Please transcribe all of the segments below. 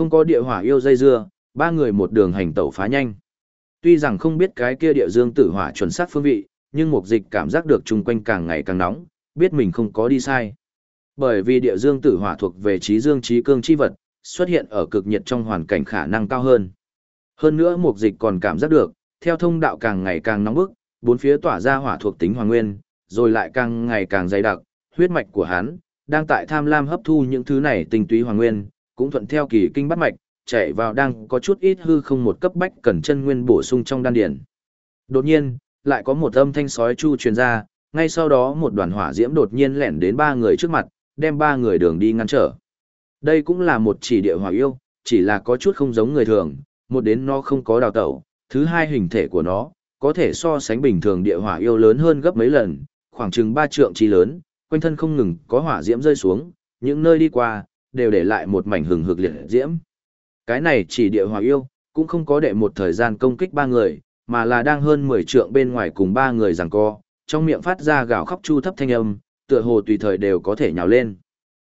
Không có địa hỏa yêu dây dưa, ba người một đường hành tẩu phá nhanh. Tuy rằng không biết cái kia địa dương tử hỏa chuẩn xác phương vị, nhưng mục dịch cảm giác được chung quanh càng ngày càng nóng, biết mình không có đi sai. Bởi vì địa dương tử hỏa thuộc về trí dương trí cương chi vật, xuất hiện ở cực nhiệt trong hoàn cảnh khả năng cao hơn. Hơn nữa mục dịch còn cảm giác được, theo thông đạo càng ngày càng nóng bức, bốn phía tỏa ra hỏa thuộc tính hoàng nguyên, rồi lại càng ngày càng dày đặc, huyết mạch của hắn đang tại tham lam hấp thu những thứ này tinh túy hoàng nguyên, cũng thuận theo kỳ kinh bắt mạch, chạy vào đang có chút ít hư không một cấp bách cần chân nguyên bổ sung trong đan điển. Đột nhiên, lại có một âm thanh sói chu truyền ra, ngay sau đó một đoàn hỏa diễm đột nhiên lẻn đến ba người trước mặt, đem ba người đường đi ngăn trở. Đây cũng là một chỉ địa hỏa yêu, chỉ là có chút không giống người thường, một đến nó không có đào tẩu, thứ hai hình thể của nó, có thể so sánh bình thường địa hỏa yêu lớn hơn gấp mấy lần, khoảng chừng ba trượng chi lớn, quanh thân không ngừng có hỏa diễm rơi xuống, những nơi đi qua, đều để lại một mảnh hừng hực liệt diễm. Cái này chỉ địa hỏa yêu, cũng không có đệ một thời gian công kích ba người, mà là đang hơn 10 trượng bên ngoài cùng ba người giằng co, trong miệng phát ra gào khóc chu thấp thanh âm, tựa hồ tùy thời đều có thể nhào lên.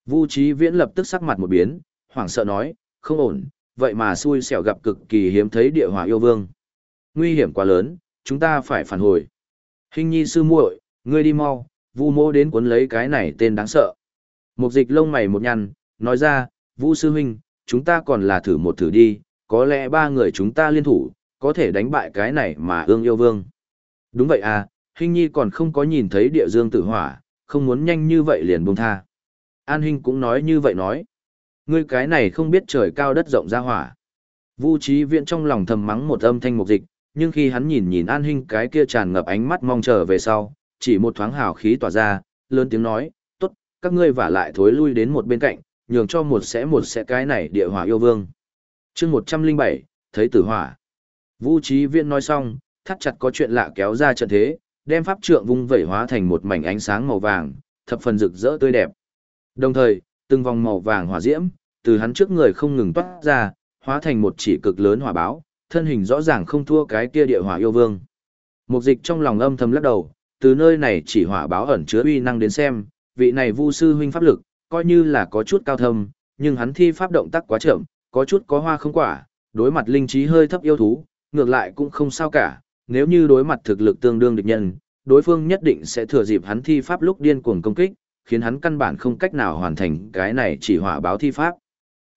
Vu Chí Viễn lập tức sắc mặt một biến, hoảng sợ nói, không ổn, vậy mà xui xẻo gặp cực kỳ hiếm thấy địa hỏa yêu vương. Nguy hiểm quá lớn, chúng ta phải phản hồi. Hình nhi sư muội, ngươi đi mau, Vu mô đến cuốn lấy cái này tên đáng sợ. Một dịch lông mày một nhăn, nói ra, Vu sư huynh, chúng ta còn là thử một thử đi, có lẽ ba người chúng ta liên thủ, có thể đánh bại cái này mà ương yêu vương. Đúng vậy à, Hình nhi còn không có nhìn thấy địa dương tử hỏa, không muốn nhanh như vậy liền buông tha. An huynh cũng nói như vậy nói. Ngươi cái này không biết trời cao đất rộng ra hỏa. Vu trí viện trong lòng thầm mắng một âm thanh mục dịch, nhưng khi hắn nhìn nhìn An Hinh cái kia tràn ngập ánh mắt mong chờ về sau, chỉ một thoáng hào khí tỏa ra, lớn tiếng nói, tốt, các ngươi vả lại thối lui đến một bên cạnh, nhường cho một sẽ một sẽ cái này địa hỏa yêu vương. chương 107, thấy tử hỏa. Vu trí viên nói xong, thắt chặt có chuyện lạ kéo ra trận thế, đem pháp trượng vung vẩy hóa thành một mảnh ánh sáng màu vàng, thập phần rực rỡ tươi đẹp. Đồng thời, từng vòng màu vàng hỏa diễm, từ hắn trước người không ngừng toát ra, hóa thành một chỉ cực lớn hỏa báo, thân hình rõ ràng không thua cái kia địa hỏa yêu vương. Mục dịch trong lòng âm thầm lắc đầu, từ nơi này chỉ hỏa báo ẩn chứa uy năng đến xem, vị này vu sư huynh pháp lực, coi như là có chút cao thâm, nhưng hắn thi pháp động tác quá chậm, có chút có hoa không quả, đối mặt linh trí hơi thấp yêu thú, ngược lại cũng không sao cả, nếu như đối mặt thực lực tương đương địch nhân, đối phương nhất định sẽ thừa dịp hắn thi pháp lúc điên cuồng công kích, khiến hắn căn bản không cách nào hoàn thành cái này chỉ hỏa báo thi pháp.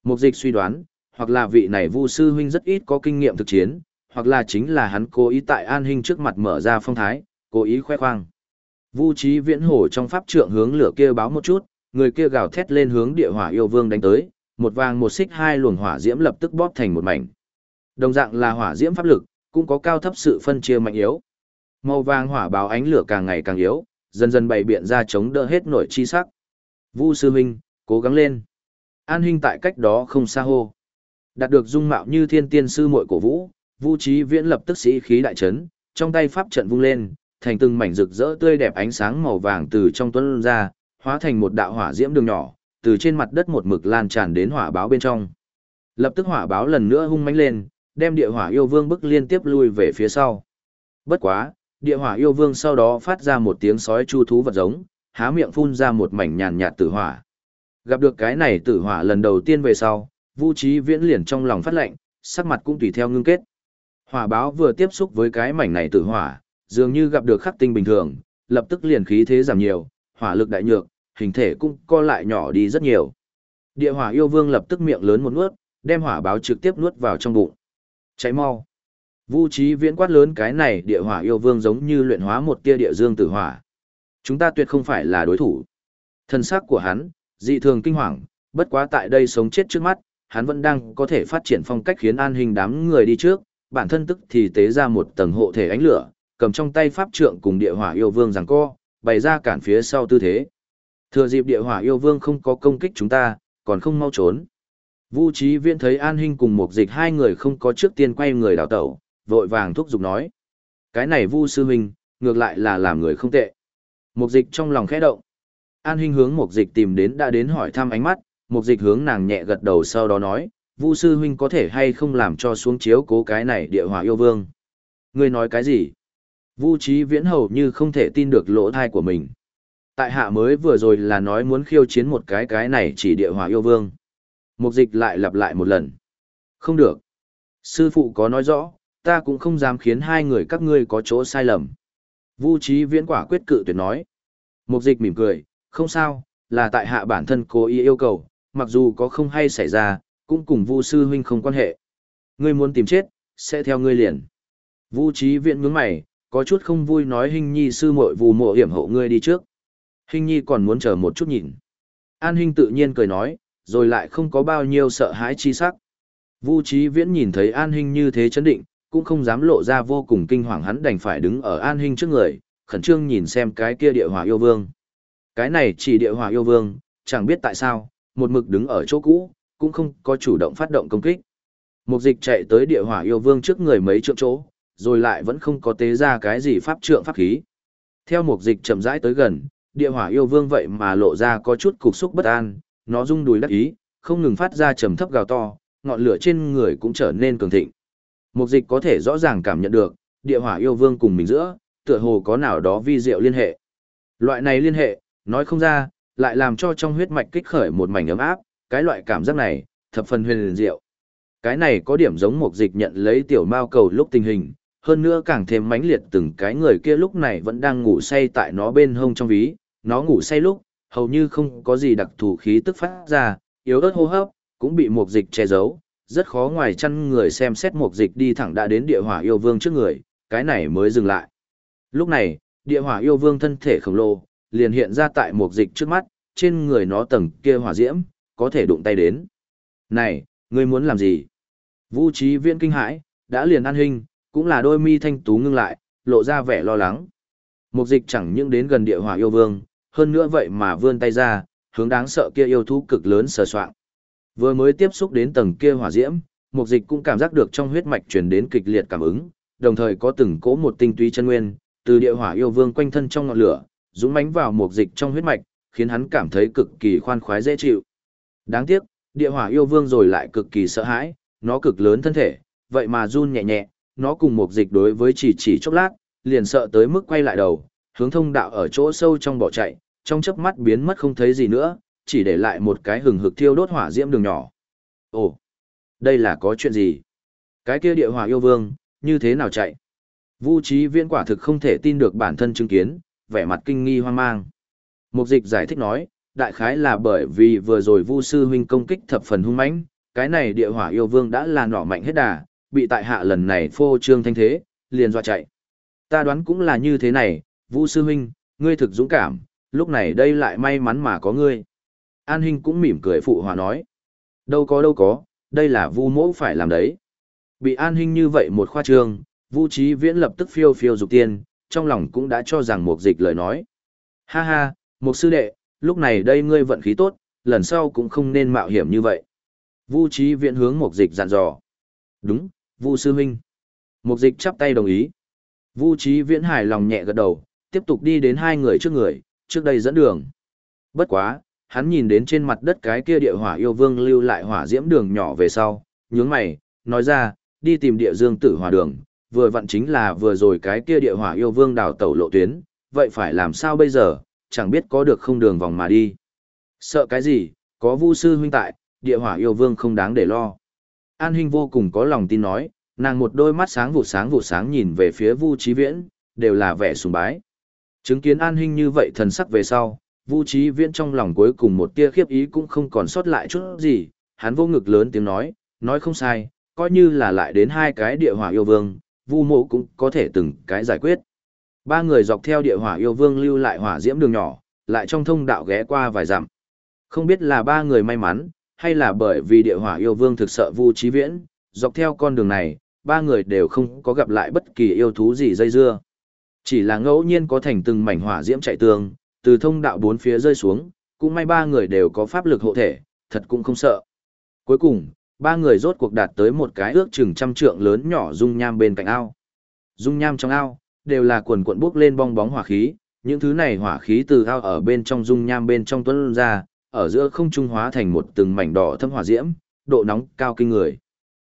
Mục dịch suy đoán, hoặc là vị này Vu sư huynh rất ít có kinh nghiệm thực chiến, hoặc là chính là hắn cố ý tại An Hinh trước mặt mở ra phong thái, cố ý khoe khoang. Vu Chí Viễn hổ trong pháp trượng hướng lửa kia báo một chút, người kia gào thét lên hướng địa hỏa yêu vương đánh tới, một vàng một xích hai luồng hỏa diễm lập tức bóp thành một mảnh. Đồng dạng là hỏa diễm pháp lực, cũng có cao thấp sự phân chia mạnh yếu. Màu vàng hỏa báo ánh lửa càng ngày càng yếu, dần dần bày biện ra chống đỡ hết nổi chi sắc. Vu sư huynh, cố gắng lên. An huynh tại cách đó không xa hô. Đạt được dung mạo như thiên tiên sư muội cổ vũ, Vu Chí Viễn lập tức sĩ khí đại chấn, trong tay pháp trận vung lên, thành từng mảnh rực rỡ tươi đẹp ánh sáng màu vàng từ trong tuấn ra, hóa thành một đạo hỏa diễm đường nhỏ, từ trên mặt đất một mực lan tràn đến hỏa báo bên trong. Lập tức hỏa báo lần nữa hung mãnh lên, đem địa hỏa yêu vương bức liên tiếp lui về phía sau. Bất quá, địa hỏa yêu vương sau đó phát ra một tiếng sói chu thú vật giống, há miệng phun ra một mảnh nhàn nhạt tử hỏa. Gặp được cái này tử hỏa lần đầu tiên về sau, Vu Trí Viễn liền trong lòng phát lệnh, sắc mặt cũng tùy theo ngưng kết. Hỏa báo vừa tiếp xúc với cái mảnh này tử hỏa, dường như gặp được khắc tinh bình thường, lập tức liền khí thế giảm nhiều, hỏa lực đại nhược, hình thể cũng co lại nhỏ đi rất nhiều. Địa hỏa yêu vương lập tức miệng lớn một nuốt, đem hỏa báo trực tiếp nuốt vào trong bụng. Cháy mau. vũ trí viễn quát lớn cái này địa hỏa yêu vương giống như luyện hóa một tia địa dương tử hỏa. Chúng ta tuyệt không phải là đối thủ. Thân xác của hắn, dị thường kinh hoàng, bất quá tại đây sống chết trước mắt, hắn vẫn đang có thể phát triển phong cách khiến an hình đám người đi trước, bản thân tức thì tế ra một tầng hộ thể ánh lửa, cầm trong tay pháp trượng cùng địa hỏa yêu vương giằng co, bày ra cản phía sau tư thế. Thừa dịp địa hỏa yêu vương không có công kích chúng ta, còn không mau trốn. Vu Chí Viễn thấy An Hinh cùng một dịch hai người không có trước tiên quay người đào tẩu, vội vàng thúc giục nói. Cái này Vu Sư huynh, ngược lại là làm người không tệ. Một dịch trong lòng khẽ động. An Hinh hướng một dịch tìm đến đã đến hỏi thăm ánh mắt, một dịch hướng nàng nhẹ gật đầu sau đó nói, Vu Sư Huynh có thể hay không làm cho xuống chiếu cố cái này địa hỏa yêu vương. Ngươi nói cái gì? Vu Chí Viễn hầu như không thể tin được lỗ thai của mình. Tại hạ mới vừa rồi là nói muốn khiêu chiến một cái cái này chỉ địa hỏa yêu vương. Mục dịch lại lặp lại một lần. Không được. Sư phụ có nói rõ, ta cũng không dám khiến hai người các ngươi có chỗ sai lầm. Vu trí viễn quả quyết cự tuyệt nói. Mục dịch mỉm cười, không sao, là tại hạ bản thân cố ý yêu cầu, mặc dù có không hay xảy ra, cũng cùng Vu sư huynh không quan hệ. Ngươi muốn tìm chết, sẽ theo ngươi liền. Vu trí viễn nhướng mày, có chút không vui nói hình nhi sư muội Vu mộ hiểm hộ ngươi đi trước. Hình nhi còn muốn chờ một chút nhìn. An Hinh tự nhiên cười nói, rồi lại không có bao nhiêu sợ hãi chi sắc. Vu Chí Viễn nhìn thấy An Hinh như thế chấn định, cũng không dám lộ ra vô cùng kinh hoàng hắn đành phải đứng ở An Hinh trước người, khẩn trương nhìn xem cái kia địa hỏa yêu vương. Cái này chỉ địa hỏa yêu vương, chẳng biết tại sao, một mực đứng ở chỗ cũ, cũng không có chủ động phát động công kích. Mục dịch chạy tới địa hỏa yêu vương trước người mấy trượng chỗ, rồi lại vẫn không có tế ra cái gì pháp trượng pháp khí. Theo mục dịch chậm rãi tới gần, địa hỏa yêu vương vậy mà lộ ra có chút cục xúc bất an, nó rung đùi đắc ý, không ngừng phát ra trầm thấp gào to, ngọn lửa trên người cũng trở nên cường thịnh. Mục dịch có thể rõ ràng cảm nhận được, địa hỏa yêu vương cùng mình giữa, tựa hồ có nào đó vi diệu liên hệ. Loại này liên hệ, nói không ra, lại làm cho trong huyết mạch kích khởi một mảnh ấm áp, cái loại cảm giác này, thập phần huyền diệu. Cái này có điểm giống mục dịch nhận lấy tiểu mao cầu lúc tình hình, hơn nữa càng thêm mãnh liệt từng cái người kia lúc này vẫn đang ngủ say tại nó bên hông trong ví, nó ngủ say lúc, hầu như không có gì đặc thù khí tức phát ra, yếu ớt hô hấp, cũng bị mục dịch che giấu, rất khó ngoài chăn người xem xét mục dịch đi thẳng đã đến địa hỏa yêu vương trước người, cái này mới dừng lại. Lúc này, địa hỏa yêu vương thân thể khổng lồ, liền hiện ra tại mục dịch trước mắt, trên người nó tầng kia hỏa diễm, có thể đụng tay đến. Này, ngươi muốn làm gì? Vũ trí viên kinh hãi, đã liền an hình, cũng là đôi mi thanh tú ngưng lại, lộ ra vẻ lo lắng. Mục dịch chẳng những đến gần địa hỏa yêu vương, hơn nữa vậy mà vươn tay ra, hướng đáng sợ kia yêu thú cực lớn sờ soạng. Vừa mới tiếp xúc đến tầng kia hỏa diễm, mục dịch cũng cảm giác được trong huyết mạch truyền đến kịch liệt cảm ứng, đồng thời có từng cỗ một tinh túy chân nguyên, từ địa hỏa yêu vương quanh thân trong ngọn lửa, dũng mãnh vào mục dịch trong huyết mạch, khiến hắn cảm thấy cực kỳ khoan khoái dễ chịu. Đáng tiếc, địa hỏa yêu vương rồi lại cực kỳ sợ hãi, nó cực lớn thân thể, vậy mà run nhẹ nhẹ, nó cùng mục dịch đối với chỉ chỉ chốc lát, liền sợ tới mức quay lại đầu, hướng thông đạo ở chỗ sâu trong bỏ chạy, trong chớp mắt biến mất không thấy gì nữa, chỉ để lại một cái hừng hực thiêu đốt hỏa diễm đường nhỏ. Ồ, đây là có chuyện gì? Cái kia địa hỏa yêu vương, như thế nào chạy? Vu trí viễn quả thực không thể tin được bản thân chứng kiến, vẻ mặt kinh nghi hoang mang. Mục dịch giải thích nói, đại khái là bởi vì vừa rồi Vu sư huynh công kích thập phần hung mãnh, cái này địa hỏa yêu vương đã là nỏ mạnh hết đà, bị tại hạ lần này phô trương thanh thế, liền dọa chạy. Ta đoán cũng là như thế này, Vu sư huynh, ngươi thực dũng cảm, lúc này đây lại may mắn mà có ngươi. An Hinh cũng mỉm cười phụ hòa nói. Đâu có đâu có, đây là Vu mỗ phải làm đấy. Bị An Hinh như vậy một khoa trương, Vu Trí Viễn lập tức phiêu phiêu dục tiên, trong lòng cũng đã cho rằng một dịch lời nói. Ha ha, một sư đệ, lúc này đây ngươi vận khí tốt, lần sau cũng không nên mạo hiểm như vậy. Vu Trí Viễn hướng một dịch dặn dò. Đúng, Vu sư huynh. Một dịch chắp tay đồng ý. Vu Trí Viễn hài lòng nhẹ gật đầu, tiếp tục đi đến hai người trước người, trước đây dẫn đường. Bất quá, hắn nhìn đến trên mặt đất cái kia địa hỏa yêu vương lưu lại hỏa diễm đường nhỏ về sau, nhướng mày, nói ra, đi tìm địa dương tử hỏa đường, vừa vặn chính là vừa rồi cái kia địa hỏa yêu vương đào tẩu lộ tuyến, vậy phải làm sao bây giờ, chẳng biết có được không đường vòng mà đi. Sợ cái gì, có vu sư huynh tại, địa hỏa yêu vương không đáng để lo. An huynh vô cùng có lòng tin nói, nàng một đôi mắt sáng vụ sáng vụ sáng nhìn về phía vu trí viễn, đều là vẻ sùng bái. Chứng kiến an hinh như vậy thần sắc về sau, Vu Chí Viễn trong lòng cuối cùng một tia khiếp ý cũng không còn sót lại chút gì, hắn vô ngực lớn tiếng nói, nói không sai, coi như là lại đến hai cái địa hỏa yêu vương, Vu Mộ cũng có thể từng cái giải quyết. Ba người dọc theo địa hỏa yêu vương lưu lại hỏa diễm đường nhỏ, lại trong thông đạo ghé qua vài dặm. Không biết là ba người may mắn, hay là bởi vì địa hỏa yêu vương thực sợ Vu Chí Viễn, dọc theo con đường này, ba người đều không có gặp lại bất kỳ yêu thú gì dây dưa. Chỉ là ngẫu nhiên có thành từng mảnh hỏa diễm chạy tường, từ thông đạo bốn phía rơi xuống, cũng may ba người đều có pháp lực hộ thể, thật cũng không sợ. Cuối cùng, ba người rốt cuộc đạt tới một cái ước chừng trăm trượng lớn nhỏ dung nham bên cạnh ao. Dung nham trong ao, đều là quần cuộn bốc lên bong bóng hỏa khí, những thứ này hỏa khí từ ao ở bên trong dung nham bên trong tuấn ra, ở giữa không trung hóa thành một từng mảnh đỏ thâm hỏa diễm, độ nóng cao kinh người.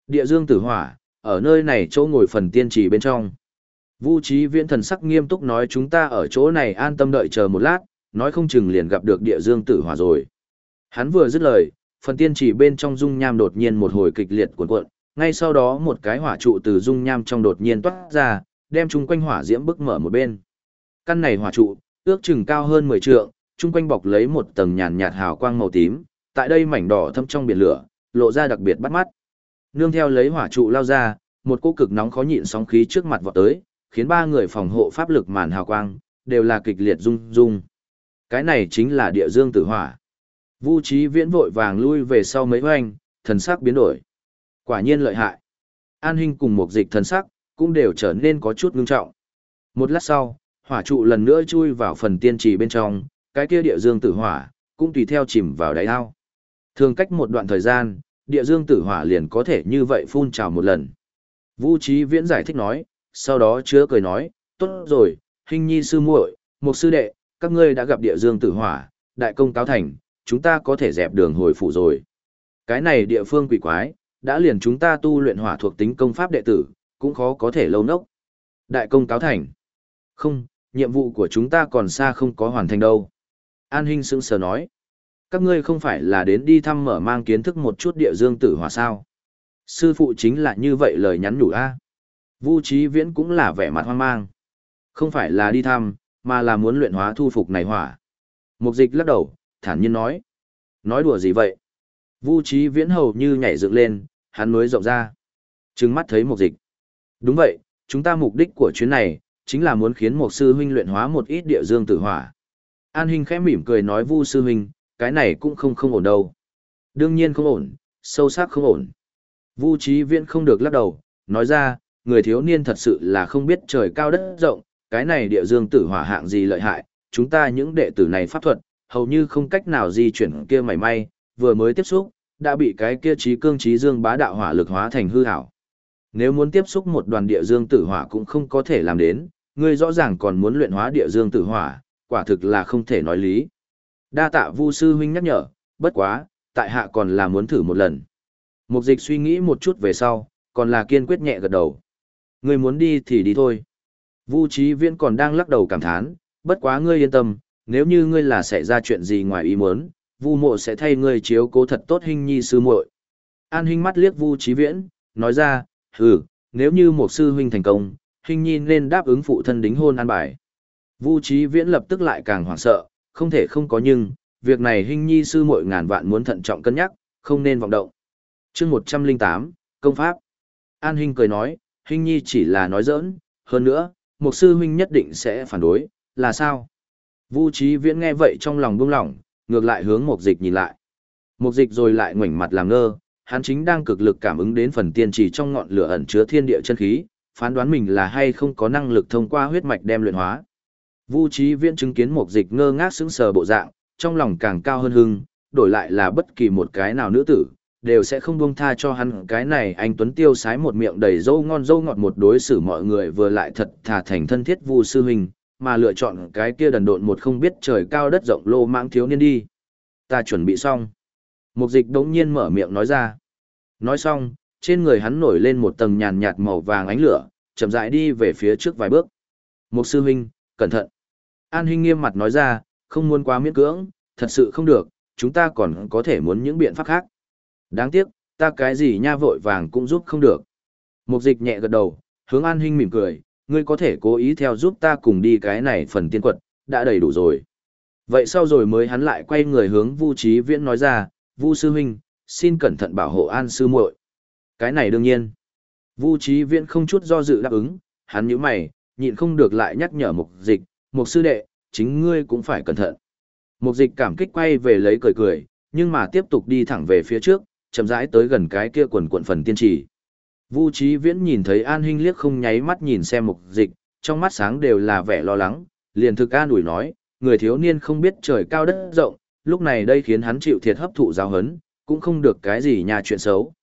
Địa dương tử hỏa, ở nơi này chỗ ngồi phần tiên trì bên trong. Vu trí viễn thần sắc nghiêm túc nói chúng ta ở chỗ này an tâm đợi chờ một lát, nói không chừng liền gặp được địa dương tử hỏa rồi. Hắn vừa dứt lời, phần tiên chỉ bên trong dung nham đột nhiên một hồi kịch liệt cuộn cuộn, ngay sau đó một cái hỏa trụ từ dung nham trong đột nhiên toát ra, đem chung quanh hỏa diễm bức mở một bên. Căn này hỏa trụ, ước chừng cao hơn 10 trượng, chung quanh bọc lấy một tầng nhàn nhạt hào quang màu tím, tại đây mảnh đỏ thâm trong biển lửa, lộ ra đặc biệt bắt mắt. Nương theo lấy hỏa trụ lao ra, một cỗ cực nóng khó nhịn sóng khí trước mặt vọt tới, khiến ba người phòng hộ pháp lực màn hào quang đều là kịch liệt rung rung. Cái này chính là địa dương tử hỏa. Vu Chí Viễn vội vàng lui về sau mấy hoành, thần sắc biến đổi. Quả nhiên lợi hại. An Hinh cùng một dịch thần sắc cũng đều trở nên có chút ngưng trọng. Một lát sau, hỏa trụ lần nữa chui vào phần tiên trì bên trong, cái kia địa dương tử hỏa cũng tùy theo chìm vào đáy ao. Thường cách một đoạn thời gian, địa dương tử hỏa liền có thể như vậy phun trào một lần. Vũ Trí Viễn giải thích nói, sau đó chứa cười nói, tốt rồi, hình nhi sư muội, một sư đệ, các ngươi đã gặp địa dương tử hỏa, đại công cáo thành, chúng ta có thể dẹp đường hồi phủ rồi. Cái này địa phương quỷ quái, đã liền chúng ta tu luyện hỏa thuộc tính công pháp đệ tử, cũng khó có thể lâu nốc. Đại công cáo thành. Không, nhiệm vụ của chúng ta còn xa không có hoàn thành đâu. An Hinh sững sờ nói. Các ngươi không phải là đến đi thăm mở mang kiến thức một chút địa dương tử hỏa sao. Sư phụ chính là như vậy lời nhắn nhủ a. Vu Trí Viễn cũng là vẻ mặt hoang mang. Không phải là đi thăm, mà là muốn luyện hóa thu phục này hỏa. Mục dịch lắc đầu, thản nhiên nói. Nói đùa gì vậy? Vu Trí Viễn hầu như nhảy dựng lên, hắn mới rộng ra. Trừng mắt thấy mục dịch. Đúng vậy, chúng ta mục đích của chuyến này, chính là muốn khiến một sư huynh luyện hóa một ít địa dương tử hỏa. An Hinh khẽ mỉm cười nói Vu sư huynh, cái này cũng không không ổn đâu. Đương nhiên không ổn, sâu sắc không ổn. Vu Trí Viễn không được lắc đầu, nói ra, người thiếu niên thật sự là không biết trời cao đất rộng, cái này địa dương tử hỏa hạng gì lợi hại, chúng ta những đệ tử này pháp thuật, hầu như không cách nào di chuyển kia mảy may, vừa mới tiếp xúc, đã bị cái kia trí cương trí dương bá đạo hỏa lực hóa thành hư hảo. Nếu muốn tiếp xúc một đoàn địa dương tử hỏa cũng không có thể làm đến, ngươi rõ ràng còn muốn luyện hóa địa dương tử hỏa, quả thực là không thể nói lý. Đa tạ Vu sư huynh nhắc nhở, bất quá, tại hạ còn là muốn thử một lần. Mục dịch suy nghĩ một chút về sau, còn là kiên quyết nhẹ gật đầu. Ngươi muốn đi thì đi thôi. Vu Trí Viễn còn đang lắc đầu cảm thán, bất quá ngươi yên tâm, nếu như ngươi là xảy ra chuyện gì ngoài ý muốn, Vu Mộ sẽ thay ngươi chiếu cố thật tốt hình nhi sư muội. An Hinh mắt liếc Vu Trí Viễn, nói ra, "Hừ, nếu như một sư huynh thành công, hình nhi nên đáp ứng phụ thân đính hôn an bài." Vu Trí Viễn lập tức lại càng hoảng sợ, không thể không có nhưng, việc này hình nhi sư muội ngàn vạn muốn thận trọng cân nhắc, không nên vọng động. Chương 108, công pháp. An Hinh cười nói, Hinh nhi chỉ là nói giỡn, hơn nữa, một sư huynh nhất định sẽ phản đối, là sao? Vu Trí Viễn nghe vậy trong lòng buông lỏng, ngược lại hướng Mục Dịch nhìn lại. Mục Dịch rồi lại ngoảnh mặt làm ngơ, hắn chính đang cực lực cảm ứng đến phần tiên trì trong ngọn lửa ẩn chứa thiên địa chân khí, phán đoán mình là hay không có năng lực thông qua huyết mạch đem luyện hóa. Vu Trí Viễn chứng kiến Mục Dịch ngơ ngác sững sờ bộ dạng, trong lòng càng cao hơn hưng, đổi lại là bất kỳ một cái nào nữ tử, đều sẽ không buông tha cho hắn cái này anh Tuấn tiêu sái một miệng đầy dâu ngon dâu ngọt một đối xử mọi người vừa lại thật thà thành thân thiết vu sư huynh, mà lựa chọn cái kia đần độn một không biết trời cao đất rộng lô mang thiếu niên đi. Ta chuẩn bị xong. Mục dịch đống nhiên mở miệng nói ra. Nói xong, trên người hắn nổi lên một tầng nhàn nhạt màu vàng ánh lửa, chậm rãi đi về phía trước vài bước. Mục sư huynh, cẩn thận. An huynh nghiêm mặt nói ra, không muốn quá miễn cưỡng, thật sự không được, chúng ta còn có thể muốn những biện pháp khác. Đáng tiếc, ta cái gì nha vội vàng cũng giúp không được. Mục dịch nhẹ gật đầu, hướng an huynh mỉm cười, ngươi có thể cố ý theo giúp ta cùng đi cái này phần tiên quật, đã đầy đủ rồi. Vậy sau rồi mới hắn lại quay người hướng Vu Trí Viễn nói ra, Vu sư huynh, xin cẩn thận bảo hộ an sư muội. Cái này đương nhiên. Vu Trí Viễn không chút do dự đáp ứng, hắn nhíu mày, nhịn không được lại nhắc nhở mục dịch, mục sư đệ, chính ngươi cũng phải cẩn thận. Mục dịch cảm kích quay về lấy cười cười, nhưng mà tiếp tục đi thẳng về phía trước, chậm rãi tới gần cái kia quần quận phần tiên trì. Vu Chí Viễn nhìn thấy An Hinh liếc không nháy mắt nhìn xem mục dịch, trong mắt sáng đều là vẻ lo lắng, liền thực an ủi nói, người thiếu niên không biết trời cao đất rộng, lúc này đây khiến hắn chịu thiệt hấp thụ giáo hấn, cũng không được cái gì nhà chuyện xấu.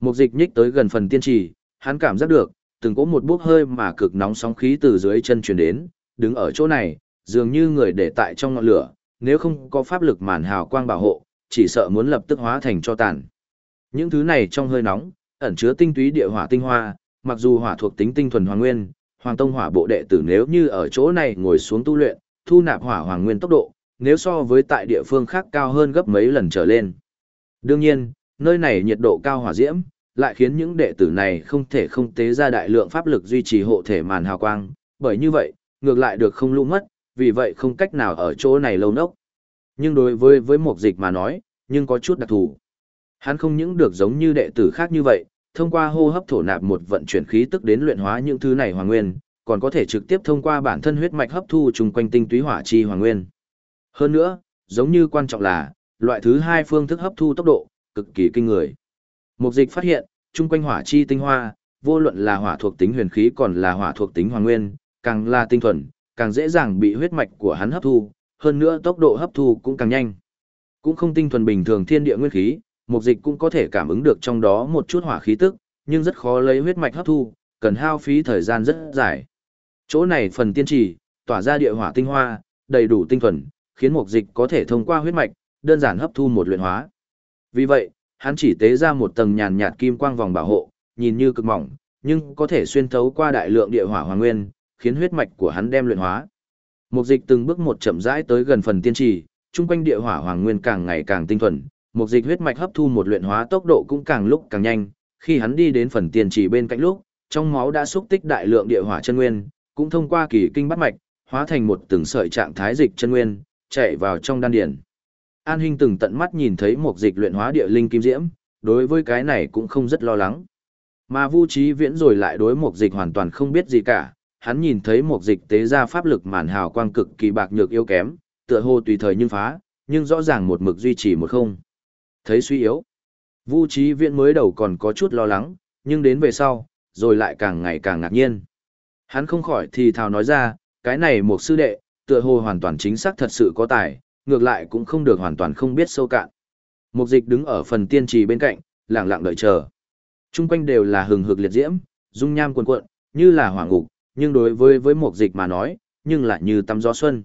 Mục dịch nhích tới gần phần tiên trì, hắn cảm giác được, từng có một bốc hơi mà cực nóng sóng khí từ dưới chân truyền đến, đứng ở chỗ này, dường như người để tại trong ngọn lửa, nếu không có pháp lực màn hào quang bảo hộ, chỉ sợ muốn lập tức hóa thành cho tàn. Những thứ này trong hơi nóng, ẩn chứa tinh túy địa hỏa tinh hoa, mặc dù hỏa thuộc tính tinh thuần hoàng nguyên, hoàng tông hỏa bộ đệ tử nếu như ở chỗ này ngồi xuống tu luyện, thu nạp hỏa hoàng nguyên tốc độ, nếu so với tại địa phương khác cao hơn gấp mấy lần trở lên. Đương nhiên, nơi này nhiệt độ cao hỏa diễm, lại khiến những đệ tử này không thể không tế ra đại lượng pháp lực duy trì hộ thể màn hào quang, bởi như vậy, ngược lại được không lũ mất, vì vậy không cách nào ở chỗ này lâu nốc. Nhưng đối với với một dịch mà nói, nhưng có chút đặc thù. Hắn không những được giống như đệ tử khác như vậy, thông qua hô hấp thổ nạp một vận chuyển khí tức đến luyện hóa những thứ này hoàng nguyên, còn có thể trực tiếp thông qua bản thân huyết mạch hấp thu chung quanh tinh túy hỏa chi hoàng nguyên. Hơn nữa, giống như quan trọng là, loại thứ hai phương thức hấp thu tốc độ, cực kỳ kinh người. Mục dịch phát hiện, chung quanh hỏa chi tinh hoa, vô luận là hỏa thuộc tính huyền khí còn là hỏa thuộc tính hoàng nguyên, càng là tinh thuần, càng dễ dàng bị huyết mạch của hắn hấp thu, hơn nữa tốc độ hấp thu cũng càng nhanh. Cũng không tinh thuần bình thường thiên địa nguyên khí, mục dịch cũng có thể cảm ứng được trong đó một chút hỏa khí tức, nhưng rất khó lấy huyết mạch hấp thu, cần hao phí thời gian rất dài. Chỗ này phần tiên trì, tỏa ra địa hỏa tinh hoa, đầy đủ tinh thuần, khiến mục dịch có thể thông qua huyết mạch, đơn giản hấp thu một luyện hóa. Vì vậy, hắn chỉ tế ra một tầng nhàn nhạt kim quang vòng bảo hộ, nhìn như cực mỏng, nhưng có thể xuyên thấu qua đại lượng địa hỏa hoàng nguyên, khiến huyết mạch của hắn đem luyện hóa. Mục dịch từng bước một chậm rãi tới gần phần tiên trì, trung quanh địa hỏa hoàng nguyên càng ngày càng tinh thuần, một dịch huyết mạch hấp thu một luyện hóa tốc độ cũng càng lúc càng nhanh, khi hắn đi đến phần tiền chỉ bên cạnh lúc, trong máu đã xúc tích đại lượng địa hỏa chân nguyên, cũng thông qua kỳ kinh bắt mạch, hóa thành một từng sợi trạng thái dịch chân nguyên, chạy vào trong đan điển. An Hinh từng tận mắt nhìn thấy một dịch luyện hóa địa linh kim diễm, đối với cái này cũng không rất lo lắng. Mà Vu Trí Viễn rồi lại đối một dịch hoàn toàn không biết gì cả, hắn nhìn thấy một dịch tế ra pháp lực màn hào quang cực kỳ bạc nhược yếu kém, tựa hồ tùy thời nhưng phá, nhưng rõ ràng một mực duy trì một không. Thấy suy yếu. Vu Trí Viễn mới đầu còn có chút lo lắng, nhưng đến về sau, rồi lại càng ngày càng ngạc nhiên. Hắn không khỏi thì thào nói ra, cái này một sư đệ, tựa hồ hoàn toàn chính xác thật sự có tài, ngược lại cũng không được hoàn toàn không biết sâu cạn. Mục dịch đứng ở phần tiên trì bên cạnh, lặng lặng đợi chờ. Trung quanh đều là hừng hực liệt diễm, dung nham cuồn cuộn, như là hỏa ngục, nhưng đối với với mục dịch mà nói, nhưng lại như tắm gió xuân.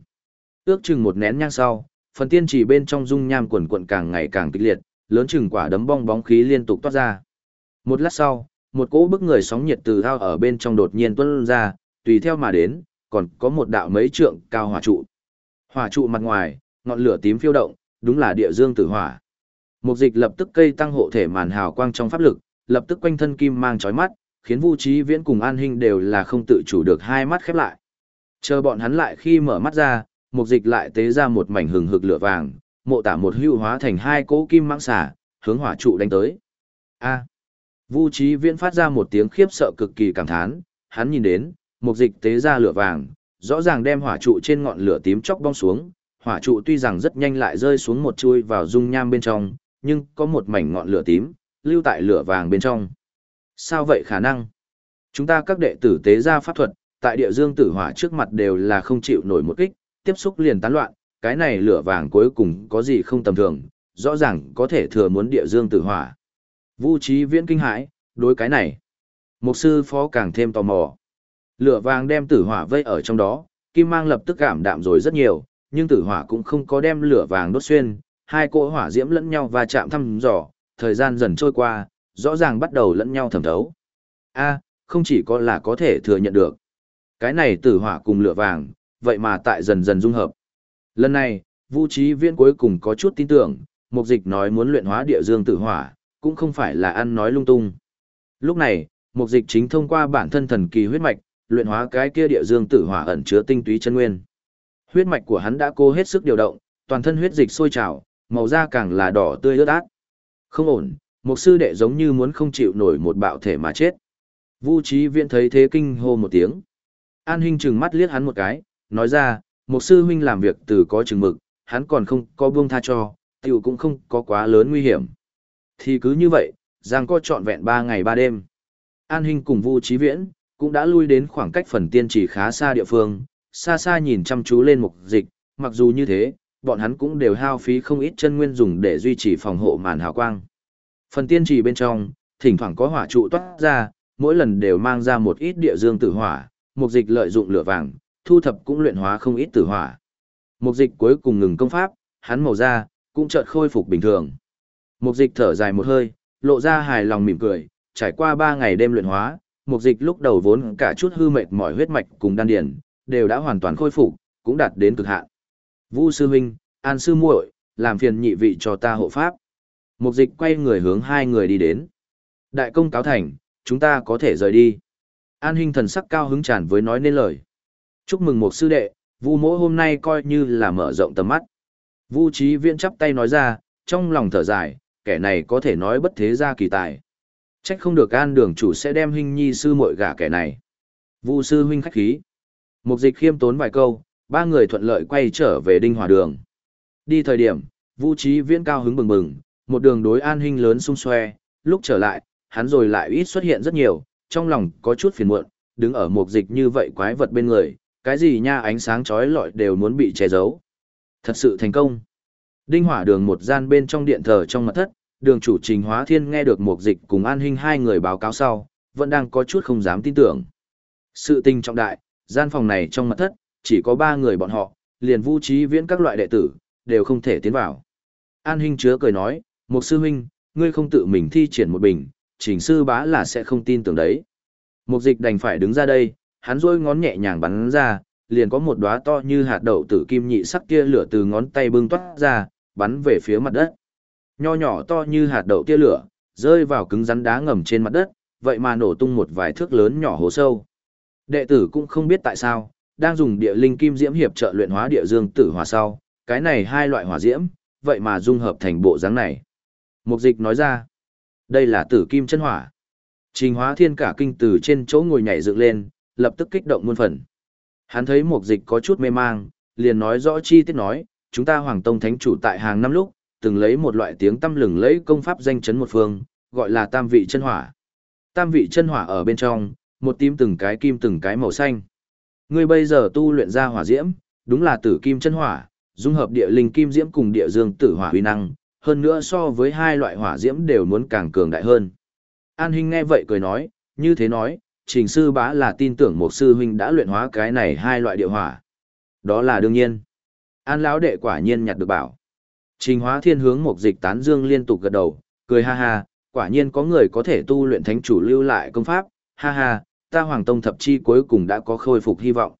Ước chừng một nén nhang sau, phần tiên trì bên trong dung nham cuồn cuộn càng ngày càng kịch liệt, lớn chừng quả đấm bong bóng khí liên tục toát ra. Một lát sau, một cỗ bức người sóng nhiệt từ thao ở bên trong đột nhiên tuôn ra, tùy theo mà đến, còn có một đạo mấy trượng cao hỏa trụ. Hỏa trụ mặt ngoài, ngọn lửa tím phiêu động, đúng là địa dương tử hỏa. Mục dịch lập tức cây tăng hộ thể màn hào quang trong pháp lực, lập tức quanh thân kim mang chói mắt, khiến Vu Chí Viễn cùng An Hinh đều là không tự chủ được hai mắt khép lại. Chờ bọn hắn lại khi mở mắt ra, mục dịch lại tế ra một mảnh hừng hực lửa vàng, mộ tả một hưu hóa thành hai cỗ kim mãng xả, hướng hỏa trụ đánh tới. A. Vu Trí Viễn phát ra một tiếng khiếp sợ cực kỳ cảm thán, hắn nhìn đến, mục dịch tế ra lửa vàng, rõ ràng đem hỏa trụ trên ngọn lửa tím chóc bong xuống, hỏa trụ tuy rằng rất nhanh lại rơi xuống một chui vào dung nham bên trong, nhưng có một mảnh ngọn lửa tím, lưu tại lửa vàng bên trong. Sao vậy khả năng? Chúng ta các đệ tử tế ra pháp thuật, tại địa dương tử hỏa trước mặt đều là không chịu nổi một kích, tiếp xúc liền tán loạn, cái này lửa vàng cuối cùng có gì không tầm thường, rõ ràng có thể thừa muốn địa dương tử hỏa. Vu trí viễn kinh hãi, đối cái này. mục sư phó càng thêm tò mò. Lửa vàng đem tử hỏa vây ở trong đó, kim mang lập tức cảm đạm rồi rất nhiều, nhưng tử hỏa cũng không có đem lửa vàng đốt xuyên, hai cỗ hỏa diễm lẫn nhau và chạm thăm dò, thời gian dần trôi qua, rõ ràng bắt đầu lẫn nhau thẩm thấu. A, không chỉ có là có thể thừa nhận được. Cái này tử hỏa cùng lửa vàng, vậy mà tại dần dần dung hợp. Lần này, Vu Trí Viễn cuối cùng có chút tin tưởng, Mục Dịch nói muốn luyện hóa địa dương tử hỏa, cũng không phải là ăn nói lung tung. Lúc này, Mục Dịch chính thông qua bản thân thần kỳ huyết mạch, luyện hóa cái kia địa dương tử hỏa ẩn chứa tinh túy chân nguyên. Huyết mạch của hắn đã cố hết sức điều động, toàn thân huyết dịch sôi trào, màu da càng là đỏ tươi ướt át. Không ổn, một sư đệ giống như muốn không chịu nổi một bạo thể mà chết. Vu Trí Viễn thấy thế kinh hô một tiếng. An Hinh trừng mắt liếc hắn một cái, nói ra, một sư huynh làm việc từ có chừng mực, hắn còn không có buông tha cho, tiểu cũng không có quá lớn nguy hiểm. Thì cứ như vậy, giang có trọn vẹn ba ngày ba đêm. An Hinh cùng Vu Trí Viễn, cũng đã lui đến khoảng cách phần tiên chỉ khá xa địa phương, xa xa nhìn chăm chú lên mục dịch, mặc dù như thế, bọn hắn cũng đều hao phí không ít chân nguyên dùng để duy trì phòng hộ màn hào quang. Phần tiên trì bên trong, thỉnh thoảng có hỏa trụ toát ra, mỗi lần đều mang ra một ít địa dương tử hỏa, mục dịch lợi dụng lửa vàng, thu thập cũng luyện hóa không ít tử hỏa. Mục dịch cuối cùng ngừng công pháp, hắn màu da cũng chợt khôi phục bình thường. Mục dịch thở dài một hơi, lộ ra hài lòng mỉm cười, trải qua 3 ngày đêm luyện hóa, mục dịch lúc đầu vốn cả chút hư mệt mỏi huyết mạch cùng đan điền, đều đã hoàn toàn khôi phục, cũng đạt đến cực hạn. Vu sư huynh, An sư muội, làm phiền nhị vị cho ta hộ pháp. Mục dịch quay người hướng hai người đi đến. Đại công cáo thành, chúng ta có thể rời đi. An Hinh thần sắc cao hứng tràn với nói nên lời. Chúc mừng một sư đệ, Vu mỗi hôm nay coi như là mở rộng tầm mắt. Vu trí Viễn chắp tay nói ra, trong lòng thở dài, kẻ này có thể nói bất thế gia kỳ tài. Trách không được An Đường chủ sẽ đem huynh Nhi sư muội gả kẻ này. Vu sư huynh khách khí. Mục dịch khiêm tốn vài câu, ba người thuận lợi quay trở về Đinh Hòa Đường. Đi thời điểm, Vu Chí Viễn cao hứng bừng bừng, một đường đối An huynh lớn sung xoe, lúc trở lại, hắn rồi lại ít xuất hiện rất nhiều, trong lòng có chút phiền muộn, đứng ở mục dịch như vậy quái vật bên người, cái gì nha ánh sáng chói lọi đều muốn bị che giấu. Thật sự thành công. Đinh hỏa đường một gian bên trong điện thờ trong mật thất, đường chủ trình hóa thiên nghe được một dịch cùng an hình hai người báo cáo sau, vẫn đang có chút không dám tin tưởng. Sự tình trọng đại, gian phòng này trong mật thất, chỉ có ba người bọn họ, liền vũ trí viễn các loại đệ tử, đều không thể tiến vào. An hình chứa cười nói, một sư huynh, ngươi không tự mình thi triển một bình, trình sư bá là sẽ không tin tưởng đấy. Một dịch đành phải đứng ra đây, hắn rôi ngón nhẹ nhàng bắn ra, liền có một đóa to như hạt đậu tử kim nhị sắc kia lửa từ ngón tay bưng toát ra, bắn về phía mặt đất. Nho nhỏ to như hạt đậu tia lửa, rơi vào cứng rắn đá ngầm trên mặt đất, vậy mà nổ tung một vài thước lớn nhỏ hồ sâu. Đệ tử cũng không biết tại sao, đang dùng địa linh kim diễm hiệp trợ luyện hóa địa dương tử hỏa sau, cái này hai loại hỏa diễm, vậy mà dung hợp thành bộ dáng này. Mục dịch nói ra, đây là tử kim chân hỏa. Trình hóa thiên cả kinh từ trên chỗ ngồi nhảy dựng lên, lập tức kích động muôn phần. Hắn thấy mục dịch có chút mê mang, liền nói rõ chi tiết nói, chúng ta Hoàng Tông Thánh chủ tại hàng năm lúc, từng lấy một loại tiếng tâm lừng lấy công pháp danh chấn một phương, gọi là tam vị chân hỏa. Tam vị chân hỏa ở bên trong, một tím từng cái kim từng cái màu xanh. Ngươi bây giờ tu luyện ra hỏa diễm, đúng là tử kim chân hỏa, dung hợp địa linh kim diễm cùng địa dương tử hỏa huy năng, hơn nữa so với hai loại hỏa diễm đều muốn càng cường đại hơn. An Hinh nghe vậy cười nói, như thế nói, trình sư bá là tin tưởng một sư huynh đã luyện hóa cái này hai loại địa hỏa. Đó là đương nhiên. An lão đệ quả nhiên nhặt được bảo. Trình hóa thiên hướng một dịch tán dương liên tục gật đầu, cười ha ha, quả nhiên có người có thể tu luyện thánh chủ lưu lại công pháp, ha ha, ta hoàng tông thập chi cuối cùng đã có khôi phục hy vọng.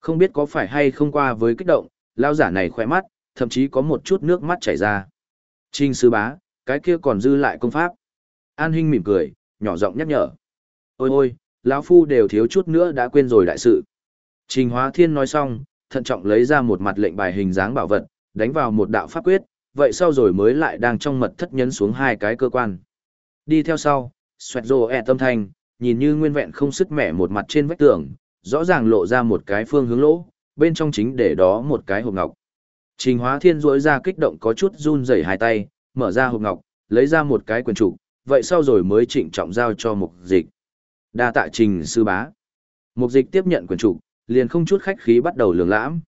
Không biết có phải hay không qua với kích động, lão giả này khỏe mắt, thậm chí có một chút nước mắt chảy ra. Trình sư bá, cái kia còn dư lại công pháp. An huynh mỉm cười, nhỏ giọng nhắc nhở. Ôi ôi, lão phu đều thiếu chút nữa đã quên rồi đại sự. Trình Hóa Thiên nói xong, thận trọng lấy ra một mặt lệnh bài hình dáng bảo vật, đánh vào một đạo pháp quyết, vậy sau rồi mới lại đang trong mật thất nhấn xuống hai cái cơ quan. Đi theo sau, xoẹt rồ ẹ tâm thanh, nhìn như nguyên vẹn không sức mẻ một mặt trên vách tường, rõ ràng lộ ra một cái phương hướng lỗ, bên trong chính để đó một cái hộp ngọc. Trình Hóa Thiên rỗi ra kích động có chút run rẩy hai tay, mở ra hộp ngọc, lấy ra một cái quyển trục, vậy sau rồi mới trịnh trọng giao cho mục dịch. Đa tạ trình sư bá. Mục dịch tiếp nhận quyển trục, liền không chút khách khí bắt đầu lường lãm.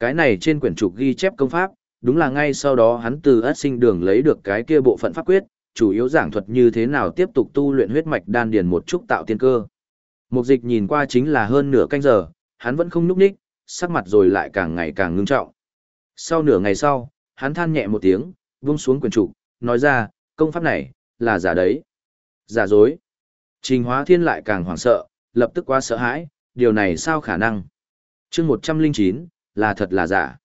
Cái này trên quyển trục ghi chép công pháp, đúng là ngay sau đó hắn từ ất sinh đường lấy được cái kia bộ phận pháp quyết, chủ yếu giảng thuật như thế nào tiếp tục tu luyện huyết mạch đan điền một chút tạo tiên cơ. Mục dịch nhìn qua chính là hơn nửa canh giờ, hắn vẫn không núp ních, sắc mặt rồi lại càng ngày càng ngưng trọng. Sau nửa ngày sau, hắn than nhẹ một tiếng, vung xuống quyển trục, nói ra, công pháp này, là giả đấy. Giả dối. Trình hóa thiên lại càng hoảng sợ, lập tức quá sợ hãi, điều này sao khả năng? chương 109, là thật là giả.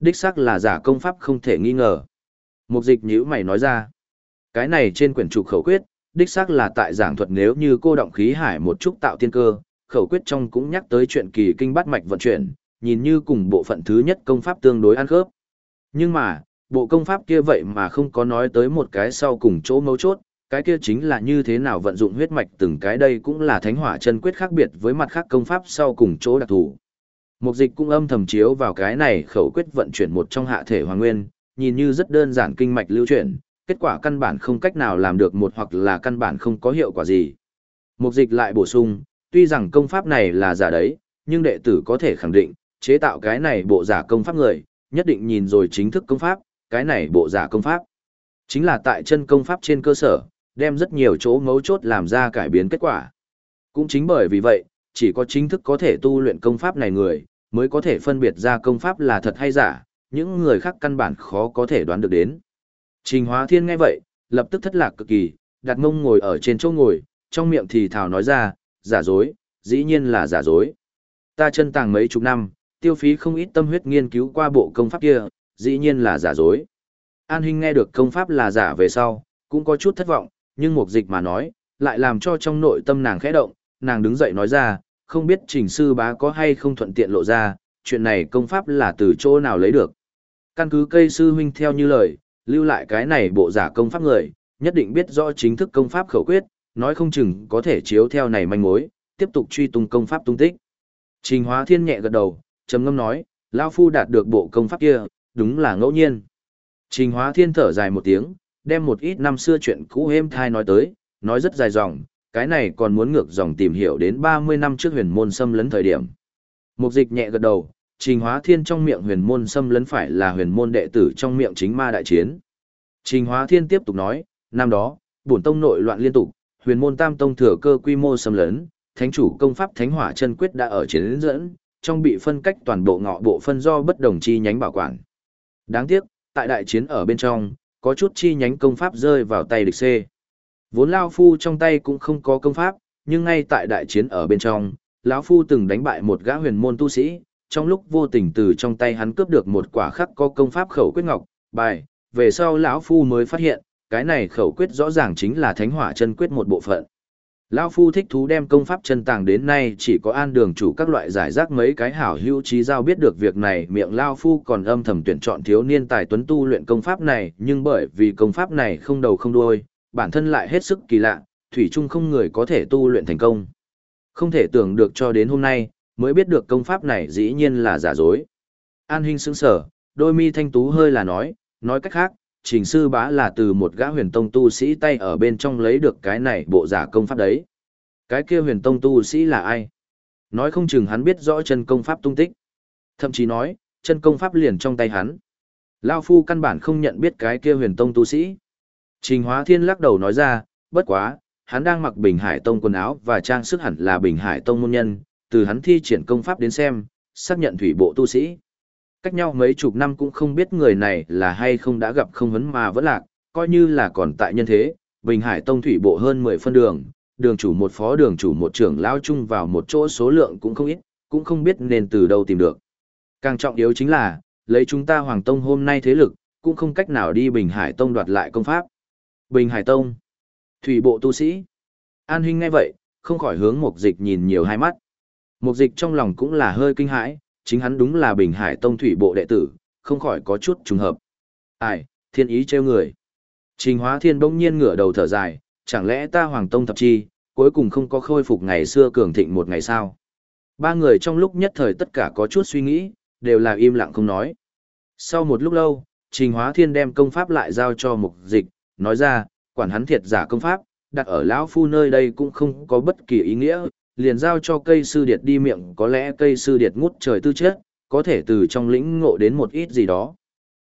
Đích xác là giả công pháp không thể nghi ngờ. Mục dịch nhữ mày nói ra. Cái này trên quyển trục khẩu quyết, đích xác là tại giảng thuật nếu như cô động khí hải một chút tạo tiên cơ, khẩu quyết trong cũng nhắc tới chuyện kỳ kinh bát mạch vận chuyển, nhìn như cùng bộ phận thứ nhất công pháp tương đối ăn khớp. Nhưng mà, bộ công pháp kia vậy mà không có nói tới một cái sau cùng chỗ mấu chốt, cái kia chính là như thế nào vận dụng huyết mạch từng cái đây cũng là thánh hỏa chân quyết khác biệt với mặt khác công pháp sau cùng chỗ đặc thù. Mục dịch cũng âm thầm chiếu vào cái này khẩu quyết vận chuyển một trong hạ thể hoàng nguyên, nhìn như rất đơn giản kinh mạch lưu chuyển, kết quả căn bản không cách nào làm được một hoặc là căn bản không có hiệu quả gì. Mục dịch lại bổ sung, tuy rằng công pháp này là giả đấy, nhưng đệ tử có thể khẳng định, chế tạo cái này bộ giả công pháp người, nhất định nhìn rồi chính thức công pháp, cái này bộ giả công pháp. Chính là tại chân công pháp trên cơ sở, đem rất nhiều chỗ mấu chốt làm ra cải biến kết quả. Cũng chính bởi vì vậy, chỉ có chính thức có thể tu luyện công pháp này người, mới có thể phân biệt ra công pháp là thật hay giả, những người khác căn bản khó có thể đoán được đến. Trình Hóa Thiên nghe vậy, lập tức thất lạc cực kỳ, đặt mông ngồi ở trên chỗ ngồi, trong miệng thì thào nói ra, giả dối, dĩ nhiên là giả dối. Ta chân tàng mấy chục năm, tiêu phí không ít tâm huyết nghiên cứu qua bộ công pháp kia, dĩ nhiên là giả dối. An Hinh nghe được công pháp là giả về sau, cũng có chút thất vọng, nhưng mục dịch mà nói, lại làm cho trong nội tâm nàng khẽ động, nàng đứng dậy nói ra, không biết trình sư bá có hay không thuận tiện lộ ra, chuyện này công pháp là từ chỗ nào lấy được. Căn cứ cây sư huynh theo như lời, lưu lại cái này bộ giả công pháp người, nhất định biết rõ chính thức công pháp khẩu quyết, nói không chừng có thể chiếu theo này manh mối, tiếp tục truy tung công pháp tung tích. Trình Hóa Thiên nhẹ gật đầu, trầm ngâm nói, lão phu đạt được bộ công pháp kia, đúng là ngẫu nhiên. Trình Hóa Thiên thở dài một tiếng, đem một ít năm xưa chuyện cũ êm thai nói tới, nói rất dài dòng, cái này còn muốn ngược dòng tìm hiểu đến 30 năm trước huyền môn xâm lấn thời điểm. Mục dịch nhẹ gật đầu, Trình Hóa Thiên trong miệng huyền môn xâm lấn phải là huyền môn đệ tử trong miệng chính ma đại chiến. Trình Hóa Thiên tiếp tục nói, năm đó, bổn tông nội loạn liên tục, huyền môn tam tông thừa cơ quy mô xâm lấn, thánh chủ công pháp thánh hỏa chân quyết đã ở chiến dẫn, trong bị phân cách toàn bộ ngọ bộ phân do bất đồng chi nhánh bảo quản. Đáng tiếc, tại đại chiến ở bên trong, có chút chi nhánh công pháp rơi vào tay địch C. Vốn Lao Phu trong tay cũng không có công pháp, nhưng ngay tại đại chiến ở bên trong, lão Phu từng đánh bại một gã huyền môn tu sĩ, trong lúc vô tình từ trong tay hắn cướp được một quả khắc có công pháp khẩu quyết ngọc, bài, về sau lão Phu mới phát hiện, cái này khẩu quyết rõ ràng chính là thánh hỏa chân quyết một bộ phận. Lão Phu thích thú đem công pháp chân tàng đến nay chỉ có an đường chủ các loại giải rác mấy cái hảo hữu trí giao biết được việc này miệng Lao Phu còn âm thầm tuyển chọn thiếu niên tài tuấn tu luyện công pháp này nhưng bởi vì công pháp này không đầu không đuôi, bản thân lại hết sức kỳ lạ, thủy chung không người có thể tu luyện thành công. Không thể tưởng được cho đến hôm nay, mới biết được công pháp này dĩ nhiên là giả dối. An Hinh sững sở, đôi mi thanh tú hơi là nói, nói cách khác, trình sư bá là từ một gã huyền tông tu sĩ tay ở bên trong lấy được cái này bộ giả công pháp đấy. Cái kia huyền tông tu sĩ là ai? Nói không chừng hắn biết rõ chân công pháp tung tích. Thậm chí nói, chân công pháp liền trong tay hắn. Lao Phu căn bản không nhận biết cái kia huyền tông tu sĩ. Trình Hóa Thiên lắc đầu nói ra, bất quá, hắn đang mặc Bình Hải Tông quần áo và trang sức hẳn là Bình Hải Tông môn nhân, từ hắn thi triển công pháp đến xem, xác nhận thủy bộ tu sĩ. Cách nhau mấy chục năm cũng không biết người này là hay không đã gặp không vấn mà vẫn lạc, coi như là còn tại nhân thế, Bình Hải Tông thủy bộ hơn 10 phân đường, đường chủ một phó đường chủ một trưởng lao chung vào một chỗ số lượng cũng không ít, cũng không biết nên từ đâu tìm được. Càng trọng yếu chính là, lấy chúng ta Hoàng Tông hôm nay thế lực, cũng không cách nào đi Bình Hải Tông đoạt lại công pháp. Bình Hải Tông. Thủy bộ tu sĩ. An Huynh ngay vậy, không khỏi hướng Mục Dịch nhìn nhiều hai mắt. Mục Dịch trong lòng cũng là hơi kinh hãi, chính hắn đúng là Bình Hải Tông thủy bộ đệ tử, không khỏi có chút trùng hợp. Ai, thiên ý trêu người. Trình Hóa Thiên bỗng nhiên ngửa đầu thở dài, chẳng lẽ ta Hoàng Tông thập chi, cuối cùng không có khôi phục ngày xưa cường thịnh một ngày sao? Ba người trong lúc nhất thời tất cả có chút suy nghĩ, đều là im lặng không nói. Sau một lúc lâu, Trình Hóa Thiên đem công pháp lại giao cho Mục Dịch, nói ra, quản hắn thiệt giả công pháp, đặt ở lão phu nơi đây cũng không có bất kỳ ý nghĩa, liền giao cho cây sư điệt đi miệng có lẽ cây sư điệt ngút trời tư chất, có thể từ trong lĩnh ngộ đến một ít gì đó.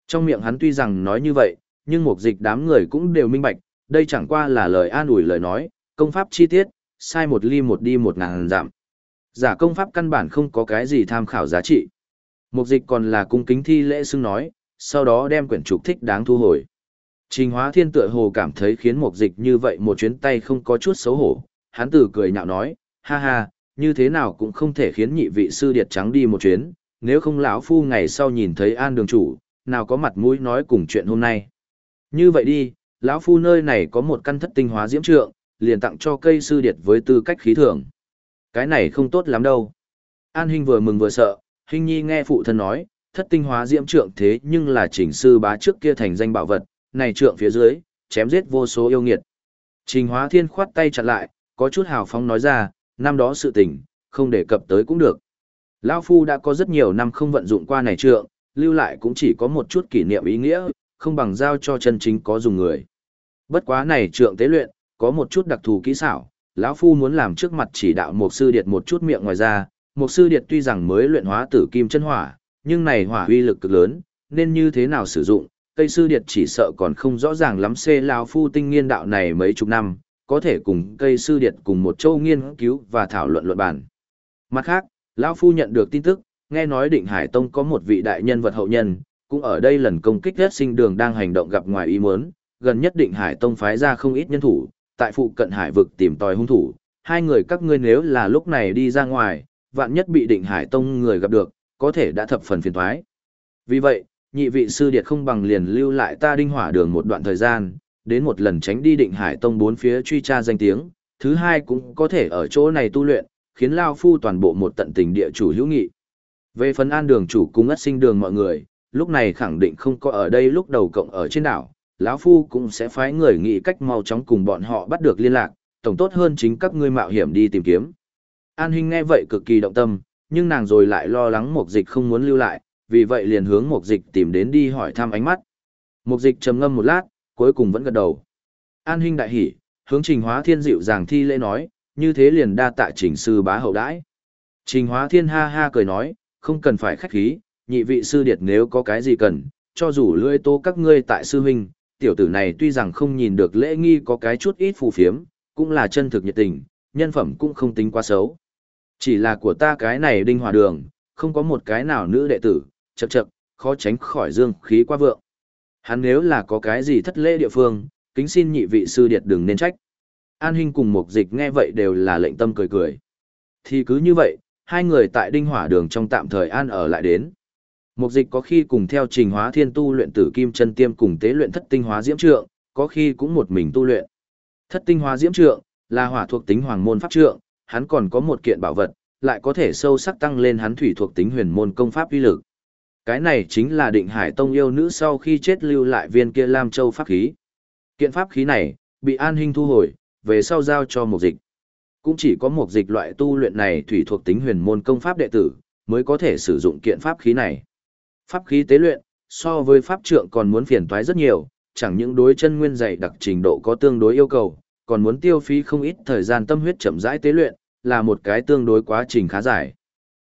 Trong miệng hắn tuy rằng nói như vậy, nhưng một dịch đám người cũng đều minh bạch, đây chẳng qua là lời an ủi lời nói, công pháp chi tiết, sai một ly một đi một ngàn giảm. Giả công pháp căn bản không có cái gì tham khảo giá trị. Mục dịch còn là cung kính thi lễ xưng nói, sau đó đem quyển trục thích đáng thu hồi. Trình hóa thiên tựa hồ cảm thấy khiến mục dịch như vậy một chuyến tay không có chút xấu hổ, hắn tử cười nhạo nói, ha ha, như thế nào cũng không thể khiến nhị vị sư điệt trắng đi một chuyến, nếu không lão phu ngày sau nhìn thấy an đường chủ, nào có mặt mũi nói cùng chuyện hôm nay. Như vậy đi, lão phu nơi này có một căn thất tinh hóa diễm trượng, liền tặng cho cây sư điệt với tư cách khí thưởng. Cái này không tốt lắm đâu. An Hinh vừa mừng vừa sợ, Hinh Nhi nghe phụ thân nói, thất tinh hóa diễm trượng thế nhưng là chỉnh sư bá trước kia thành danh bảo vật, này trượng phía dưới, chém giết vô số yêu nghiệt. Trình hóa thiên khoát tay chặn lại, có chút hào phóng nói ra, năm đó sự tình, không đề cập tới cũng được. Lão Phu đã có rất nhiều năm không vận dụng qua này trượng, lưu lại cũng chỉ có một chút kỷ niệm ý nghĩa, không bằng giao cho chân chính có dùng người. Bất quá này trượng tế luyện, có một chút đặc thù kỹ xảo, lão Phu muốn làm trước mặt chỉ đạo một sư điệt một chút miệng ngoài ra, một sư điệt tuy rằng mới luyện hóa tử kim chân hỏa, nhưng này hỏa uy lực cực lớn, nên như thế nào sử dụng, tây sư điệt chỉ sợ còn không rõ ràng lắm xê lao phu tinh nghiên đạo này mấy chục năm, có thể cùng cây sư điệt cùng một châu nghiên cứu và thảo luận luận bản. Mặt khác, lão phu nhận được tin tức, nghe nói định Hải Tông có một vị đại nhân vật hậu nhân, cũng ở đây lần công kích đất sinh đường đang hành động gặp ngoài ý muốn, gần nhất định Hải Tông phái ra không ít nhân thủ, tại phụ cận hải vực tìm tòi hung thủ, hai người các ngươi nếu là lúc này đi ra ngoài, vạn nhất bị định Hải Tông người gặp được, có thể đã thập phần phiền toái. Vì vậy, nhị vị sư điệt không bằng liền lưu lại ta đinh hỏa đường một đoạn thời gian, đến một lần tránh đi định hải tông bốn phía truy tra danh tiếng, thứ hai cũng có thể ở chỗ này tu luyện, khiến Lao Phu toàn bộ một tận tình địa chủ hữu nghị. Về phần an đường chủ cung ất sinh đường mọi người, lúc này khẳng định không có ở đây lúc đầu cộng ở trên đảo, lão Phu cũng sẽ phái người nghĩ cách mau chóng cùng bọn họ bắt được liên lạc, tổng tốt hơn chính các ngươi mạo hiểm đi tìm kiếm. An Hinh nghe vậy cực kỳ động tâm, nhưng nàng rồi lại lo lắng Mục Dịch không muốn lưu lại, vì vậy liền hướng Mục Dịch tìm đến đi hỏi thăm ánh mắt. Mục Dịch trầm ngâm một lát, cuối cùng vẫn gật đầu. An Hinh đại hỉ, hướng Trình Hóa Thiên dịu dàng thi lễ nói, như thế liền đa tạ Trình sư bá hậu đãi. Trình Hóa Thiên ha ha cười nói, không cần phải khách khí, nhị vị sư điệt nếu có cái gì cần, cho dù lưỡi tố các ngươi tại sư huynh, tiểu tử này tuy rằng không nhìn được lễ nghi có cái chút ít phù phiếm, cũng là chân thực nhiệt tình, nhân phẩm cũng không tính quá xấu. Chỉ là của ta cái này đinh hòa đường, không có một cái nào nữ đệ tử, chậc chậc, khó tránh khỏi dương khí quá vượng. Hắn nếu là có cái gì thất lễ địa phương, kính xin nhị vị sư điệt đừng nên trách. An Hinh cùng Mục Dịch nghe vậy đều là lệnh tâm cười cười. Thì cứ như vậy, hai người tại đinh hỏa đường trong tạm thời an ở lại đến. Mục Dịch có khi cùng theo trình hóa thiên tu luyện tử kim chân tiêm cùng tế luyện thất tinh hóa diễm trượng, có khi cũng một mình tu luyện. Thất tinh hóa diễm trượng là hỏa thuộc tính hoàng môn pháp trượng, hắn còn có một kiện bảo vật, lại có thể sâu sắc tăng lên hắn thủy thuộc tính huyền môn công pháp uy lực. Cái này chính là định hải tông yêu nữ sau khi chết lưu lại viên kia Lam Châu pháp khí. Kiện pháp khí này, bị an hinh thu hồi, về sau giao cho một dịch. Cũng chỉ có một dịch loại tu luyện này thủy thuộc tính huyền môn công pháp đệ tử, mới có thể sử dụng kiện pháp khí này. Pháp khí tế luyện, so với pháp trượng còn muốn phiền toái rất nhiều, chẳng những đối chân nguyên dày đặc trình độ có tương đối yêu cầu, còn muốn tiêu phí không ít thời gian tâm huyết chậm rãi tế luyện, là một cái tương đối quá trình khá dài.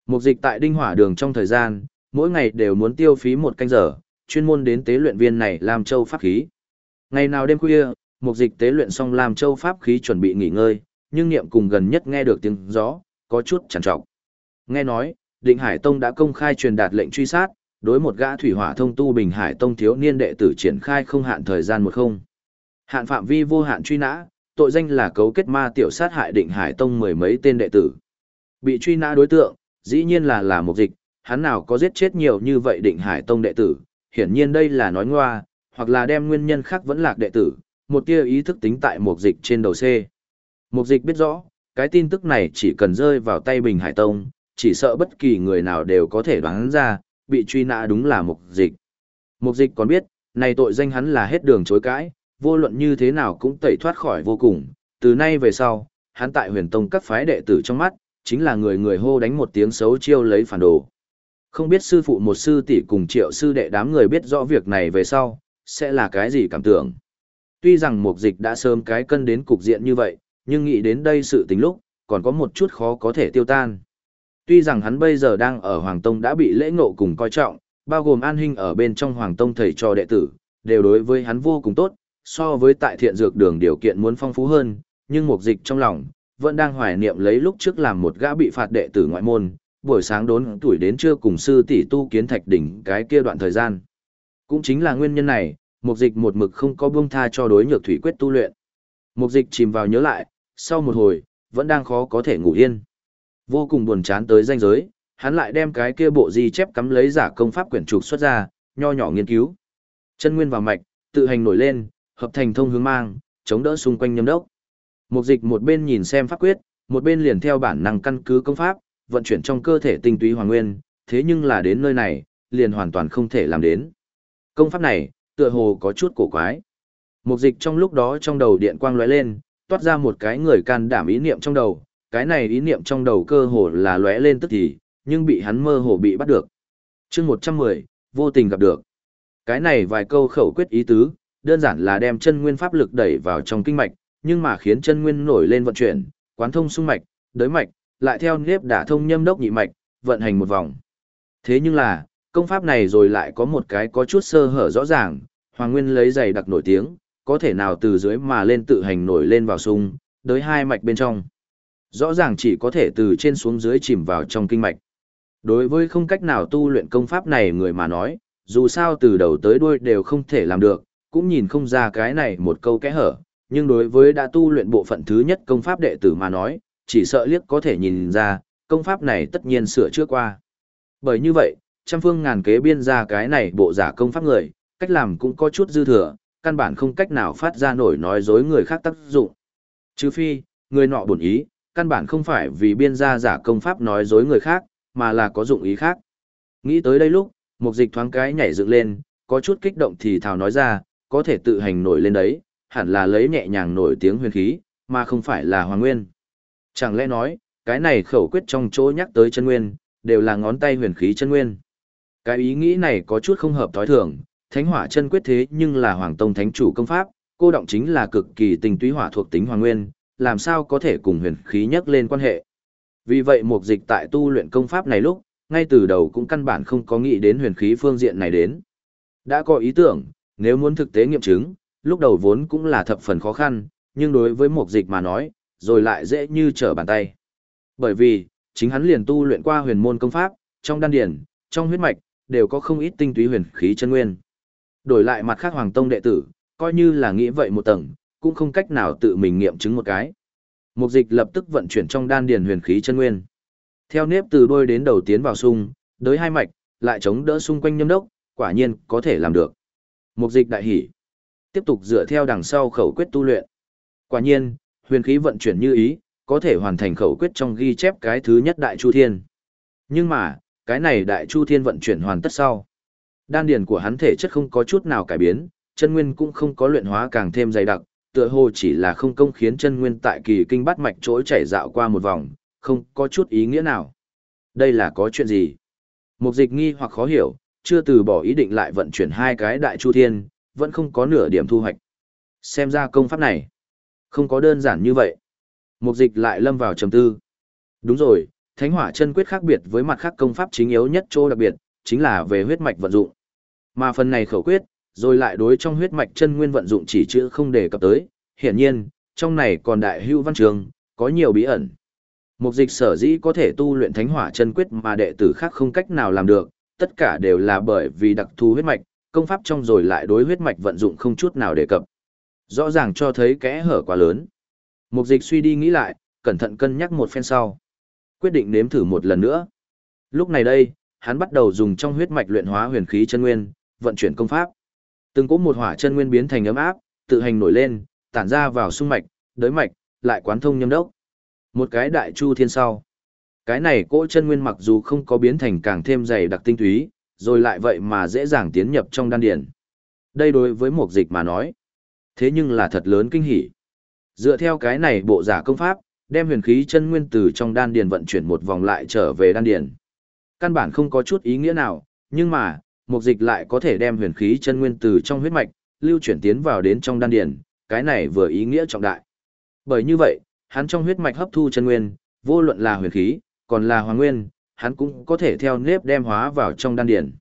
Mục dịch tại đinh hỏa đường trong thời gian, mỗi ngày đều muốn tiêu phí một canh giờ, chuyên môn đến tế luyện viên này làm châu pháp khí. Ngày nào đêm khuya, mục dịch tế luyện xong làm châu pháp khí chuẩn bị nghỉ ngơi, nhưng niệm cùng gần nhất nghe được tiếng gió, có chút chẳng trọng. Nghe nói, Định Hải Tông đã công khai truyền đạt lệnh truy sát, đối một gã thủy hỏa thông tu Bình Hải Tông thiếu niên đệ tử triển khai không hạn thời gian một không. Hạn phạm vi vô hạn truy nã, tội danh là cấu kết ma tiểu sát hại định hải tông mười mấy tên đệ tử. Bị truy nã đối tượng, dĩ nhiên là là một dịch, hắn nào có giết chết nhiều như vậy định hải tông đệ tử, hiển nhiên đây là nói ngoa, hoặc là đem nguyên nhân khác vẫn lạc đệ tử, một tia ý thức tính tại một dịch trên đầu C. Một dịch biết rõ, cái tin tức này chỉ cần rơi vào tay Bình Hải Tông, chỉ sợ bất kỳ người nào đều có thể đoán ra, bị truy nã đúng là một dịch. Một dịch còn biết, này tội danh hắn là hết đường chối cãi, vô luận như thế nào cũng tẩy thoát khỏi vô cùng, từ nay về sau, hắn tại huyền tông các phái đệ tử trong mắt, chính là người người hô đánh một tiếng xấu chiêu lấy phản đồ. Không biết sư phụ một sư tỷ cùng triệu sư đệ đám người biết rõ việc này về sau, sẽ là cái gì cảm tưởng. Tuy rằng mục dịch đã sớm cái cân đến cục diện như vậy, nhưng nghĩ đến đây sự tính lúc, còn có một chút khó có thể tiêu tan. Tuy rằng hắn bây giờ đang ở Hoàng Tông đã bị lễ ngộ cùng coi trọng, bao gồm an hình ở bên trong Hoàng Tông thầy cho đệ tử, đều đối với hắn vô cùng tốt, so với tại thiện dược đường điều kiện muốn phong phú hơn, nhưng mục dịch trong lòng, vẫn đang hoài niệm lấy lúc trước làm một gã bị phạt đệ tử ngoại môn, buổi sáng đốn tuổi đến trưa cùng sư tỷ tu kiến thạch đỉnh cái kia đoạn thời gian. Cũng chính là nguyên nhân này, mục dịch một mực không có buông tha cho đối nhược thủy quyết tu luyện. Mục dịch chìm vào nhớ lại, sau một hồi, vẫn đang khó có thể ngủ yên. Vô cùng buồn chán tới danh giới, hắn lại đem cái kia bộ di chép cắm lấy giả công pháp quyển trục xuất ra, nho nhỏ nghiên cứu. Chân nguyên vào mạch, tự hành nổi lên, hợp thành thông hướng mang, chống đỡ xung quanh nhâm đốc. Mục dịch một bên nhìn xem pháp quyết, một bên liền theo bản năng căn cứ công pháp, vận chuyển trong cơ thể tinh túy hoàng nguyên, thế nhưng là đến nơi này, liền hoàn toàn không thể làm đến. Công pháp này, tựa hồ có chút cổ quái. Mục dịch trong lúc đó trong đầu điện quang lóe lên, toát ra một cái người can đảm ý niệm trong đầu, cái này ý niệm trong đầu cơ hồ là lóe lên tức thì, nhưng bị hắn mơ hồ bị bắt được. chương 110, vô tình gặp được. Cái này vài câu khẩu quyết ý tứ, đơn giản là đem chân nguyên pháp lực đẩy vào trong kinh mạch, nhưng mà khiến chân nguyên nổi lên vận chuyển, quán thông sung mạch, đới mạch, lại theo nếp đả thông nhâm đốc nhị mạch, vận hành một vòng. Thế nhưng là, công pháp này rồi lại có một cái có chút sơ hở rõ ràng, Hoàng Nguyên lấy giày đặc nổi tiếng, có thể nào từ dưới mà lên tự hành nổi lên vào sung, đới hai mạch bên trong. Rõ ràng chỉ có thể từ trên xuống dưới chìm vào trong kinh mạch. Đối với không cách nào tu luyện công pháp này người mà nói, dù sao từ đầu tới đuôi đều không thể làm được, cũng nhìn không ra cái này một câu kẽ hở, nhưng đối với đã tu luyện bộ phận thứ nhất công pháp đệ tử mà nói, chỉ sợ liếc có thể nhìn ra, công pháp này tất nhiên sửa trước qua. Bởi như vậy, trăm phương ngàn kế biên ra cái này bộ giả công pháp người, cách làm cũng có chút dư thừa, căn bản không cách nào phát ra nổi nói dối người khác tác dụng. Trừ phi, người nọ bổn ý, căn bản không phải vì biên ra giả công pháp nói dối người khác, mà là có dụng ý khác. Nghĩ tới đây lúc, một dịch thoáng cái nhảy dựng lên, có chút kích động thì thào nói ra, có thể tự hành nổi lên đấy, hẳn là lấy nhẹ nhàng nổi tiếng huyền khí, mà không phải là hoàng nguyên. Chẳng lẽ nói, cái này khẩu quyết trong chỗ nhắc tới chân nguyên, đều là ngón tay huyền khí chân nguyên. Cái ý nghĩ này có chút không hợp thói thường, thánh hỏa chân quyết thế nhưng là hoàng tông thánh chủ công pháp, cô động chính là cực kỳ tình túy hỏa thuộc tính hoàng nguyên, làm sao có thể cùng huyền khí nhắc lên quan hệ. Vì vậy một dịch tại tu luyện công pháp này lúc, ngay từ đầu cũng căn bản không có nghĩ đến huyền khí phương diện này đến. Đã có ý tưởng, nếu muốn thực tế nghiệm chứng, lúc đầu vốn cũng là thập phần khó khăn, nhưng đối với một dịch mà nói, rồi lại dễ như trở bàn tay. Bởi vì, chính hắn liền tu luyện qua huyền môn công pháp, trong đan điển, trong huyết mạch, đều có không ít tinh túy huyền khí chân nguyên. Đổi lại mặt khác hoàng tông đệ tử, coi như là nghĩ vậy một tầng, cũng không cách nào tự mình nghiệm chứng một cái. Mục dịch lập tức vận chuyển trong đan điền huyền khí chân nguyên. Theo nếp từ đôi đến đầu tiến vào sung, đới hai mạch, lại chống đỡ xung quanh nhâm đốc, quả nhiên có thể làm được. Mục dịch đại hỉ. Tiếp tục dựa theo đằng sau khẩu quyết tu luyện. Quả nhiên, huyền khí vận chuyển như ý, có thể hoàn thành khẩu quyết trong ghi chép cái thứ nhất đại chu thiên. Nhưng mà, cái này đại chu thiên vận chuyển hoàn tất sau. Đan điền của hắn thể chất không có chút nào cải biến, chân nguyên cũng không có luyện hóa càng thêm dày đặc, tựa hồ chỉ là không công khiến chân nguyên tại kỳ kinh bát mạch trỗi chảy dạo qua một vòng, không có chút ý nghĩa nào. Đây là có chuyện gì? Mục dịch nghi hoặc khó hiểu, chưa từ bỏ ý định lại vận chuyển hai cái đại chu thiên, vẫn không có nửa điểm thu hoạch. Xem ra công pháp này, không có đơn giản như vậy. Mục dịch lại lâm vào trầm tư. Đúng rồi, thánh hỏa chân quyết khác biệt với mặt khác công pháp chính yếu nhất chỗ đặc biệt, chính là về huyết mạch vận dụng. Mà phần này khẩu quyết, rồi lại đối trong huyết mạch chân nguyên vận dụng chỉ chữ không đề cập tới, hiển nhiên, trong này còn đại hưu văn trường, có nhiều bí ẩn. Mục dịch sở dĩ có thể tu luyện thánh hỏa chân quyết mà đệ tử khác không cách nào làm được, tất cả đều là bởi vì đặc thù huyết mạch, công pháp trong rồi lại đối huyết mạch vận dụng không chút nào đề cập. Rõ ràng cho thấy kẽ hở quá lớn. Mục dịch suy đi nghĩ lại, cẩn thận cân nhắc một phen sau. Quyết định nếm thử một lần nữa. Lúc này đây, hắn bắt đầu dùng trong huyết mạch luyện hóa huyền khí chân nguyên, vận chuyển công pháp. Từng cỗ một hỏa chân nguyên biến thành ấm áp, tự hành nổi lên, tản ra vào sung mạch, đới mạch, lại quán thông nhâm đốc. Một cái đại chu thiên sau. Cái này cỗ chân nguyên mặc dù không có biến thành càng thêm dày đặc tinh túy, rồi lại vậy mà dễ dàng tiến nhập trong đan điển. Đây đối với một dịch mà nói. Thế nhưng là thật lớn kinh hỉ. Dựa theo cái này bộ giả công pháp, đem huyền khí chân nguyên từ trong đan điền vận chuyển một vòng lại trở về đan điền. Căn bản không có chút ý nghĩa nào, nhưng mà, mục dịch lại có thể đem huyền khí chân nguyên từ trong huyết mạch, lưu chuyển tiến vào đến trong đan điền, cái này vừa ý nghĩa trọng đại. Bởi như vậy, hắn trong huyết mạch hấp thu chân nguyên, vô luận là huyền khí, còn là hoàng nguyên, hắn cũng có thể theo nếp đem hóa vào trong đan điền.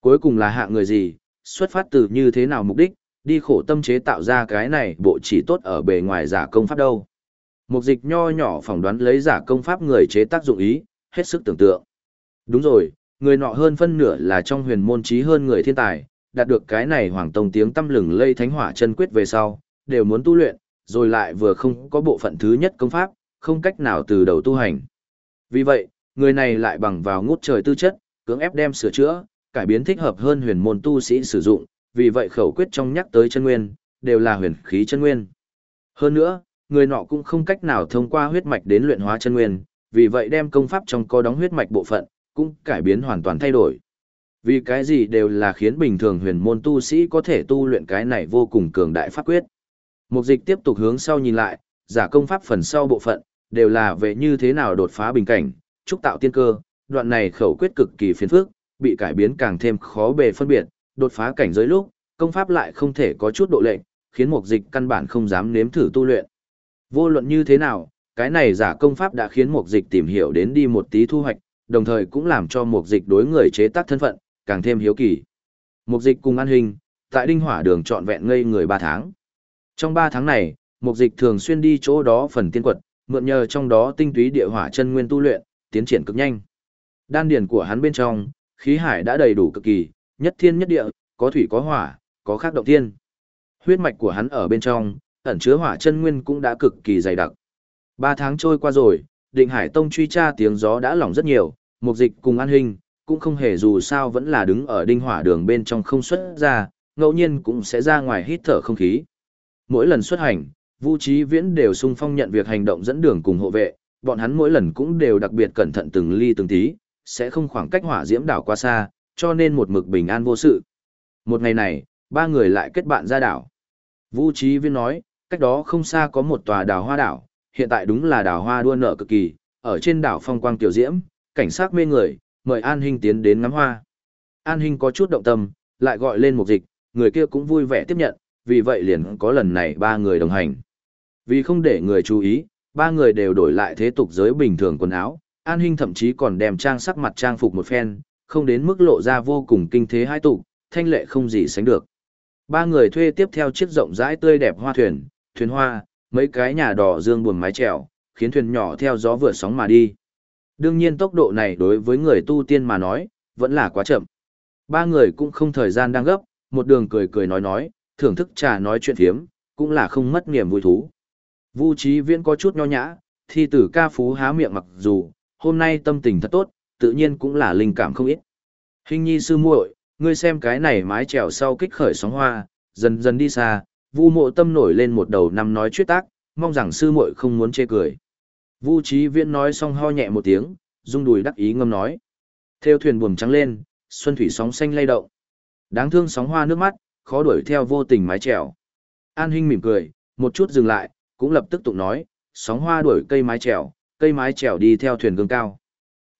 Cuối cùng là hạ người gì, xuất phát từ như thế nào mục đích, đi khổ tâm chế tạo ra cái này bộ chỉ tốt ở bề ngoài giả công pháp đâu. một dịch nho nhỏ phỏng đoán lấy giả công pháp người chế tác dụng ý, hết sức tưởng tượng. Đúng rồi, người nọ hơn phân nửa là trong huyền môn trí hơn người thiên tài, đạt được cái này hoàng tông tiếng tâm lừng lây thánh hỏa chân quyết về sau, đều muốn tu luyện, rồi lại vừa không có bộ phận thứ nhất công pháp, không cách nào từ đầu tu hành. Vì vậy, người này lại bằng vào ngút trời tư chất, cưỡng ép đem sửa chữa, cải biến thích hợp hơn huyền môn tu sĩ sử dụng, vì vậy khẩu quyết trong nhắc tới chân nguyên, đều là huyền khí chân nguyên. Hơn nữa, người nọ cũng không cách nào thông qua huyết mạch đến luyện hóa chân nguyên, vì vậy đem công pháp trong co đóng huyết mạch bộ phận, cũng cải biến hoàn toàn thay đổi. Vì cái gì đều là khiến bình thường huyền môn tu sĩ có thể tu luyện cái này vô cùng cường đại pháp quyết. Mục dịch tiếp tục hướng sau nhìn lại, giả công pháp phần sau bộ phận, đều là về như thế nào đột phá bình cảnh, trúc tạo tiên cơ, đoạn này khẩu quyết cực kỳ phiền phức, bị cải biến càng thêm khó bề phân biệt, đột phá cảnh giới lúc, công pháp lại không thể có chút độ lệnh, khiến mục dịch căn bản không dám nếm thử tu luyện. Vô luận như thế nào, cái này giả công pháp đã khiến mục dịch tìm hiểu đến đi một tí thu hoạch, đồng thời cũng làm cho mục dịch đối người chế tác thân phận, càng thêm hiếu kỳ. Mục dịch cùng an hình, tại đinh hỏa đường trọn vẹn ngây người 3 tháng. Trong 3 tháng này, mục dịch thường xuyên đi chỗ đó phần tiên quật, mượn nhờ trong đó tinh túy địa hỏa chân nguyên tu luyện, tiến triển cực nhanh. Đan điển của hắn bên trong, khí hải đã đầy đủ cực kỳ, nhất thiên nhất địa, có thủy có hỏa, có khác động thiên. Huyết mạch của hắn ở bên trong, ẩn chứa hỏa chân nguyên cũng đã cực kỳ dày đặc. Ba tháng trôi qua rồi, định hải tông truy tra tiếng gió đã lỏng rất nhiều, mục dịch cùng an hình, cũng không hề dù sao vẫn là đứng ở đinh hỏa đường bên trong không xuất ra, ngẫu nhiên cũng sẽ ra ngoài hít thở không khí. Mỗi lần xuất hành, Vu Chí Viễn đều sung phong nhận việc hành động dẫn đường cùng hộ vệ, bọn hắn mỗi lần cũng đều đặc biệt cẩn thận từng ly từng tí, sẽ không khoảng cách hỏa diễm đảo quá xa, cho nên một mực bình an vô sự. Một ngày này, ba người lại kết bạn ra đảo. Vu Chí viên nói, cách đó không xa có một tòa đảo hoa đảo, hiện tại đúng là đảo hoa đua nợ cực kỳ, ở trên đảo phong quang tiểu diễm, cảnh sát mê người, mời An Hinh tiến đến ngắm hoa. An Hinh có chút động tâm, lại gọi lên một dịch, người kia cũng vui vẻ tiếp nhận, vì vậy liền có lần này ba người đồng hành. Vì không để người chú ý, ba người đều đổi lại thế tục giới bình thường quần áo, An Hinh thậm chí còn đem trang sắc mặt trang phục một phen, không đến mức lộ ra vô cùng kinh thế hai tụ thanh lệ không gì sánh được. Ba người thuê tiếp theo chiếc rộng rãi tươi đẹp hoa thuyền, thuyền hoa, mấy cái nhà đỏ dương buồm mái chèo, khiến thuyền nhỏ theo gió vượt sóng mà đi. Đương nhiên tốc độ này đối với người tu tiên mà nói, vẫn là quá chậm. Ba người cũng không thời gian đang gấp, một đường cười cười nói nói, thưởng thức trà nói chuyện thiếm, cũng là không mất niềm vui thú. Vu Chí Viễn có chút nho nhã, thi tử ca phú há miệng mặc dù, hôm nay tâm tình thật tốt, tự nhiên cũng là linh cảm không ít. Hình nhi sư muội, ngươi xem cái này mái trèo sau kích khởi sóng hoa, dần dần đi xa, Vu mộ tâm nổi lên một đầu năm nói chuyết tác, mong rằng sư muội không muốn chê cười. Vu Chí Viễn nói xong ho nhẹ một tiếng, rung đùi đắc ý ngâm nói. Theo thuyền buồm trắng lên, xuân thủy sóng xanh lay động. Đáng thương sóng hoa nước mắt, khó đuổi theo vô tình mái trèo. An Hinh mỉm cười, một chút dừng lại, cũng lập tức tụng nói, sóng hoa đuổi cây mái trèo, cây mái trèo đi theo thuyền gương cao.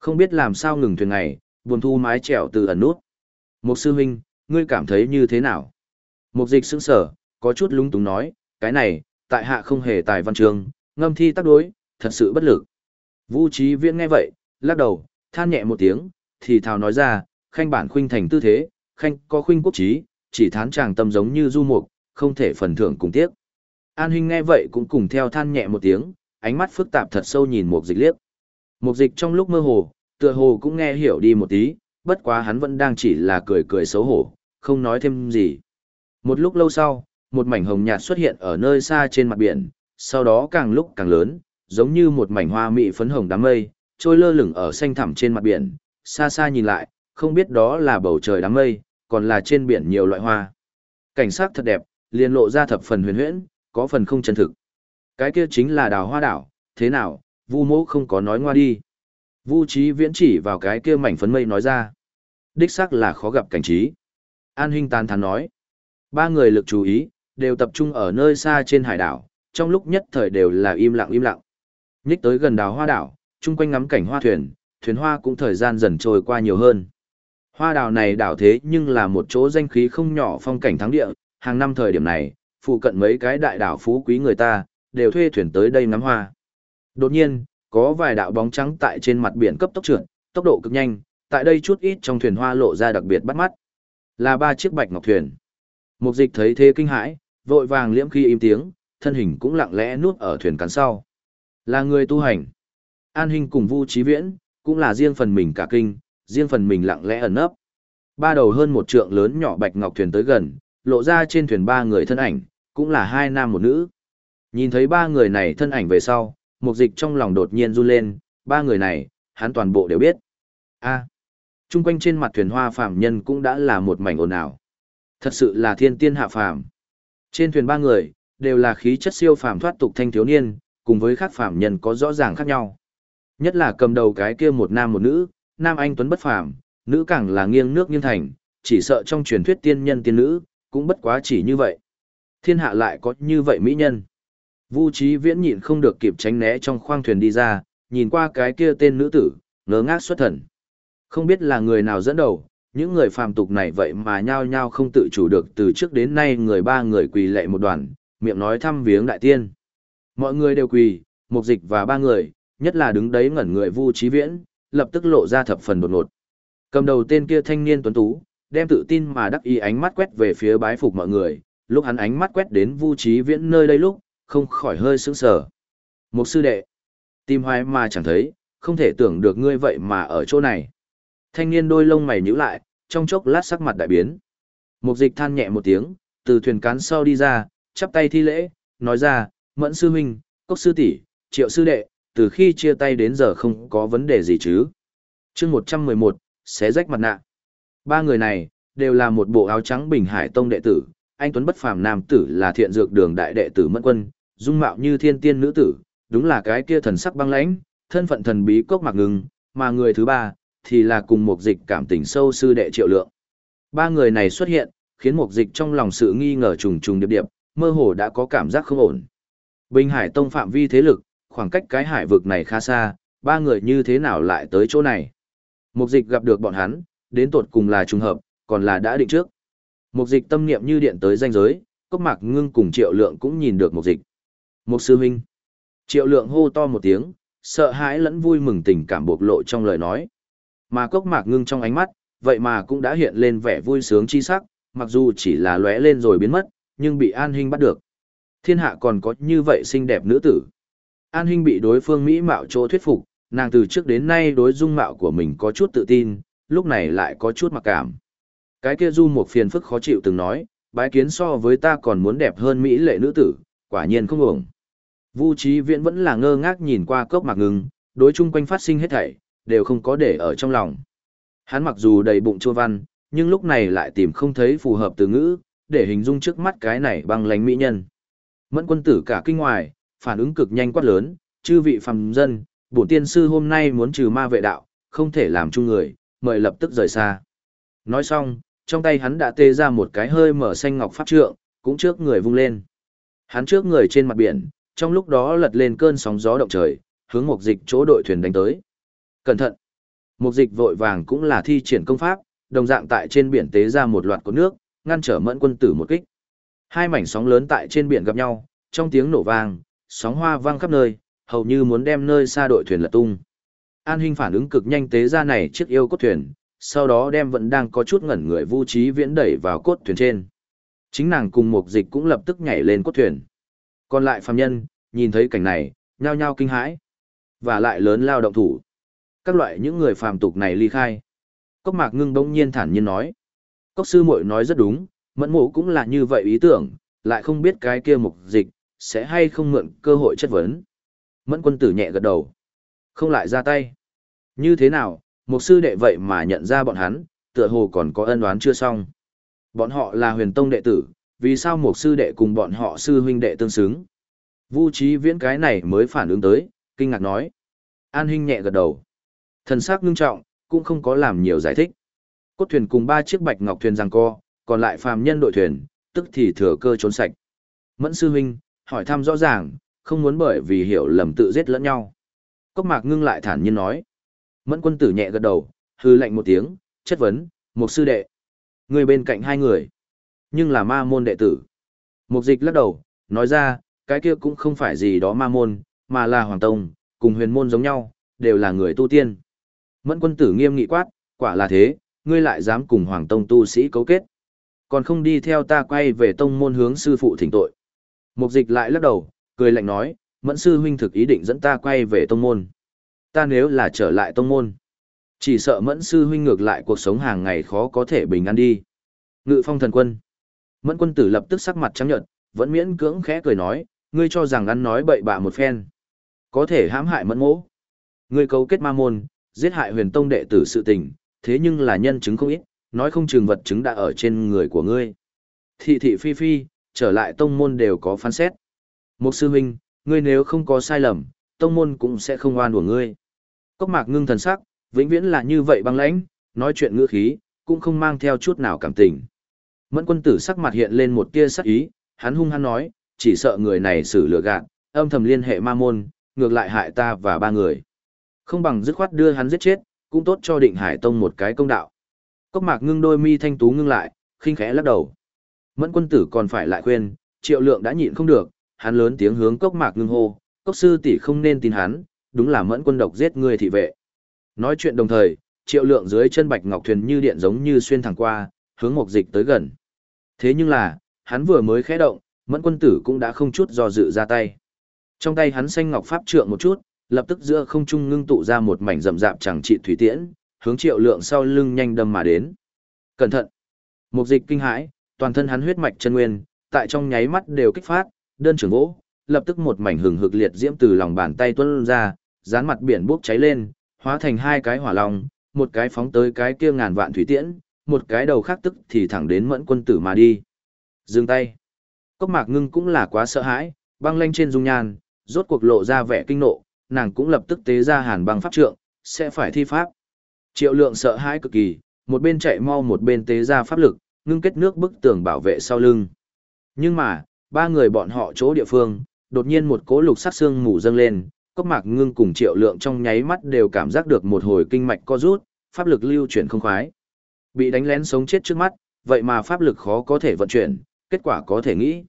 Không biết làm sao ngừng thuyền này, buồn thu mái trèo từ ẩn nút. Một sư huynh, ngươi cảm thấy như thế nào? Một dịch sững sở, có chút lúng túng nói, cái này, tại hạ không hề tài văn trường, ngâm thi tác đối, thật sự bất lực. Vũ trí viễn nghe vậy, lắc đầu, than nhẹ một tiếng, thì thào nói ra, khanh bản khuynh thành tư thế, khanh có khuynh quốc trí, chỉ thán chàng tâm giống như du mục, không thể phần thưởng cùng tiếc. An huynh nghe vậy cũng cùng theo than nhẹ một tiếng, ánh mắt phức tạp thật sâu nhìn Mục Dịch liếc. Mục Dịch trong lúc mơ hồ, tựa hồ cũng nghe hiểu đi một tí, bất quá hắn vẫn đang chỉ là cười cười xấu hổ, không nói thêm gì. Một lúc lâu sau, một mảnh hồng nhạt xuất hiện ở nơi xa trên mặt biển, sau đó càng lúc càng lớn, giống như một mảnh hoa mị phấn hồng đám mây, trôi lơ lửng ở xanh thẳm trên mặt biển, xa xa nhìn lại, không biết đó là bầu trời đám mây, còn là trên biển nhiều loại hoa. Cảnh sắc thật đẹp, liền lộ ra thập phần huyền huyễn, có phần không chân thực. Cái kia chính là đào hoa đảo, thế nào, vu mẫu không có nói ngoa đi. Vu trí viễn chỉ vào cái kia mảnh phấn mây nói ra. Đích xác là khó gặp cảnh trí. An Hinh tàn thán nói. Ba người lực chú ý, đều tập trung ở nơi xa trên hải đảo, trong lúc nhất thời đều là im lặng im lặng. Nhích tới gần đảo hoa đảo, chung quanh ngắm cảnh hoa thuyền, thuyền hoa cũng thời gian dần trôi qua nhiều hơn. Hoa đảo này đảo thế nhưng là một chỗ danh khí không nhỏ phong cảnh thắng địa, hàng năm thời điểm này, phụ cận mấy cái đại đảo phú quý người ta, đều thuê thuyền tới đây ngắm hoa. Đột nhiên, có vài đạo bóng trắng tại trên mặt biển cấp tốc trượt, tốc độ cực nhanh, tại đây chút ít trong thuyền hoa lộ ra đặc biệt bắt mắt. Là ba chiếc bạch ngọc thuyền. Mục dịch thấy thế kinh hãi, vội vàng liễm khi im tiếng, thân hình cũng lặng lẽ nuốt ở thuyền cắn sau. Là người tu hành. An Hinh cùng Vu Chí Viễn, cũng là riêng phần mình cả kinh, riêng phần mình lặng lẽ ẩn nấp. Ba đầu hơn một trượng lớn nhỏ bạch ngọc thuyền tới gần, lộ ra trên thuyền ba người thân ảnh, cũng là hai nam một nữ. Nhìn thấy ba người này thân ảnh về sau, mục dịch trong lòng đột nhiên run lên, ba người này, hắn toàn bộ đều biết. a à, chung quanh trên mặt thuyền hoa phàm nhân cũng đã là một mảnh ồn ào. Thật sự là thiên tiên hạ phàm. Trên thuyền ba người, đều là khí chất siêu phàm thoát tục thanh thiếu niên, cùng với khác phàm nhân có rõ ràng khác nhau. Nhất là cầm đầu cái kia một nam một nữ, nam anh tuấn bất phàm, nữ càng là nghiêng nước nghiêng thành, chỉ sợ trong truyền thuyết tiên nhân tiên nữ, cũng bất quá chỉ như vậy. Thiên hạ lại có như vậy mỹ nhân. Vu Chí Viễn nhịn không được kịp tránh né trong khoang thuyền đi ra, nhìn qua cái kia tên nữ tử, ngớ ngác xuất thần. Không biết là người nào dẫn đầu, những người phàm tục này vậy mà nhao nhao không tự chủ được từ trước đến nay người ba người quỳ lệ một đoàn, miệng nói thăm viếng đại tiên. Mọi người đều quỳ, mục dịch và ba người, nhất là đứng đấy ngẩn người Vu Chí Viễn, lập tức lộ ra thập phần đột ngột. Cầm đầu tên kia thanh niên tuấn tú, đem tự tin mà đắc ý ánh mắt quét về phía bái phục mọi người, lúc hắn ánh mắt quét đến Vu Trí Viễn nơi đây lúc, không khỏi hơi sững sờ. Một sư đệ, tìm hoài mà chẳng thấy, không thể tưởng được ngươi vậy mà ở chỗ này. Thanh niên đôi lông mày nhíu lại, trong chốc lát sắc mặt đại biến. Mục dịch than nhẹ một tiếng, từ thuyền cán sau đi ra, chắp tay thi lễ, nói ra, mẫn sư huynh, cốc sư tỷ, triệu sư đệ, từ khi chia tay đến giờ không có vấn đề gì chứ. chương 111, xé rách mặt nạ. Ba người này, đều là một bộ áo trắng bình hải tông đệ tử, anh Tuấn bất phàm nam tử là thiện dược đường đại đệ tử Mẫn Quân, dung mạo như thiên tiên nữ tử, đúng là cái kia thần sắc băng lãnh, thân phận thần bí cốc mạc ngừng, mà người thứ ba, thì là cùng một dịch cảm tình sâu sư đệ triệu lượng. Ba người này xuất hiện, khiến một dịch trong lòng sự nghi ngờ trùng trùng điệp điệp, mơ hồ đã có cảm giác không ổn. Bình Hải Tông phạm vi thế lực, khoảng cách cái hải vực này khá xa, ba người như thế nào lại tới chỗ này. Một dịch gặp được bọn hắn, đến tột cùng là trùng hợp, còn là đã định trước. Một dịch tâm niệm như điện tới danh giới, cốc mạc ngưng cùng triệu lượng cũng nhìn được một dịch. Một sư huynh. Triệu lượng hô to một tiếng, sợ hãi lẫn vui mừng tình cảm bộc lộ trong lời nói. Mà cốc mạc ngưng trong ánh mắt, vậy mà cũng đã hiện lên vẻ vui sướng chi sắc, mặc dù chỉ là lóe lên rồi biến mất, nhưng bị An Hinh bắt được. Thiên hạ còn có như vậy xinh đẹp nữ tử. An Hinh bị đối phương Mỹ mạo chỗ thuyết phục, nàng từ trước đến nay đối dung mạo của mình có chút tự tin, lúc này lại có chút mặc cảm. Cái kia du một phiền phức khó chịu từng nói, bái kiến so với ta còn muốn đẹp hơn Mỹ lệ nữ tử, quả nhiên không ổng. Vu Trí Viễn vẫn là ngơ ngác nhìn qua cốc mạc ngừng, đối chung quanh phát sinh hết thảy, đều không có để ở trong lòng. Hắn mặc dù đầy bụng chua văn, nhưng lúc này lại tìm không thấy phù hợp từ ngữ, để hình dung trước mắt cái này băng lánh mỹ nhân. Mẫn quân tử cả kinh ngoài, phản ứng cực nhanh quát lớn, chư vị phàm dân, bổn tiên sư hôm nay muốn trừ ma vệ đạo, không thể làm chung người, mời lập tức rời xa. Nói xong, trong tay hắn đã tê ra một cái hơi mở xanh ngọc pháp trượng, cũng trước người vung lên. Hắn trước người trên mặt biển, trong lúc đó lật lên cơn sóng gió động trời, hướng mục dịch chỗ đội thuyền đánh tới. Cẩn thận! mục dịch vội vàng cũng là thi triển công pháp, đồng dạng tại trên biển tế ra một loạt cột nước, ngăn trở mẫn quân tử một kích. Hai mảnh sóng lớn tại trên biển gặp nhau, trong tiếng nổ vang, sóng hoa vang khắp nơi, hầu như muốn đem nơi xa đội thuyền lật tung. An Hinh phản ứng cực nhanh tế ra này chiếc yêu cốt thuyền, sau đó đem vẫn đang có chút ngẩn người vu trí viễn đẩy vào cốt thuyền trên. Chính nàng cùng mục dịch cũng lập tức nhảy lên cốt thuyền. Còn lại phàm nhân, nhìn thấy cảnh này, nhao nhao kinh hãi. Và lại lớn lao động thủ. Các loại những người phàm tục này ly khai. Cốc mạc ngưng bỗng nhiên thản nhiên nói. Cốc sư muội nói rất đúng, mẫn mộ cũng là như vậy ý tưởng, lại không biết cái kia mục dịch, sẽ hay không mượn cơ hội chất vấn. Mẫn quân tử nhẹ gật đầu. Không lại ra tay. Như thế nào, một sư đệ vậy mà nhận ra bọn hắn, tựa hồ còn có ân oán chưa xong. Bọn họ là huyền tông đệ tử, vì sao một sư đệ cùng bọn họ sư huynh đệ tương xứng. Vu trí viễn cái này mới phản ứng tới, kinh ngạc nói. An Hinh nhẹ gật đầu. Thần sắc ngưng trọng, cũng không có làm nhiều giải thích. Cốt thuyền cùng ba chiếc bạch ngọc thuyền giằng co, còn lại phàm nhân đội thuyền, tức thì thừa cơ trốn sạch. Mẫn sư huynh, hỏi thăm rõ ràng, không muốn bởi vì hiểu lầm tự giết lẫn nhau. Cốc mạc ngưng lại thản nhiên nói. Mẫn quân tử nhẹ gật đầu, hư lạnh một tiếng, chất vấn, một sư đệ. Người bên cạnh hai người, nhưng là ma môn đệ tử. Mục dịch lắc đầu, nói ra, cái kia cũng không phải gì đó ma môn, mà là hoàng tông, cùng huyền môn giống nhau, đều là người tu tiên. Mẫn quân tử nghiêm nghị quát, quả là thế, ngươi lại dám cùng hoàng tông tu sĩ cấu kết. Còn không đi theo ta quay về tông môn hướng sư phụ thỉnh tội. Mục dịch lại lắc đầu, cười lạnh nói, mẫn sư huynh thực ý định dẫn ta quay về tông môn. Ta nếu là trở lại tông môn, chỉ sợ mẫn sư huynh ngược lại cuộc sống hàng ngày khó có thể bình an đi. Ngự phong thần quân. Mẫn quân tử lập tức sắc mặt trắng nhợt, vẫn miễn cưỡng khẽ cười nói, ngươi cho rằng ăn nói bậy bạ một phen. Có thể hãm hại mẫn mỗ. Ngươi cấu kết ma môn, giết hại huyền tông đệ tử sự tình, thế nhưng là nhân chứng không ít, nói không chừng vật chứng đã ở trên người của ngươi. Thị thị phi phi, trở lại tông môn đều có phán xét. Một sư huynh, ngươi nếu không có sai lầm, tông môn cũng sẽ không oan của ngươi. Cốc mạc ngưng thần sắc, vĩnh viễn là như vậy băng lãnh, nói chuyện ngữ khí, cũng không mang theo chút nào cảm tình. Mẫn quân tử sắc mặt hiện lên một tia sắc ý, hắn hung hăng nói, chỉ sợ người này xử lừa gạt, âm thầm liên hệ ma môn, ngược lại hại ta và ba người. Không bằng dứt khoát đưa hắn giết chết, cũng tốt cho định hải tông một cái công đạo. Cốc mạc ngưng đôi mi thanh tú ngưng lại, khinh khẽ lắc đầu. Mẫn quân tử còn phải lại khuyên, triệu lượng đã nhịn không được, hắn lớn tiếng hướng cốc mạc ngưng hô, cốc sư tỷ không nên tin hắn, đúng là mẫn quân độc giết người thị vệ. Nói chuyện đồng thời, triệu lượng dưới chân bạch ngọc thuyền như điện giống như xuyên thẳng qua, hướng mục dịch tới gần. Thế nhưng là, hắn vừa mới khẽ động, mẫn quân tử cũng đã không chút do dự ra tay. Trong tay hắn xanh ngọc pháp trượng một chút, lập tức giữa không trung ngưng tụ ra một mảnh rậm rạp chẳng trị thủy tiễn, hướng triệu lượng sau lưng nhanh đâm mà đến. Cẩn thận! Mục dịch kinh hãi, toàn thân hắn huyết mạch chân nguyên, tại trong nháy mắt đều kích phát, đơn trưởng gỗ, lập tức một mảnh hừng hực liệt diễm từ lòng bàn tay tuôn ra, dán mặt biển bốc cháy lên, hóa thành hai cái hỏa long, một cái phóng tới cái kia ngàn vạn thủy tiễn, một cái đầu khác tức thì thẳng đến mẫn quân tử mà đi. Dừng tay. Cốc mạc ngưng cũng là quá sợ hãi, băng lanh trên dung nhan, rốt cuộc lộ ra vẻ kinh nộ, nàng cũng lập tức tế ra hàn băng pháp trượng, sẽ phải thi pháp. Triệu lượng sợ hãi cực kỳ, một bên chạy mau một bên tế ra pháp lực, ngưng kết nước bức tường bảo vệ sau lưng. Nhưng mà, ba người bọn họ chỗ địa phương, đột nhiên một cỗ lục sắc xương mù dâng lên, cốc mạc ngưng cùng triệu lượng trong nháy mắt đều cảm giác được một hồi kinh mạch co rút, pháp lực lưu chuyển không khoái. Bị đánh lén sống chết trước mắt, vậy mà pháp lực khó có thể vận chuyển, kết quả có thể nghĩ.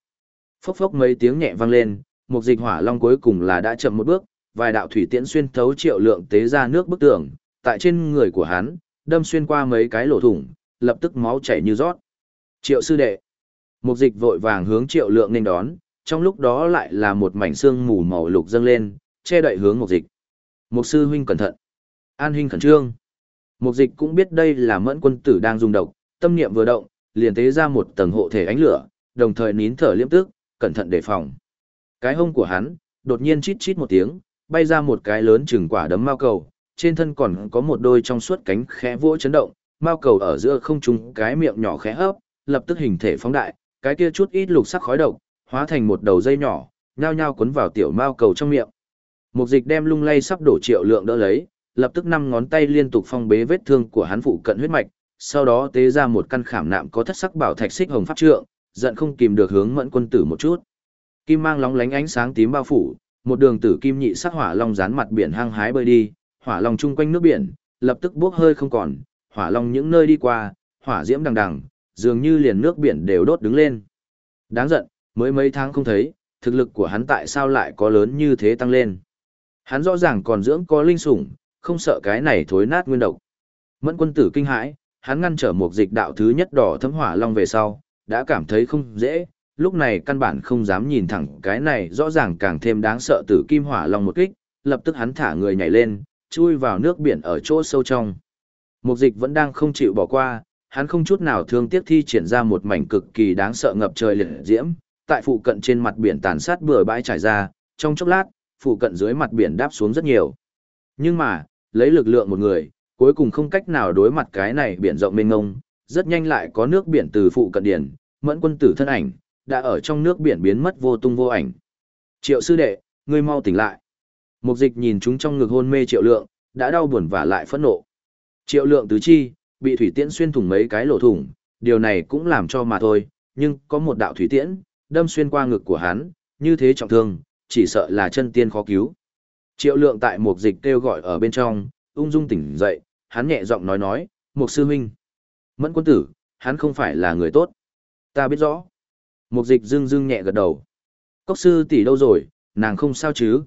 Phốc phốc mấy tiếng nhẹ vang lên, một dịch hỏa long cuối cùng là đã chậm một bước, vài đạo thủy tiễn xuyên thấu triệu lượng tế ra nước bức tường, tại trên người của hắn, đâm xuyên qua mấy cái lỗ thủng, lập tức máu chảy như rót. Triệu sư đệ. Một dịch vội vàng hướng triệu lượng nên đón, trong lúc đó lại là một mảnh xương mù màu lục dâng lên, che đậy hướng một dịch. Một sư huynh cẩn thận. An huynh khẩn trương. Mục dịch cũng biết đây là mẫn quân tử đang dùng độc, tâm niệm vừa động, liền tế ra một tầng hộ thể ánh lửa, đồng thời nín thở liêm tức, cẩn thận đề phòng. Cái hông của hắn, đột nhiên chít chít một tiếng, bay ra một cái lớn chừng quả đấm mao cầu, trên thân còn có một đôi trong suốt cánh khẽ vỗ chấn động, mao cầu ở giữa không trung cái miệng nhỏ khẽ hấp, lập tức hình thể phóng đại, cái kia chút ít lục sắc khói độc, hóa thành một đầu dây nhỏ, nhao nhao cuốn vào tiểu mao cầu trong miệng. Mục dịch đem lung lay sắp đổ triệu lượng đỡ lấy, lập tức năm ngón tay liên tục phong bế vết thương của hắn phụ cận huyết mạch, sau đó tế ra một căn khảm nạm có thất sắc bảo thạch xích hồng pháp trượng, giận không kìm được hướng mẫn quân tử một chút. Kim mang lóng lánh ánh sáng tím bao phủ, một đường tử kim nhị sắc hỏa long dán mặt biển hăng hái bơi đi, hỏa long chung quanh nước biển, lập tức bốc hơi không còn, hỏa long những nơi đi qua, hỏa diễm đằng đằng, dường như liền nước biển đều đốt đứng lên. Đáng giận, mới mấy tháng không thấy, thực lực của hắn tại sao lại có lớn như thế tăng lên. Hắn rõ ràng còn dưỡng có linh sủng, không sợ cái này thối nát nguyên độc. Mẫn quân tử kinh hãi, hắn ngăn trở một dịch đạo thứ nhất đỏ thấm hỏa long về sau, đã cảm thấy không dễ, lúc này căn bản không dám nhìn thẳng cái này rõ ràng càng thêm đáng sợ tử kim hỏa long một kích, lập tức hắn thả người nhảy lên, chui vào nước biển ở chỗ sâu trong. Mục dịch vẫn đang không chịu bỏ qua, hắn không chút nào thương tiếc thi triển ra một mảnh cực kỳ đáng sợ ngập trời liệt diễm, tại phụ cận trên mặt biển tàn sát bừa bãi trải ra, trong chốc lát, phụ cận dưới mặt biển đáp xuống rất nhiều. Nhưng mà, lấy lực lượng một người, cuối cùng không cách nào đối mặt cái này biển rộng mênh mông, rất nhanh lại có nước biển từ phụ cận điển, mẫn quân tử thân ảnh, đã ở trong nước biển biến mất vô tung vô ảnh. Triệu sư đệ, ngươi mau tỉnh lại. Mục dịch nhìn chúng trong ngực hôn mê triệu lượng, đã đau buồn và lại phẫn nộ. Triệu lượng tứ chi, bị thủy tiễn xuyên thủng mấy cái lỗ thủng, điều này cũng làm cho mà thôi, nhưng có một đạo thủy tiễn, đâm xuyên qua ngực của hắn, như thế trọng thương, chỉ sợ là chân tiên khó cứu. Triệu lượng tại một dịch kêu gọi ở bên trong, ung dung tỉnh dậy, hắn nhẹ giọng nói nói, một sư huynh. Mẫn quân tử, hắn không phải là người tốt. Ta biết rõ. Một dịch dưng dưng nhẹ gật đầu. Cốc sư tỷ đâu rồi, nàng không sao chứ.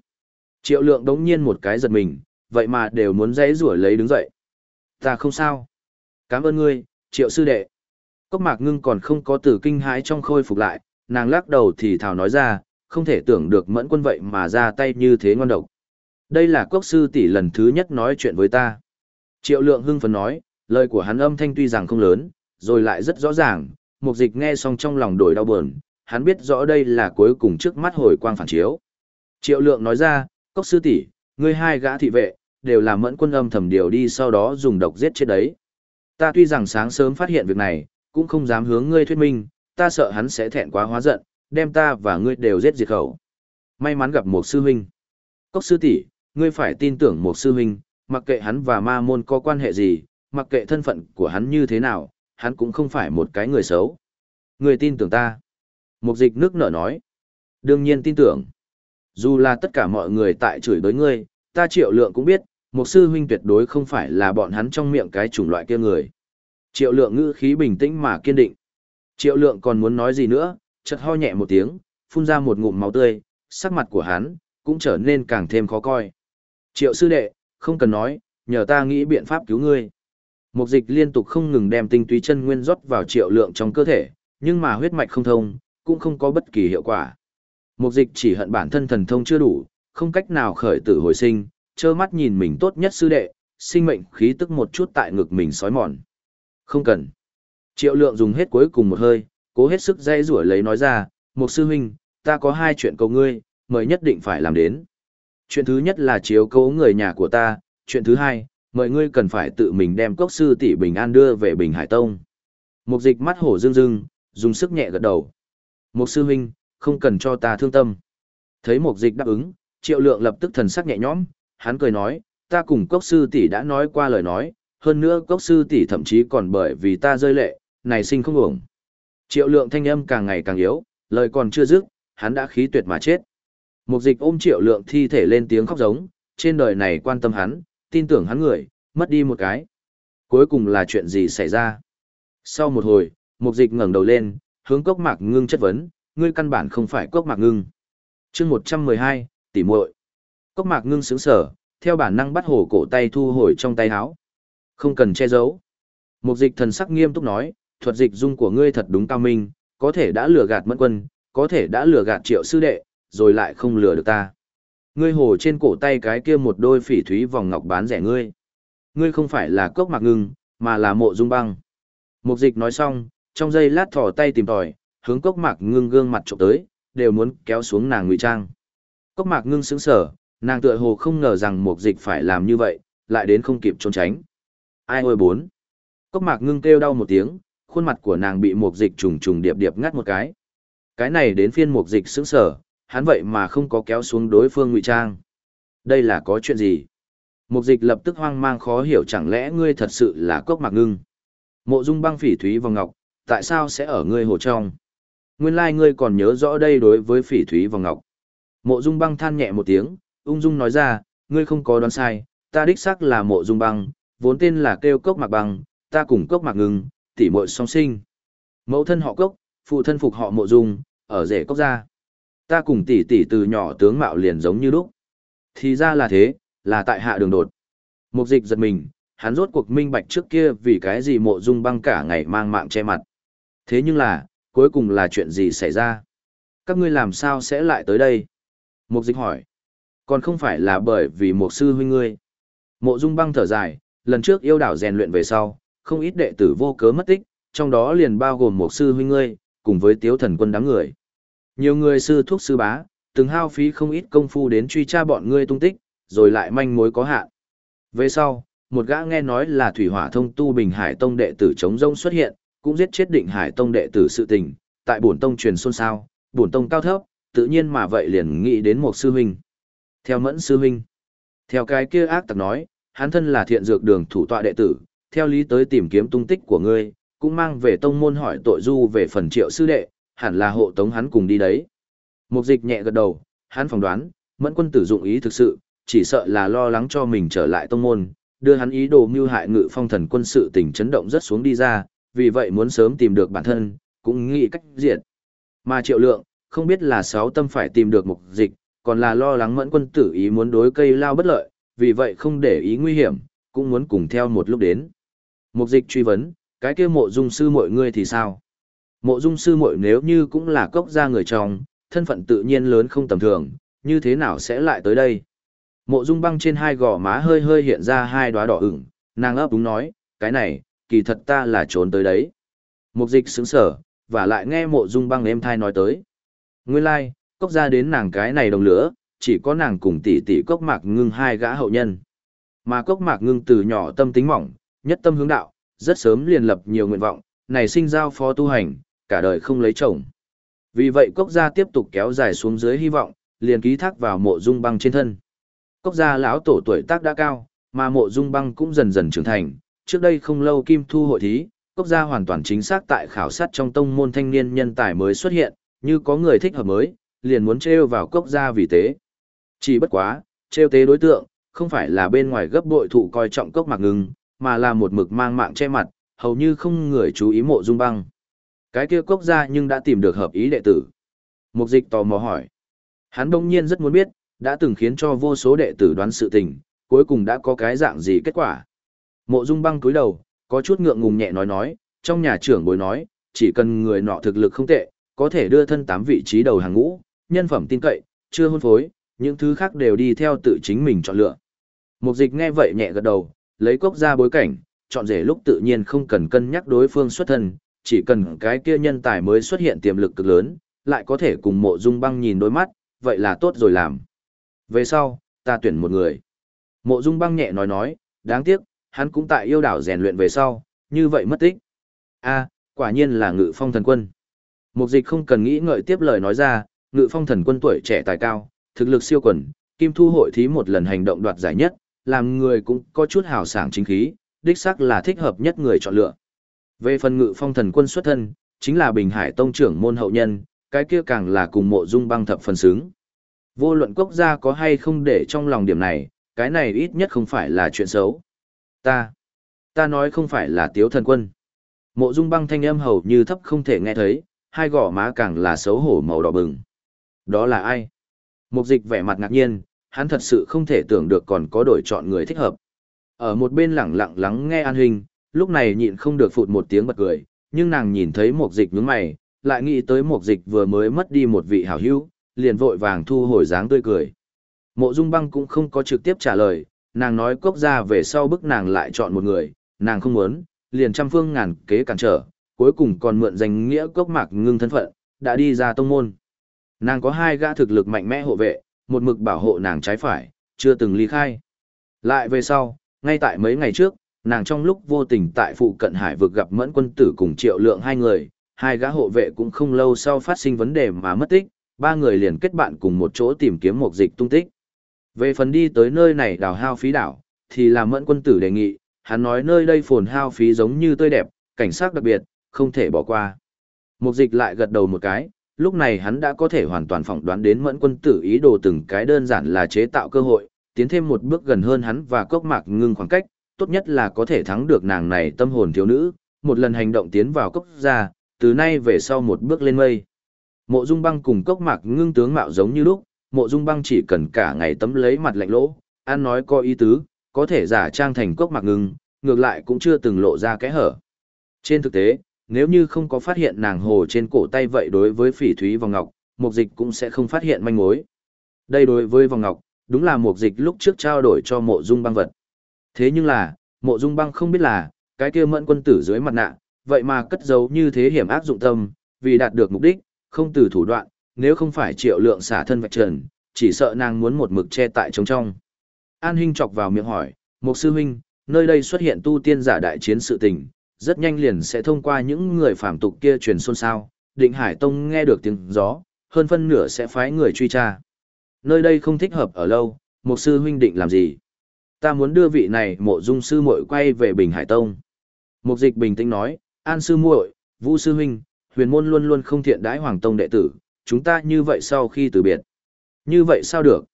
Triệu lượng đống nhiên một cái giật mình, vậy mà đều muốn dãy rủa lấy đứng dậy. Ta không sao. Cảm ơn ngươi, triệu sư đệ. Cốc mạc ngưng còn không có tử kinh hãi trong khôi phục lại, nàng lắc đầu thì thào nói ra, không thể tưởng được mẫn quân vậy mà ra tay như thế ngon độc. Đây là cốc sư tỷ lần thứ nhất nói chuyện với ta. Triệu lượng hưng phấn nói, lời của hắn âm thanh tuy rằng không lớn, rồi lại rất rõ ràng, mục dịch nghe xong trong lòng đổi đau buồn, hắn biết rõ đây là cuối cùng trước mắt hồi quang phản chiếu. Triệu lượng nói ra, cốc sư tỷ, ngươi hai gã thị vệ, đều là mẫn quân âm thầm điều đi sau đó dùng độc giết chết đấy. Ta tuy rằng sáng sớm phát hiện việc này, cũng không dám hướng ngươi thuyết minh, ta sợ hắn sẽ thẹn quá hóa giận, đem ta và ngươi đều giết diệt khẩu. May mắn gặp một sư huynh. Cốc sư tỷ, ngươi phải tin tưởng một sư huynh, mặc kệ hắn và ma môn có quan hệ gì, mặc kệ thân phận của hắn như thế nào, hắn cũng không phải một cái người xấu. Ngươi tin tưởng ta. Mục dịch nước nở nói. Đương nhiên tin tưởng. Dù là tất cả mọi người tại chửi đối ngươi, ta triệu lượng cũng biết, một sư huynh tuyệt đối không phải là bọn hắn trong miệng cái chủng loại kia người. Triệu lượng ngữ khí bình tĩnh mà kiên định. Triệu lượng còn muốn nói gì nữa, chợt ho nhẹ một tiếng, phun ra một ngụm máu tươi, sắc mặt của hắn, cũng trở nên càng thêm khó coi. Triệu sư đệ, không cần nói, nhờ ta nghĩ biện pháp cứu ngươi. Mục dịch liên tục không ngừng đem tinh túy chân nguyên rót vào triệu lượng trong cơ thể, nhưng mà huyết mạch không thông, cũng không có bất kỳ hiệu quả. Mục dịch chỉ hận bản thân thần thông chưa đủ, không cách nào khởi tử hồi sinh, trơ mắt nhìn mình tốt nhất sư đệ, sinh mệnh khí tức một chút tại ngực mình sói mòn. Không cần. Triệu lượng dùng hết cuối cùng một hơi, cố hết sức dây rủa lấy nói ra, một sư huynh, ta có hai chuyện cầu ngươi, mời nhất định phải làm đến. Chuyện thứ nhất là chiếu cố người nhà của ta, chuyện thứ hai, mọi ngươi cần phải tự mình đem cốc sư tỷ Bình An đưa về Bình Hải Tông. Mục dịch mắt hổ dương dương, dùng sức nhẹ gật đầu. Mục sư huynh, không cần cho ta thương tâm. Thấy mục dịch đáp ứng, triệu lượng lập tức thần sắc nhẹ nhõm, hắn cười nói, ta cùng cốc sư tỷ đã nói qua lời nói, hơn nữa cốc sư tỷ thậm chí còn bởi vì ta rơi lệ, này sinh không ổng. Triệu lượng thanh âm càng ngày càng yếu, lời còn chưa dứt, hắn đã khí tuyệt mà chết. Mục dịch ôm triệu lượng thi thể lên tiếng khóc giống, trên đời này quan tâm hắn, tin tưởng hắn người, mất đi một cái. Cuối cùng là chuyện gì xảy ra? Sau một hồi, mục dịch ngẩng đầu lên, hướng cốc mạc ngưng chất vấn, ngươi căn bản không phải cốc mạc ngưng. chương 112, tỉ muội Cốc mạc ngưng sướng sở, theo bản năng bắt hổ cổ tay thu hồi trong tay áo. Không cần che giấu. Mục dịch thần sắc nghiêm túc nói, thuật dịch dung của ngươi thật đúng cao minh, có thể đã lừa gạt mẫn quân, có thể đã lừa gạt triệu sư đệ, rồi lại không lừa được ta. Ngươi hồ trên cổ tay cái kia một đôi phỉ thúy vòng ngọc bán rẻ ngươi. Ngươi không phải là cốc mạc ngưng, mà là mộ dung băng. Mục dịch nói xong, trong giây lát thỏ tay tìm tòi, hướng cốc mạc ngưng gương mặt trộm tới, đều muốn kéo xuống nàng ngụy trang. Cốc mạc ngưng sững sở, nàng tựa hồ không ngờ rằng mục dịch phải làm như vậy, lại đến không kịp trốn tránh. Ai ôi bốn. Cốc mạc ngưng kêu đau một tiếng, khuôn mặt của nàng bị mục dịch trùng trùng điệp điệp ngắt một cái. Cái này đến phiên mục dịch sững sở, hắn vậy mà không có kéo xuống đối phương ngụy trang. Đây là có chuyện gì? Mục dịch lập tức hoang mang khó hiểu chẳng lẽ ngươi thật sự là cốc mạc ngưng. Mộ dung băng phỉ thúy vòng ngọc, tại sao sẽ ở ngươi hồ trong? Nguyên lai like ngươi còn nhớ rõ đây đối với phỉ thúy vòng ngọc. Mộ dung băng than nhẹ một tiếng, ung dung nói ra, ngươi không có đoán sai, ta đích xác là mộ dung băng, vốn tên là kêu cốc mạc băng, ta cùng cốc mạc ngưng, tỉ muội song sinh. Mẫu thân họ cốc, phụ thân phục họ mộ dung, ở rể cốc gia. Ta cùng tỷ tỷ từ nhỏ tướng mạo liền giống như lúc. Thì ra là thế, là tại hạ đường đột. Mục dịch giật mình, hắn rốt cuộc minh bạch trước kia vì cái gì mộ dung băng cả ngày mang mạng che mặt. Thế nhưng là, cuối cùng là chuyện gì xảy ra? Các ngươi làm sao sẽ lại tới đây? Mục dịch hỏi. Còn không phải là bởi vì một sư huynh ngươi. Mộ dung băng thở dài, lần trước yêu đảo rèn luyện về sau, không ít đệ tử vô cớ mất tích, trong đó liền bao gồm một sư huynh ngươi, cùng với tiếu thần quân đám người. Nhiều người sư thuốc sư bá, từng hao phí không ít công phu đến truy tra bọn ngươi tung tích, rồi lại manh mối có hạn. Về sau, một gã nghe nói là thủy hỏa thông tu Bình Hải Tông đệ tử chống rông xuất hiện, cũng giết chết định Hải Tông đệ tử sự tình, tại bổn tông truyền xôn xao, bổn tông cao thấp, tự nhiên mà vậy liền nghĩ đến một sư huynh. Theo mẫn sư huynh, theo cái kia ác tặc nói, hắn thân là thiện dược đường thủ tọa đệ tử, theo lý tới tìm kiếm tung tích của ngươi, cũng mang về tông môn hỏi tội du về phần triệu sư đệ, hẳn là hộ tống hắn cùng đi đấy. Mục dịch nhẹ gật đầu, hắn phỏng đoán, mẫn quân tử dụng ý thực sự, chỉ sợ là lo lắng cho mình trở lại tông môn, đưa hắn ý đồ mưu hại ngự phong thần quân sự tình chấn động rất xuống đi ra, vì vậy muốn sớm tìm được bản thân, cũng nghĩ cách diệt. Mà triệu lượng, không biết là sáu tâm phải tìm được mục dịch, còn là lo lắng mẫn quân tử ý muốn đối cây lao bất lợi, vì vậy không để ý nguy hiểm, cũng muốn cùng theo một lúc đến. Mục dịch truy vấn, cái kia mộ dung sư mọi người thì sao? Mộ dung sư muội nếu như cũng là cốc gia người trong, thân phận tự nhiên lớn không tầm thường, như thế nào sẽ lại tới đây? Mộ dung băng trên hai gò má hơi hơi hiện ra hai đóa đỏ ửng, nàng ấp đúng nói, cái này, kỳ thật ta là trốn tới đấy. Mục dịch sững sở, và lại nghe mộ dung băng em thai nói tới. Nguyên lai, like, cốc gia đến nàng cái này đồng lửa, chỉ có nàng cùng tỷ tỷ cốc mạc ngưng hai gã hậu nhân. Mà cốc mạc ngưng từ nhỏ tâm tính mỏng, nhất tâm hướng đạo, rất sớm liền lập nhiều nguyện vọng, này sinh giao phó tu hành, cả đời không lấy chồng. Vì vậy cốc gia tiếp tục kéo dài xuống dưới hy vọng, liền ký thác vào mộ dung băng trên thân. Cốc gia lão tổ tuổi tác đã cao, mà mộ dung băng cũng dần dần trưởng thành. Trước đây không lâu kim thu hội thí, cốc gia hoàn toàn chính xác tại khảo sát trong tông môn thanh niên nhân tài mới xuất hiện, như có người thích hợp mới, liền muốn treo vào cốc gia vì tế. Chỉ bất quá, treo tế đối tượng, không phải là bên ngoài gấp bội thụ coi trọng cốc mạc ngừng, mà là một mực mang mạng che mặt, hầu như không người chú ý mộ dung băng. Cái kia cốc ra nhưng đã tìm được hợp ý đệ tử. Mục dịch tò mò hỏi. Hắn đông nhiên rất muốn biết, đã từng khiến cho vô số đệ tử đoán sự tình, cuối cùng đã có cái dạng gì kết quả. Mộ dung băng cúi đầu, có chút ngượng ngùng nhẹ nói nói, trong nhà trưởng bối nói, chỉ cần người nọ thực lực không tệ, có thể đưa thân tám vị trí đầu hàng ngũ, nhân phẩm tin cậy, chưa hôn phối, những thứ khác đều đi theo tự chính mình chọn lựa. Mục dịch nghe vậy nhẹ gật đầu, lấy cốc ra bối cảnh, chọn rể lúc tự nhiên không cần cân nhắc đối phương xuất thân, chỉ cần cái kia nhân tài mới xuất hiện tiềm lực cực lớn, lại có thể cùng mộ dung băng nhìn đôi mắt, vậy là tốt rồi làm. Về sau, ta tuyển một người. Mộ dung băng nhẹ nói nói, đáng tiếc, hắn cũng tại yêu đảo rèn luyện về sau, như vậy mất tích. A, quả nhiên là ngự phong thần quân. Mục dịch không cần nghĩ ngợi tiếp lời nói ra, ngự phong thần quân tuổi trẻ tài cao, thực lực siêu quần, kim thu hội thí một lần hành động đoạt giải nhất, làm người cũng có chút hào sảng chính khí, đích xác là thích hợp nhất người chọn lựa. Về phần ngự phong thần quân xuất thân, chính là Bình Hải Tông trưởng môn hậu nhân, cái kia càng là cùng mộ dung băng thập phần xứng. Vô luận quốc gia có hay không để trong lòng điểm này, cái này ít nhất không phải là chuyện xấu. Ta, ta nói không phải là tiếu thần quân. Mộ dung băng thanh âm hầu như thấp không thể nghe thấy, hai gò má càng là xấu hổ màu đỏ bừng. Đó là ai? Mục dịch vẻ mặt ngạc nhiên, hắn thật sự không thể tưởng được còn có đổi chọn người thích hợp. Ở một bên lẳng lặng lắng nghe an hình, lúc này nhịn không được phụt một tiếng bật cười, nhưng nàng nhìn thấy một dịch nhướng mày, lại nghĩ tới một dịch vừa mới mất đi một vị hảo hữu, liền vội vàng thu hồi dáng tươi cười. Mộ Dung Băng cũng không có trực tiếp trả lời, nàng nói cốc ra về sau bức nàng lại chọn một người, nàng không muốn, liền trăm phương ngàn kế cản trở, cuối cùng còn mượn danh nghĩa cốc mạc ngưng thân phận, đã đi ra tông môn. Nàng có hai gã thực lực mạnh mẽ hộ vệ, một mực bảo hộ nàng trái phải, chưa từng ly khai. Lại về sau, ngay tại mấy ngày trước, nàng trong lúc vô tình tại phụ cận hải vực gặp mẫn quân tử cùng triệu lượng hai người, hai gã hộ vệ cũng không lâu sau phát sinh vấn đề mà mất tích, ba người liền kết bạn cùng một chỗ tìm kiếm một dịch tung tích. Về phần đi tới nơi này đào hao phí đảo, thì là mẫn quân tử đề nghị, hắn nói nơi đây phồn hao phí giống như tươi đẹp, cảnh sát đặc biệt, không thể bỏ qua. Mục dịch lại gật đầu một cái, lúc này hắn đã có thể hoàn toàn phỏng đoán đến mẫn quân tử ý đồ từng cái đơn giản là chế tạo cơ hội, tiến thêm một bước gần hơn hắn và cốc mạc ngưng khoảng cách, tốt nhất là có thể thắng được nàng này tâm hồn thiếu nữ, một lần hành động tiến vào cốc gia từ nay về sau một bước lên mây. Mộ Dung Băng cùng cốc mạc ngưng tướng mạo giống như lúc, Mộ Dung Băng chỉ cần cả ngày tấm lấy mặt lạnh lỗ, ăn nói có ý tứ, có thể giả trang thành cốc mạc ngưng, ngược lại cũng chưa từng lộ ra cái hở. Trên thực tế, nếu như không có phát hiện nàng hồ trên cổ tay vậy đối với phỉ thúy vòng ngọc, mục dịch cũng sẽ không phát hiện manh mối. Đây đối với vòng ngọc, đúng là mục dịch lúc trước trao đổi cho mộ dung băng vật. Thế nhưng là, mộ dung băng không biết là, cái kia mẫn quân tử dưới mặt nạ, vậy mà cất giấu như thế hiểm ác dụng tâm, vì đạt được mục đích, không từ thủ đoạn, nếu không phải triệu lượng xả thân vạch trần, chỉ sợ nàng muốn một mực che tại trống trong. An Hinh chọc vào miệng hỏi, Mục sư huynh, nơi đây xuất hiện tu tiên giả đại chiến sự tình, rất nhanh liền sẽ thông qua những người phạm tục kia truyền xôn xao, định Hải Tông nghe được tiếng gió, hơn phân nửa sẽ phái người truy tra. Nơi đây không thích hợp ở lâu, Mục sư huynh định làm gì? Ta muốn đưa vị này mộ dung sư muội quay về Bình Hải Tông. Mục dịch bình tĩnh nói, An sư muội, Vũ sư huynh, huyền môn luôn luôn không thiện đãi Hoàng Tông đệ tử, chúng ta như vậy sau khi từ biệt. Như vậy sao được?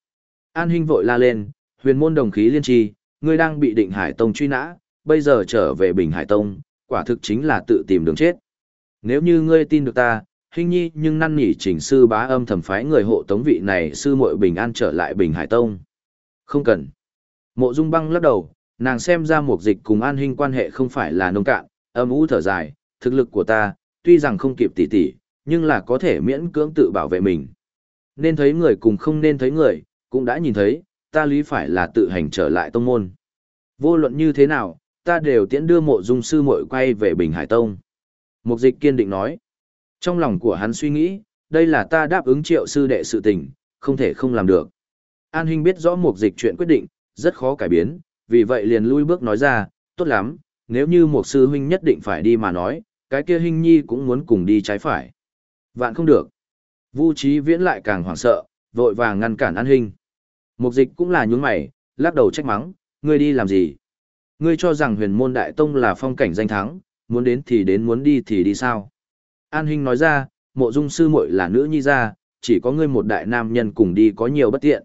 An huynh vội la lên, huyền môn đồng khí liên tri, ngươi đang bị định Hải Tông truy nã, bây giờ trở về Bình Hải Tông, quả thực chính là tự tìm đường chết. Nếu như ngươi tin được ta, hình nhi nhưng năn nỉ chỉnh sư bá âm thẩm phái người hộ tống vị này sư muội bình an trở lại Bình Hải Tông. Không cần. Mộ Dung Băng lắc đầu, nàng xem ra Mục dịch cùng an Hinh quan hệ không phải là nông cạn, âm u thở dài, thực lực của ta, tuy rằng không kịp tỷ tỷ, nhưng là có thể miễn cưỡng tự bảo vệ mình. Nên thấy người cùng không nên thấy người, cũng đã nhìn thấy, ta lý phải là tự hành trở lại tông môn. Vô luận như thế nào, ta đều tiễn đưa mộ dung sư muội quay về Bình Hải Tông. Mục dịch kiên định nói. Trong lòng của hắn suy nghĩ, đây là ta đáp ứng triệu sư đệ sự tình, không thể không làm được. An Hinh biết rõ mục dịch chuyện quyết định, rất khó cải biến, vì vậy liền lui bước nói ra, tốt lắm, nếu như một sư huynh nhất định phải đi mà nói, cái kia huynh Nhi cũng muốn cùng đi trái phải. Vạn không được. Vu Trí Viễn lại càng hoảng sợ, vội vàng ngăn cản An Hinh. Mục dịch cũng là nhún mày, lắc đầu trách mắng, ngươi đi làm gì? Ngươi cho rằng huyền môn đại tông là phong cảnh danh thắng, muốn đến thì đến muốn đi thì đi sao? An Hinh nói ra, mộ dung sư muội là nữ nhi gia, chỉ có ngươi một đại nam nhân cùng đi có nhiều bất tiện.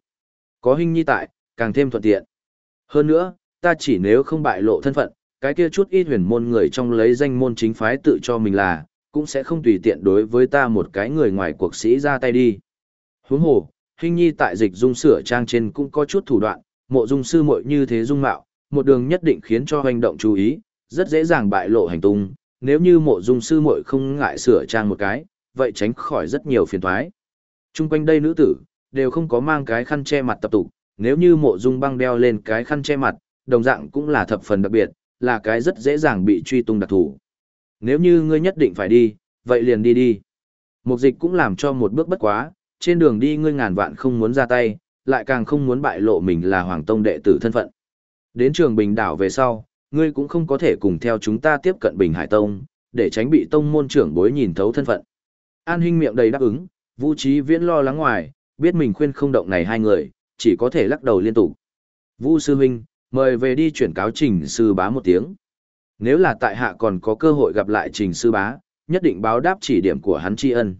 Có Hinh nhi tại, càng thêm thuận tiện. Hơn nữa, ta chỉ nếu không bại lộ thân phận, cái kia chút ít huyền môn người trong lấy danh môn chính phái tự cho mình là, cũng sẽ không tùy tiện đối với ta một cái người ngoài cuộc sĩ ra tay đi. Huống hồ, Hình nhi tại dịch dung sửa trang trên cũng có chút thủ đoạn, mộ dung sư muội như thế dung mạo, một đường nhất định khiến cho hành động chú ý, rất dễ dàng bại lộ hành tung, nếu như mộ dung sư muội không ngại sửa trang một cái, vậy tránh khỏi rất nhiều phiền toái. Trung quanh đây nữ tử, đều không có mang cái khăn che mặt tập tục, nếu như mộ dung băng đeo lên cái khăn che mặt, đồng dạng cũng là thập phần đặc biệt, là cái rất dễ dàng bị truy tung đặc thủ. Nếu như ngươi nhất định phải đi, vậy liền đi đi. Mục dịch cũng làm cho một bước bất quá, trên đường đi ngươi ngàn vạn không muốn ra tay, lại càng không muốn bại lộ mình là Hoàng Tông đệ tử thân phận. Đến trường Bình đảo về sau, ngươi cũng không có thể cùng theo chúng ta tiếp cận Bình Hải Tông, để tránh bị tông môn trưởng bối nhìn thấu thân phận. An Hinh miệng đầy đáp ứng, Vũ Trí Viễn lo lắng ngoài, biết mình khuyên không động này hai người, chỉ có thể lắc đầu liên tục. Vu sư huynh, mời về đi chuyển cáo trình sư bá một tiếng. Nếu là tại hạ còn có cơ hội gặp lại trình sư bá, nhất định báo đáp chỉ điểm của hắn tri ân.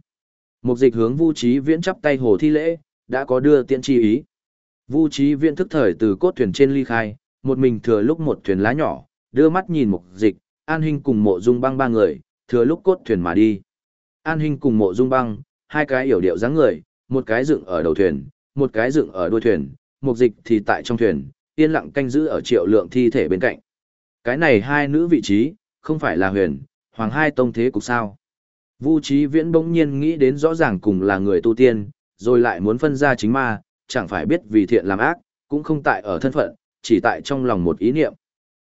Mục dịch hướng Vu Trí Viễn chắp tay hồ thi lễ, đã có đưa tiện chi ý. Vu Trí Viễn thức thời từ cốt thuyền trên ly khai, một mình thừa lúc một thuyền lá nhỏ, đưa mắt nhìn mục dịch, An Hinh cùng mộ dung băng ba người, thừa lúc cốt thuyền mà đi. An Hinh cùng mộ dung băng, hai cái hiểu điệu dáng người, một cái dựng ở đầu thuyền, một cái dựng ở đuôi thuyền, mục dịch thì tại trong thuyền, yên lặng canh giữ ở triệu lượng thi thể bên cạnh. Cái này hai nữ vị trí, không phải là huyền, hoàng hai tông thế cục sao. Vu Trí Viễn bỗng nhiên nghĩ đến rõ ràng cùng là người tu tiên, rồi lại muốn phân ra chính ma, chẳng phải biết vì thiện làm ác, cũng không tại ở thân phận, chỉ tại trong lòng một ý niệm.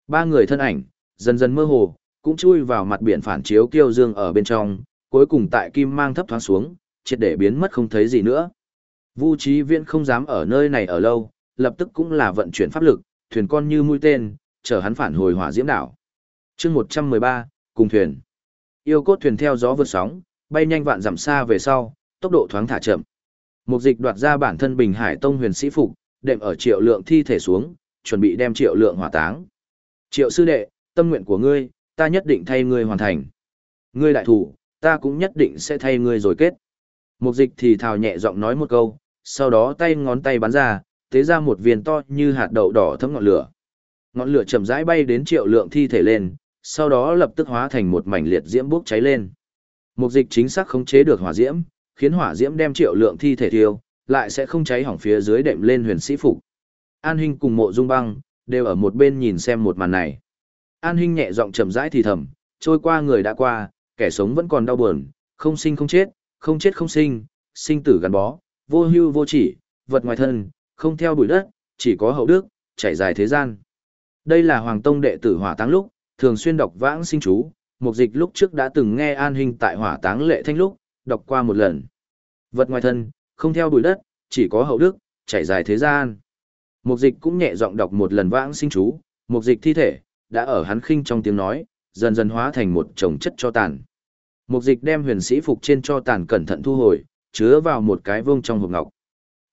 Ba người thân ảnh, dần dần mơ hồ, cũng chui vào mặt biển phản chiếu kiêu dương ở bên trong, cuối cùng tại kim mang thấp thoáng xuống, triệt để biến mất không thấy gì nữa. Vu Trí Viễn không dám ở nơi này ở lâu, lập tức cũng là vận chuyển pháp lực, thuyền con như mũi tên, chở hắn phản hồi hỏa diễm đảo. chương 113, cùng thuyền. Yêu cốt thuyền theo gió vượt sóng, bay nhanh vạn dặm xa về sau, tốc độ thoáng thả chậm. Mục dịch đoạt ra bản thân Bình Hải Tông huyền sĩ phục, đệm ở triệu lượng thi thể xuống, chuẩn bị đem triệu lượng hỏa táng. Triệu sư đệ, tâm nguyện của ngươi, ta nhất định thay ngươi hoàn thành. Ngươi đại thủ, ta cũng nhất định sẽ thay ngươi rồi kết. Mục dịch thì thào nhẹ giọng nói một câu, sau đó tay ngón tay bắn ra, tế ra một viên to như hạt đậu đỏ thấm ngọn lửa. Ngọn lửa chậm rãi bay đến triệu lượng thi thể lên, sau đó lập tức hóa thành một mảnh liệt diễm bốc cháy lên. Mục dịch chính xác khống chế được hỏa diễm, khiến hỏa diễm đem triệu lượng thi thể thiêu, lại sẽ không cháy hỏng phía dưới đệm lên huyền sĩ phục. An Hinh cùng Mộ Dung Băng đều ở một bên nhìn xem một màn này. An Hinh nhẹ giọng chậm rãi thì thầm, trôi qua người đã qua, kẻ sống vẫn còn đau buồn, không sinh không chết, không chết không sinh, sinh tử gắn bó, vô hưu vô chỉ, vật ngoài thân, không theo bụi đất, chỉ có hậu đức, chảy dài thế gian. Đây là Hoàng Tông đệ tử hỏa táng lúc, thường xuyên đọc vãng sinh chú, mục dịch lúc trước đã từng nghe an hình tại hỏa táng lệ thanh lúc, đọc qua một lần. Vật ngoài thân, không theo bụi đất, chỉ có hậu đức, chảy dài thế gian. Mục dịch cũng nhẹ giọng đọc một lần vãng sinh chú, mục dịch thi thể, đã ở hắn khinh trong tiếng nói, dần dần hóa thành một chồng chất cho tàn. Mục dịch đem huyền sĩ phục trên cho tàn cẩn thận thu hồi, chứa vào một cái vương trong hộp ngọc.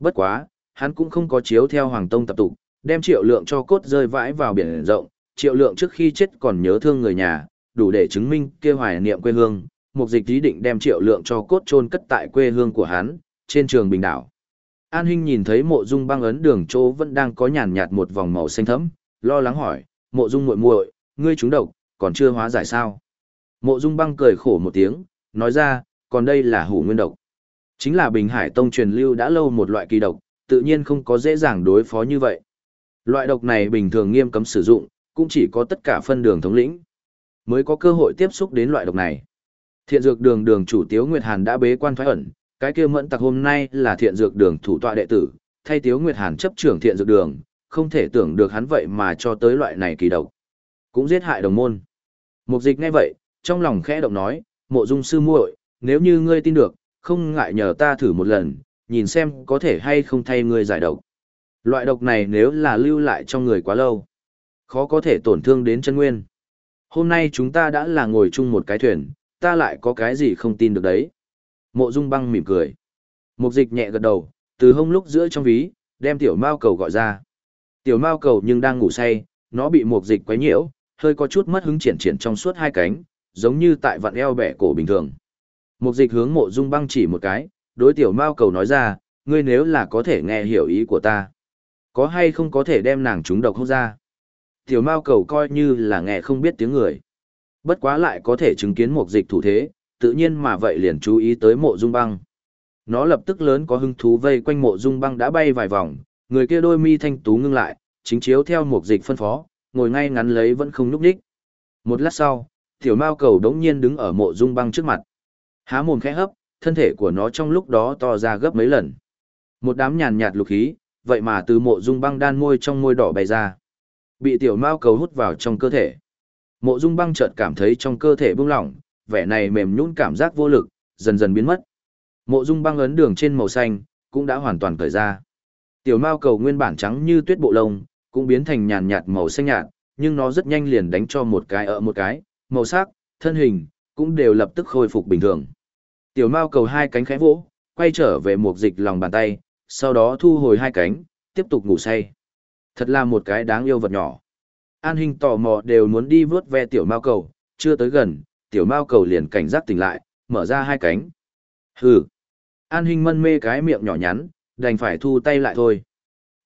Bất quá, hắn cũng không có chiếu theo Hoàng Tông tập tục, đem triệu lượng cho cốt rơi vãi vào biển rộng, triệu lượng trước khi chết còn nhớ thương người nhà, đủ để chứng minh kia hoài niệm quê hương, mục dịch ý định đem triệu lượng cho cốt chôn cất tại quê hương của hắn, trên trường bình đảo. An Hinh nhìn thấy mộ dung băng ấn đường chỗ vẫn đang có nhàn nhạt một vòng màu xanh thẫm, lo lắng hỏi, mộ dung muội muội, ngươi trúng độc, còn chưa hóa giải sao? Mộ dung băng cười khổ một tiếng, nói ra, còn đây là hủ nguyên độc. Chính là Bình Hải Tông truyền lưu đã lâu một loại kỳ độc, tự nhiên không có dễ dàng đối phó như vậy. Loại độc này bình thường nghiêm cấm sử dụng, cũng chỉ có tất cả phân đường thống lĩnh mới có cơ hội tiếp xúc đến loại độc này. Thiện dược đường đường chủ Tiếu Nguyệt Hàn đã bế quan thoái ẩn, cái kia mẫn tặc hôm nay là thiện dược đường thủ tọa đệ tử, thay Tiếu Nguyệt Hàn chấp trưởng thiện dược đường, không thể tưởng được hắn vậy mà cho tới loại này kỳ độc. Cũng giết hại đồng môn. Mục dịch ngay vậy, trong lòng khẽ động nói, mộ dung sư muội, nếu như ngươi tin được, không ngại nhờ ta thử một lần, nhìn xem có thể hay không thay ngươi giải độc. Loại độc này nếu là lưu lại trong người quá lâu, khó có thể tổn thương đến chân nguyên. Hôm nay chúng ta đã là ngồi chung một cái thuyền, ta lại có cái gì không tin được đấy. Mộ Dung băng mỉm cười. Mục dịch nhẹ gật đầu, từ hông lúc giữa trong ví, đem tiểu mao cầu gọi ra. Tiểu mao cầu nhưng đang ngủ say, nó bị mục dịch quấy nhiễu, hơi có chút mất hứng triển triển trong suốt hai cánh, giống như tại vặn eo bẻ cổ bình thường. Mục dịch hướng mộ dung băng chỉ một cái, đối tiểu mao cầu nói ra, ngươi nếu là có thể nghe hiểu ý của ta. Có hay không có thể đem nàng chúng độc hút ra. Tiểu mao cầu coi như là nghe không biết tiếng người. Bất quá lại có thể chứng kiến mục dịch thủ thế, tự nhiên mà vậy liền chú ý tới mộ dung băng. Nó lập tức lớn có hứng thú vây quanh mộ dung băng đã bay vài vòng, người kia đôi mi thanh tú ngưng lại, chính chiếu theo mục dịch phân phó, ngồi ngay ngắn lấy vẫn không núp đích. Một lát sau, tiểu mao cầu đống nhiên đứng ở mộ dung băng trước mặt. Há mồm khẽ hấp, thân thể của nó trong lúc đó to ra gấp mấy lần. Một đám nhàn nhạt lục khí, vậy mà từ mộ dung băng đan môi trong môi đỏ bày ra. Bị tiểu mao cầu hút vào trong cơ thể. Mộ dung băng chợt cảm thấy trong cơ thể buông lỏng, vẻ này mềm nhũn cảm giác vô lực, dần dần biến mất. Mộ dung băng ấn đường trên màu xanh, cũng đã hoàn toàn cởi ra. Tiểu mao cầu nguyên bản trắng như tuyết bộ lông, cũng biến thành nhàn nhạt màu xanh nhạt, nhưng nó rất nhanh liền đánh cho một cái ở một cái, màu sắc, thân hình, cũng đều lập tức khôi phục bình thường. Tiểu Mao cầu hai cánh khẽ vỗ, quay trở về một dịch lòng bàn tay, sau đó thu hồi hai cánh, tiếp tục ngủ say. Thật là một cái đáng yêu vật nhỏ. An Hinh tò mò đều muốn đi vớt ve tiểu Mao cầu, chưa tới gần, tiểu Mao cầu liền cảnh giác tỉnh lại, mở ra hai cánh. Hừ. An Hinh mân mê cái miệng nhỏ nhắn, đành phải thu tay lại thôi.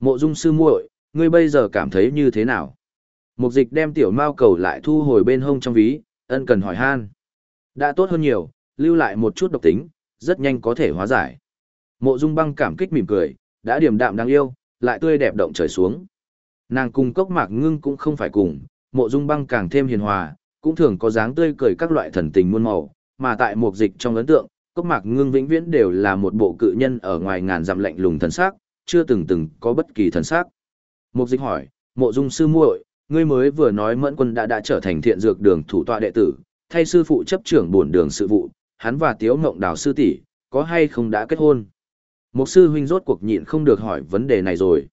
Mộ Dung sư muội, ngươi bây giờ cảm thấy như thế nào? Mục dịch đem tiểu mao cầu lại thu hồi bên hông trong ví, ân cần hỏi han. Đã tốt hơn nhiều, lưu lại một chút độc tính, rất nhanh có thể hóa giải. Mộ Dung băng cảm kích mỉm cười, đã điềm đạm đáng yêu, lại tươi đẹp động trời xuống. Nàng cùng cốc mạc ngưng cũng không phải cùng, mộ Dung băng càng thêm hiền hòa, cũng thường có dáng tươi cười các loại thần tình muôn màu, mà tại mục dịch trong ấn tượng, cốc mạc ngưng vĩnh viễn đều là một bộ cự nhân ở ngoài ngàn dặm lạnh lùng thần sắc, chưa từng từng có bất kỳ thần sắc. Mục dịch hỏi, mộ dung sư muội, ngươi mới vừa nói mẫn quân đã đã trở thành thiện dược đường thủ tọa đệ tử, thay sư phụ chấp trưởng bổn đường sự vụ, hắn và tiếu ngộng đào sư tỷ có hay không đã kết hôn? Một sư huynh rốt cuộc nhịn không được hỏi vấn đề này rồi.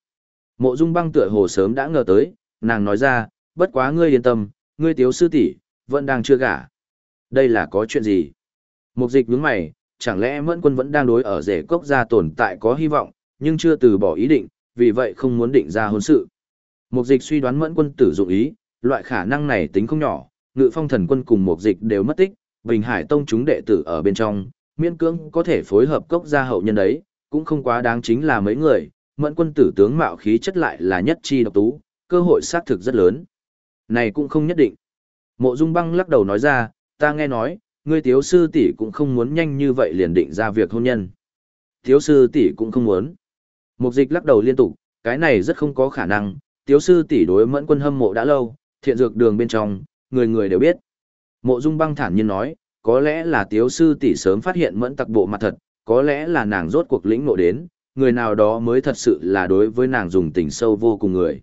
Mộ dung băng tựa hồ sớm đã ngờ tới, nàng nói ra, bất quá ngươi yên tâm, ngươi tiếu sư tỷ vẫn đang chưa gả. Đây là có chuyện gì? Mục dịch nhướng mày, chẳng lẽ mẫn quân vẫn đang đối ở rể cốc gia tồn tại có hy vọng, nhưng chưa từ bỏ ý định, vì vậy không muốn định ra hôn sự. Mục dịch suy đoán mẫn quân tử dụng ý, loại khả năng này tính không nhỏ, ngự phong thần quân cùng mục dịch đều mất tích, Bình Hải Tông chúng đệ tử ở bên trong, miễn cưỡng có thể phối hợp cốc gia hậu nhân ấy cũng không quá đáng chính là mấy người, mẫn quân tử tướng mạo khí chất lại là nhất chi độc tú, cơ hội xác thực rất lớn. Này cũng không nhất định. Mộ Dung Băng lắc đầu nói ra, ta nghe nói, ngươi thiếu sư tỷ cũng không muốn nhanh như vậy liền định ra việc hôn nhân. Thiếu sư tỷ cũng không muốn. Mục dịch lắc đầu liên tục, cái này rất không có khả năng, tiếu sư tỷ đối mẫn quân hâm mộ đã lâu, thiện dược đường bên trong, người người đều biết. Mộ Dung băng thản nhiên nói, có lẽ là tiếu sư tỷ sớm phát hiện mẫn tặc bộ mặt thật, có lẽ là nàng rốt cuộc lĩnh ngộ đến, người nào đó mới thật sự là đối với nàng dùng tình sâu vô cùng người.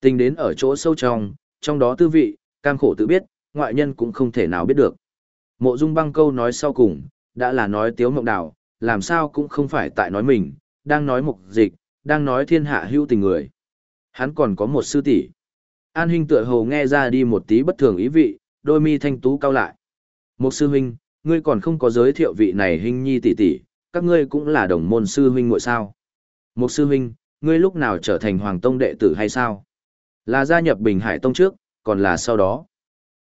Tình đến ở chỗ sâu trong, trong đó tư vị, cam khổ tự biết, ngoại nhân cũng không thể nào biết được. Mộ Dung băng câu nói sau cùng, đã là nói tiếu mộng đào, làm sao cũng không phải tại nói mình, đang nói mục dịch, đang nói thiên hạ hữu tình người. Hắn còn có một sư tỷ. An Hinh tựa hồ nghe ra đi một tí bất thường ý vị, đôi mi thanh tú cao lại. Một sư huynh, ngươi còn không có giới thiệu vị này Hinh nhi tỷ tỷ, các ngươi cũng là đồng môn sư huynh muội sao? Một sư huynh, ngươi lúc nào trở thành hoàng tông đệ tử hay sao? Là gia nhập Bình Hải tông trước, còn là sau đó?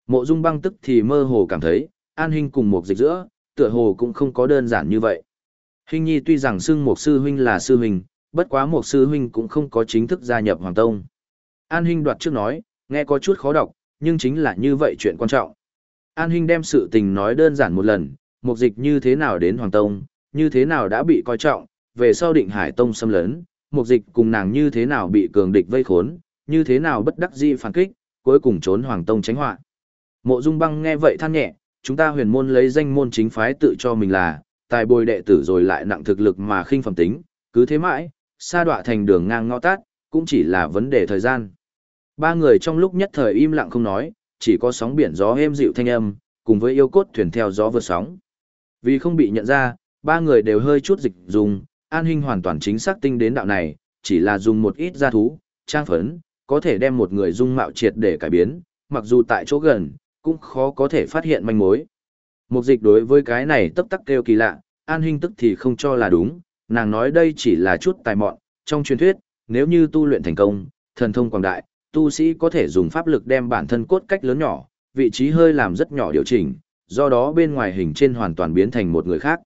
Mộ Dung Băng tức thì mơ hồ cảm thấy, An Hinh cùng một dịch giữa, tựa hồ cũng không có đơn giản như vậy. Hình nhi tuy rằng xưng một sư huynh là sư huynh, bất quá một sư huynh cũng không có chính thức gia nhập Hoàng Tông. An huynh đoạt trước nói, nghe có chút khó đọc, nhưng chính là như vậy chuyện quan trọng. An huynh đem sự tình nói đơn giản một lần, một dịch như thế nào đến Hoàng Tông, như thế nào đã bị coi trọng, về sau định Hải Tông xâm lấn, một dịch cùng nàng như thế nào bị cường địch vây khốn, như thế nào bất đắc dĩ phản kích, cuối cùng trốn Hoàng Tông tránh họa. Mộ Dung Băng nghe vậy than nhẹ, chúng ta huyền môn lấy danh môn chính phái tự cho mình là, tài bồi đệ tử rồi lại nặng thực lực mà khinh phẩm tính, cứ thế mãi, sa đọa thành đường ngang ngõ tát, cũng chỉ là vấn đề thời gian. Ba người trong lúc nhất thời im lặng không nói, chỉ có sóng biển gió êm dịu thanh âm, cùng với yêu cốt thuyền theo gió vượt sóng. Vì không bị nhận ra, ba người đều hơi chút dịch dùng, an Hinh hoàn toàn chính xác tinh đến đạo này, chỉ là dùng một ít gia thú, trang phấn, có thể đem một người dung mạo triệt để cải biến, mặc dù tại chỗ gần, cũng khó có thể phát hiện manh mối. Mục dịch đối với cái này tấp tắc kêu kỳ lạ, an Hinh tức thì không cho là đúng, nàng nói đây chỉ là chút tài mọn, trong truyền thuyết, nếu như tu luyện thành công, thần thông quảng đại, tu sĩ có thể dùng pháp lực đem bản thân cốt cách lớn nhỏ, vị trí hơi làm rất nhỏ điều chỉnh, do đó bên ngoài hình trên hoàn toàn biến thành một người khác.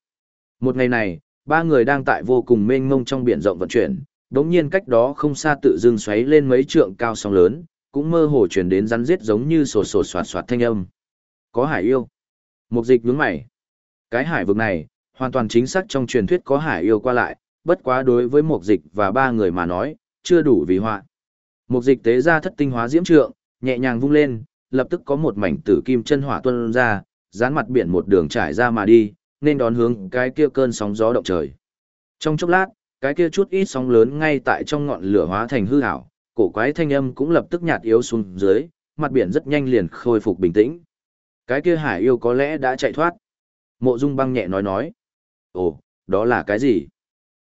Một ngày này, ba người đang tại vô cùng mênh mông trong biển rộng vận chuyển, đống nhiên cách đó không xa tự dưng xoáy lên mấy trượng cao sóng lớn, cũng mơ hồ truyền đến rắn giết giống như sổ sổ soạt soạt thanh âm. Có hải yêu. một dịch nhướng mày. Cái hải vực này, hoàn toàn chính xác trong truyền thuyết có hải yêu qua lại, bất quá đối với một dịch và ba người mà nói, chưa đủ vì họa. Một dịch tế ra thất tinh hóa diễm trượng, nhẹ nhàng vung lên, lập tức có một mảnh tử kim chân hỏa tuôn ra, dán mặt biển một đường trải ra mà đi, nên đón hướng cái kia cơn sóng gió động trời. Trong chốc lát, cái kia chút ít sóng lớn ngay tại trong ngọn lửa hóa thành hư ảo, cổ quái thanh âm cũng lập tức nhạt yếu xuống dưới, mặt biển rất nhanh liền khôi phục bình tĩnh. Cái kia hải yêu có lẽ đã chạy thoát. Mộ Dung băng nhẹ nói nói. Ồ, đó là cái gì?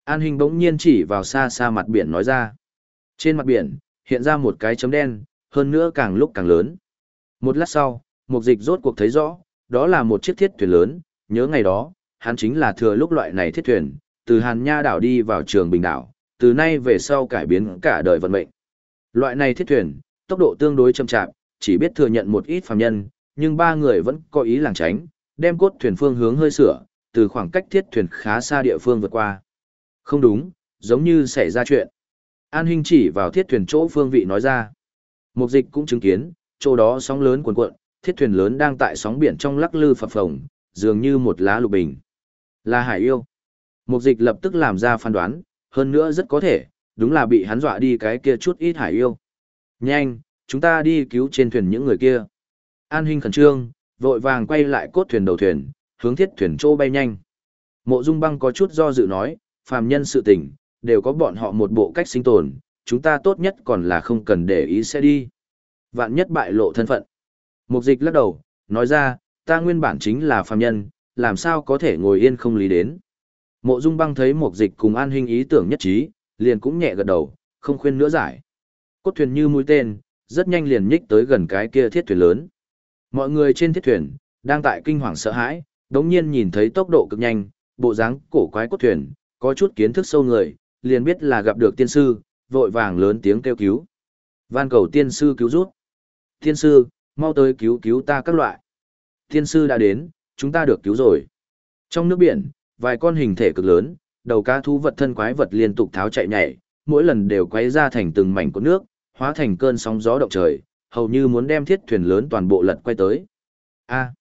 An Hình bỗng nhiên chỉ vào xa xa mặt biển nói ra. Trên mặt biển, hiện ra một cái chấm đen, hơn nữa càng lúc càng lớn. Một lát sau, mục dịch rốt cuộc thấy rõ, đó là một chiếc thiết thuyền lớn, nhớ ngày đó, hắn chính là thừa lúc loại này thiết thuyền, từ Hàn Nha đảo đi vào trường Bình đảo, từ nay về sau cải biến cả đời vận mệnh. Loại này thiết thuyền, tốc độ tương đối chậm chạp, chỉ biết thừa nhận một ít phàm nhân, nhưng ba người vẫn có ý làng tránh, đem cốt thuyền phương hướng hơi sửa, từ khoảng cách thiết thuyền khá xa địa phương vượt qua. Không đúng, giống như xảy ra chuyện. An Hinh chỉ vào thiết thuyền chỗ phương vị nói ra. Mục dịch cũng chứng kiến, chỗ đó sóng lớn cuồn cuộn, thiết thuyền lớn đang tại sóng biển trong lắc lư phập phồng, dường như một lá lục bình. Là hải yêu. Mục dịch lập tức làm ra phán đoán, hơn nữa rất có thể, đúng là bị hắn dọa đi cái kia chút ít hải yêu. Nhanh, chúng ta đi cứu trên thuyền những người kia. An Hinh khẩn trương, vội vàng quay lại cốt thuyền đầu thuyền, hướng thiết thuyền trô bay nhanh. Mộ Dung Băng có chút do dự nói, phàm nhân sự tình, đều có bọn họ một bộ cách sinh tồn, chúng ta tốt nhất còn là không cần để ý sẽ đi. Vạn nhất bại lộ thân phận. Mục dịch lắc đầu, nói ra, ta nguyên bản chính là phàm nhân, làm sao có thể ngồi yên không lý đến. Mộ Dung Băng thấy Mục Dịch cùng An Hinh ý tưởng nhất trí, liền cũng nhẹ gật đầu, không khuyên nữa giải. Cốt thuyền như mũi tên, rất nhanh liền nhích tới gần cái kia thiết thuyền lớn. Mọi người trên thiết thuyền đang tại kinh hoàng sợ hãi, đống nhiên nhìn thấy tốc độ cực nhanh, bộ dáng cổ quái cốt thuyền, có chút kiến thức sâu người, liền biết là gặp được tiên sư, vội vàng lớn tiếng kêu cứu. Van cầu tiên sư cứu rút. Tiên sư, mau tới cứu cứu ta các loại. Tiên sư đã đến, chúng ta được cứu rồi. Trong nước biển, vài con hình thể cực lớn, đầu cá thú vật thân quái vật liên tục tháo chạy nhảy, mỗi lần đều quấy ra thành từng mảnh của nước, hóa thành cơn sóng gió động trời, hầu như muốn đem thiết thuyền lớn toàn bộ lật quay tới. A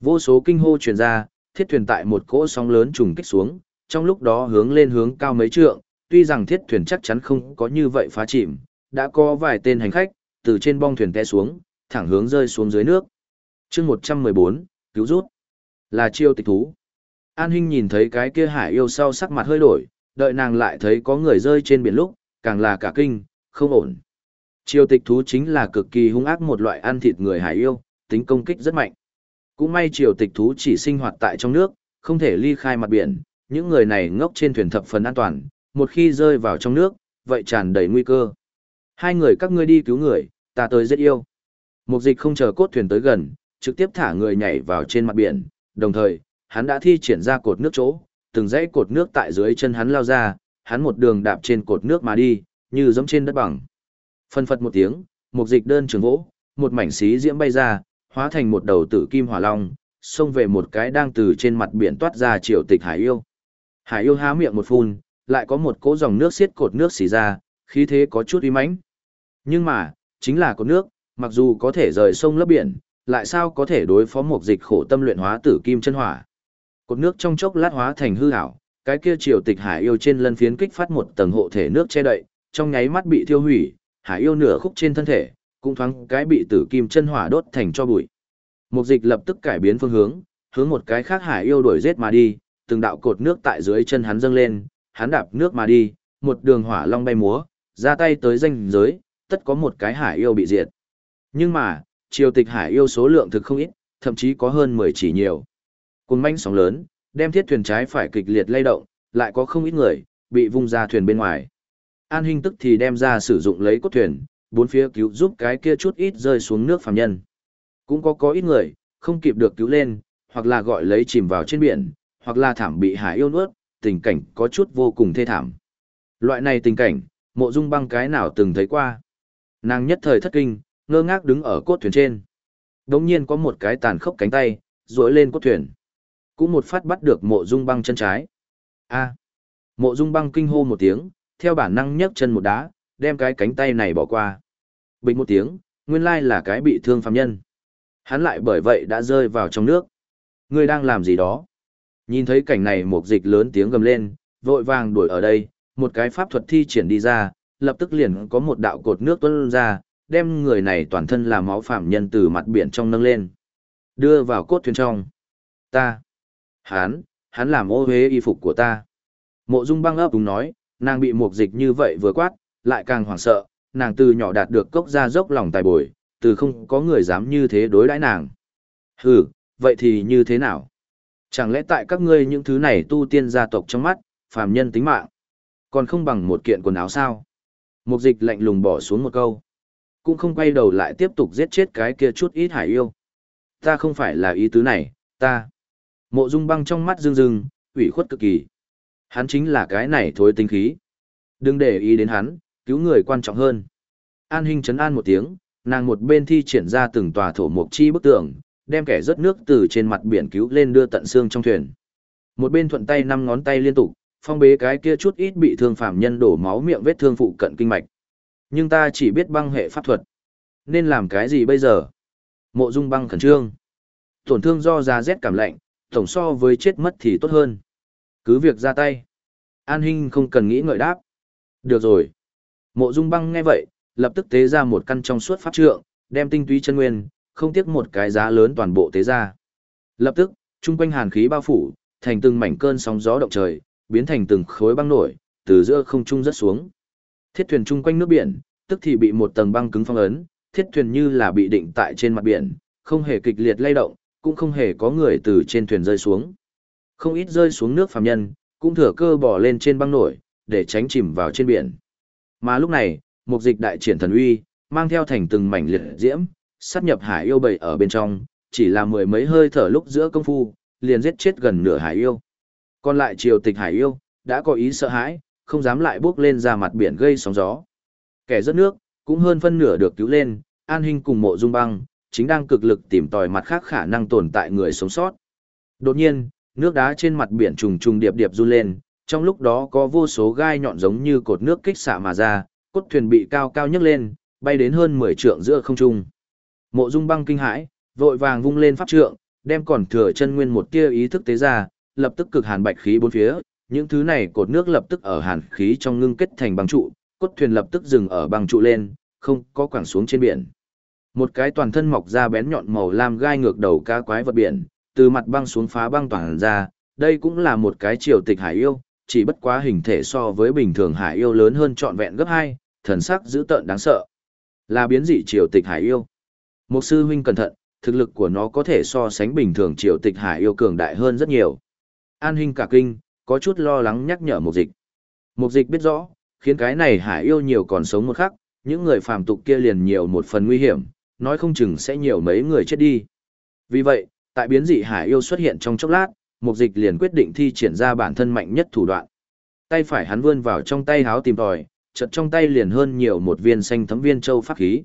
vô số kinh hô truyền ra, thiết thuyền tại một cỗ sóng lớn trùng kích xuống, trong lúc đó hướng lên hướng cao mấy trượng, tuy rằng thiết thuyền chắc chắn không có như vậy phá chìm, đã có vài tên hành khách từ trên bong thuyền té xuống, thẳng hướng rơi xuống dưới nước. Chương 114, cứu rút. Là chiêu tịch thú. An Hinh nhìn thấy cái kia hải yêu sau sắc mặt hơi đổi, đợi nàng lại thấy có người rơi trên biển lúc, càng là cả kinh, không ổn. Chiêu tịch thú chính là cực kỳ hung ác một loại ăn thịt người hải yêu, tính công kích rất mạnh. Cũng may triều tịch thú chỉ sinh hoạt tại trong nước, không thể ly khai mặt biển, những người này ngốc trên thuyền thập phần an toàn, một khi rơi vào trong nước, vậy tràn đầy nguy cơ. Hai người các ngươi đi cứu người, ta tới rất yêu. Mục dịch không chờ cốt thuyền tới gần, trực tiếp thả người nhảy vào trên mặt biển, đồng thời, hắn đã thi triển ra cột nước chỗ, từng dãy cột nước tại dưới chân hắn lao ra, hắn một đường đạp trên cột nước mà đi, như giống trên đất bằng. Phân phật một tiếng, Mục dịch đơn trường vỗ, một mảnh xí diễm bay ra, hóa thành một đầu tử kim hỏa long, xông về một cái đang từ trên mặt biển toát ra triều tịch hải yêu. Hải yêu há miệng một phun, lại có một cỗ dòng nước xiết cột nước xì ra, khí thế có chút uy mãnh. Nhưng mà, chính là cột nước, mặc dù có thể rời sông lấp biển, lại sao có thể đối phó một dịch khổ tâm luyện hóa tử kim chân hỏa. Cột nước trong chốc lát hóa thành hư ảo, cái kia triều tịch hải yêu trên lân phiến kích phát một tầng hộ thể nước che đậy, trong nháy mắt bị thiêu hủy, hải yêu nửa khúc trên thân thể, cũng thoáng cái bị tử kim chân hỏa đốt thành cho bụi. Mục dịch lập tức cải biến phương hướng, hướng một cái khác hải yêu đuổi giết mà đi, từng đạo cột nước tại dưới chân hắn dâng lên, hắn đạp nước mà đi, một đường hỏa long bay múa, ra tay tới danh giới, tất có một cái hải yêu bị diệt. Nhưng mà, triều tịch hải yêu số lượng thực không ít, thậm chí có hơn 10 chỉ nhiều. Cùng manh sóng lớn, đem thiết thuyền trái phải kịch liệt lay động, lại có không ít người, bị vung ra thuyền bên ngoài. An Hinh tức thì đem ra sử dụng lấy cốt thuyền, bốn phía cứu giúp cái kia chút ít rơi xuống nước phàm nhân. Cũng có có ít người, không kịp được cứu lên, hoặc là gọi lấy chìm vào trên biển, hoặc là thảm bị hải yêu nuốt, tình cảnh có chút vô cùng thê thảm. Loại này tình cảnh, mộ dung băng cái nào từng thấy qua. Nàng nhất thời thất kinh, ngơ ngác đứng ở cốt thuyền trên. Đống nhiên có một cái tàn khốc cánh tay, duỗi lên cốt thuyền cũng một phát bắt được mộ dung băng chân trái. A. Mộ dung băng kinh hô một tiếng, theo bản năng nhấc chân một đá, đem cái cánh tay này bỏ qua. Bình một tiếng, nguyên lai là cái bị thương phàm nhân. Hắn lại bởi vậy đã rơi vào trong nước. Ngươi đang làm gì đó? Nhìn thấy cảnh này một dịch lớn tiếng gầm lên, vội vàng đuổi ở đây, một cái pháp thuật thi triển đi ra, lập tức liền có một đạo cột nước tuôn ra, đem người này toàn thân là máu phạm nhân từ mặt biển trong nâng lên. Đưa vào cốt thuyền trong. Ta. Hán, hắn làm ô hế y phục của ta. Mộ Dung băng ấp đúng nói, nàng bị mục dịch như vậy vừa quát, lại càng hoảng sợ, nàng từ nhỏ đạt được cốc ra dốc lòng tài bồi, từ không có người dám như thế đối đãi nàng. Hừ, vậy thì như thế nào? Chẳng lẽ tại các ngươi những thứ này tu tiên gia tộc trong mắt, phàm nhân tính mạng, còn không bằng một kiện quần áo sao? Mục dịch lạnh lùng bỏ xuống một câu. Cũng không quay đầu lại tiếp tục giết chết cái kia chút ít hải yêu. Ta không phải là ý tứ này, ta. Mộ dung băng trong mắt rưng rưng, ủy khuất cực kỳ. Hắn chính là cái này thối tinh khí. Đừng để ý đến hắn, cứu người quan trọng hơn. An Hinh chấn an một tiếng, nàng một bên thi triển ra từng tòa thổ mục chi bức tường, đem kẻ rớt nước từ trên mặt biển cứu lên đưa tận xương trong thuyền. Một bên thuận tay năm ngón tay liên tục, phong bế cái kia chút ít bị thương phạm nhân đổ máu miệng vết thương phụ cận kinh mạch. Nhưng ta chỉ biết băng hệ pháp thuật. Nên làm cái gì bây giờ? Mộ dung băng khẩn trương. Tổn thương do da rét cảm lạnh, tổng so với chết mất thì tốt hơn. Cứ việc ra tay. An Hinh không cần nghĩ ngợi đáp. Được rồi. Mộ dung băng nghe vậy, lập tức tế ra một căn trong suốt pháp trượng, đem tinh túy chân nguyên, không tiếc một cái giá lớn toàn bộ tế ra. Lập tức, trung quanh hàn khí bao phủ, thành từng mảnh cơn sóng gió động trời, biến thành từng khối băng nổi, từ giữa không trung rất xuống. Thiết thuyền trung quanh nước biển, tức thì bị một tầng băng cứng phong ấn, thiết thuyền như là bị định tại trên mặt biển, không hề kịch liệt lay động, cũng không hề có người từ trên thuyền rơi xuống. Không ít rơi xuống nước phàm nhân, cũng thừa cơ bỏ lên trên băng nổi, để tránh chìm vào trên biển. Mà lúc này, một dịch đại triển thần uy, mang theo thành từng mảnh liệt diễm, sát nhập hải yêu bầy ở bên trong, chỉ là mười mấy hơi thở lúc giữa công phu, liền giết chết gần nửa hải yêu. Còn lại triều tịch hải yêu, đã có ý sợ hãi, không dám lại bước lên ra mặt biển gây sóng gió. Kẻ rất nước, cũng hơn phân nửa được cứu lên, an hình cùng mộ dung băng, chính đang cực lực tìm tòi mặt khác khả năng tồn tại người sống sót. Đột nhiên, nước đá trên mặt biển trùng trùng điệp điệp run lên, trong lúc đó có vô số gai nhọn giống như cột nước kích xạ mà ra, cốt thuyền bị cao cao nhấc lên, bay đến hơn 10 trượng giữa không trung. Mộ Dung Băng kinh hãi, vội vàng vung lên pháp trượng, đem còn thừa chân nguyên một tia ý thức tế ra, lập tức cực hàn bạch khí bốn phía, những thứ này cột nước lập tức ở hàn khí trong ngưng kết thành băng trụ, cốt thuyền lập tức dừng ở băng trụ lên, không có quẳng xuống trên biển. Một cái toàn thân mọc ra bén nhọn màu lam gai ngược đầu cá quái vật biển, từ mặt băng xuống phá băng toàn ra, đây cũng là một cái triều tịch hải yêu, chỉ bất quá hình thể so với bình thường hải yêu lớn hơn trọn vẹn gấp hai, thần sắc dữ tợn đáng sợ. Là biến dị triều tịch hải yêu. Một sư huynh cẩn thận, thực lực của nó có thể so sánh bình thường triều tịch hải yêu cường đại hơn rất nhiều. An huynh cả kinh, có chút lo lắng nhắc nhở Mục dịch. Mục dịch biết rõ, khiến cái này hải yêu nhiều còn sống một khắc, những người phàm tục kia liền nhiều một phần nguy hiểm, nói không chừng sẽ nhiều mấy người chết đi. Vì vậy, tại biến dị hải yêu xuất hiện trong chốc lát, Mục Dịch liền quyết định thi triển ra bản thân mạnh nhất thủ đoạn. Tay phải hắn vươn vào trong tay háo tìm tòi, chợt trong tay liền hơn nhiều một viên xanh thấm viên châu pháp khí.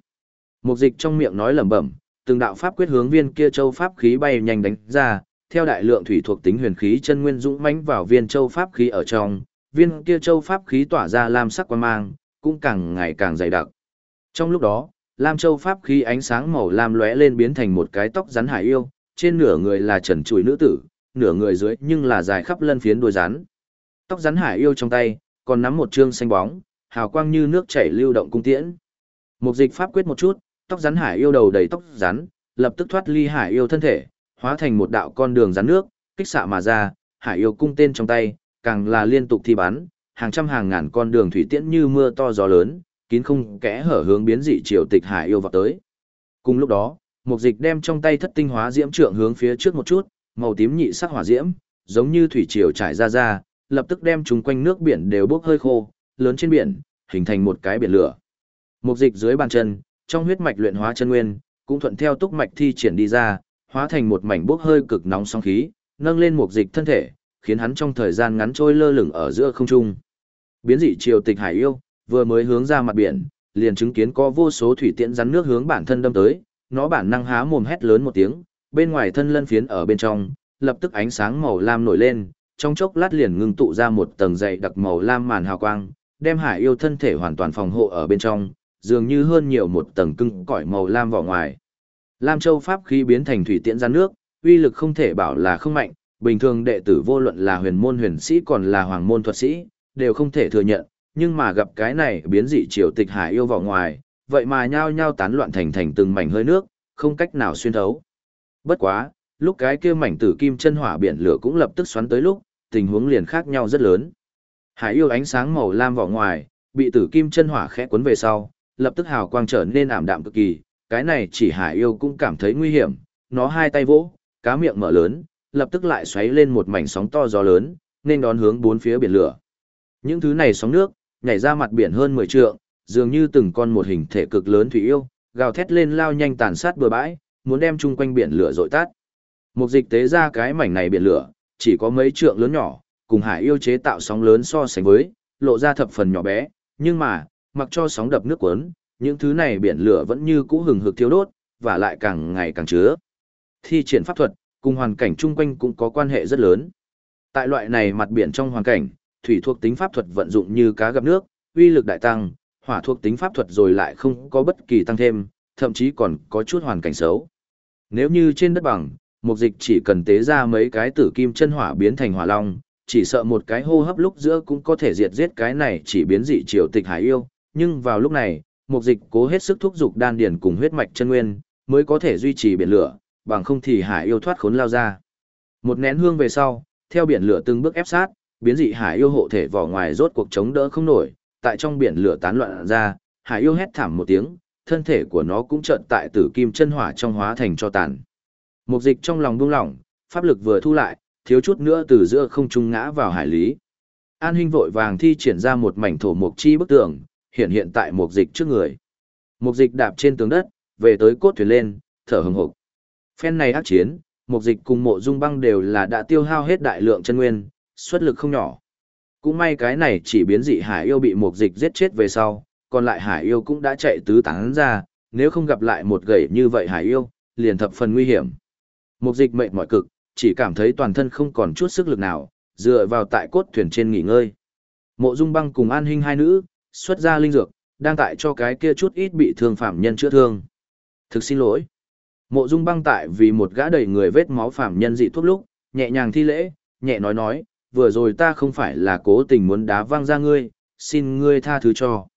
Mục Dịch trong miệng nói lẩm bẩm, từng đạo pháp quyết hướng viên kia châu pháp khí bay nhanh đánh ra, theo đại lượng thủy thuộc tính huyền khí chân nguyên dũng mãnh vào viên châu pháp khí ở trong, viên kia châu pháp khí tỏa ra lam sắc quang mang, cũng càng ngày càng dày đặc. Trong lúc đó, lam châu pháp khí ánh sáng màu lam lóe lên biến thành một cái tóc rắn hải yêu, trên nửa người là trần trụi nữ tử, nửa người dưới nhưng là dài khắp lân phiến đuôi rắn. Tóc rắn hải yêu trong tay, còn nắm một trương xanh bóng, hào quang như nước chảy lưu động cung tiễn. Mục dịch pháp quyết một chút, tóc rắn hải yêu đầu đầy tóc rắn, lập tức thoát ly hải yêu thân thể, hóa thành một đạo con đường rắn nước, kích xạ mà ra, hải yêu cung tên trong tay, càng là liên tục thi bắn, hàng trăm hàng ngàn con đường thủy tiễn như mưa to gió lớn, kín không kẽ hở hướng biến dị triều tịch hải yêu vào tới. Cùng lúc đó, mục dịch đem trong tay thất tinh hóa diễm trượng hướng phía trước một chút, màu tím nhị sắc hỏa diễm, giống như thủy triều trải ra ra, lập tức đem chúng quanh nước biển đều bốc hơi khô, lớn trên biển, hình thành một cái biển lửa. Mục dịch dưới bàn chân, trong huyết mạch luyện hóa chân nguyên, cũng thuận theo túc mạch thi triển đi ra, hóa thành một mảnh bốc hơi cực nóng sóng khí, nâng lên mục dịch thân thể, khiến hắn trong thời gian ngắn trôi lơ lửng ở giữa không trung. Biến dị triều tịch hải yêu, vừa mới hướng ra mặt biển, liền chứng kiến có vô số thủy tiễn rắn nước hướng bản thân đâm tới, nó bản năng há mồm hét lớn một tiếng, bên ngoài thân lân phiến ở bên trong, lập tức ánh sáng màu lam nổi lên, trong chốc lát liền ngưng tụ ra một tầng dày đặc màu lam màn hào quang, đem hải yêu thân thể hoàn toàn phòng hộ ở bên trong, dường như hơn nhiều một tầng cưng cõi màu lam vỏ ngoài. Lam Châu pháp khí biến thành thủy tiễn ra nước, uy lực không thể bảo là không mạnh, bình thường đệ tử vô luận là huyền môn huyền sĩ còn là hoàng môn thuật sĩ, đều không thể thừa nhận, nhưng mà gặp cái này biến dị triều tịch hải yêu vỏ ngoài, vậy mà nhao nhao tán loạn thành thành từng mảnh hơi nước, không cách nào xuyên thấu. Bất quá, lúc cái kia mảnh tử kim chân hỏa biển lửa cũng lập tức xoắn tới lúc, tình huống liền khác nhau rất lớn. Hải yêu ánh sáng màu lam vỏ ngoài, bị tử kim chân hỏa khẽ cuốn về sau, lập tức hào quang trở nên ảm đạm cực kỳ, cái này chỉ hải yêu cũng cảm thấy nguy hiểm, nó hai tay vỗ, cá miệng mở lớn, lập tức lại xoáy lên một mảnh sóng to gió lớn, nên đón hướng bốn phía biển lửa. Những thứ này sóng nước, nhảy ra mặt biển hơn 10 trượng, dường như từng con một hình thể cực lớn thủy yêu, gào thét lên lao nhanh tàn sát bừa bãi, muốn đem chung quanh biển lửa dội tắt. Một dịch tế ra cái mảnh này biển lửa, chỉ có mấy trượng lớn nhỏ, cùng hải yêu chế tạo sóng lớn so sánh với, lộ ra thập phần nhỏ bé, nhưng mà, mặc cho sóng đập nước cuốn, những thứ này biển lửa vẫn như cũ hừng hực thiêu đốt, và lại càng ngày càng chứa. Thi triển pháp thuật, cùng hoàn cảnh chung quanh cũng có quan hệ rất lớn. Tại loại này mặt biển trong hoàn cảnh, thủy thuộc tính pháp thuật vận dụng như cá gặp nước, uy lực đại tăng, hỏa thuộc tính pháp thuật rồi lại không có bất kỳ tăng thêm, thậm chí còn có chút hoàn cảnh xấu. Nếu như trên đất bằng, mục dịch chỉ cần tế ra mấy cái tử kim chân hỏa biến thành hỏa long, chỉ sợ một cái hô hấp lúc giữa cũng có thể diệt giết cái này chỉ biến dị triều tịch hải yêu, nhưng vào lúc này, mục dịch cố hết sức thúc dục đan điền cùng huyết mạch chân nguyên, mới có thể duy trì biển lửa, bằng không thì hải yêu thoát khốn lao ra. Một nén hương về sau, theo biển lửa từng bước ép sát, biến dị hải yêu hộ thể vỏ ngoài rốt cuộc chống đỡ không nổi, tại trong biển lửa tán loạn ra, hải yêu hét thảm một tiếng, thân thể của nó cũng trợn tại tử kim chân hỏa trong hóa thành cho tàn. Mục dịch trong lòng buông lỏng, pháp lực vừa thu lại, thiếu chút nữa từ giữa không trung ngã vào hải lý. An Hinh vội vàng thi triển ra một mảnh thổ mục chi bức tường, hiện hiện tại mục dịch trước người. Mục dịch đạp trên tường đất, về tới cốt thuyền lên, thở hừng hực. Phen này ác chiến, mục dịch cùng mộ dung băng đều là đã tiêu hao hết đại lượng chân nguyên, xuất lực không nhỏ. Cũng may cái này chỉ biến dị hải yêu bị mục dịch giết chết về sau, còn lại hải yêu cũng đã chạy tứ tán ra, nếu không gặp lại một gầy như vậy hải yêu, liền thập phần nguy hiểm. Mục dịch mệt mỏi cực, chỉ cảm thấy toàn thân không còn chút sức lực nào, dựa vào tại cốt thuyền trên nghỉ ngơi. Mộ Dung Băng cùng An Hinh hai nữ, xuất ra linh dược, đang tại cho cái kia chút ít bị thương phạm nhân chữa thương. Thực xin lỗi. Mộ Dung Băng tại vì một gã đầy người vết máu phạm nhân dị thuốc lúc, nhẹ nhàng thi lễ, nhẹ nói nói, vừa rồi ta không phải là cố tình muốn đá văng ra ngươi, xin ngươi tha thứ cho.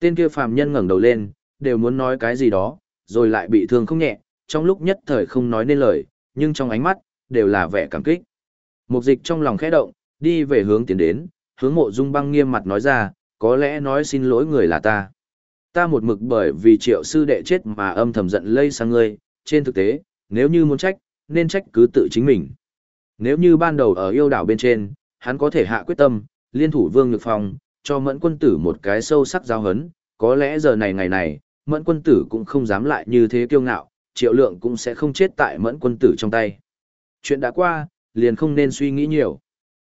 Tên kia phạm nhân ngẩng đầu lên, đều muốn nói cái gì đó, rồi lại bị thương không nhẹ, trong lúc nhất thời không nói nên lời, nhưng trong ánh mắt, đều là vẻ cảm kích. Mục dịch trong lòng khẽ động, đi về hướng tiến đến, hướng mộ dung băng nghiêm mặt nói ra, có lẽ nói xin lỗi người là ta. Ta một mực bởi vì triệu sư đệ chết mà âm thầm giận lây sang ngươi, trên thực tế, nếu như muốn trách, nên trách cứ tự chính mình. Nếu như ban đầu ở yêu đảo bên trên, hắn có thể hạ quyết tâm, liên thủ vương nhược phong, cho mẫn quân tử một cái sâu sắc giao hấn, có lẽ giờ này ngày này, mẫn quân tử cũng không dám lại như thế kiêu ngạo, triệu lượng cũng sẽ không chết tại mẫn quân tử trong tay. Chuyện đã qua, liền không nên suy nghĩ nhiều.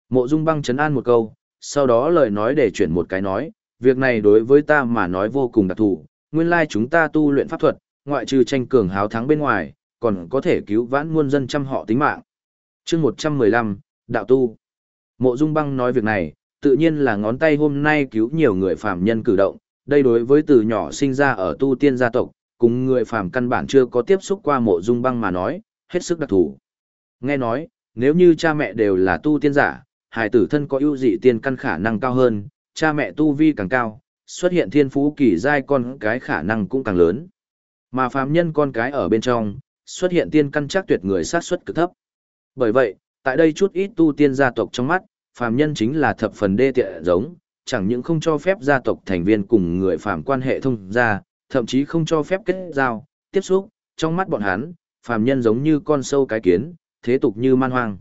Mộ Dung băng chấn an một câu, sau đó lời nói để chuyển một cái nói, việc này đối với ta mà nói vô cùng đặc thù, nguyên lai chúng ta tu luyện pháp thuật, ngoại trừ tranh cường háo thắng bên ngoài, còn có thể cứu vãn muôn dân trăm họ tính mạng. chương 115, Đạo Tu Mộ Dung băng nói việc này, tự nhiên là ngón tay hôm nay cứu nhiều người phàm nhân cử động, đây đối với từ nhỏ sinh ra ở tu tiên gia tộc, cùng người phàm căn bản chưa có tiếp xúc qua mộ dung băng mà nói, hết sức đặc thù. Nghe nói, nếu như cha mẹ đều là tu tiên giả, hài tử thân có ưu dị tiên căn khả năng cao hơn, cha mẹ tu vi càng cao, xuất hiện thiên phú kỳ giai con cái khả năng cũng càng lớn. Mà phàm nhân con cái ở bên trong, xuất hiện tiên căn chắc tuyệt người sát suất cực thấp. Bởi vậy, tại đây chút ít tu tiên gia tộc trong mắt, phàm nhân chính là thập phần đê tiện giống, chẳng những không cho phép gia tộc thành viên cùng người phàm quan hệ thông gia, thậm chí không cho phép kết giao, tiếp xúc, trong mắt bọn hắn, phàm nhân giống như con sâu cái kiến, thế tục như man hoang.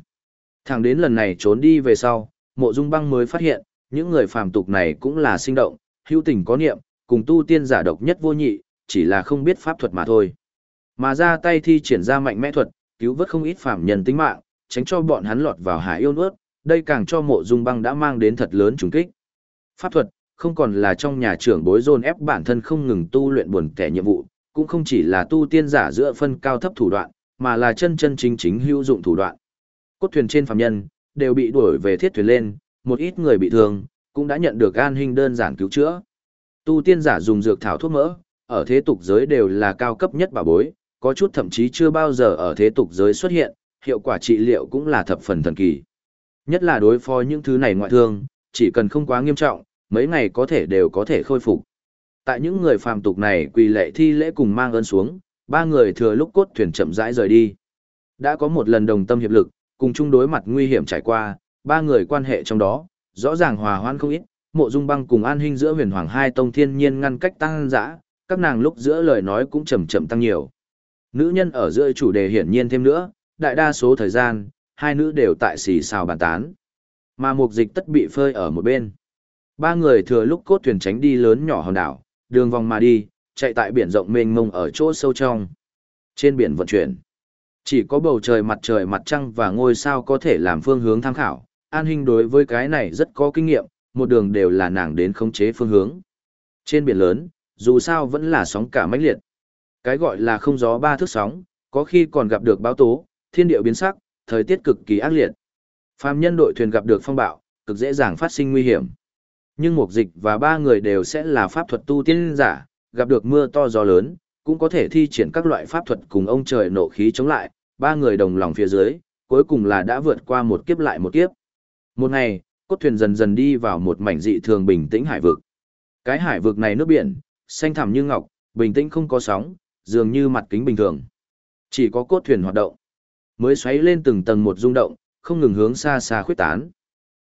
Thẳng đến lần này trốn đi về sau, mộ dung băng mới phát hiện, những người phàm tục này cũng là sinh động, hữu tình có niệm, cùng tu tiên giả độc nhất vô nhị, chỉ là không biết pháp thuật mà thôi. Mà ra tay thi triển ra mạnh mẽ thuật, cứu vớt không ít phàm nhân tính mạng, tránh cho bọn hắn lọt vào hải yêu nuốt, đây càng cho mộ dung băng đã mang đến thật lớn trùng kích. Pháp thuật, không còn là trong nhà trưởng bối dồn ép bản thân không ngừng tu luyện buồn kẻ nhiệm vụ, cũng không chỉ là tu tiên giả giữa phân cao thấp thủ đoạn, mà là chân chân chính chính hữu dụng thủ đoạn. Cốt thuyền trên phàm nhân đều bị đuổi về thiết thuyền lên, một ít người bị thương cũng đã nhận được an hình đơn giản cứu chữa. Tu tiên giả dùng dược thảo thuốc mỡ, ở thế tục giới đều là cao cấp nhất bà bối, có chút thậm chí chưa bao giờ ở thế tục giới xuất hiện, hiệu quả trị liệu cũng là thập phần thần kỳ. Nhất là đối phó những thứ này ngoại thương, chỉ cần không quá nghiêm trọng, mấy ngày có thể đều có thể khôi phục. Tại những người phàm tục này quỳ lệ thi lễ cùng mang ơn xuống, ba người thừa lúc cốt thuyền chậm rãi rời đi. Đã có một lần đồng tâm hiệp lực, cùng chung đối mặt nguy hiểm trải qua, ba người quan hệ trong đó, rõ ràng hòa hoan không ít, mộ dung băng cùng an huynh giữa huyền hoàng hai tông thiên nhiên ngăn cách tăng dã, các nàng lúc giữa lời nói cũng chậm chậm tăng nhiều. Nữ nhân ở giữa chủ đề hiển nhiên thêm nữa, đại đa số thời gian, hai nữ đều tại xì xào bàn tán. Mà mục dịch tất bị phơi ở một bên. Ba người thừa lúc cốt thuyền tránh đi lớn nhỏ hòn đảo, đường vòng mà đi, chạy tại biển rộng mênh mông ở chỗ sâu trong. Trên biển vận chuyển, chỉ có bầu trời mặt trời mặt trăng và ngôi sao có thể làm phương hướng tham khảo. An Hinh đối với cái này rất có kinh nghiệm, một đường đều là nàng đến khống chế phương hướng. Trên biển lớn, dù sao vẫn là sóng cả mãnh liệt. Cái gọi là không gió ba thước sóng, có khi còn gặp được báo tố, thiên địa biến sắc, thời tiết cực kỳ ác liệt. Phàm nhân đội thuyền gặp được phong bạo, cực dễ dàng phát sinh nguy hiểm. Nhưng mục dịch và ba người đều sẽ là pháp thuật tu tiên giả, gặp được mưa to gió lớn, cũng có thể thi triển các loại pháp thuật cùng ông trời nộ khí chống lại, ba người đồng lòng phía dưới, cuối cùng là đã vượt qua một kiếp lại một kiếp. Một ngày, cốt thuyền dần dần đi vào một mảnh dị thường bình tĩnh hải vực. Cái hải vực này nước biển, xanh thẳm như ngọc, bình tĩnh không có sóng, dường như mặt kính bình thường. Chỉ có cốt thuyền hoạt động, mới xoáy lên từng tầng một rung động, không ngừng hướng xa xa khuyết tán.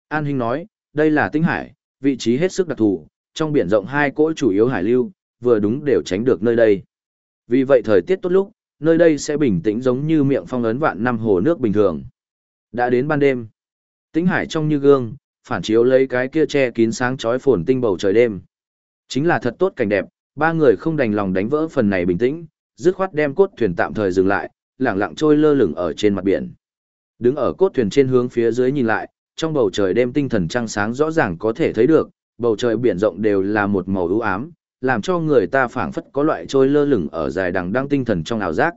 An Hinh nói, đây là tinh hải, vị trí hết sức đặc thù, trong biển rộng hai cỗ chủ yếu hải lưu, vừa đúng đều tránh được nơi đây. Vì vậy thời tiết tốt lúc, nơi đây sẽ bình tĩnh giống như miệng phong ấn vạn năm hồ nước bình thường. Đã đến ban đêm, tinh hải trong như gương, phản chiếu lấy cái kia che kín sáng chói phồn tinh bầu trời đêm. Chính là thật tốt cảnh đẹp, ba người không đành lòng đánh vỡ phần này bình tĩnh, dứt khoát đem cốt thuyền tạm thời dừng lại, lẳng lặng trôi lơ lửng ở trên mặt biển. Đứng ở cốt thuyền trên hướng phía dưới nhìn lại, trong bầu trời đêm tinh thần trăng sáng rõ ràng có thể thấy được, bầu trời biển rộng đều là một màu ưu ám, làm cho người ta phảng phất có loại trôi lơ lửng ở dài đằng đang tinh thần trong ảo giác.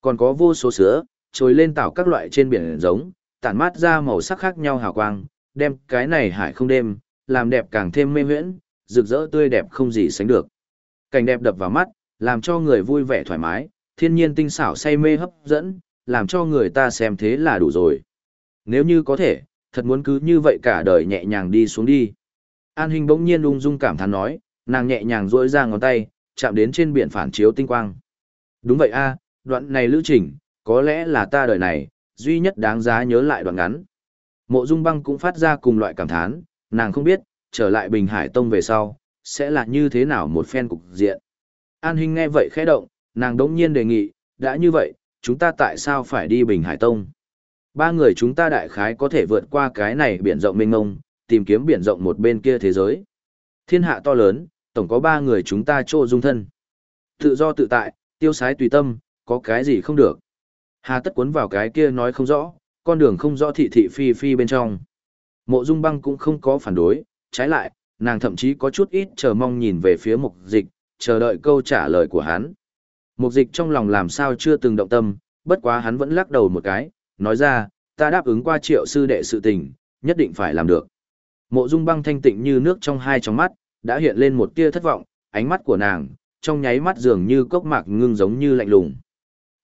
Còn có vô số sữa, trôi lên tạo các loại trên biển giống, tản mát ra màu sắc khác nhau hào quang, đem cái này hải không đêm, làm đẹp càng thêm mê huyễn, rực rỡ tươi đẹp không gì sánh được. Cảnh đẹp đập vào mắt, làm cho người vui vẻ thoải mái, thiên nhiên tinh xảo say mê hấp dẫn, làm cho người ta xem thế là đủ rồi. Nếu như có thể, thật muốn cứ như vậy cả đời nhẹ nhàng đi xuống đi. An Hình bỗng nhiên ung dung cảm thán nói, nàng nhẹ nhàng duỗi ra ngón tay, chạm đến trên biển phản chiếu tinh quang. Đúng vậy a, đoạn này lữ trình, có lẽ là ta đời này, duy nhất đáng giá nhớ lại đoạn ngắn. Mộ Dung Băng cũng phát ra cùng loại cảm thán, nàng không biết, trở lại Bình Hải Tông về sau, sẽ là như thế nào một phen cục diện. An Hinh nghe vậy khẽ động, nàng đống nhiên đề nghị, đã như vậy, chúng ta tại sao phải đi Bình Hải Tông? Ba người chúng ta đại khái có thể vượt qua cái này biển rộng mênh mông, tìm kiếm biển rộng một bên kia thế giới. Thiên hạ to lớn, tổng có ba người chúng ta trô dung thân. Tự do tự tại, tiêu sái tùy tâm, có cái gì không được. Hà tất cuốn vào cái kia nói không rõ, con đường không rõ thị thị phi phi bên trong. Mộ dung băng cũng không có phản đối, trái lại, nàng thậm chí có chút ít chờ mong nhìn về phía mục dịch, chờ đợi câu trả lời của hắn. Mục dịch trong lòng làm sao chưa từng động tâm, bất quá hắn vẫn lắc đầu một cái, nói ra, ta đáp ứng qua triệu sư đệ sự tình, nhất định phải làm được. Mộ dung băng thanh tịnh như nước trong hai trong mắt, đã hiện lên một tia thất vọng, ánh mắt của nàng, trong nháy mắt dường như cốc mạc ngưng giống như lạnh lùng.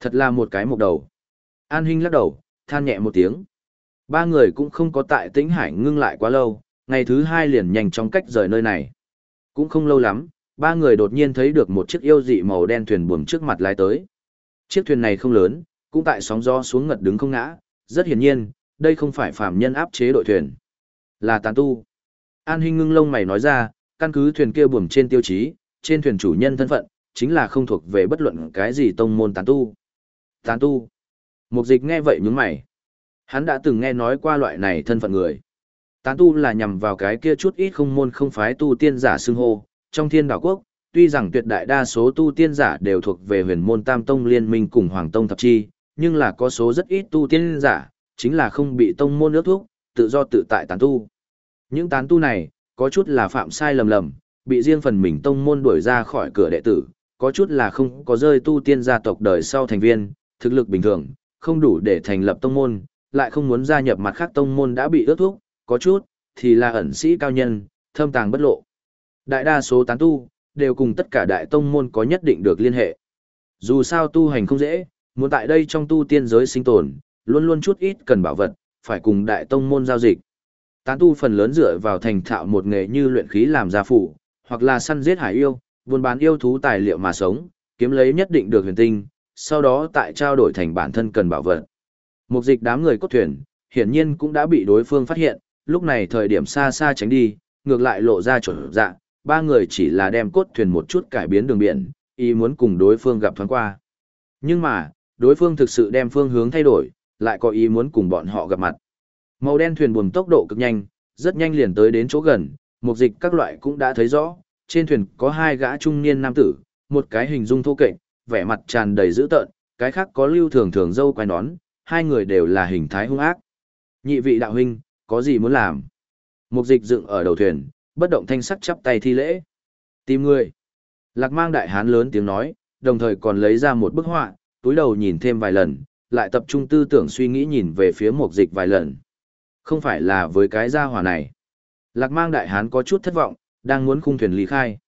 Thật là một cái mục đầu. An Hinh lắc đầu, than nhẹ một tiếng. Ba người cũng không có tại tĩnh hải ngưng lại quá lâu, ngày thứ hai liền nhanh chóng cách rời nơi này. Cũng không lâu lắm, ba người đột nhiên thấy được một chiếc yêu dị màu đen thuyền buồm trước mặt lái tới. Chiếc thuyền này không lớn, cũng tại sóng gió xuống ngật đứng không ngã, rất hiển nhiên, đây không phải phàm nhân áp chế đội thuyền, là tán tu. An Hinh ngưng lông mày nói ra, căn cứ thuyền kia buồm trên tiêu chí, trên thuyền chủ nhân thân phận, chính là không thuộc về bất luận cái gì tông môn tán tu. Tán tu. Mục dịch nghe vậy nhướng mày. Hắn đã từng nghe nói qua loại này thân phận người. Tán tu là nhằm vào cái kia chút ít không môn không phái tu tiên giả xưng hô, trong thiên đảo quốc, tuy rằng tuyệt đại đa số tu tiên giả đều thuộc về huyền môn tam tông liên minh cùng hoàng tông thập chi, nhưng là có số rất ít tu tiên giả, chính là không bị tông môn ước thúc, tự do tự tại tán tu. Những tán tu này, có chút là phạm sai lầm lầm, bị riêng phần mình tông môn đuổi ra khỏi cửa đệ tử, có chút là không có rơi tu tiên gia tộc đời sau thành viên, thực lực bình thường, không đủ để thành lập tông môn, lại không muốn gia nhập mặt khác tông môn đã bị ước thúc, có chút, thì là ẩn sĩ cao nhân, thâm tàng bất lộ. Đại đa số tán tu, đều cùng tất cả đại tông môn có nhất định được liên hệ. Dù sao tu hành không dễ, muốn tại đây trong tu tiên giới sinh tồn, luôn luôn chút ít cần bảo vật, phải cùng đại tông môn giao dịch. Tán tu phần lớn dựa vào thành thạo một nghề như luyện khí làm gia phụ, hoặc là săn giết hải yêu, buôn bán yêu thú tài liệu mà sống, kiếm lấy nhất định được huyền tinh, sau đó tại trao đổi thành bản thân cần bảo vật. Mục dịch đám người cốt thuyền, hiển nhiên cũng đã bị đối phương phát hiện, lúc này thời điểm xa xa tránh đi, ngược lại lộ ra chuẩn dạng ba người chỉ là đem cốt thuyền một chút cải biến đường biển, ý muốn cùng đối phương gặp thoáng qua. Nhưng mà, đối phương thực sự đem phương hướng thay đổi, lại có ý muốn cùng bọn họ gặp mặt. Màu đen thuyền buồm tốc độ cực nhanh, rất nhanh liền tới đến chỗ gần, mục dịch các loại cũng đã thấy rõ, trên thuyền có hai gã trung niên nam tử, một cái hình dung thô kệch, vẻ mặt tràn đầy dữ tợn, cái khác có lưu thường thường dâu quai nón, hai người đều là hình thái hung ác. Nhị vị đạo huynh, có gì muốn làm? Mục dịch dựng ở đầu thuyền, bất động thanh sắc chắp tay thi lễ. Tìm người. Lạc mang đại hán lớn tiếng nói, đồng thời còn lấy ra một bức họa, túi đầu nhìn thêm vài lần, lại tập trung tư tưởng suy nghĩ nhìn về phía mục dịch vài lần. Không phải là với cái gia hỏa này. Lạc mang đại hán có chút thất vọng, đang muốn khung thuyền ly khai.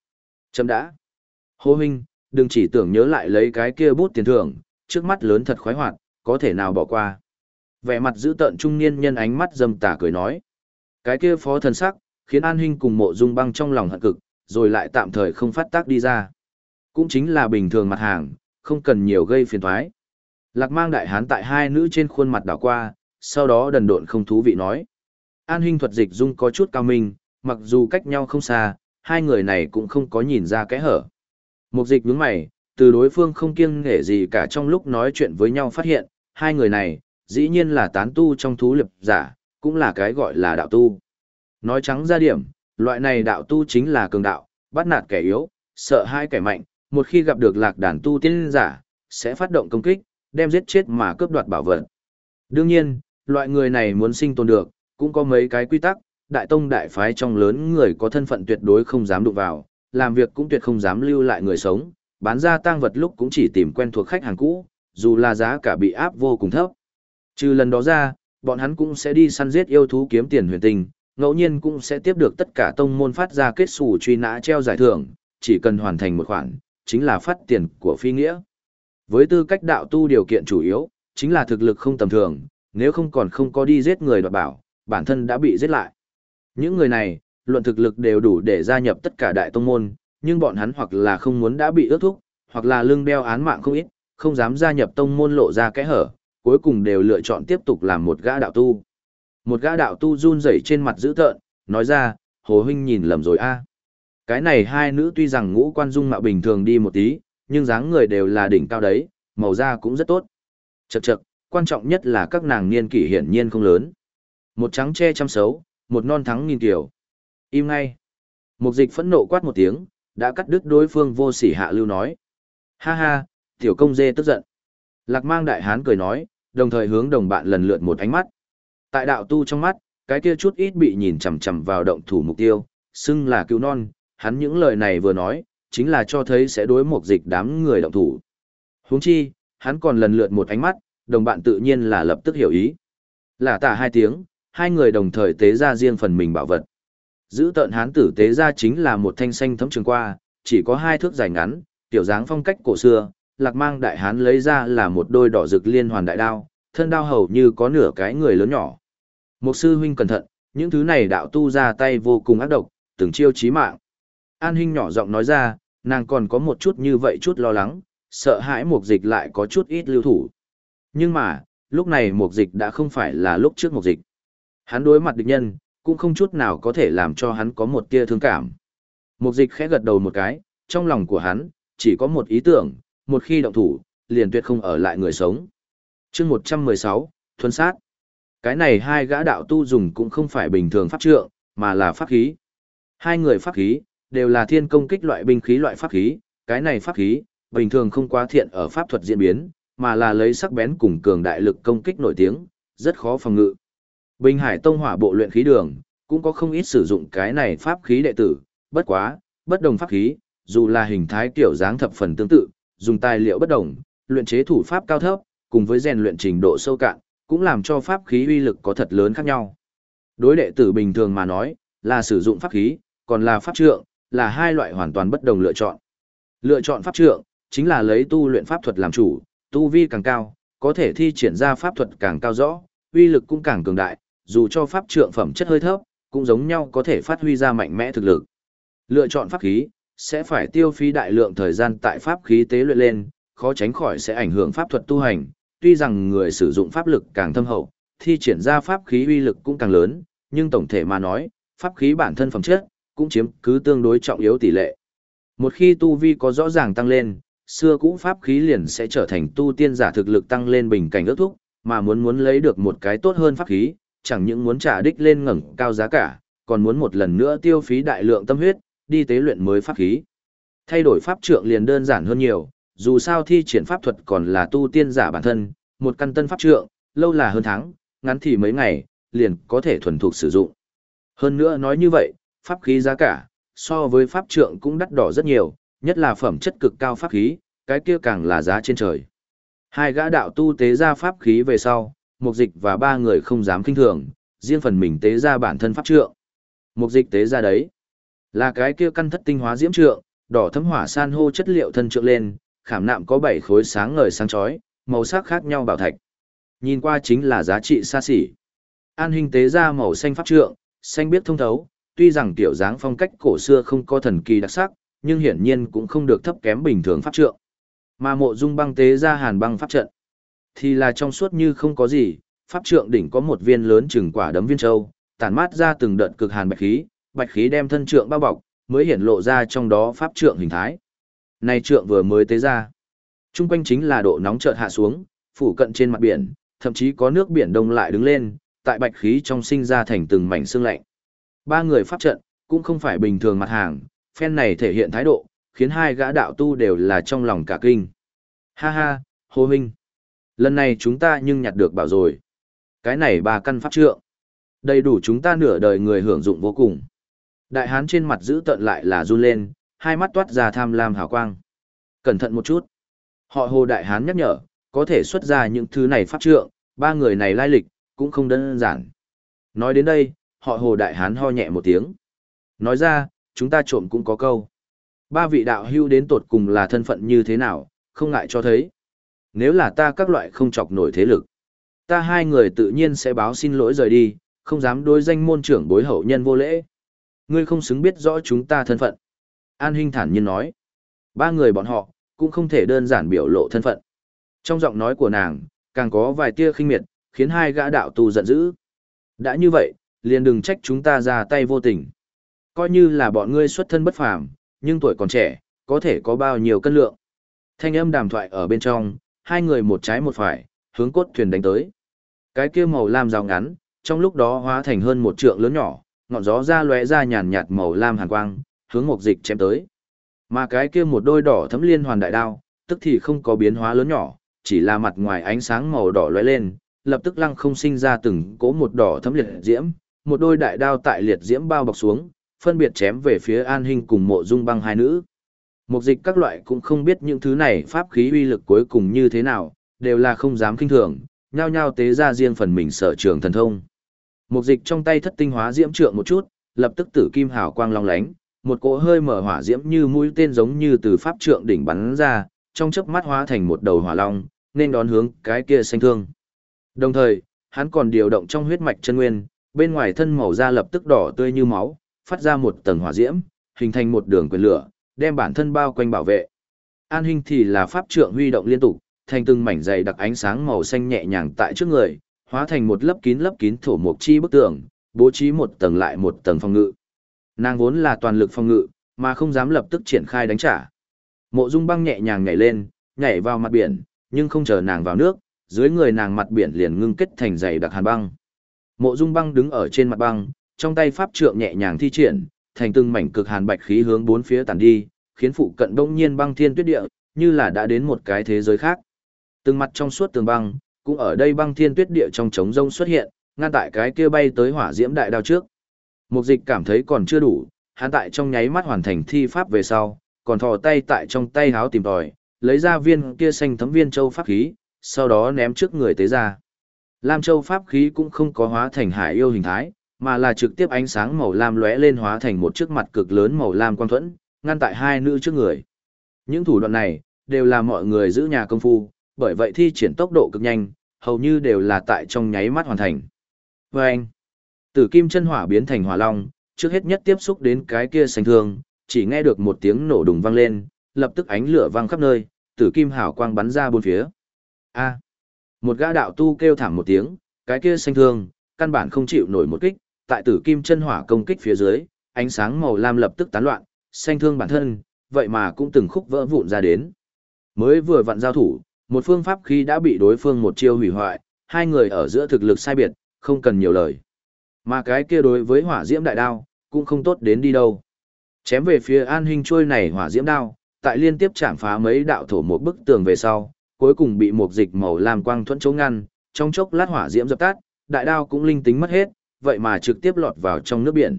Chấm đã. Hô huynh, đừng chỉ tưởng nhớ lại lấy cái kia bút tiền thưởng, trước mắt lớn thật khoái hoạt, có thể nào bỏ qua. Vẻ mặt giữ tợn trung niên nhân ánh mắt dâm tà cười nói. Cái kia phó thần sắc, khiến An Hinh cùng mộ dung băng trong lòng hận cực, rồi lại tạm thời không phát tác đi ra. Cũng chính là bình thường mặt hàng, không cần nhiều gây phiền thoái. Lạc mang đại hán tại hai nữ trên khuôn mặt đảo qua, sau đó đần độn không thú vị nói. An Hinh thuật dịch dung có chút cao minh, mặc dù cách nhau không xa, hai người này cũng không có nhìn ra kẽ hở. Mục dịch nhướng mày, từ đối phương không kiêng nể gì cả trong lúc nói chuyện với nhau phát hiện, hai người này, dĩ nhiên là tán tu trong thú liệp giả, cũng là cái gọi là đạo tu. Nói trắng ra điểm, loại này đạo tu chính là cường đạo, bắt nạt kẻ yếu, sợ hai kẻ mạnh, một khi gặp được lạc đàn tu tiên giả, sẽ phát động công kích, đem giết chết mà cướp đoạt bảo vật. Đương nhiên, loại người này muốn sinh tồn được, cũng có mấy cái quy tắc, đại tông đại phái trong lớn người có thân phận tuyệt đối không dám đụng vào, làm việc cũng tuyệt không dám lưu lại người sống, bán ra tang vật lúc cũng chỉ tìm quen thuộc khách hàng cũ, dù là giá cả bị áp vô cùng thấp. Trừ lần đó ra, bọn hắn cũng sẽ đi săn giết yêu thú kiếm tiền huyền tình, ngẫu nhiên cũng sẽ tiếp được tất cả tông môn phát ra kết xù truy nã treo giải thưởng, chỉ cần hoàn thành một khoản, chính là phát tiền của phi nghĩa. Với tư cách đạo tu điều kiện chủ yếu, chính là thực lực không tầm thường, nếu không còn không có đi giết người đoạt bảo, bản thân đã bị giết lại. Những người này, luận thực lực đều đủ để gia nhập tất cả đại tông môn, nhưng bọn hắn hoặc là không muốn đã bị ước thúc, hoặc là lương đeo án mạng không ít, không dám gia nhập tông môn lộ ra kẽ hở, cuối cùng đều lựa chọn tiếp tục làm một gã đạo tu. Một gã đạo tu run rẩy trên mặt dữ tợn, nói ra, hồ huynh nhìn lầm rồi a. Cái này hai nữ tuy rằng ngũ quan dung mạo bình thường đi một tí, nhưng dáng người đều là đỉnh cao đấy, màu da cũng rất tốt. Chậc chậc, quan trọng nhất là các nàng niên kỷ hiển nhiên không lớn. Một trắng che chăm xấu, một non thắng nghìn kiểu. Im ngay. Mục dịch phẫn nộ quát một tiếng, đã cắt đứt đối phương vô sỉ hạ lưu nói. Ha ha, tiểu công dê tức giận. Lạc mang đại hán cười nói, đồng thời hướng đồng bạn lần lượt một ánh mắt. Tại đạo tu trong mắt, cái kia chút ít bị nhìn chằm chằm vào động thủ mục tiêu, xưng là cứu non, hắn những lời này vừa nói, chính là cho thấy sẽ đối một dịch đám người động thủ. Huống chi, hắn còn lần lượt một ánh mắt, đồng bạn tự nhiên là lập tức hiểu ý. Là tả hai tiếng, hai người đồng thời tế ra riêng phần mình bảo vật. Giữ tợn hán tử tế ra chính là một thanh xanh thấm trường qua, chỉ có hai thước dài ngắn, tiểu dáng phong cách cổ xưa, lạc mang đại hán lấy ra là một đôi đỏ rực liên hoàn đại đao, thân đao hầu như có nửa cái người lớn nhỏ. Một sư huynh cẩn thận, những thứ này đạo tu ra tay vô cùng ác độc, từng chiêu chí mạng. An huynh nhỏ giọng nói ra, nàng còn có một chút như vậy chút lo lắng, sợ hãi mục dịch lại có chút ít lưu thủ. Nhưng mà, lúc này mục dịch đã không phải là lúc trước mục dịch. Hắn đối mặt địch nhân, cũng không chút nào có thể làm cho hắn có một tia thương cảm. Mục dịch khẽ gật đầu một cái, trong lòng của hắn, chỉ có một ý tưởng, một khi động thủ, liền tuyệt không ở lại người sống. chương 116, thuần sát. Cái này hai gã đạo tu dùng cũng không phải bình thường pháp trượng, mà là pháp khí. Hai người pháp khí, đều là thiên công kích loại binh khí loại pháp khí, cái này pháp khí, bình thường không quá thiện ở pháp thuật diễn biến, mà là lấy sắc bén cùng cường đại lực công kích nổi tiếng, rất khó phòng ngự. Bình Hải Tông hỏa bộ luyện khí đường, cũng có không ít sử dụng cái này pháp khí đệ tử, bất quá, bất đồng pháp khí, dù là hình thái kiểu dáng thập phần tương tự, dùng tài liệu bất đồng, luyện chế thủ pháp cao thấp, cùng với rèn luyện trình độ sâu cạn, cũng làm cho pháp khí uy lực có thật lớn khác nhau. Đối đệ tử bình thường mà nói, là sử dụng pháp khí, còn là pháp trượng, là hai loại hoàn toàn bất đồng lựa chọn. Lựa chọn pháp trượng, chính là lấy tu luyện pháp thuật làm chủ, tu vi càng cao, có thể thi triển ra pháp thuật càng cao rõ, uy lực cũng càng cường đại, dù cho pháp trượng phẩm chất hơi thấp, cũng giống nhau có thể phát huy ra mạnh mẽ thực lực. Lựa chọn pháp khí, sẽ phải tiêu phí đại lượng thời gian tại pháp khí tế luyện lên, khó tránh khỏi sẽ ảnh hưởng pháp thuật tu hành, tuy rằng người sử dụng pháp lực càng thâm hậu, thi triển ra pháp khí uy lực cũng càng lớn, nhưng tổng thể mà nói, pháp khí bản thân phẩm chất cũng chiếm cứ tương đối trọng yếu tỷ lệ. Một khi tu vi có rõ ràng tăng lên, xưa cũ pháp khí liền sẽ trở thành tu tiên giả thực lực tăng lên bình cảnh ước thúc, mà muốn muốn lấy được một cái tốt hơn pháp khí, chẳng những muốn trả đích lên ngẩng cao giá cả, còn muốn một lần nữa tiêu phí đại lượng tâm huyết, đi tế luyện mới pháp khí. Thay đổi pháp trượng liền đơn giản hơn nhiều, dù sao thi triển pháp thuật còn là tu tiên giả bản thân, một căn tân pháp trượng, lâu là hơn tháng, ngắn thì mấy ngày, liền có thể thuần thục sử dụng. Hơn nữa nói như vậy, pháp khí giá cả, so với pháp trượng cũng đắt đỏ rất nhiều, nhất là phẩm chất cực cao pháp khí, cái kia càng là giá trên trời. Hai gã đạo tu tế ra pháp khí về sau, mục dịch và ba người không dám kinh thường, riêng phần mình tế ra bản thân pháp trượng. Mục dịch tế ra đấy, là cái kia căn thất tinh hóa diễm trượng, đỏ thấm hỏa san hô chất liệu thân trượng lên, khảm nạm có bảy khối sáng ngời sáng chói, màu sắc khác nhau bảo thạch. Nhìn qua chính là giá trị xa xỉ. An hình tế ra màu xanh pháp trượng, xanh biết thông thấu, tuy rằng tiểu dáng phong cách cổ xưa không có thần kỳ đặc sắc, nhưng hiển nhiên cũng không được thấp kém bình thường pháp trượng. Mà mộ dung băng tế ra hàn băng pháp trận, thì là trong suốt như không có gì, pháp trượng đỉnh có một viên lớn chừng quả đấm viên châu, tản mát ra từng đợt cực hàn bạch khí, bạch khí đem thân trượng bao bọc, mới hiển lộ ra trong đó pháp trượng hình thái. Này trượng vừa mới tế ra, trung quanh chính là độ nóng chợt hạ xuống, phủ cận trên mặt biển, thậm chí có nước biển đông lại đứng lên, tại bạch khí trong sinh ra thành từng mảnh xương lạnh. Ba người pháp trận, cũng không phải bình thường mặt hàng, phen này thể hiện thái độ, khiến hai gã đạo tu đều là trong lòng cả kinh. Ha ha, Hồ Minh. Lần này chúng ta nhưng nhặt được bảo rồi. Cái này ba căn pháp trượng. Đầy đủ chúng ta nửa đời người hưởng dụng vô cùng. Đại hán trên mặt giữ tận lại là run lên, hai mắt toát ra tham lam hào quang. Cẩn thận một chút. Họ hồ đại hán nhắc nhở, có thể xuất ra những thứ này pháp trượng, ba người này lai lịch, cũng không đơn giản. Nói đến đây, họ hồ đại hán ho nhẹ một tiếng. Nói ra, chúng ta trộm cũng có câu. Ba vị đạo hưu đến tột cùng là thân phận như thế nào, không ngại cho thấy. Nếu là ta các loại không chọc nổi thế lực, ta hai người tự nhiên sẽ báo xin lỗi rời đi, không dám đối danh môn trưởng bối hậu nhân vô lễ. Ngươi không xứng biết rõ chúng ta thân phận. An Hinh thản nhiên nói. Ba người bọn họ, cũng không thể đơn giản biểu lộ thân phận. Trong giọng nói của nàng, càng có vài tia khinh miệt, khiến hai gã đạo tù giận dữ. Đã như vậy, liền đừng trách chúng ta ra tay vô tình. Coi như là bọn ngươi xuất thân bất phàm, nhưng tuổi còn trẻ, có thể có bao nhiêu cân lượng. Thanh âm đàm thoại ở bên trong, hai người một trái một phải, hướng cốt thuyền đánh tới. Cái kia màu lam rào ngắn, trong lúc đó hóa thành hơn một trượng lớn nhỏ, ngọn gió ra lóe ra nhàn nhạt màu lam hàn quang, hướng một dịch chém tới. Mà cái kia một đôi đỏ thấm liên hoàn đại đao, tức thì không có biến hóa lớn nhỏ, chỉ là mặt ngoài ánh sáng màu đỏ lóe lên, lập tức lăng không sinh ra từng cỗ một đỏ thấm liệt diễm, một đôi đại đao tại liệt diễm bao bọc xuống, phân biệt chém về phía An Hinh cùng Mộ Dung Băng hai nữ. Mục dịch các loại cũng không biết những thứ này pháp khí uy lực cuối cùng như thế nào, đều là không dám kinh thường, nhao nhao tế ra riêng phần mình sở trường thần thông. Mục dịch trong tay thất tinh hóa diễm trượng một chút, lập tức tử kim hào quang long lánh, một cỗ hơi mở hỏa diễm như mũi tên giống như từ pháp trượng đỉnh bắn ra, trong chớp mắt hóa thành một đầu hỏa long, nên đón hướng cái kia xanh thương. Đồng thời, hắn còn điều động trong huyết mạch chân nguyên, bên ngoài thân màu da lập tức đỏ tươi như máu, phát ra một tầng hỏa diễm, hình thành một đường quyền lửa, đem bản thân bao quanh bảo vệ. An Hinh thì là pháp trượng huy động liên tục, thành từng mảnh dày đặc ánh sáng màu xanh nhẹ nhàng tại trước người, hóa thành một lớp kín lớp kín thổ mộc chi bức tường, bố trí một tầng lại một tầng phòng ngự. Nàng vốn là toàn lực phòng ngự, mà không dám lập tức triển khai đánh trả. Mộ Dung Băng nhẹ nhàng nhảy lên, nhảy vào mặt biển, nhưng không chờ nàng vào nước, dưới người nàng mặt biển liền ngưng kết thành dày đặc hàn băng. Mộ Dung Băng đứng ở trên mặt băng, trong tay pháp trượng nhẹ nhàng thi triển, thành từng mảnh cực hàn bạch khí hướng bốn phía tản đi, khiến phụ cận đông nhiên băng thiên tuyết địa, như là đã đến một cái thế giới khác. Từng mặt trong suốt tường băng, cũng ở đây băng thiên tuyết địa trong trống rông xuất hiện, ngăn tại cái kia bay tới hỏa diễm đại đao trước. Mục dịch cảm thấy còn chưa đủ, hắn tại trong nháy mắt hoàn thành thi pháp về sau, còn thò tay tại trong tay háo tìm tòi, lấy ra viên kia xanh thấm viên châu pháp khí, sau đó ném trước người tế ra. Lam châu pháp khí cũng không có hóa thành hải yêu hình thái, mà là trực tiếp ánh sáng màu lam lóe lên hóa thành một chiếc mặt cực lớn màu lam quang thuẫn, ngăn tại hai nữ trước người. Những thủ đoạn này, đều là mọi người giữ nhà công phu, bởi vậy thi triển tốc độ cực nhanh, hầu như đều là tại trong nháy mắt hoàn thành. Và anh, tử kim chân hỏa biến thành hỏa long, trước hết nhất tiếp xúc đến cái kia sành thương, chỉ nghe được một tiếng nổ đùng vang lên, lập tức ánh lửa vang khắp nơi, tử kim hào quang bắn ra bốn phía. A. một gã đạo tu kêu thảm một tiếng, cái kia sành thương, căn bản không chịu nổi một kích, tại tử kim chân hỏa công kích phía dưới, ánh sáng màu lam lập tức tán loạn, sanh thương bản thân, vậy mà cũng từng khúc vỡ vụn ra đến. Mới vừa vặn giao thủ, một phương pháp khí đã bị đối phương một chiêu hủy hoại, hai người ở giữa thực lực sai biệt, không cần nhiều lời. Mà cái kia đối với hỏa diễm đại đao, cũng không tốt đến đi đâu. Chém về phía An hình trôi này hỏa diễm đao, tại liên tiếp chạm phá mấy đạo thổ một bức tường về sau, cuối cùng bị một dịch màu làm quang thuẫn chống ngăn, trong chốc lát hỏa diễm dập tắt, đại đao cũng linh tính mất hết, vậy mà trực tiếp lọt vào trong nước biển.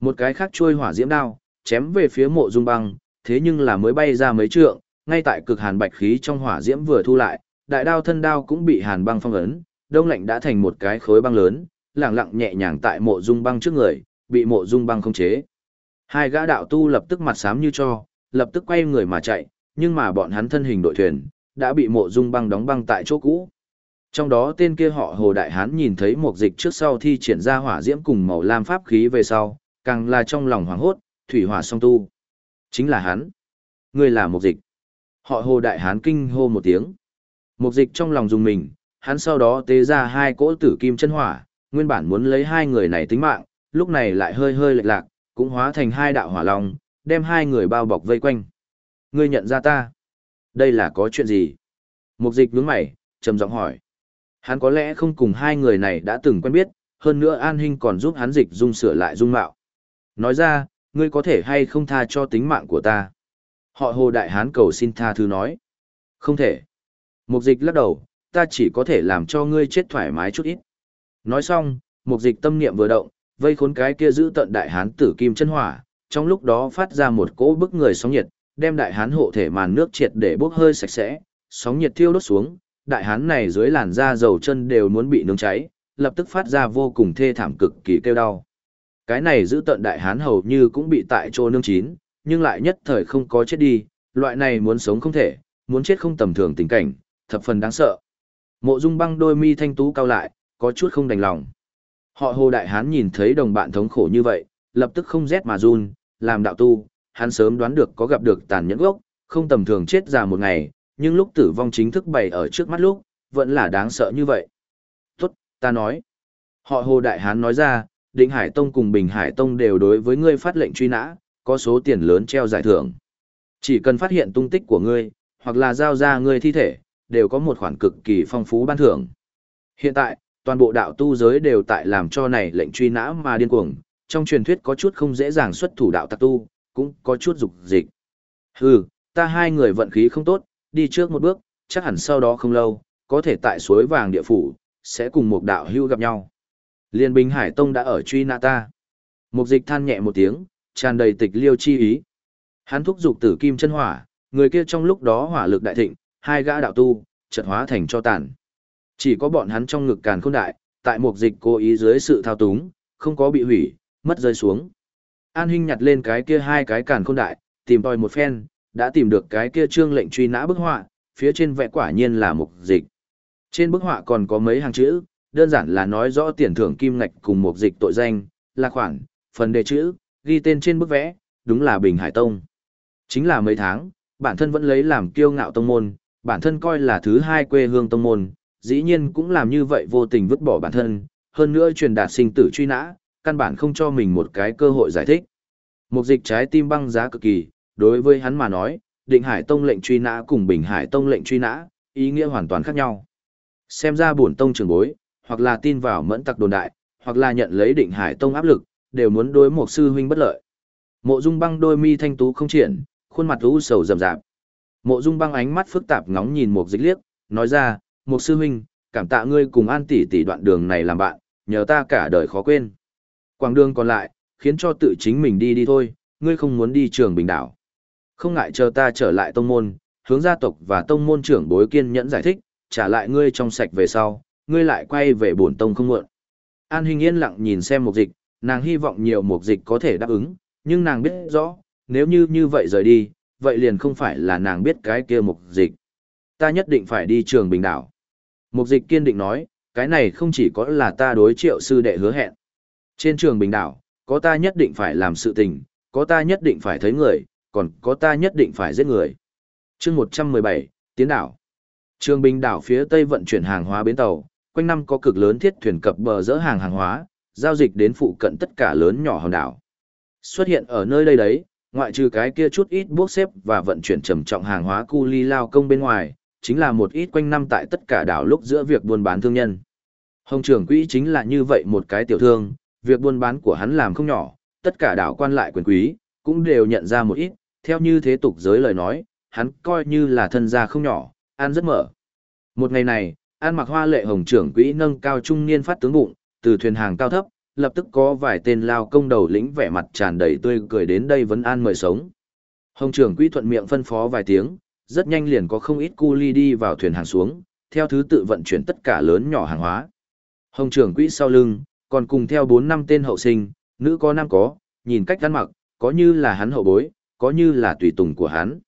Một cái khác trôi hỏa diễm đao, chém về phía mộ dung băng, thế nhưng là mới bay ra mấy trượng, ngay tại cực hàn bạch khí trong hỏa diễm vừa thu lại, đại đao thân đao cũng bị hàn băng phong ấn, đông lạnh đã thành một cái khối băng lớn, lặng lặng nhẹ nhàng tại mộ dung băng trước người, bị mộ dung băng không chế. Hai gã đạo tu lập tức mặt xám như cho, lập tức quay người mà chạy, nhưng mà bọn hắn thân hình đội thuyền, đã bị mộ dung băng đóng băng tại chỗ cũ. Trong đó tên kia họ Hồ Đại Hán nhìn thấy một dịch trước sau thi triển ra hỏa diễm cùng màu lam pháp khí về sau, càng là trong lòng hoảng hốt, thủy hỏa song tu. Chính là hắn. Người là một dịch. Họ Hồ Đại Hán kinh hô một tiếng. Một dịch trong lòng dùng mình, hắn sau đó tế ra hai cỗ tử kim chân hỏa, nguyên bản muốn lấy hai người này tính mạng, lúc này lại hơi hơi lệch lạc, cũng hóa thành hai đạo hỏa long, đem hai người bao bọc vây quanh. Ngươi nhận ra ta? Đây là có chuyện gì? Mục dịch nhướng mày, trầm giọng hỏi. Hắn có lẽ không cùng hai người này đã từng quen biết, hơn nữa An Hinh còn giúp hắn dịch dung sửa lại dung mạo. Nói ra, ngươi có thể hay không tha cho tính mạng của ta? Họ hồ đại hán cầu xin tha thứ nói. Không thể. Mục dịch lắc đầu, ta chỉ có thể làm cho ngươi chết thoải mái chút ít. Nói xong, mục dịch tâm niệm vừa động, vây khốn cái kia giữ tận đại hán tử kim chân hỏa, trong lúc đó phát ra một cỗ bức người sóng nhiệt, đem đại hán hộ thể màn nước triệt để bốc hơi sạch sẽ, sóng nhiệt thiêu đốt xuống, đại hán này dưới làn da dầu chân đều muốn bị nướng cháy, lập tức phát ra vô cùng thê thảm cực kỳ kêu đau. Cái này giữ tận đại hán hầu như cũng bị tại chỗ nương chín, nhưng lại nhất thời không có chết đi, loại này muốn sống không thể, muốn chết không tầm thường tình cảnh, thập phần đáng sợ. Mộ Dung Băng đôi mi thanh tú cao lại, có chút không đành lòng. Họ Hồ Đại Hán nhìn thấy đồng bạn thống khổ như vậy, lập tức không rét mà run, làm đạo tu, hắn sớm đoán được có gặp được tàn nhẫn gốc, không tầm thường chết già một ngày, nhưng lúc tử vong chính thức bày ở trước mắt lúc, vẫn là đáng sợ như vậy. Tốt, ta nói. Họ Hồ Đại Hán nói ra, Định Hải Tông cùng Bình Hải Tông đều đối với ngươi phát lệnh truy nã, có số tiền lớn treo giải thưởng. Chỉ cần phát hiện tung tích của ngươi, hoặc là giao ra ngươi thi thể, đều có một khoản cực kỳ phong phú ban thưởng. Hiện tại, toàn bộ đạo tu giới đều tại làm cho này lệnh truy nã mà điên cuồng, trong truyền thuyết có chút không dễ dàng xuất thủ đạo tặc tu, cũng có chút dục dịch. Hừ, ta hai người vận khí không tốt, đi trước một bước, chắc hẳn sau đó không lâu, có thể tại suối vàng địa phủ, sẽ cùng một đạo hưu gặp nhau. Liên Bình Hải Tông đã ở truy nã ta. Mục dịch than nhẹ một tiếng, tràn đầy tịch liêu chi ý. Hắn thúc dục tử kim chân hỏa, người kia trong lúc đó hỏa lực đại thịnh, hai gã đạo tu, chợt hóa thành cho tàn. Chỉ có bọn hắn trong ngực càn khôn đại, tại mục dịch cố ý dưới sự thao túng, không có bị hủy, mất rơi xuống. An Hinh nhặt lên cái kia hai cái càn khôn đại, tìm tòi một phen, đã tìm được cái kia trương lệnh truy nã bức họa, phía trên vẽ quả nhiên là mục dịch. Trên bức họa còn có mấy hàng chữ, đơn giản là nói rõ tiền thưởng kim ngạch cùng mục dịch tội danh, là khoản, phần đề chữ, ghi tên trên bức vẽ, đúng là Bình Hải Tông. Chính là mấy tháng, bản thân vẫn lấy làm kiêu ngạo tông môn, bản thân coi là thứ hai quê hương tông môn, dĩ nhiên cũng làm như vậy vô tình vứt bỏ bản thân, hơn nữa truyền đạt sinh tử truy nã, căn bản không cho mình một cái cơ hội giải thích. một dịch trái tim băng giá cực kỳ, đối với hắn mà nói, định hải tông lệnh truy nã cùng bình hải tông lệnh truy nã, ý nghĩa hoàn toàn khác nhau. Xem ra bổn tông trường bối, hoặc là tin vào mẫn tặc đồn đại, hoặc là nhận lấy định hải tông áp lực, đều muốn đối một sư huynh bất lợi. Mộ Dung Băng đôi mi thanh tú không triển, khuôn mặt u sầu rậm rạp. Mộ Dung Băng ánh mắt phức tạp ngóng nhìn một dịch liếc, nói ra, "Một sư huynh, cảm tạ ngươi cùng An tỷ tỷ đoạn đường này làm bạn, nhờ ta cả đời khó quên." Quảng đường còn lại, khiến cho tự chính mình đi đi thôi, ngươi không muốn đi trường bình đảo. Không ngại chờ ta trở lại tông môn, hướng gia tộc và tông môn trưởng bối kiên nhẫn giải thích, trả lại ngươi trong sạch về sau, ngươi lại quay về bổn tông không muộn. An Hình yên lặng nhìn xem mục dịch, nàng hy vọng nhiều mục dịch có thể đáp ứng, nhưng nàng biết rõ, nếu như như vậy rời đi, vậy liền không phải là nàng biết cái kia mục dịch. Ta nhất định phải đi trường bình đảo. Mục dịch kiên định nói, cái này không chỉ có là ta đối triệu sư đệ hứa hẹn. Trên trường bình đảo, có ta nhất định phải làm sự tình, có ta nhất định phải thấy người, còn có ta nhất định phải giết người. chương 117, Tiến đảo. Trường bình đảo phía tây vận chuyển hàng hóa bến tàu, quanh năm có cực lớn thiết thuyền cập bờ dỡ hàng hàng hóa, giao dịch đến phụ cận tất cả lớn nhỏ hòn đảo. Xuất hiện ở nơi đây đấy, ngoại trừ cái kia chút ít bốc xếp và vận chuyển trầm trọng hàng hóa cu ly lao công bên ngoài, chính là một ít quanh năm tại tất cả đảo lúc giữa việc buôn bán thương nhân. Hồng trưởng quỹ chính là như vậy một cái tiểu thương, việc buôn bán của hắn làm không nhỏ, tất cả đảo quan lại quyền quý, cũng đều nhận ra một ít, theo như thế tục giới lời nói, hắn coi như là thân gia không nhỏ, ăn rất mở. Một ngày này, An mặc hoa lệ hồng trưởng quỹ nâng cao trung niên phát tướng bụng, từ thuyền hàng cao thấp, lập tức có vài tên lao công đầu lĩnh vẻ mặt tràn đầy tươi cười đến đây vấn an mời sống. Hồng trưởng quỹ thuận miệng phân phó vài tiếng, rất nhanh liền có không ít cu ly đi vào thuyền hàng xuống, theo thứ tự vận chuyển tất cả lớn nhỏ hàng hóa. Hồng trưởng quỹ sau lưng, còn cùng theo 4 năm tên hậu sinh, nữ có nam có, nhìn cách ăn mặc, có như là hắn hậu bối, có như là tùy tùng của hắn.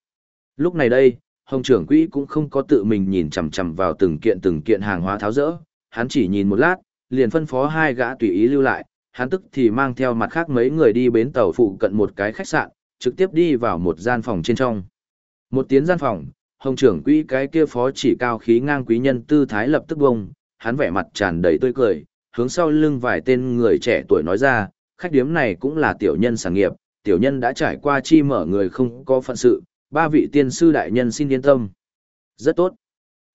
Lúc này đây, Hồng trưởng quỹ cũng không có tự mình nhìn chằm chằm vào từng kiện từng kiện hàng hóa tháo rỡ, hắn chỉ nhìn một lát, liền phân phó hai gã tùy ý lưu lại, hắn tức thì mang theo mặt khác mấy người đi bến tàu phụ cận một cái khách sạn, trực tiếp đi vào một gian phòng trên trong. Một tiếng gian phòng, hồng trưởng quỹ cái kia phó chỉ cao khí ngang quý nhân tư thái lập tức bông, hắn vẻ mặt tràn đầy tươi cười, hướng sau lưng vài tên người trẻ tuổi nói ra, khách điếm này cũng là tiểu nhân sản nghiệp, tiểu nhân đã trải qua chi mở người không có phận sự, ba vị tiên sư đại nhân xin yên tâm. Rất tốt.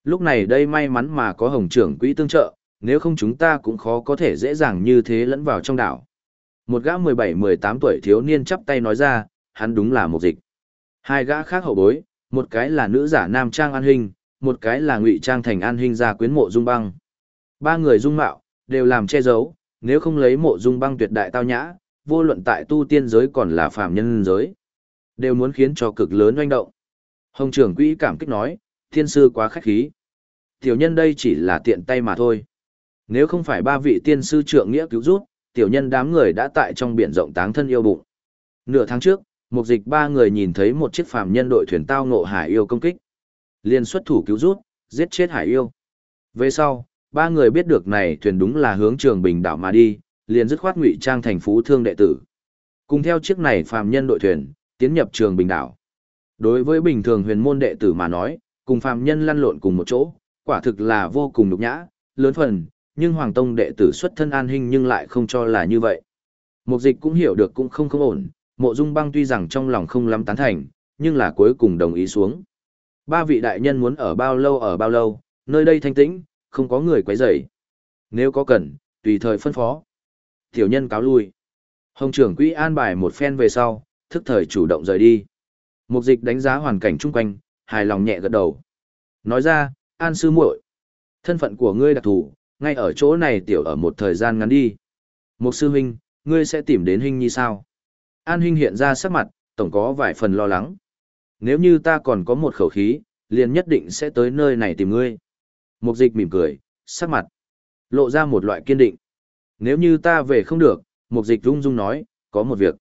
Lúc này đây may mắn mà có hồng trưởng quỹ tương trợ, nếu không chúng ta cũng khó có thể dễ dàng như thế lẫn vào trong đảo. Một gã 17-18 tuổi thiếu niên chắp tay nói ra, hắn đúng là một dịch. Hai gã khác hậu bối, một cái là nữ giả nam trang an hình, một cái là ngụy trang thành an hình ra quyến mộ dung băng. Ba người dung mạo, đều làm che giấu, nếu không lấy mộ dung băng tuyệt đại tao nhã, vô luận tại tu tiên giới còn là phàm nhân giới. Đều muốn khiến cho cực lớn oanh động. Hồng trưởng quỹ cảm kích nói, thiên sư quá khách khí. Tiểu nhân đây chỉ là tiện tay mà thôi. Nếu không phải ba vị tiên sư trượng nghĩa cứu rút, tiểu nhân đám người đã tại trong biển rộng táng thân yêu bụng. Nửa tháng trước, Mục dịch ba người nhìn thấy một chiếc phàm nhân đội thuyền tao ngộ hải yêu công kích. liền xuất thủ cứu rút, giết chết hải yêu. Về sau, ba người biết được này thuyền đúng là hướng trường bình đảo mà đi, liền dứt khoát ngụy trang thành phú thương đệ tử. Cùng theo chiếc này phàm nhân đội thuyền, tiến nhập trường bình đảo. Đối với bình thường huyền môn đệ tử mà nói, cùng phàm nhân lăn lộn cùng một chỗ, quả thực là vô cùng nhục nhã, lớn phần, nhưng Hoàng Tông đệ tử xuất thân an hình nhưng lại không cho là như vậy. Mục dịch cũng hiểu được cũng không không ổn, mộ dung băng tuy rằng trong lòng không lắm tán thành, nhưng là cuối cùng đồng ý xuống. Ba vị đại nhân muốn ở bao lâu ở bao lâu, nơi đây thanh tĩnh, không có người quấy rầy. Nếu có cần, tùy thời phân phó. Tiểu nhân cáo lui. Hồng trưởng quỹ an bài một phen về sau, thức thời chủ động rời đi. Mục dịch đánh giá hoàn cảnh chung quanh, hài lòng nhẹ gật đầu. Nói ra, an sư muội, thân phận của ngươi đặc thù, ngay ở chỗ này tiểu ở một thời gian ngắn đi. Mục sư huynh, ngươi sẽ tìm đến huynh như sao? An Hinh hiện ra sắc mặt, tổng có vài phần lo lắng. Nếu như ta còn có một khẩu khí, liền nhất định sẽ tới nơi này tìm ngươi. Mục dịch mỉm cười, sắc mặt, lộ ra một loại kiên định. Nếu như ta về không được, mục dịch rung rung nói, có một việc.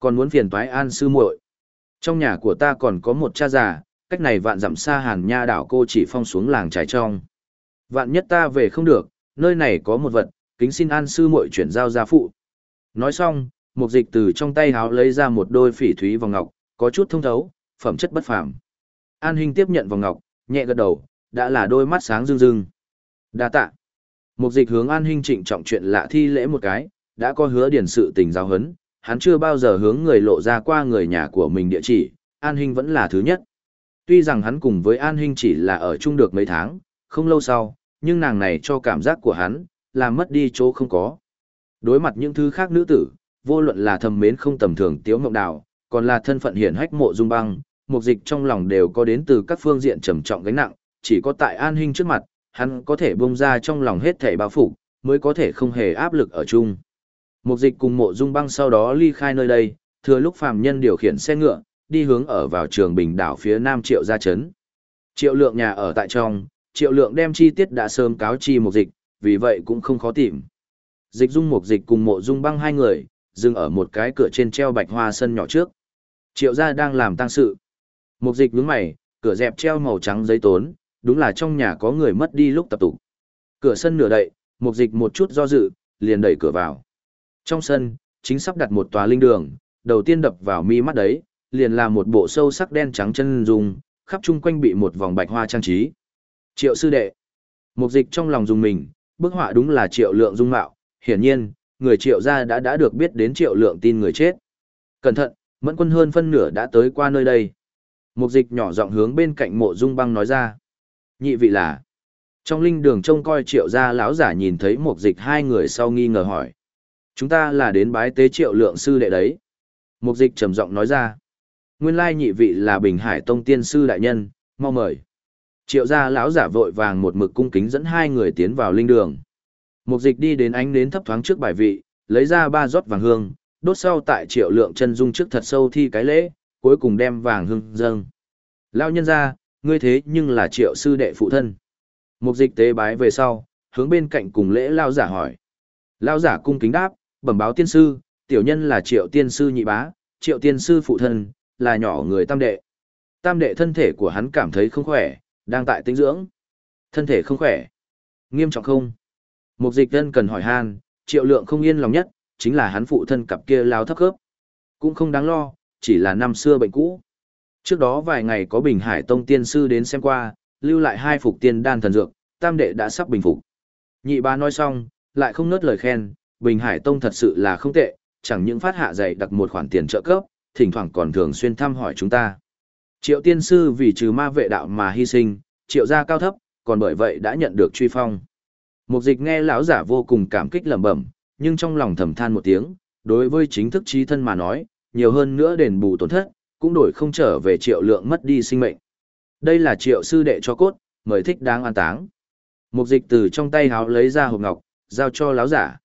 Còn muốn phiền toái an sư muội. Trong nhà của ta còn có một cha già, cách này vạn dặm xa hàn nha đảo cô chỉ phong xuống làng trái trong. Vạn nhất ta về không được, nơi này có một vật, kính xin an sư muội chuyển giao gia phụ. Nói xong, Mục dịch từ trong tay háo lấy ra một đôi phỉ thúy vòng ngọc, có chút thông thấu, phẩm chất bất phàm. An Hinh tiếp nhận vòng ngọc, nhẹ gật đầu, đã là đôi mắt sáng rưng rưng. Đa tạ. Mục dịch hướng An Hinh trịnh trọng chuyện lạ thi lễ một cái, đã có hứa điển sự tình giáo hấn, hắn chưa bao giờ hướng người lộ ra qua người nhà của mình địa chỉ, An Hinh vẫn là thứ nhất. Tuy rằng hắn cùng với An Hinh chỉ là ở chung được mấy tháng, không lâu sau, nhưng nàng này cho cảm giác của hắn, làm mất đi chỗ không có. Đối mặt những thứ khác nữ tử, vô luận là thầm mến không tầm thường tiếu ngộng đào, còn là thân phận hiển hách mộ dung băng, mục dịch trong lòng đều có đến từ các phương diện trầm trọng gánh nặng, chỉ có tại an hình trước mặt, hắn có thể bông ra trong lòng hết thảy bao phủ, mới có thể không hề áp lực ở chung. Mục dịch cùng mộ dung băng sau đó ly khai nơi đây, thừa lúc phàm nhân điều khiển xe ngựa, đi hướng ở vào trường bình đảo phía nam triệu gia trấn. Triệu lượng nhà ở tại trong, triệu lượng đem chi tiết đã sớm cáo chi một dịch, vì vậy cũng không khó tìm. Dịch dung một dịch cùng mộ dung băng hai người, dừng ở một cái cửa trên treo bạch hoa sân nhỏ trước. Triệu gia đang làm tang sự. Một dịch nhướng mày, cửa dẹp treo màu trắng giấy tốn, đúng là trong nhà có người mất đi lúc tập tụ. Cửa sân nửa đậy, một dịch một chút do dự, liền đẩy cửa vào. Trong sân, chính sắp đặt một tòa linh đường, đầu tiên đập vào mi mắt đấy, liền là một bộ sâu sắc đen trắng chân dung, khắp chung quanh bị một vòng bạch hoa trang trí. Triệu sư đệ. Mục dịch trong lòng dùng mình, bức họa đúng là triệu lượng dung mạo, hiển nhiên, người triệu gia đã đã được biết đến triệu lượng tin người chết. Cẩn thận, mẫn quân hơn phân nửa đã tới qua nơi đây. Mục dịch nhỏ giọng hướng bên cạnh mộ dung băng nói ra. Nhị vị là. Trong linh đường trông coi triệu gia lão giả nhìn thấy mục dịch hai người sau nghi ngờ hỏi. Chúng ta là đến bái tế triệu lượng sư đệ đấy. Mục dịch trầm giọng nói ra. Nguyên lai nhị vị là Bình Hải Tông tiên sư đại nhân, mau mời. Triệu gia lão giả vội vàng một mực cung kính dẫn hai người tiến vào linh đường. Mục dịch đi đến ánh đến thấp thoáng trước bài vị, lấy ra ba rót vàng hương, đốt sau tại triệu lượng chân dung trước thật sâu thi cái lễ, cuối cùng đem vàng hương dâng. Lão nhân ra, ngươi thế nhưng là triệu sư đệ phụ thân. Mục dịch tế bái về sau, hướng bên cạnh cùng lễ lao giả hỏi. Lao giả cung kính đáp, bẩm báo tiên sư, tiểu nhân là triệu tiên sư nhị bá, triệu tiên sư phụ thân, là nhỏ người tam đệ. Tam đệ thân thể của hắn cảm thấy không khỏe, đang tại tinh dưỡng. Thân thể không khỏe. Nghiêm trọng không? Mục dịch thân cần hỏi han, triệu lượng không yên lòng nhất, chính là hắn phụ thân cặp kia lao thấp khớp. Cũng không đáng lo, chỉ là năm xưa bệnh cũ. Trước đó vài ngày có Bình Hải Tông tiên sư đến xem qua, lưu lại hai phục tiên đan thần dược, tam đệ đã sắp bình phục. Nhị ba nói xong, lại không nớt lời khen, Bình Hải Tông thật sự là không tệ, chẳng những phát hạ dạy đặc một khoản tiền trợ cấp, thỉnh thoảng còn thường xuyên thăm hỏi chúng ta. Triệu tiên sư vì trừ ma vệ đạo mà hy sinh, triệu gia cao thấp, còn bởi vậy đã nhận được truy phong. Mục dịch nghe lão giả vô cùng cảm kích lẩm bẩm, nhưng trong lòng thầm than một tiếng, đối với chính thức trí thân mà nói, nhiều hơn nữa đền bù tổn thất, cũng đổi không trở về triệu lượng mất đi sinh mệnh. Đây là triệu sư đệ cho cốt, mời thích đáng an táng. Mục dịch từ trong tay háo lấy ra hộp ngọc, giao cho lão giả.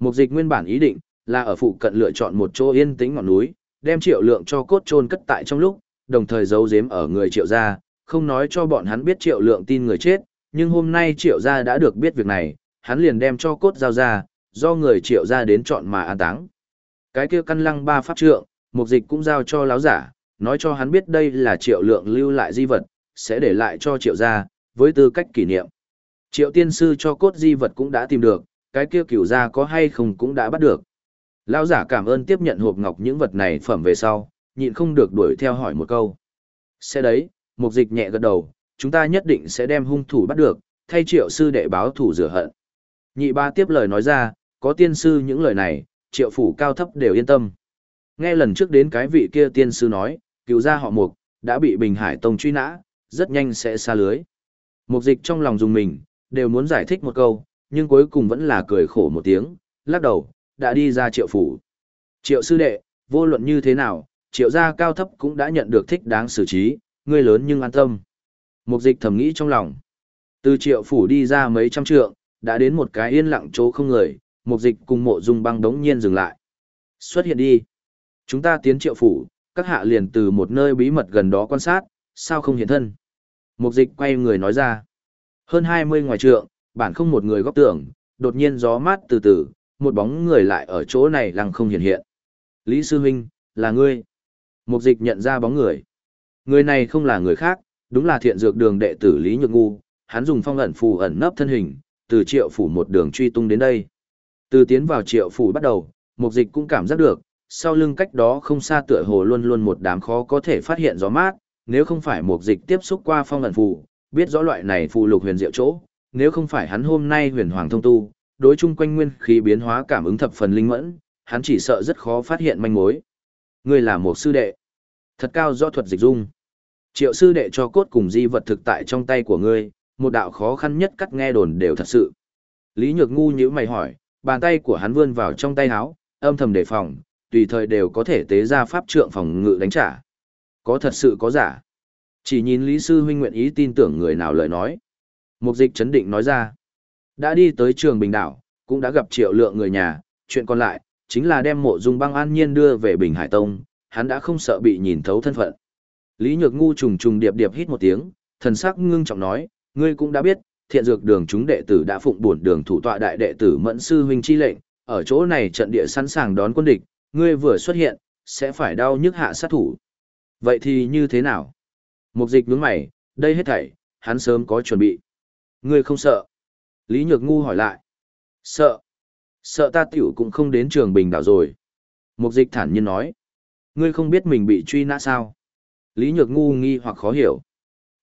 Mục dịch nguyên bản ý định, là ở phụ cận lựa chọn một chỗ yên tĩnh ngọn núi, đem triệu lượng cho cốt chôn cất tại trong lúc, đồng thời giấu giếm ở người triệu gia, không nói cho bọn hắn biết triệu lượng tin người chết, nhưng hôm nay triệu gia đã được biết việc này, hắn liền đem cho cốt giao ra, do người triệu gia đến chọn mà an táng. Cái kia căn lăng ba pháp trượng, mục dịch cũng giao cho lão giả, nói cho hắn biết đây là triệu lượng lưu lại di vật, sẽ để lại cho triệu gia, với tư cách kỷ niệm. Triệu tiên sư cho cốt di vật cũng đã tìm được, cái kia cửu gia có hay không cũng đã bắt được. Lão giả cảm ơn tiếp nhận hộp ngọc những vật này phẩm về sau, nhịn không được đuổi theo hỏi một câu. xe đấy, mục dịch nhẹ gật đầu, chúng ta nhất định sẽ đem hung thủ bắt được, thay triệu sư đệ báo thủ rửa hận. Nhị ba tiếp lời nói ra, có tiên sư những lời này, triệu phủ cao thấp đều yên tâm. Nghe lần trước đến cái vị kia tiên sư nói, cứu ra họ mục, đã bị Bình Hải Tông truy nã, rất nhanh sẽ xa lưới. Mục dịch trong lòng dùng mình, đều muốn giải thích một câu, nhưng cuối cùng vẫn là cười khổ một tiếng, lắc đầu, đã đi ra triệu phủ. Triệu sư đệ, vô luận như thế nào, triệu gia cao thấp cũng đã nhận được thích đáng xử trí, ngươi lớn nhưng an tâm. Mục dịch thầm nghĩ trong lòng. Từ triệu phủ đi ra mấy trăm trượng, đã đến một cái yên lặng chỗ không người, mục dịch cùng mộ dung băng đống nhiên dừng lại. Xuất hiện đi. Chúng ta tiến triệu phủ, các hạ liền từ một nơi bí mật gần đó quan sát, sao không hiện thân. Mục dịch quay người nói ra. Hơn 20 ngoài trượng, bản không một người góc tưởng, đột nhiên gió mát từ từ, một bóng người lại ở chỗ này lăng không hiện hiện. Lý Sư Huynh, là ngươi. Mục dịch nhận ra bóng người. Người này không là người khác, đúng là thiện dược đường đệ tử Lý Nhược Ngu, hắn dùng phong ẩn phù ẩn nấp thân hình, từ triệu phủ một đường truy tung đến đây. Từ tiến vào triệu phủ bắt đầu, mục dịch cũng cảm giác được, sau lưng cách đó không xa tựa hồ luôn luôn một đám khó có thể phát hiện gió mát, nếu không phải mục dịch tiếp xúc qua phong ẩn phù, biết rõ loại này phù lục huyền diệu chỗ, nếu không phải hắn hôm nay huyền hoàng thông tu, đối chung quanh nguyên khí biến hóa cảm ứng thập phần linh mẫn, hắn chỉ sợ rất khó phát hiện manh mối. Ngươi là một sư đệ. Thật cao do thuật dịch dung. Triệu sư đệ cho cốt cùng di vật thực tại trong tay của ngươi, một đạo khó khăn nhất cắt nghe đồn đều thật sự. Lý Nhược ngu nhíu mày hỏi, bàn tay của hắn vươn vào trong tay áo, âm thầm đề phòng, tùy thời đều có thể tế ra pháp trượng phòng ngự đánh trả. Có thật sự có giả. Chỉ nhìn Lý Sư huynh nguyện ý tin tưởng người nào lời nói. Mục dịch chấn định nói ra. Đã đi tới trường Bình Đảo, cũng đã gặp triệu lượng người nhà, chuyện còn lại, chính là đem mộ dung băng an nhiên đưa về Bình Hải Tông, hắn đã không sợ bị nhìn thấu thân phận. Lý Nhược Ngu trùng trùng điệp điệp hít một tiếng, thần sắc ngưng trọng nói, ngươi cũng đã biết, thiện dược đường chúng đệ tử đã phụng bổn đường thủ tọa đại đệ tử Mẫn sư huynh chi lệnh, ở chỗ này trận địa sẵn sàng đón quân địch, ngươi vừa xuất hiện, sẽ phải đau nhức hạ sát thủ. Vậy thì như thế nào? Mục dịch nhướng mày, đây hết thảy, hắn sớm có chuẩn bị. Ngươi không sợ? Lý Nhược Ngu hỏi lại. Sợ. Sợ ta tiểu cũng không đến trường bình đảo rồi. Mục dịch thản nhiên nói. Ngươi không biết mình bị truy nã sao? Lý Nhược Ngu nghi hoặc khó hiểu.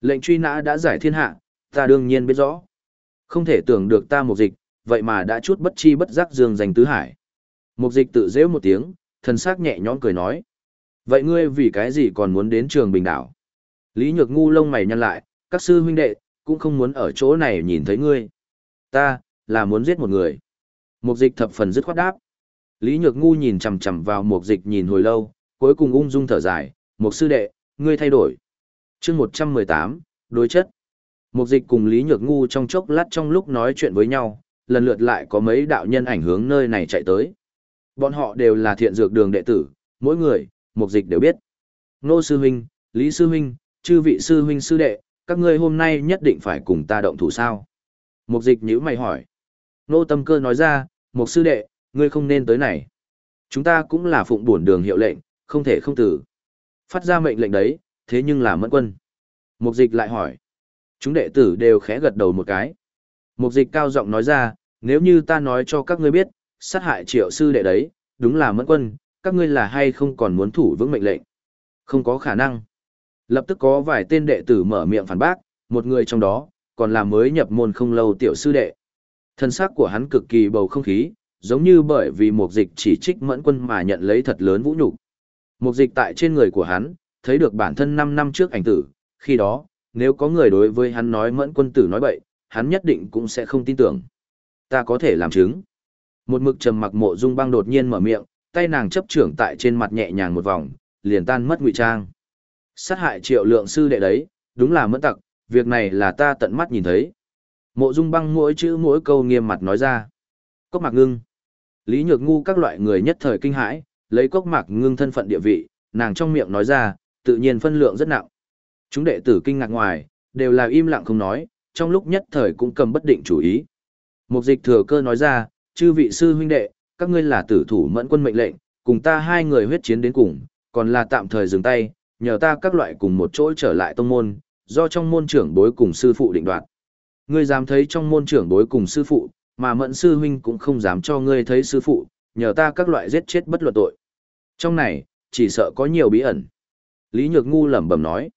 Lệnh truy nã đã giải thiên hạ, ta đương nhiên biết rõ. Không thể tưởng được ta một dịch, vậy mà đã chút bất chi bất giác dương giành tứ hải. Mục dịch tự dễ một tiếng, thần sắc nhẹ nhõm cười nói. Vậy ngươi vì cái gì còn muốn đến trường bình đảo? Lý Nhược Ngu lông mày nhăn lại, các sư huynh đệ, cũng không muốn ở chỗ này nhìn thấy ngươi. Ta, là muốn giết một người. Mục dịch thập phần dứt khoát đáp. Lý Nhược Ngu nhìn chằm chằm vào mục dịch nhìn hồi lâu, cuối cùng ung dung thở dài, một sư đệ, ngươi thay đổi. chương 118, đối chất. Một dịch cùng Lý Nhược Ngu trong chốc lát trong lúc nói chuyện với nhau, lần lượt lại có mấy đạo nhân ảnh hướng nơi này chạy tới. Bọn họ đều là thiện dược đường đệ tử, mỗi người, một dịch đều biết. Nô sư huynh, Lý sư huynh, chư vị sư huynh sư đệ, các ngươi hôm nay nhất định phải cùng ta động thủ sao? Một dịch nhữ mày hỏi. Nô tâm cơ nói ra, một sư đệ, ngươi không nên tới này. Chúng ta cũng là phụng bổn đường hiệu lệnh, không thể không tử. Phát ra mệnh lệnh đấy, thế nhưng là mẫn quân. Mục dịch lại hỏi. Chúng đệ tử đều khẽ gật đầu một cái. Mục dịch cao giọng nói ra, nếu như ta nói cho các ngươi biết, sát hại triệu sư đệ đấy, đúng là mẫn quân, các ngươi là hay không còn muốn thủ vững mệnh lệnh. Không có khả năng. Lập tức có vài tên đệ tử mở miệng phản bác, một người trong đó, còn là mới nhập môn không lâu tiểu sư đệ. Thân xác của hắn cực kỳ bầu không khí, giống như bởi vì một dịch chỉ trích mẫn quân mà nhận lấy thật lớn vũ nhục một dịch tại trên người của hắn, thấy được bản thân 5 năm trước ảnh tử, khi đó, nếu có người đối với hắn nói mẫn quân tử nói bậy, hắn nhất định cũng sẽ không tin tưởng. Ta có thể làm chứng. Một mực trầm mặc mộ dung băng đột nhiên mở miệng, tay nàng chấp trưởng tại trên mặt nhẹ nhàng một vòng, liền tan mất ngụy trang. Sát hại triệu lượng sư đệ đấy, đúng là mẫn tặc, việc này là ta tận mắt nhìn thấy. Mộ dung băng mỗi chữ mỗi câu nghiêm mặt nói ra. Cốc mạc ngưng. Lý nhược ngu các loại người nhất thời kinh hãi, lấy cốc mạc ngưng thân phận địa vị, nàng trong miệng nói ra, tự nhiên phân lượng rất nặng. Chúng đệ tử kinh ngạc ngoài, đều là im lặng không nói, trong lúc nhất thời cũng cầm bất định chủ ý. Một dịch thừa cơ nói ra, chư vị sư huynh đệ, các ngươi là tử thủ mẫn quân mệnh lệnh, cùng ta hai người huyết chiến đến cùng, còn là tạm thời dừng tay, nhờ ta các loại cùng một chỗ trở lại tông môn, do trong môn trưởng bối cùng sư phụ định đoạt. Ngươi dám thấy trong môn trưởng bối cùng sư phụ, mà mẫn sư huynh cũng không dám cho ngươi thấy sư phụ, nhờ ta các loại giết chết bất luật tội. Trong này, chỉ sợ có nhiều bí ẩn. Lý Nhược Ngu lẩm bẩm nói.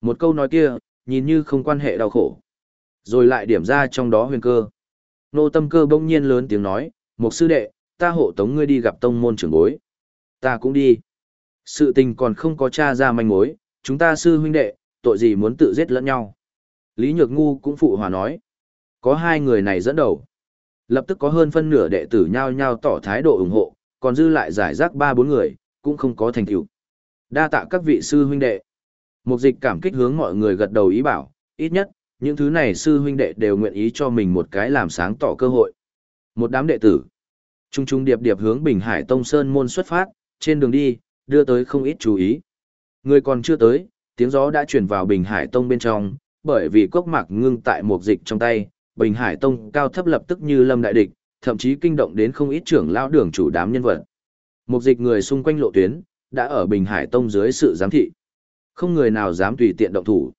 Một câu nói kia, nhìn như không quan hệ đau khổ. Rồi lại điểm ra trong đó huyền cơ. Nô tâm cơ bỗng nhiên lớn tiếng nói, một sư đệ, ta hộ tống ngươi đi gặp tông môn trưởng bối. Ta cũng đi. Sự tình còn không có tra ra manh mối, chúng ta sư huynh đệ, tội gì muốn tự giết lẫn nhau. Lý Nhược Ngu cũng phụ hòa nói. Có hai người này dẫn đầu. Lập tức có hơn phân nửa đệ tử nhao nhao tỏ thái độ ủng hộ, còn dư lại giải rác ba bốn người, cũng không có thành tựu. Đa tạ các vị sư huynh đệ. Mục dịch cảm kích hướng mọi người gật đầu ý bảo, ít nhất, những thứ này sư huynh đệ đều nguyện ý cho mình một cái làm sáng tỏ cơ hội. Một đám đệ tử, trung trung điệp điệp hướng Bình Hải Tông Sơn môn xuất phát, trên đường đi, đưa tới không ít chú ý. Người còn chưa tới, tiếng gió đã chuyển vào Bình Hải Tông bên trong, bởi vì cốc mạc ngưng tại một dịch trong tay, Bình Hải Tông cao thấp lập tức như lâm đại địch, thậm chí kinh động đến không ít trưởng lão đường chủ đám nhân vật. Một dịch người xung quanh lộ tuyến, đã ở Bình Hải Tông dưới sự giám thị. Không người nào dám tùy tiện động thủ.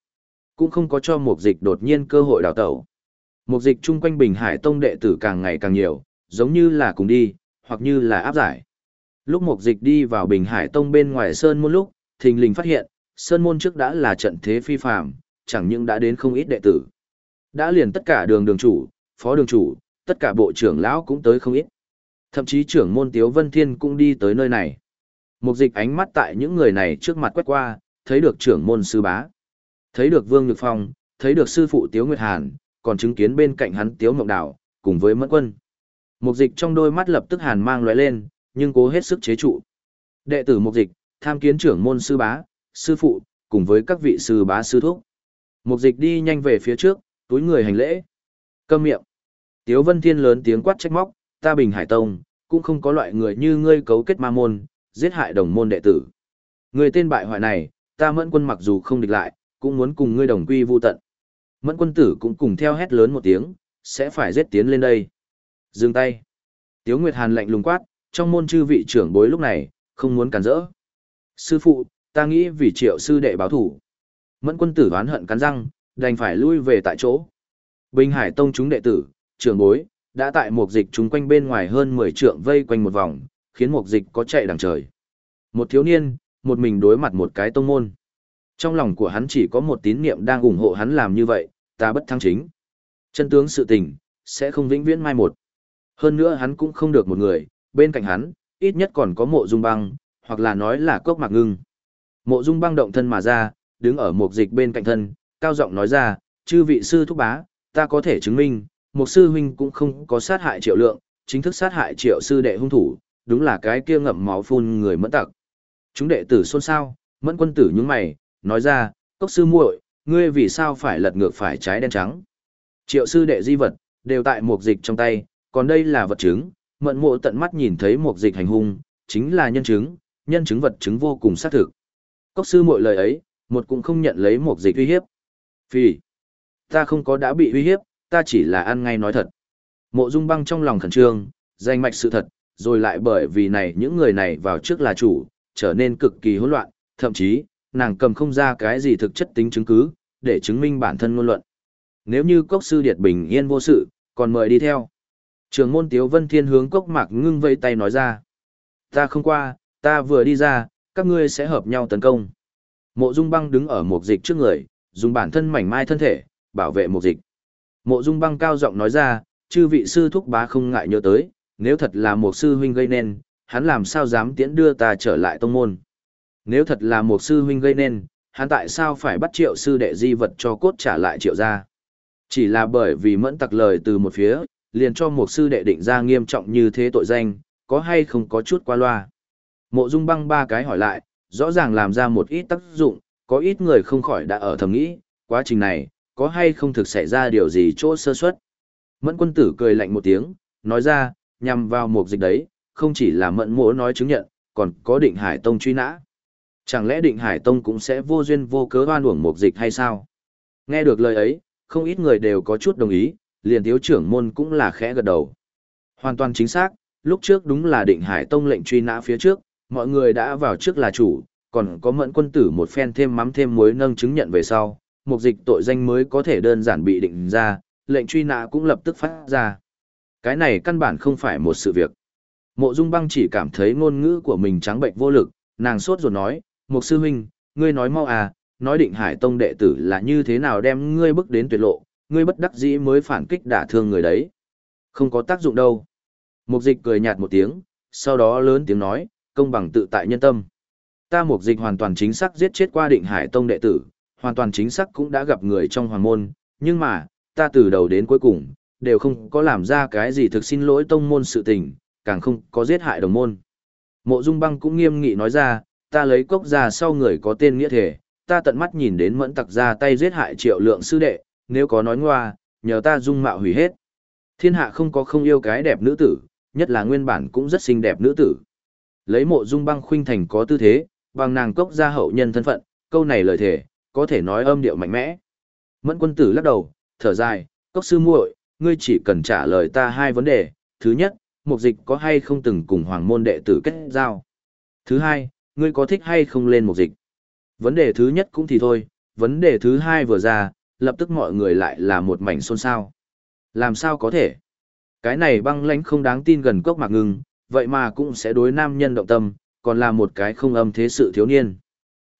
Cũng không có cho một dịch đột nhiên cơ hội đào tẩu. Một dịch chung quanh Bình Hải Tông đệ tử càng ngày càng nhiều, giống như là cùng đi, hoặc như là áp giải. Lúc một dịch đi vào Bình Hải Tông bên ngoài Sơn Môn lúc, thình lình phát hiện, Sơn Môn trước đã là trận thế phi phạm, chẳng những đã đến không ít đệ tử. Đã liền tất cả đường đường chủ, phó đường chủ, tất cả bộ trưởng lão cũng tới không ít. Thậm chí trưởng môn Tiếu Vân Thiên cũng đi tới nơi này. Một dịch ánh mắt tại những người này trước mặt quét qua, thấy được trưởng môn sư bá. Thấy được Vương Nhược Phong, thấy được sư phụ Tiếu Nguyệt Hàn, còn chứng kiến bên cạnh hắn Tiếu Mộng Đảo, cùng với Mẫn Quân. Một dịch trong đôi mắt lập tức hàn mang lóe lên, nhưng cố hết sức chế trụ. Đệ tử Mục dịch, tham kiến trưởng môn sư bá, sư phụ, cùng với các vị sư bá sư thúc. Mục dịch đi nhanh về phía trước, túi người hành lễ. Câm miệng. Tiếu Vân Thiên lớn tiếng quát trách móc, ta Bình Hải Tông, cũng không có loại người như ngươi cấu kết ma môn, giết hại đồng môn đệ tử. Người tên bại hoại này, ta mẫn quân mặc dù không địch lại, cũng muốn cùng ngươi đồng quy vu tận. Mẫn quân tử cũng cùng theo hét lớn một tiếng, sẽ phải giết tiến lên đây. Dừng tay. Tiếu Nguyệt Hàn lạnh lùng quát, trong môn chư vị trưởng bối lúc này, không muốn cản rỡ. Sư phụ, ta nghĩ vì triệu sư đệ báo thủ. Mẫn quân tử oán hận cắn răng, đành phải lui về tại chỗ. Bình Hải Tông chúng đệ tử, trường bối, đã tại một dịch chúng quanh bên ngoài hơn 10 trượng vây quanh một vòng, khiến một dịch có chạy đằng trời. Một thiếu niên, một mình đối mặt một cái tông môn. Trong lòng của hắn chỉ có một tín niệm đang ủng hộ hắn làm như vậy, ta bất thăng chính. Chân tướng sự tình, sẽ không vĩnh viễn mai một. Hơn nữa hắn cũng không được một người, bên cạnh hắn, ít nhất còn có mộ dung băng, hoặc là nói là cốc mạc ngưng. Mộ dung băng động thân mà ra, đứng ở một dịch bên cạnh thân, cao giọng nói ra, chư vị sư thúc bá, ta có thể chứng minh, một sư huynh cũng không có sát hại triệu lượng, chính thức sát hại triệu sư đệ hung thủ, đúng là cái kia ngậm máu phun người mẫn tặc. Chúng đệ tử xôn xao, mẫn quân tử nhướng mày, nói ra, cốc sư muội, ngươi vì sao phải lật ngược phải trái đen trắng? Triệu sư đệ di vật, đều tại một dịch trong tay, còn đây là vật chứng, mẫn mộ tận mắt nhìn thấy một dịch hành hung, chính là nhân chứng, nhân chứng vật chứng vô cùng xác thực. Cốc sư muội lời ấy, một cũng không nhận lấy một dịch uy hiếp. Phi, ta không có đã bị uy hiếp, ta chỉ là ăn ngay nói thật. Mộ Dung Băng trong lòng khẩn trương, danh mạch sự thật, rồi lại bởi vì này những người này vào trước là chủ, trở nên cực kỳ hỗn loạn, thậm chí, nàng cầm không ra cái gì thực chất tính chứng cứ, để chứng minh bản thân ngôn luận. Nếu như cốc sư điệt bình yên vô sự, còn mời đi theo. Trường môn Tiếu Vân Thiên hướng cốc mạc ngưng vẫy tay nói ra. Ta không qua, ta vừa đi ra, các ngươi sẽ hợp nhau tấn công. Mộ Dung Băng đứng ở một dịch trước người, dùng bản thân mảnh mai thân thể, bảo vệ một dịch. Mộ Dung Băng cao giọng nói ra, chư vị sư thúc bá không ngại nhớ tới, nếu thật là một sư huynh gây nên, hắn làm sao dám tiễn đưa ta trở lại tông môn. Nếu thật là một sư huynh gây nên, hắn tại sao phải bắt triệu sư đệ di vật cho cốt trả lại triệu gia? Chỉ là bởi vì mẫn tặc lời từ một phía, liền cho một sư đệ định ra nghiêm trọng như thế tội danh, có hay không có chút qua loa. Mộ dung băng ba cái hỏi lại, rõ ràng làm ra một ít tác dụng, có ít người không khỏi đã ở thầm nghĩ, quá trình này, có hay không thực xảy ra điều gì chỗ sơ suất. Mẫn quân tử cười lạnh một tiếng, nói ra, nhằm vào một dịch đấy, không chỉ là mẫn mỗ nói chứng nhận, còn có định hải tông truy nã. Chẳng lẽ định hải tông cũng sẽ vô duyên vô cớ oan uổng một dịch hay sao? Nghe được lời ấy, không ít người đều có chút đồng ý, liền thiếu trưởng môn cũng là khẽ gật đầu. Hoàn toàn chính xác, lúc trước đúng là định hải tông lệnh truy nã phía trước, mọi người đã vào trước là chủ, còn có mẫn quân tử một phen thêm mắm thêm muối nâng chứng nhận về sau, Mục dịch tội danh mới có thể đơn giản bị định ra, lệnh truy nã cũng lập tức phát ra. Cái này căn bản không phải một sự việc. Mộ Dung Băng chỉ cảm thấy ngôn ngữ của mình trắng bệnh vô lực, nàng sốt ruột nói, "Mục sư huynh, ngươi nói mau à, nói Định Hải Tông đệ tử là như thế nào đem ngươi bước đến tuyệt lộ, ngươi bất đắc dĩ mới phản kích đả thương người đấy." Không có tác dụng đâu. Mục Dịch cười nhạt một tiếng, sau đó lớn tiếng nói, "Công bằng tự tại nhân tâm." Ta Mục Dịch hoàn toàn chính xác giết chết qua Định Hải Tông đệ tử, hoàn toàn chính xác cũng đã gặp người trong hoàng môn, nhưng mà, ta từ đầu đến cuối cùng, đều không có làm ra cái gì thực xin lỗi tông môn sự tình, càng không có giết hại đồng môn. Mộ Dung Băng cũng nghiêm nghị nói ra, ta lấy cốc ra sau người có tên nghĩa thể, ta tận mắt nhìn đến mẫn tặc ra tay giết hại triệu lượng sư đệ, nếu có nói ngoa, nhờ ta dung mạo hủy hết. Thiên hạ không có không yêu cái đẹp nữ tử, nhất là nguyên bản cũng rất xinh đẹp nữ tử. Lấy mộ dung băng khuynh thành có tư thế, bằng nàng cốc ra hậu nhân thân phận, câu này lời thể, có thể nói âm điệu mạnh mẽ. Mẫn quân tử lắc đầu, thở dài, cốc sư muội, ngươi chỉ cần trả lời ta hai vấn đề. Thứ nhất, mục dịch có hay không từng cùng hoàng môn đệ tử kết giao? Thứ hai, ngươi có thích hay không lên mục dịch? Vấn đề thứ nhất cũng thì thôi, vấn đề thứ hai vừa ra, lập tức mọi người lại là một mảnh xôn xao. Làm sao có thể? Cái này băng lãnh không đáng tin gần cốc mạc ngừng, vậy mà cũng sẽ đối nam nhân động tâm, còn là một cái không âm thế sự thiếu niên.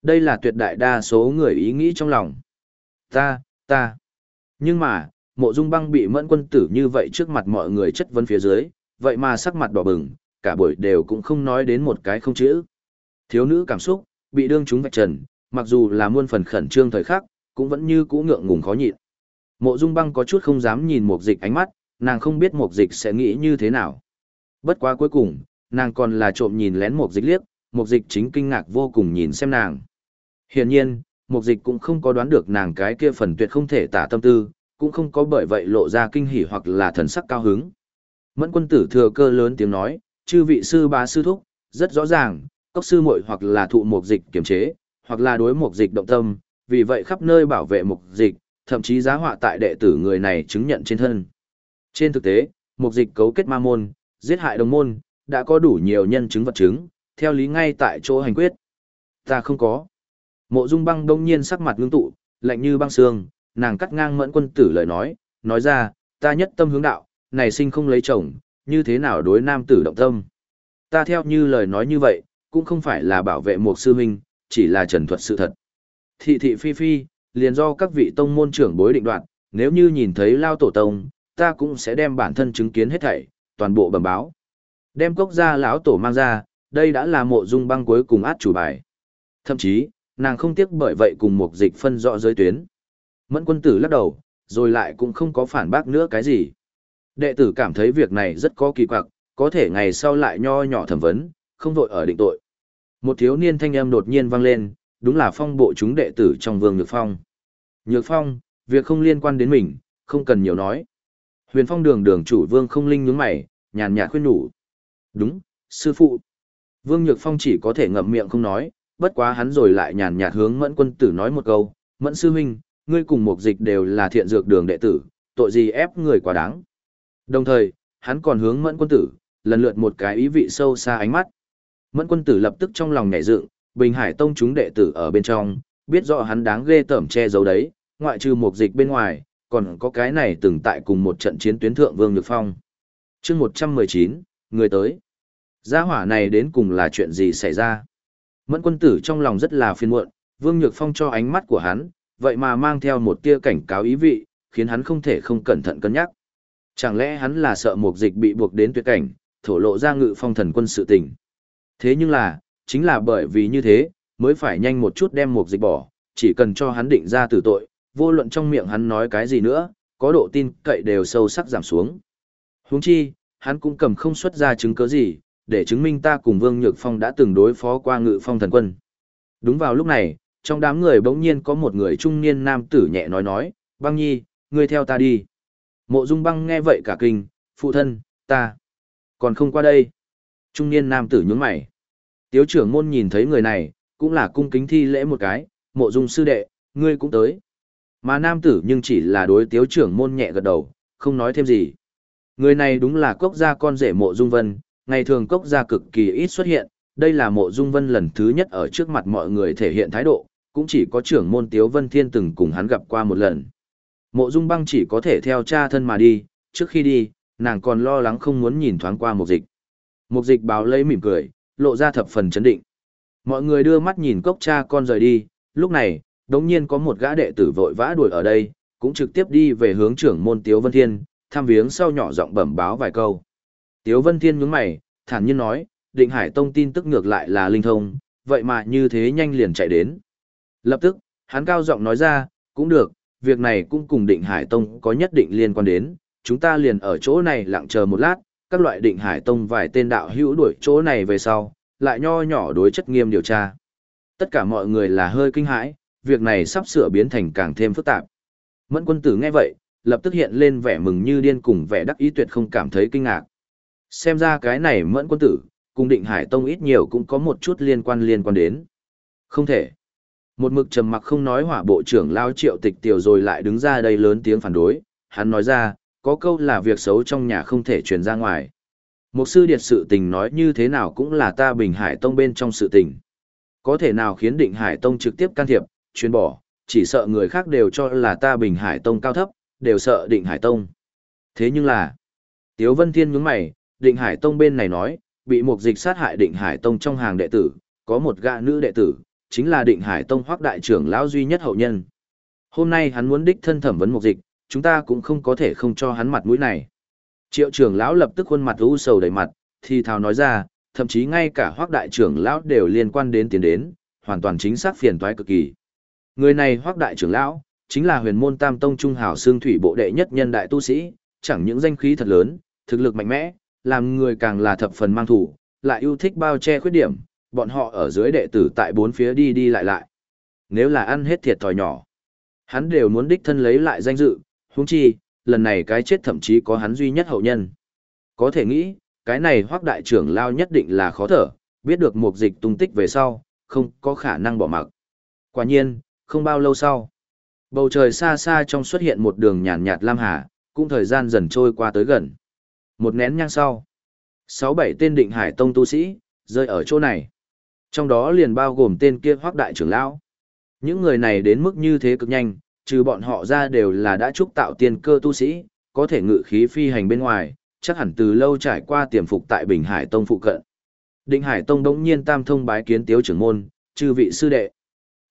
Đây là tuyệt đại đa số người ý nghĩ trong lòng. Ta, ta. Nhưng mà, mộ dung băng bị mẫn quân tử như vậy trước mặt mọi người chất vấn phía dưới, vậy mà sắc mặt đỏ bừng, cả buổi đều cũng không nói đến một cái không chữ. Thiếu nữ cảm xúc, bị đương chúng vạch trần, mặc dù là muôn phần khẩn trương thời khắc, cũng vẫn như cũ ngượng ngùng khó nhịn. Mộ Dung Băng có chút không dám nhìn Mục Dịch ánh mắt, nàng không biết Mục Dịch sẽ nghĩ như thế nào. Bất quá cuối cùng, nàng còn là trộm nhìn lén Mục Dịch liếc, Mục Dịch chính kinh ngạc vô cùng nhìn xem nàng. Hiển nhiên, Mục Dịch cũng không có đoán được nàng cái kia phần tuyệt không thể tả tâm tư, cũng không có bởi vậy lộ ra kinh hỉ hoặc là thần sắc cao hứng. Mẫn quân tử thừa cơ lớn tiếng nói, chư vị sư bá sư thúc, rất rõ ràng, cốc sư muội hoặc là thụ mục dịch kiểm chế, hoặc là đối mục dịch động tâm, vì vậy khắp nơi bảo vệ mục dịch, thậm chí giá họa tại đệ tử người này chứng nhận trên thân. Trên thực tế, mục dịch cấu kết ma môn, giết hại đồng môn, đã có đủ nhiều nhân chứng vật chứng, theo lý ngay tại chỗ hành quyết. Ta không có. Mộ Dung Băng đông nhiên sắc mặt ngưng tụ, lạnh như băng xương, nàng cắt ngang Mẫn Quân Tử lời nói, nói ra, ta nhất tâm hướng đạo, này sinh không lấy chồng, như thế nào đối nam tử động tâm. Ta theo như lời nói như vậy, cũng không phải là bảo vệ một sư huynh, chỉ là trần thuật sự thật. Thị thị phi phi, liền do các vị tông môn trưởng bối định đoạt, nếu như nhìn thấy lao tổ tông, ta cũng sẽ đem bản thân chứng kiến hết thảy, toàn bộ bẩm báo. Đem cốc ra lão tổ mang ra, đây đã là mộ dung băng cuối cùng át chủ bài. Thậm chí, nàng không tiếc bởi vậy cùng một dịch phân rõ giới tuyến. Mẫn quân tử lắc đầu, rồi lại cũng không có phản bác nữa cái gì. Đệ tử cảm thấy việc này rất có kỳ quặc, có thể ngày sau lại nho nhỏ thẩm vấn, không vội ở định tội. Một thiếu niên thanh âm đột nhiên vang lên, đúng là phong bộ chúng đệ tử trong vương Nhược Phong. Nhược Phong, việc không liên quan đến mình, không cần nhiều nói. Huyền Phong đường đường chủ vương không linh nhướng mày, nhàn nhạt khuyên nhủ. Đúng, sư phụ. Vương Nhược Phong chỉ có thể ngậm miệng không nói, bất quá hắn rồi lại nhàn nhạt hướng Mẫn quân tử nói một câu, Mẫn sư huynh, ngươi cùng một dịch đều là thiện dược đường đệ tử, tội gì ép người quá đáng. Đồng thời, hắn còn hướng Mẫn quân tử, lần lượt một cái ý vị sâu xa ánh mắt. Mẫn quân tử lập tức trong lòng nhảy dựng, Bình Hải Tông chúng đệ tử ở bên trong, biết rõ hắn đáng ghê tởm che giấu đấy, ngoại trừ một dịch bên ngoài, còn có cái này từng tại cùng một trận chiến tuyến thượng Vương Nhược Phong. chương 119, người tới. Gia hỏa này đến cùng là chuyện gì xảy ra? Mẫn quân tử trong lòng rất là phiền muộn, Vương Nhược Phong cho ánh mắt của hắn, vậy mà mang theo một tia cảnh cáo ý vị, khiến hắn không thể không cẩn thận cân nhắc. Chẳng lẽ hắn là sợ một dịch bị buộc đến tuyệt cảnh, thổ lộ ra ngự phong thần quân sự tình. Thế nhưng là, chính là bởi vì như thế, mới phải nhanh một chút đem một dịch bỏ, chỉ cần cho hắn định ra tử tội, vô luận trong miệng hắn nói cái gì nữa, có độ tin cậy đều sâu sắc giảm xuống. Huống chi, hắn cũng cầm không xuất ra chứng cứ gì, để chứng minh ta cùng Vương Nhược Phong đã từng đối phó qua ngự phong thần quân. Đúng vào lúc này, trong đám người bỗng nhiên có một người trung niên nam tử nhẹ nói nói, băng nhi, ngươi theo ta đi. Mộ dung băng nghe vậy cả kinh, phụ thân, ta, còn không qua đây. Trung niên nam tử nhướng mày. Tiếu trưởng môn nhìn thấy người này, cũng là cung kính thi lễ một cái, mộ dung sư đệ, ngươi cũng tới. Mà nam tử nhưng chỉ là đối tiếu trưởng môn nhẹ gật đầu, không nói thêm gì. Người này đúng là quốc gia con rể mộ dung vân, ngày thường cốc gia cực kỳ ít xuất hiện, đây là mộ dung vân lần thứ nhất ở trước mặt mọi người thể hiện thái độ, cũng chỉ có trưởng môn tiếu vân thiên từng cùng hắn gặp qua một lần. Mộ dung băng chỉ có thể theo cha thân mà đi, trước khi đi, nàng còn lo lắng không muốn nhìn thoáng qua một dịch. Một dịch báo lấy mỉm cười, lộ ra thập phần chấn định. Mọi người đưa mắt nhìn cốc cha con rời đi, lúc này, đống nhiên có một gã đệ tử vội vã đuổi ở đây, cũng trực tiếp đi về hướng trưởng môn Tiếu Vân Thiên, tham viếng sau nhỏ giọng bẩm báo vài câu. Tiếu Vân Thiên nhướng mày, thản nhiên nói, định hải tông tin tức ngược lại là linh thông, vậy mà như thế nhanh liền chạy đến. Lập tức, hắn cao giọng nói ra, cũng được, việc này cũng cùng định hải tông có nhất định liên quan đến, chúng ta liền ở chỗ này lặng chờ một lát, các loại định hải tông vài tên đạo hữu đuổi chỗ này về sau, lại nho nhỏ đối chất nghiêm điều tra. Tất cả mọi người là hơi kinh hãi, việc này sắp sửa biến thành càng thêm phức tạp. Mẫn quân tử nghe vậy, lập tức hiện lên vẻ mừng như điên cùng vẻ đắc ý tuyệt không cảm thấy kinh ngạc. Xem ra cái này mẫn quân tử, cùng định hải tông ít nhiều cũng có một chút liên quan liên quan đến. Không thể. Một mực trầm mặc không nói hỏa bộ trưởng lao triệu tịch tiểu rồi lại đứng ra đây lớn tiếng phản đối, hắn nói ra, có câu là việc xấu trong nhà không thể truyền ra ngoài. Một sư điệt sự tình nói như thế nào cũng là ta bình hải tông bên trong sự tình. Có thể nào khiến định hải tông trực tiếp can thiệp, chuyên bỏ, chỉ sợ người khác đều cho là ta bình hải tông cao thấp, đều sợ định hải tông. Thế nhưng là, Tiếu Vân Thiên nhướng mày, định hải tông bên này nói, bị một dịch sát hại định hải tông trong hàng đệ tử, có một gã nữ đệ tử, chính là định hải tông hoác đại trưởng lão duy nhất hậu nhân. Hôm nay hắn muốn đích thân thẩm vấn một dịch, chúng ta cũng không có thể không cho hắn mặt mũi này. Triệu trưởng lão lập tức khuôn mặt u sầu đầy mặt, thì thào nói ra, thậm chí ngay cả hoác đại trưởng lão đều liên quan đến tiền đến, hoàn toàn chính xác phiền toái cực kỳ. Người này hoác đại trưởng lão, chính là huyền môn tam tông trung hào xương thủy bộ đệ nhất nhân đại tu sĩ, chẳng những danh khí thật lớn, thực lực mạnh mẽ, làm người càng là thập phần mang thủ, lại yêu thích bao che khuyết điểm, bọn họ ở dưới đệ tử tại bốn phía đi đi lại lại. Nếu là ăn hết thiệt thòi nhỏ, hắn đều muốn đích thân lấy lại danh dự, huống chi, lần này cái chết thậm chí có hắn duy nhất hậu nhân. Có thể nghĩ, cái này hoác đại trưởng lao nhất định là khó thở, biết được một dịch tung tích về sau, không có khả năng bỏ mặc. Quả nhiên, không bao lâu sau, bầu trời xa xa trong xuất hiện một đường nhàn nhạt lam hà, cũng thời gian dần trôi qua tới gần. Một nén nhang sau, sáu bảy tên định hải tông tu sĩ, rơi ở chỗ này. Trong đó liền bao gồm tên kia hoác đại trưởng lão. Những người này đến mức như thế cực nhanh, trừ bọn họ ra đều là đã trúc tạo tiên cơ tu sĩ, có thể ngự khí phi hành bên ngoài, chắc hẳn từ lâu trải qua tiềm phục tại Bình Hải Tông phụ cận. Định Hải Tông đống nhiên tam thông bái kiến tiếu trưởng môn, chư vị sư đệ.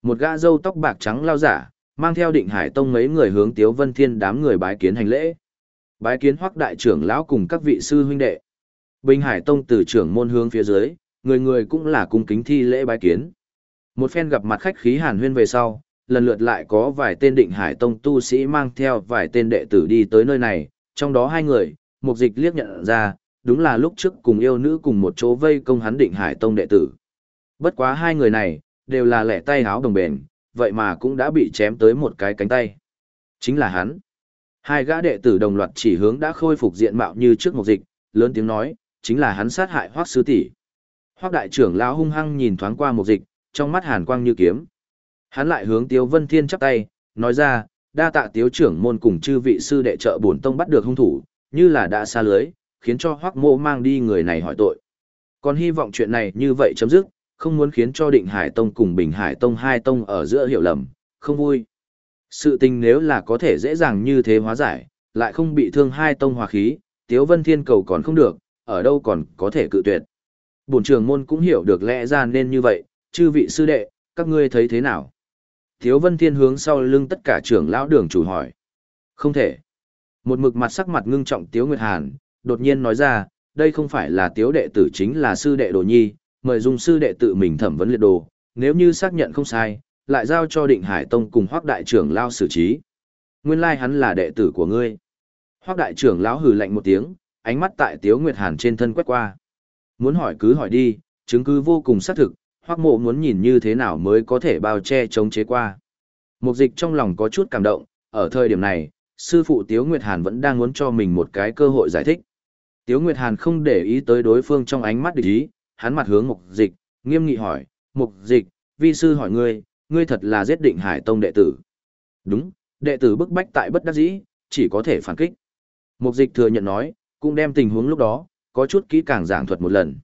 Một gã râu tóc bạc trắng lao giả, mang theo Định Hải Tông mấy người hướng Tiếu Vân Thiên đám người bái kiến hành lễ. Bái kiến Hoắc đại trưởng lão cùng các vị sư huynh đệ. Bình Hải Tông từ trưởng môn hướng phía dưới, người người cũng là cung kính thi lễ bái kiến. Một phen gặp mặt khách khí hàn huyên về sau, lần lượt lại có vài tên định hải tông tu sĩ mang theo vài tên đệ tử đi tới nơi này, trong đó hai người, mục dịch liếc nhận ra, đúng là lúc trước cùng yêu nữ cùng một chỗ vây công hắn định hải tông đệ tử. Bất quá hai người này, đều là lẻ tay háo đồng bền, vậy mà cũng đã bị chém tới một cái cánh tay. Chính là hắn. Hai gã đệ tử đồng loạt chỉ hướng đã khôi phục diện mạo như trước một dịch, lớn tiếng nói, chính là hắn sát hại Hoắc sư tỷ. Hoắc đại trưởng lão hung hăng nhìn thoáng qua một dịch, trong mắt hàn quang như kiếm. Hắn lại hướng Tiếu Vân Thiên chắp tay, nói ra, đa tạ Tiếu trưởng môn cùng chư vị sư đệ trợ bổn tông bắt được hung thủ, như là đã xa lưới, khiến cho Hoắc Mộ mang đi người này hỏi tội. Còn hy vọng chuyện này như vậy chấm dứt, không muốn khiến cho Định Hải Tông cùng Bình Hải Tông hai tông ở giữa hiểu lầm, không vui. Sự tình nếu là có thể dễ dàng như thế hóa giải, lại không bị thương hai tông hòa khí, Tiếu Vân Thiên cầu còn không được, ở đâu còn có thể cự tuyệt. Bổn trưởng môn cũng hiểu được lẽ ra nên như vậy, chư vị sư đệ, các ngươi thấy thế nào? Tiếu Vân Thiên hướng sau lưng tất cả trưởng lão đường chủ hỏi. Không thể. Một mực mặt sắc mặt ngưng trọng Tiếu Nguyệt Hàn, đột nhiên nói ra, đây không phải là Tiếu đệ tử chính là sư đệ đồ nhi, mời dùng sư đệ tự mình thẩm vấn liệt đồ, nếu như xác nhận không sai, lại giao cho định hải tông cùng hoác đại trưởng lao xử trí. Nguyên lai hắn là đệ tử của ngươi. Hoác đại trưởng lão hừ lạnh một tiếng, ánh mắt tại Tiếu Nguyệt Hàn trên thân quét qua. Muốn hỏi cứ hỏi đi, chứng cứ vô cùng xác thực, hoác mộ muốn nhìn như thế nào mới có thể bao che chống chế qua. Mục dịch trong lòng có chút cảm động, ở thời điểm này, sư phụ Tiếu Nguyệt Hàn vẫn đang muốn cho mình một cái cơ hội giải thích. Tiếu Nguyệt Hàn không để ý tới đối phương trong ánh mắt địch ý, hắn mặt hướng mục dịch, nghiêm nghị hỏi, mục dịch, vi sư hỏi ngươi, ngươi thật là giết định hải tông đệ tử. Đúng, đệ tử bức bách tại bất đắc dĩ, chỉ có thể phản kích. Mục dịch thừa nhận nói, cũng đem tình huống lúc đó, có chút kỹ càng giảng thuật một lần.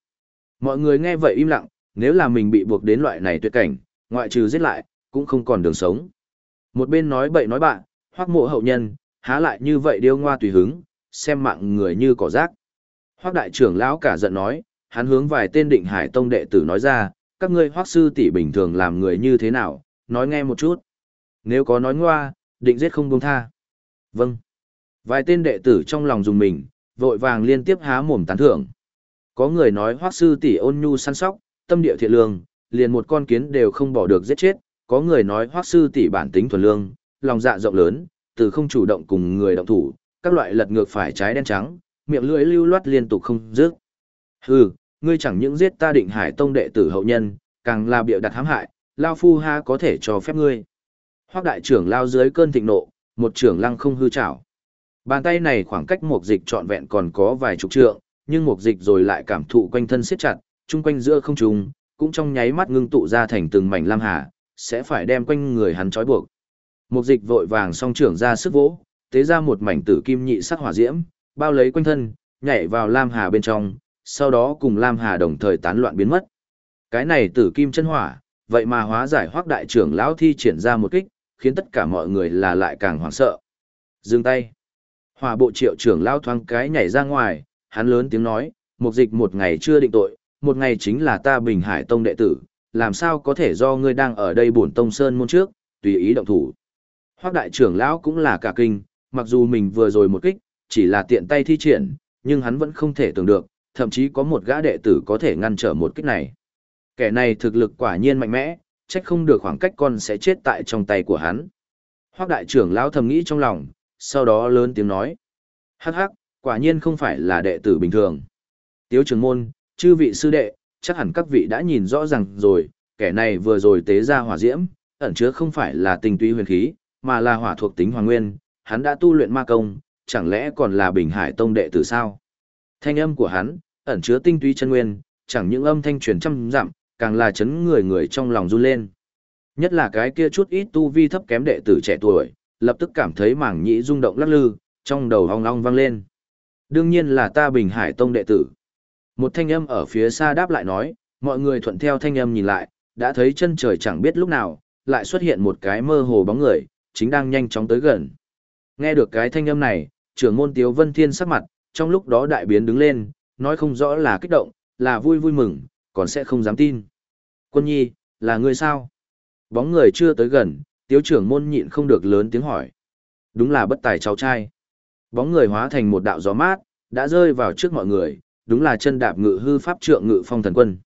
Mọi người nghe vậy im lặng, nếu là mình bị buộc đến loại này tuyệt cảnh, ngoại trừ giết lại, cũng không còn đường sống. Một bên nói bậy nói bạn, hoác mộ hậu nhân, há lại như vậy điêu ngoa tùy hứng, xem mạng người như cỏ rác. Hoác đại trưởng lão cả giận nói, hắn hướng vài tên định hải tông đệ tử nói ra, các ngươi hoác sư tỷ bình thường làm người như thế nào, nói nghe một chút. Nếu có nói ngoa, định giết không buông tha. Vâng. Vài tên đệ tử trong lòng dùng mình, vội vàng liên tiếp há mồm tán thưởng. Có người nói hoác sư tỷ ôn nhu săn sóc, tâm địa thiện lương, liền một con kiến đều không bỏ được giết chết. Có người nói hoác sư tỷ bản tính thuần lương, lòng dạ rộng lớn, từ không chủ động cùng người động thủ, các loại lật ngược phải trái đen trắng, miệng lưỡi lưu loát liên tục không dứt. Hừ, ngươi chẳng những giết ta định hải tông đệ tử hậu nhân, càng là bịa đặt hãm hại, lao phu ha có thể cho phép ngươi. Hoác đại trưởng lao dưới cơn thịnh nộ, một trưởng lăng không hư trảo. Bàn tay này khoảng cách một dịch trọn vẹn còn có vài chục trượng, nhưng một dịch rồi lại cảm thụ quanh thân siết chặt, chung quanh giữa không trùng, cũng trong nháy mắt ngưng tụ ra thành từng mảnh lam hà, sẽ phải đem quanh người hắn trói buộc. Một dịch vội vàng song trưởng ra sức vỗ, tế ra một mảnh tử kim nhị sắc hỏa diễm, bao lấy quanh thân, nhảy vào lam hà bên trong, sau đó cùng lam hà đồng thời tán loạn biến mất. Cái này tử kim chân hỏa, vậy mà hóa giải hoác đại trưởng lão thi triển ra một kích, khiến tất cả mọi người là lại càng hoảng sợ. Dừng tay. Hỏa bộ triệu trưởng lão thoáng cái nhảy ra ngoài, hắn lớn tiếng nói, một dịch một ngày chưa định tội, một ngày chính là ta Bình Hải Tông đệ tử, làm sao có thể do ngươi đang ở đây bổn tông sơn môn trước, tùy ý động thủ. Hoác đại trưởng lão cũng là cả kinh, mặc dù mình vừa rồi một kích, chỉ là tiện tay thi triển, nhưng hắn vẫn không thể tưởng được, thậm chí có một gã đệ tử có thể ngăn trở một kích này. Kẻ này thực lực quả nhiên mạnh mẽ, trách không được khoảng cách con sẽ chết tại trong tay của hắn. Hoác đại trưởng lão thầm nghĩ trong lòng, sau đó lớn tiếng nói. Hắc hắc, quả nhiên không phải là đệ tử bình thường. Tiếu trưởng môn, chư vị sư đệ, chắc hẳn các vị đã nhìn rõ ràng rồi, kẻ này vừa rồi tế ra hỏa diễm, ẩn chứa không phải là tình tuy huyền khí, mà là hỏa thuộc tính hoàng nguyên, hắn đã tu luyện ma công, chẳng lẽ còn là Bình Hải Tông đệ tử sao? Thanh âm của hắn, ẩn chứa tinh túy chân nguyên, chẳng những âm thanh truyền trăm dặm, càng là chấn người người trong lòng run lên. Nhất là cái kia chút ít tu vi thấp kém đệ tử trẻ tuổi, lập tức cảm thấy mảng nhĩ rung động lắc lư, trong đầu hong long vang lên. Đương nhiên là ta Bình Hải Tông đệ tử. Một thanh âm ở phía xa đáp lại nói, mọi người thuận theo thanh âm nhìn lại, đã thấy chân trời chẳng biết lúc nào, lại xuất hiện một cái mơ hồ bóng người, chính đang nhanh chóng tới gần. Nghe được cái thanh âm này, trưởng môn Tiếu Vân Thiên sắc mặt, trong lúc đó đại biến đứng lên, nói không rõ là kích động, là vui vui mừng, còn sẽ không dám tin. Quân nhi, là người sao? Bóng người chưa tới gần, tiếu trưởng môn nhịn không được lớn tiếng hỏi. Đúng là bất tài cháu trai. Bóng người hóa thành một đạo gió mát, đã rơi vào trước mọi người, đúng là chân đạp ngự hư pháp trượng ngự phong thần quân.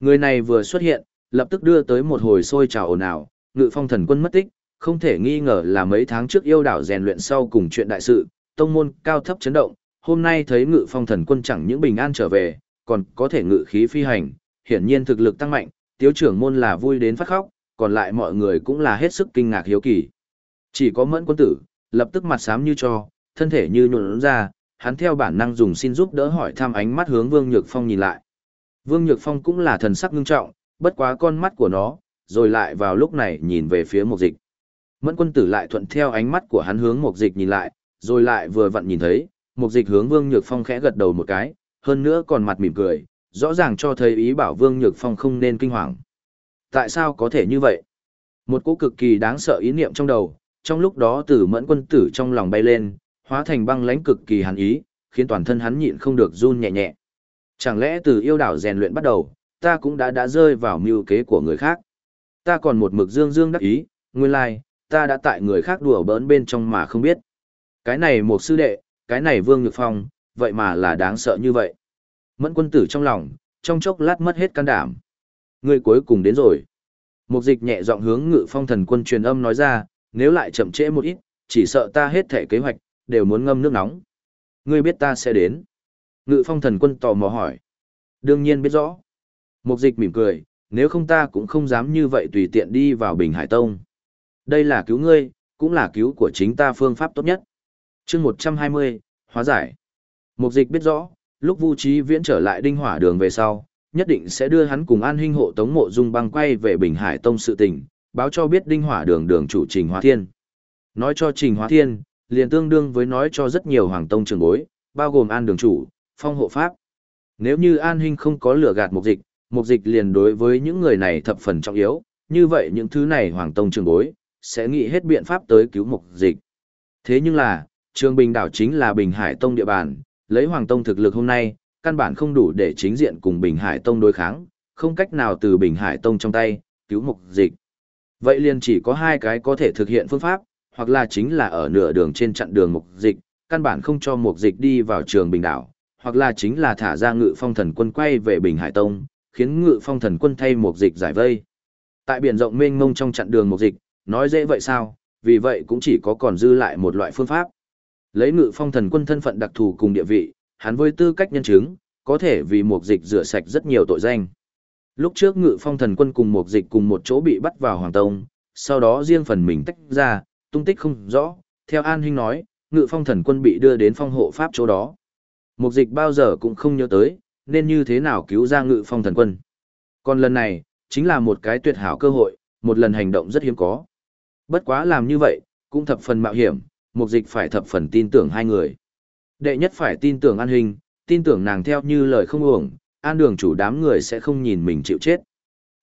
Người này vừa xuất hiện, lập tức đưa tới một hồi sôi trào ồn ào, ngự phong thần quân mất tích, không thể nghi ngờ là mấy tháng trước yêu đảo rèn luyện sau cùng chuyện đại sự, tông môn cao thấp chấn động, hôm nay thấy ngự phong thần quân chẳng những bình an trở về, còn có thể ngự khí phi hành, hiển nhiên thực lực tăng mạnh, Tiếu trưởng môn là vui đến phát khóc, còn lại mọi người cũng là hết sức kinh ngạc hiếu kỳ. Chỉ có mẫn quân tử, lập tức mặt xám như cho, thân thể như nhuộn ra, hắn theo bản năng dùng xin giúp đỡ hỏi thăm ánh mắt hướng Vương Nhược Phong nhìn lại. Vương Nhược Phong cũng là thần sắc ngưng trọng, bất quá con mắt của nó, rồi lại vào lúc này nhìn về phía mục dịch. Mẫn quân tử lại thuận theo ánh mắt của hắn hướng mục dịch nhìn lại, rồi lại vừa vặn nhìn thấy, mục dịch hướng Vương Nhược Phong khẽ gật đầu một cái, hơn nữa còn mặt mỉm cười, rõ ràng cho thấy ý bảo Vương Nhược Phong không nên kinh hoàng. Tại sao có thể như vậy? Một cỗ cực kỳ đáng sợ ý niệm trong đầu, trong lúc đó tử mẫn quân tử trong lòng bay lên, hóa thành băng lãnh cực kỳ hàn ý, khiến toàn thân hắn nhịn không được run nhẹ nhẹ. Chẳng lẽ từ yêu đảo rèn luyện bắt đầu, ta cũng đã đã rơi vào mưu kế của người khác. Ta còn một mực dương dương đắc ý, nguyên lai, ta đã tại người khác đùa bỡn bên trong mà không biết. Cái này một sư đệ, cái này vương nhược phong, vậy mà là đáng sợ như vậy. Mẫn quân tử trong lòng, trong chốc lát mất hết can đảm. Người cuối cùng đến rồi. Một dịch nhẹ giọng hướng ngự phong thần quân truyền âm nói ra, nếu lại chậm trễ một ít, chỉ sợ ta hết thể kế hoạch, đều muốn ngâm nước nóng. Ngươi biết ta sẽ đến. Ngự phong thần quân tò mò hỏi. Đương nhiên biết rõ. Mục dịch mỉm cười, nếu không ta cũng không dám như vậy tùy tiện đi vào Bình Hải Tông. Đây là cứu ngươi, cũng là cứu của chính ta phương pháp tốt nhất chương 120, hóa giải. Mục dịch biết rõ, lúc Vu Trí Viễn trở lại đinh hỏa đường về sau, nhất định sẽ đưa hắn cùng an Hinh hộ tống mộ dung băng quay về Bình Hải Tông sự tình, báo cho biết đinh hỏa đường đường chủ Trình Hóa Thiên. Nói cho Trình Hóa Thiên, liền tương đương với nói cho rất nhiều hoàng tông trường bối, bao gồm an đường chủ, phong hộ pháp. Nếu như an Hinh không có lửa gạt mục dịch, mục dịch liền đối với những người này thập phần trọng yếu, như vậy những thứ này hoàng tông trường bối, sẽ nghĩ hết biện pháp tới cứu mục dịch. Thế nhưng là, trường bình đảo chính là bình hải tông địa bàn, lấy hoàng tông thực lực hôm nay, căn bản không đủ để chính diện cùng bình hải tông đối kháng, không cách nào từ bình hải tông trong tay, cứu mục dịch. Vậy liền chỉ có hai cái có thể thực hiện phương pháp, hoặc là chính là ở nửa đường trên chặn đường mục dịch, căn bản không cho mục dịch đi vào trường bình đảo, hoặc là chính là thả ra ngự phong thần quân quay về Bình Hải Tông, khiến ngự phong thần quân thay mục dịch giải vây. Tại biển rộng mênh mông trong chặn đường mục dịch, nói dễ vậy sao, vì vậy cũng chỉ có còn dư lại một loại phương pháp. Lấy ngự phong thần quân thân phận đặc thù cùng địa vị, hắn với tư cách nhân chứng, có thể vì mục dịch rửa sạch rất nhiều tội danh. Lúc trước ngự phong thần quân cùng mục dịch cùng một chỗ bị bắt vào Hoàng Tông, sau đó riêng phần mình tách ra, tung tích không rõ, theo An Hinh nói, ngự phong thần quân bị đưa đến phong hộ pháp chỗ đó. Mục dịch bao giờ cũng không nhớ tới, nên như thế nào cứu ra ngự phong thần quân. Còn lần này, chính là một cái tuyệt hảo cơ hội, một lần hành động rất hiếm có. Bất quá làm như vậy, cũng thập phần mạo hiểm, mục dịch phải thập phần tin tưởng hai người. Đệ nhất phải tin tưởng an hình, tin tưởng nàng theo như lời không uổng, an đường chủ đám người sẽ không nhìn mình chịu chết.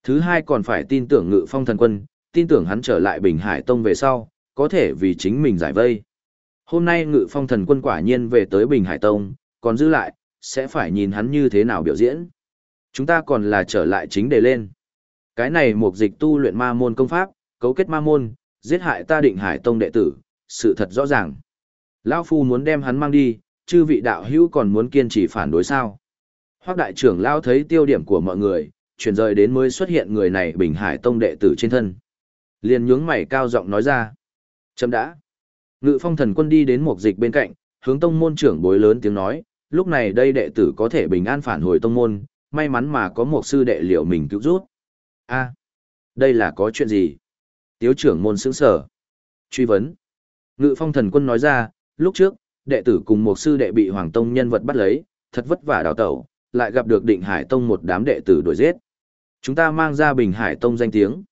Thứ hai còn phải tin tưởng ngự phong thần quân, tin tưởng hắn trở lại Bình Hải Tông về sau, có thể vì chính mình giải vây. Hôm nay ngự phong thần quân quả nhiên về tới Bình Hải Tông, còn giữ lại, sẽ phải nhìn hắn như thế nào biểu diễn. Chúng ta còn là trở lại chính đề lên. Cái này một dịch tu luyện ma môn công pháp, cấu kết ma môn, giết hại ta định Hải Tông đệ tử, sự thật rõ ràng. Lão Phu muốn đem hắn mang đi, chư vị đạo hữu còn muốn kiên trì phản đối sao. Hoác đại trưởng Lao thấy tiêu điểm của mọi người, chuyển rời đến mới xuất hiện người này Bình Hải Tông đệ tử trên thân. Liền nhướng mày cao giọng nói ra. Chấm đã. Ngự phong thần quân đi đến một dịch bên cạnh, hướng tông môn trưởng bối lớn tiếng nói, lúc này đây đệ tử có thể bình an phản hồi tông môn, may mắn mà có một sư đệ liệu mình cứu rút. a đây là có chuyện gì? Tiếu trưởng môn sững sở. Truy vấn. Ngự phong thần quân nói ra, lúc trước, đệ tử cùng một sư đệ bị hoàng tông nhân vật bắt lấy, thật vất vả đào tẩu, lại gặp được định hải tông một đám đệ tử đuổi giết. Chúng ta mang ra bình hải tông danh tiếng.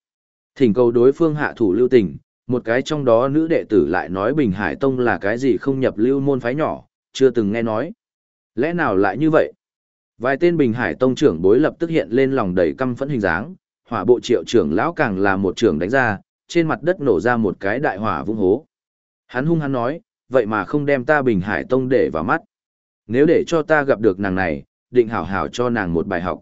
Thỉnh cầu đối phương hạ thủ lưu tình, một cái trong đó nữ đệ tử lại nói Bình Hải Tông là cái gì không nhập lưu môn phái nhỏ, chưa từng nghe nói. Lẽ nào lại như vậy? Vài tên Bình Hải Tông trưởng bối lập tức hiện lên lòng đầy căm phẫn hình dáng, hỏa bộ triệu trưởng lão càng là một trưởng đánh ra, trên mặt đất nổ ra một cái đại hỏa vung hố. Hắn hung hắn nói, vậy mà không đem ta Bình Hải Tông để vào mắt. Nếu để cho ta gặp được nàng này, định hảo hảo cho nàng một bài học.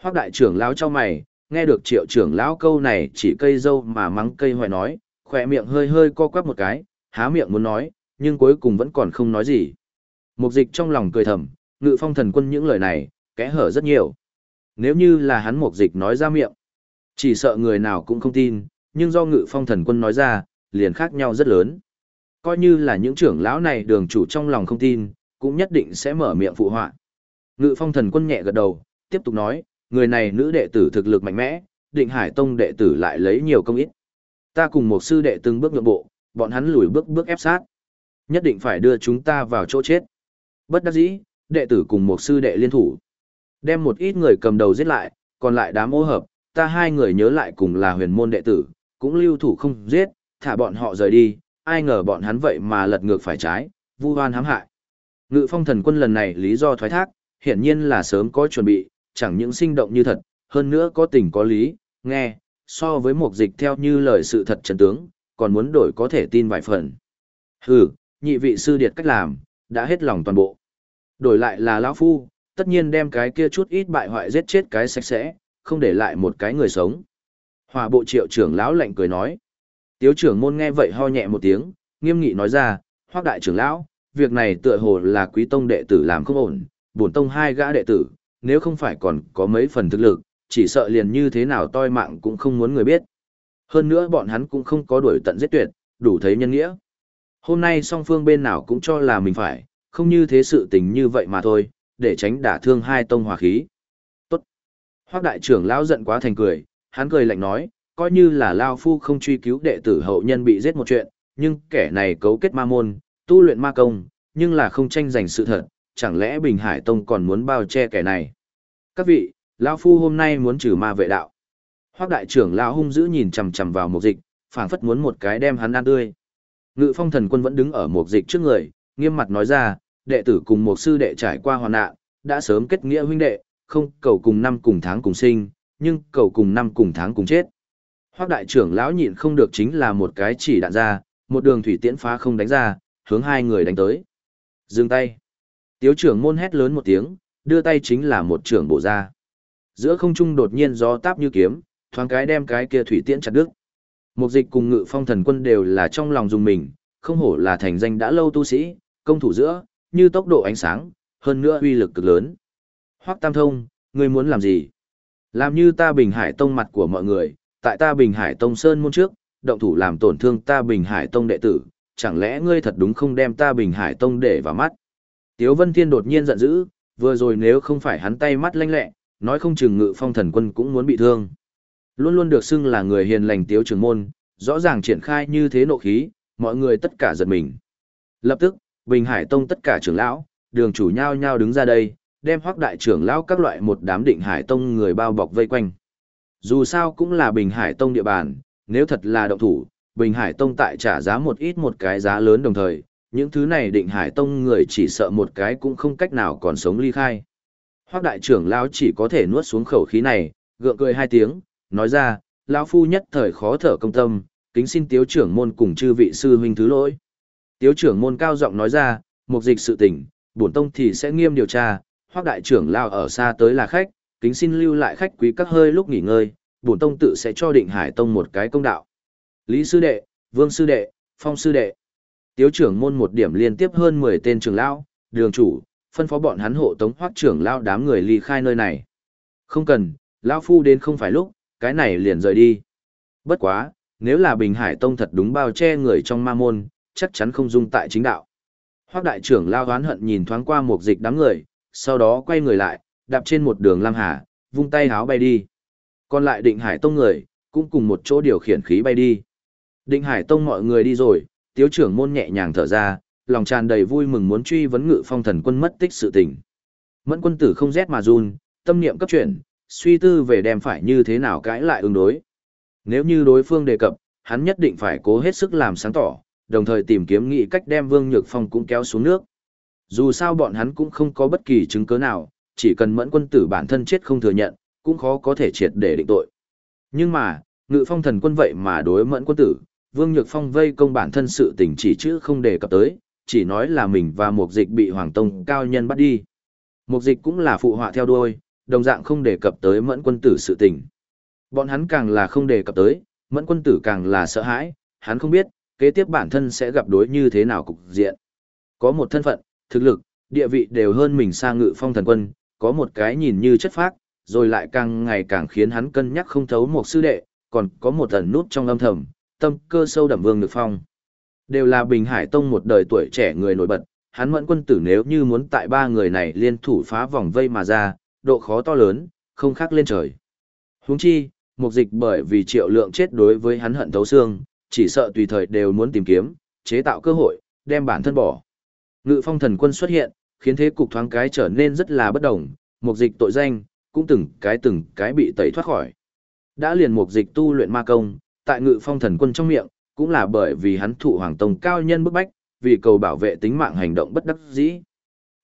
Hoác đại trưởng lão cho mày, nghe được triệu trưởng lão câu này chỉ cây dâu mà mắng cây hoài nói, khỏe miệng hơi hơi co quắp một cái, há miệng muốn nói, nhưng cuối cùng vẫn còn không nói gì. Mục dịch trong lòng cười thầm, ngự phong thần quân những lời này, kẽ hở rất nhiều. Nếu như là hắn mục dịch nói ra miệng, chỉ sợ người nào cũng không tin, nhưng do ngự phong thần quân nói ra, liền khác nhau rất lớn. Coi như là những trưởng lão này đường chủ trong lòng không tin, cũng nhất định sẽ mở miệng phụ họa. Ngự phong thần quân nhẹ gật đầu, tiếp tục nói, người này nữ đệ tử thực lực mạnh mẽ, định hải tông đệ tử lại lấy nhiều công ít. Ta cùng một sư đệ từng bước nhượng bộ, bọn hắn lùi bước bước ép sát. Nhất định phải đưa chúng ta vào chỗ chết. Bất đắc dĩ, đệ tử cùng một sư đệ liên thủ. Đem một ít người cầm đầu giết lại, còn lại đám ô hợp, ta hai người nhớ lại cùng là huyền môn đệ tử, cũng lưu thủ không giết, thả bọn họ rời đi, ai ngờ bọn hắn vậy mà lật ngược phải trái, vu oan hãm hại. Ngự phong thần quân lần này lý do thoái thác, hiển nhiên là sớm có chuẩn bị, chẳng những sinh động như thật, hơn nữa có tình có lý, nghe, so với một dịch theo như lời sự thật trần tướng, còn muốn đổi có thể tin vài phần. Hừ, nhị vị sư điệt cách làm, đã hết lòng toàn bộ. Đổi lại là lão phu, tất nhiên đem cái kia chút ít bại hoại giết chết cái sạch sẽ, không để lại một cái người sống. Hòa bộ triệu trưởng lão lạnh cười nói. Tiếu trưởng môn nghe vậy ho nhẹ một tiếng, nghiêm nghị nói ra, hoác đại trưởng lão, việc này tựa hồ là quý tông đệ tử làm không ổn, bổn tông hai gã đệ tử, nếu không phải còn có mấy phần thực lực, chỉ sợ liền như thế nào toi mạng cũng không muốn người biết. Hơn nữa bọn hắn cũng không có đuổi tận giết tuyệt, đủ thấy nhân nghĩa. Hôm nay song phương bên nào cũng cho là mình phải, không như thế sự tình như vậy mà thôi, để tránh đả thương hai tông hòa khí. Tốt. Hoác đại trưởng lão giận quá thành cười, hắn cười lạnh nói, coi như là Lao Phu không truy cứu đệ tử hậu nhân bị giết một chuyện, nhưng kẻ này cấu kết ma môn, tu luyện ma công, nhưng là không tranh giành sự thật, chẳng lẽ Bình Hải Tông còn muốn bao che kẻ này? Các vị, Lao Phu hôm nay muốn trừ ma vệ đạo. Hoác đại trưởng lão hung dữ nhìn chằm chằm vào một dịch, phảng phất muốn một cái đem hắn ăn tươi. Ngự phong thần quân vẫn đứng ở một dịch trước người, nghiêm mặt nói ra, đệ tử cùng một sư đệ trải qua hoàn nạn, đã sớm kết nghĩa huynh đệ, không cầu cùng năm cùng tháng cùng sinh, nhưng cầu cùng năm cùng tháng cùng chết. Hoác đại trưởng lão nhịn không được chính là một cái chỉ đạn ra, một đường thủy tiễn phá không đánh ra, hướng hai người đánh tới. Dừng tay. Tiếu trưởng môn hét lớn một tiếng, đưa tay chính là một trưởng bổ ra. Giữa không trung đột nhiên gió táp như kiếm, thoáng cái đem cái kia thủy tiễn chặt đứt. Mục dịch cùng ngự phong thần quân đều là trong lòng dùng mình, không hổ là thành danh đã lâu tu sĩ, công thủ giữa, như tốc độ ánh sáng, hơn nữa uy lực cực lớn. Hoắc Tam Thông, ngươi muốn làm gì? Làm như ta Bình Hải Tông mặt của mọi người, tại ta Bình Hải Tông Sơn môn trước, động thủ làm tổn thương ta Bình Hải Tông đệ tử, chẳng lẽ ngươi thật đúng không đem ta Bình Hải Tông để vào mắt? Tiếu Vân Thiên đột nhiên giận dữ, vừa rồi nếu không phải hắn tay mắt lanh lẹ, nói không chừng ngự phong thần quân cũng muốn bị thương. Luôn luôn được xưng là người hiền lành Tiếu Trường Môn, rõ ràng triển khai như thế nộ khí, mọi người tất cả giật mình. Lập tức, Bình Hải Tông tất cả trưởng lão, đường chủ nhau nhau đứng ra đây, đem hoác đại trưởng lão các loại một đám định Hải Tông người bao bọc vây quanh. Dù sao cũng là Bình Hải Tông địa bàn, nếu thật là động thủ, Bình Hải Tông tại trả giá một ít một cái giá lớn đồng thời, những thứ này định Hải Tông người chỉ sợ một cái cũng không cách nào còn sống ly khai. Hoác đại trưởng lão chỉ có thể nuốt xuống khẩu khí này, gượng cười hai tiếng, nói ra, lão phu nhất thời khó thở công tâm, kính xin tiếu trưởng môn cùng chư vị sư huynh thứ lỗi. Tiếu trưởng môn cao giọng nói ra, mục dịch sự tình, bổn tông thì sẽ nghiêm điều tra, hoác đại trưởng lao ở xa tới là khách, kính xin lưu lại khách quý các hơi lúc nghỉ ngơi, bổn tông tự sẽ cho định hải tông một cái công đạo. Lý sư đệ, vương sư đệ, phong sư đệ. Tiếu trưởng môn một điểm liên tiếp hơn 10 tên trưởng lão, đường chủ, phân phó bọn hắn hộ tống hoác trưởng lão đám người ly khai nơi này. Không cần, lão phu đến không phải lúc, cái này liền rời đi. Bất quá, nếu là Bình Hải Tông thật đúng bao che người trong ma môn, chắc chắn không dung tại chính đạo. Hoác đại trưởng lao hoán hận nhìn thoáng qua một dịch đám người, sau đó quay người lại, đạp trên một đường lam hà, vung tay háo bay đi. Còn lại định hải tông người, cũng cùng một chỗ điều khiển khí bay đi. Định hải tông mọi người đi rồi, tiếu trưởng môn nhẹ nhàng thở ra, lòng tràn đầy vui mừng muốn truy vấn ngự phong thần quân mất tích sự tình. Mẫn quân tử không rét mà run, tâm niệm cấp chuyển, suy tư về đem phải như thế nào cãi lại ứng đối. Nếu như đối phương đề cập, hắn nhất định phải cố hết sức làm sáng tỏ, đồng thời tìm kiếm nghị cách đem Vương Nhược Phong cũng kéo xuống nước. Dù sao bọn hắn cũng không có bất kỳ chứng cứ nào, chỉ cần mẫn quân tử bản thân chết không thừa nhận, cũng khó có thể triệt để định tội. Nhưng mà, ngự phong thần quân vậy mà đối mẫn quân tử, Vương Nhược Phong vây công bản thân sự tình chỉ chữ không đề cập tới, chỉ nói là mình và một dịch bị Hoàng Tông cao nhân bắt đi. Một dịch cũng là phụ họa theo đuôi, đồng dạng không đề cập tới mẫn quân tử sự tình. Bọn hắn càng là không đề cập tới, mẫn quân tử càng là sợ hãi, hắn không biết, kế tiếp bản thân sẽ gặp đối như thế nào cục diện. Có một thân phận, thực lực, địa vị đều hơn mình sang ngự phong thần quân, có một cái nhìn như chất phác, rồi lại càng ngày càng khiến hắn cân nhắc không thấu một sư đệ, còn có một ẩn nút trong âm thầm, tâm cơ sâu đậm vương ngự phong. Đều là Bình Hải Tông một đời tuổi trẻ người nổi bật, hắn mẫn quân tử nếu như muốn tại ba người này liên thủ phá vòng vây mà ra, độ khó to lớn, không khác lên trời. Huống chi, mục dịch bởi vì triệu lượng chết đối với hắn hận thấu xương, chỉ sợ tùy thời đều muốn tìm kiếm, chế tạo cơ hội, đem bản thân bỏ. Ngự phong thần quân xuất hiện, khiến thế cục thoáng cái trở nên rất là bất đồng, mục dịch tội danh, cũng từng cái từng cái bị tẩy thoát khỏi. Đã liền mục dịch tu luyện ma công, tại ngự phong thần quân trong miệng, cũng là bởi vì hắn thụ hoàng tông cao nhân bức bách, vì cầu bảo vệ tính mạng hành động bất đắc dĩ.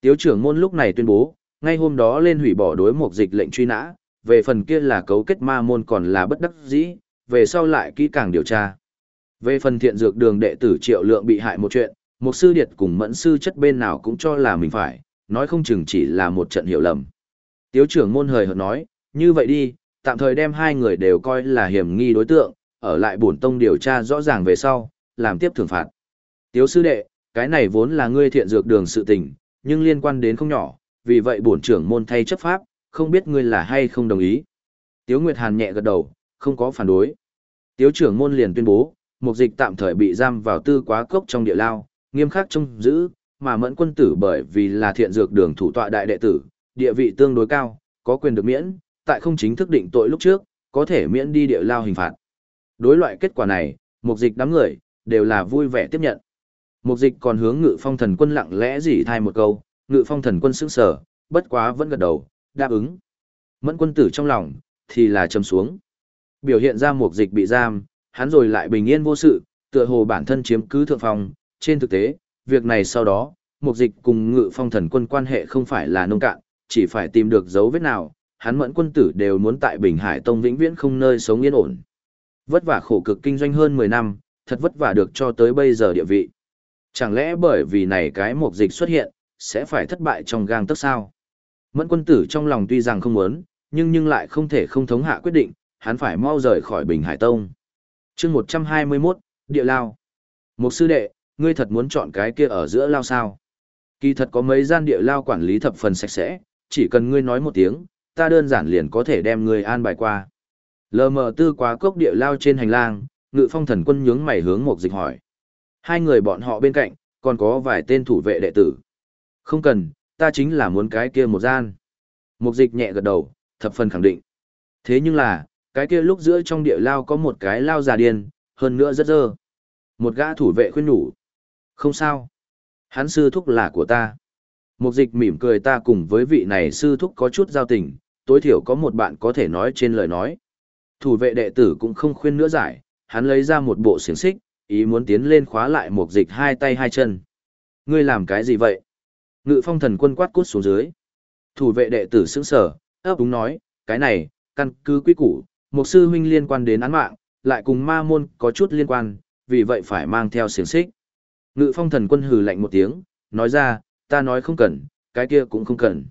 Tiếu trưởng môn lúc này tuyên bố, ngay hôm đó lên hủy bỏ đối mục dịch lệnh truy nã, về phần kia là cấu kết ma môn còn là bất đắc dĩ, về sau lại kỹ càng điều tra. Về phần thiện dược đường đệ tử triệu lượng bị hại một chuyện, một sư điệt cùng mẫn sư chất bên nào cũng cho là mình phải, nói không chừng chỉ là một trận hiểu lầm. Tiếu trưởng môn hời hợt nói, như vậy đi, tạm thời đem hai người đều coi là hiểm nghi đối tượng, ở lại bổn tông điều tra rõ ràng về sau, làm tiếp thưởng phạt. Tiếu sư đệ, cái này vốn là ngươi thiện dược đường sự tình, nhưng liên quan đến không nhỏ, vì vậy bổn trưởng môn thay chấp pháp, không biết ngươi là hay không đồng ý. Tiếu Nguyệt Hàn nhẹ gật đầu, không có phản đối. Tiếu trưởng môn liền tuyên bố, mục dịch tạm thời bị giam vào tư quá cốc trong địa lao, nghiêm khắc trông giữ, mà mẫn quân tử bởi vì là thiện dược đường thủ tọa đại đệ tử, địa vị tương đối cao, có quyền được miễn, tại không chính thức định tội lúc trước, có thể miễn đi địa lao hình phạt. Đối loại kết quả này, mục dịch đám người, đều là vui vẻ tiếp nhận. Mục dịch còn hướng ngự phong thần quân lặng lẽ gì thay một câu, ngự phong thần quân sững sở, bất quá vẫn gật đầu, đáp ứng. Mẫn quân tử trong lòng, thì là trầm xuống. Biểu hiện ra mục dịch bị giam, hắn rồi lại bình yên vô sự, tựa hồ bản thân chiếm cứ thượng phòng, trên thực tế, việc này sau đó, mục dịch cùng ngự phong thần quân quan hệ không phải là nông cạn, chỉ phải tìm được dấu vết nào, hắn mẫn quân tử đều muốn tại Bình Hải Tông vĩnh viễn không nơi sống yên ổn. Vất vả khổ cực kinh doanh hơn 10 năm, thật vất vả được cho tới bây giờ địa vị. Chẳng lẽ bởi vì này cái mục dịch xuất hiện, sẽ phải thất bại trong gang tấc sao? Mẫn quân tử trong lòng tuy rằng không muốn, nhưng nhưng lại không thể không thống hạ quyết định, hắn phải mau rời khỏi Bình Hải Tông. chương 121, Địa Lao. Một sư đệ, ngươi thật muốn chọn cái kia ở giữa lao sao? Kỳ thật có mấy gian địa lao quản lý thập phần sạch sẽ, chỉ cần ngươi nói một tiếng, ta đơn giản liền có thể đem ngươi an bài qua. Lờ mờ tư quá cốc địa lao trên hành lang, ngự phong thần quân nhướng mày hướng một dịch hỏi. Hai người bọn họ bên cạnh, còn có vài tên thủ vệ đệ tử. Không cần, ta chính là muốn cái kia một gian. Mục dịch nhẹ gật đầu, thập phần khẳng định. Thế nhưng là, cái kia lúc giữa trong địa lao có một cái lao già điên, hơn nữa rất dơ. Một gã thủ vệ khuyên nhủ. Không sao. Hắn sư thúc là của ta. Mục dịch mỉm cười ta cùng với vị này sư thúc có chút giao tình, tối thiểu có một bạn có thể nói trên lời nói. Thủ vệ đệ tử cũng không khuyên nữa giải, hắn lấy ra một bộ xiềng xích, ý muốn tiến lên khóa lại mục dịch hai tay hai chân. Ngươi làm cái gì vậy? Ngự phong thần quân quát cút xuống dưới. Thủ vệ đệ tử sững sở, ấp đúng nói, cái này, căn cứ quy củ, một sư huynh liên quan đến án mạng, lại cùng ma môn có chút liên quan, vì vậy phải mang theo xiềng xích. Ngự phong thần quân hừ lạnh một tiếng, nói ra, ta nói không cần, cái kia cũng không cần.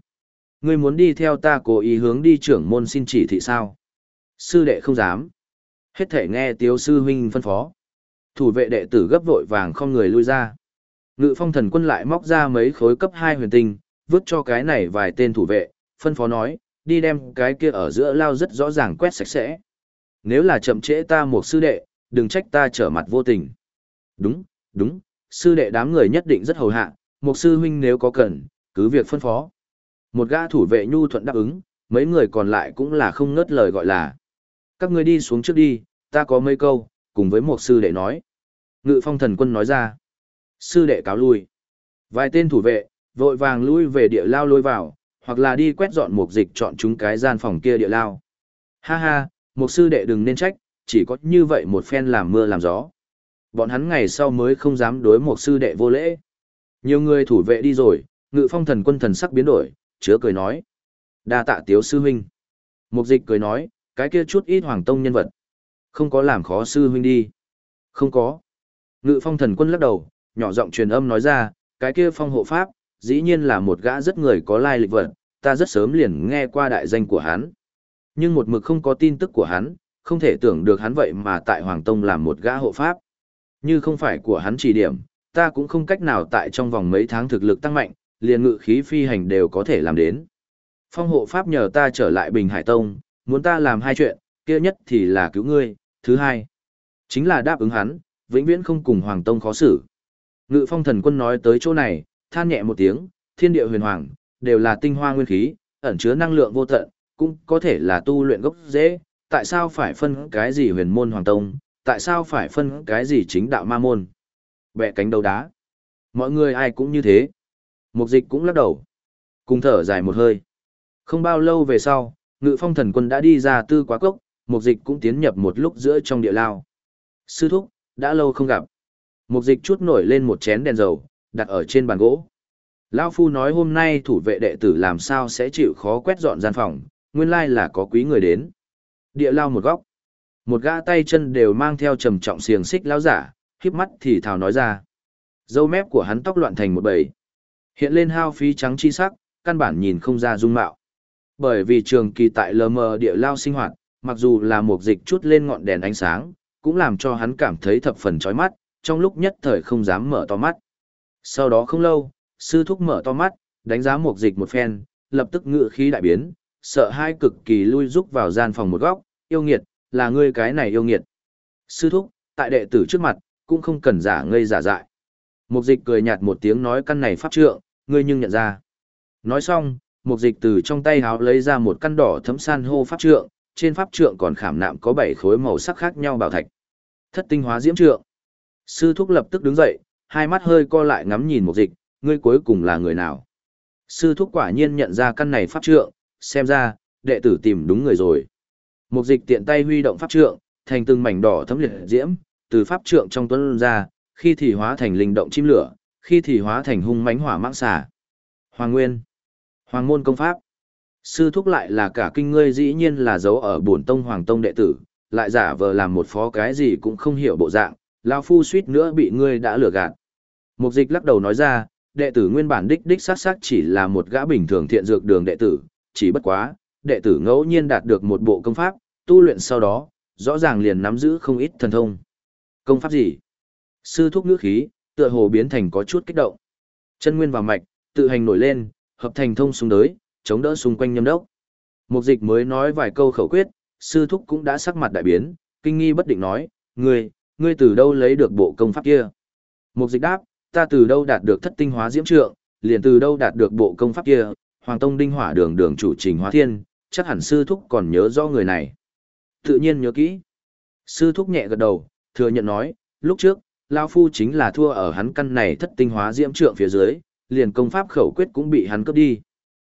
Ngươi muốn đi theo ta cố ý hướng đi trưởng môn xin chỉ thị sao? Sư đệ không dám. Hết thể nghe tiếu sư huynh phân phó. Thủ vệ đệ tử gấp vội vàng không người lui ra. Ngự phong thần quân lại móc ra mấy khối cấp 2 huyền tinh, vứt cho cái này vài tên thủ vệ, phân phó nói, đi đem cái kia ở giữa lao rất rõ ràng quét sạch sẽ. Nếu là chậm trễ ta một sư đệ, đừng trách ta trở mặt vô tình. Đúng, đúng, sư đệ đám người nhất định rất hầu hạ, một sư huynh nếu có cần, cứ việc phân phó. Một gã thủ vệ nhu thuận đáp ứng, mấy người còn lại cũng là không ngớt lời gọi là. Các ngươi đi xuống trước đi, ta có mấy câu, cùng với một sư đệ nói. Ngự phong thần quân nói ra. Sư đệ cáo lui. Vài tên thủ vệ, vội vàng lui về địa lao lôi vào, hoặc là đi quét dọn mục dịch chọn chúng cái gian phòng kia địa lao. Ha ha, một sư đệ đừng nên trách, chỉ có như vậy một phen làm mưa làm gió. Bọn hắn ngày sau mới không dám đối một sư đệ vô lễ. Nhiều người thủ vệ đi rồi, ngự phong thần quân thần sắc biến đổi, chứa cười nói. đa tạ tiếu sư huynh. Mục dịch cười nói, cái kia chút ít hoàng tông nhân vật. Không có làm khó sư huynh đi. Không có. Ngự phong thần quân lắc đầu, nhỏ giọng truyền âm nói ra, cái kia phong hộ pháp, dĩ nhiên là một gã rất người có lai lịch vật, ta rất sớm liền nghe qua đại danh của hắn. Nhưng một mực không có tin tức của hắn, không thể tưởng được hắn vậy mà tại Hoàng Tông làm một gã hộ pháp. Như không phải của hắn chỉ điểm, ta cũng không cách nào tại trong vòng mấy tháng thực lực tăng mạnh, liền ngự khí phi hành đều có thể làm đến. Phong hộ pháp nhờ ta trở lại Bình Hải Tông, muốn ta làm hai chuyện, kia nhất thì là cứu ngươi, thứ hai, chính là đáp ứng hắn, vĩnh viễn không cùng Hoàng Tông khó xử. Ngự phong thần quân nói tới chỗ này, than nhẹ một tiếng, thiên địa huyền hoàng, đều là tinh hoa nguyên khí, ẩn chứa năng lượng vô tận, cũng có thể là tu luyện gốc dễ, tại sao phải phân cái gì huyền môn hoàng tông, tại sao phải phân cái gì chính đạo ma môn. Bẹ cánh đầu đá. Mọi người ai cũng như thế. Mục dịch cũng lắc đầu. Cùng thở dài một hơi. Không bao lâu về sau, ngự phong thần quân đã đi ra tư quá cốc, mục dịch cũng tiến nhập một lúc giữa trong địa lao. Sư thúc, đã lâu không gặp. Mục dịch chút nổi lên một chén đèn dầu, đặt ở trên bàn gỗ. Lão Phu nói hôm nay thủ vệ đệ tử làm sao sẽ chịu khó quét dọn gian phòng, nguyên lai là có quý người đến. Địa lao một góc. Một gã tay chân đều mang theo trầm trọng xiềng xích lão giả, híp mắt thì thào nói ra. Dâu mép của hắn tóc loạn thành một bầy. Hiện lên hao phí trắng chi sắc, căn bản nhìn không ra dung mạo. Bởi vì trường kỳ tại lờ mờ địa lao sinh hoạt, mặc dù là một dịch chút lên ngọn đèn ánh sáng, cũng làm cho hắn cảm thấy thập phần chói mắt, trong lúc nhất thời không dám mở to mắt. Sau đó không lâu, sư thúc mở to mắt, đánh giá một dịch một phen, lập tức ngự khí đại biến, sợ hai cực kỳ lui rúc vào gian phòng một góc, yêu nghiệt, là ngươi cái này yêu nghiệt. Sư thúc, tại đệ tử trước mặt, cũng không cần giả ngây giả dại. Mục dịch cười nhạt một tiếng nói căn này pháp trượng, ngươi nhưng nhận ra. Nói xong, mục dịch từ trong tay háo lấy ra một căn đỏ thấm san hô pháp trượng, trên pháp trượng còn khảm nạm có bảy khối màu sắc khác nhau bảo thạch. Thất tinh hóa diễm trượng. Sư thúc lập tức đứng dậy, hai mắt hơi co lại ngắm nhìn mục dịch, ngươi cuối cùng là người nào? Sư thúc quả nhiên nhận ra căn này pháp trượng, xem ra, đệ tử tìm đúng người rồi. Mục dịch tiện tay huy động pháp trượng, thành từng mảnh đỏ thấm liệt diễm, từ pháp trượng trong tuấn ra, khi thì hóa thành linh động chim lửa, khi thì hóa thành hung mãnh hỏa mãng xà. Hoàng Nguyên, Hoàng môn công pháp. Sư thúc lại là cả kinh ngươi dĩ nhiên là dấu ở bổn tông Hoàng tông đệ tử, lại giả vờ làm một phó cái gì cũng không hiểu bộ dạng, lão phu suýt nữa bị ngươi đã lừa gạt. Mục dịch lắc đầu nói ra, đệ tử nguyên bản đích đích sát sát chỉ là một gã bình thường thiện dược đường đệ tử, chỉ bất quá, đệ tử ngẫu nhiên đạt được một bộ công pháp, tu luyện sau đó, rõ ràng liền nắm giữ không ít thần thông. Công pháp gì? Sư thúc ngữ khí, tựa hồ biến thành có chút kích động. Chân nguyên và mạch, tự hành nổi lên, hợp thành thông xung đới, chống đỡ xung quanh nhâm đốc. Mục dịch mới nói vài câu khẩu quyết, sư thúc cũng đã sắc mặt đại biến, kinh nghi bất định nói, ngươi, ngươi từ đâu lấy được bộ công pháp kia? Mục dịch đáp, ta từ đâu đạt được thất tinh hóa diễm trượng, liền từ đâu đạt được bộ công pháp kia, Hoàng Tông Đinh Hỏa Đường đường chủ trình hóa thiên, chắc hẳn sư thúc còn nhớ rõ người này. Tự nhiên nhớ kỹ. Sư thúc nhẹ gật đầu, thừa nhận nói, lúc trước, Lao Phu chính là thua ở hắn căn này thất tinh hóa diễm trượng phía dưới, liền công pháp khẩu quyết cũng bị hắn cướp đi.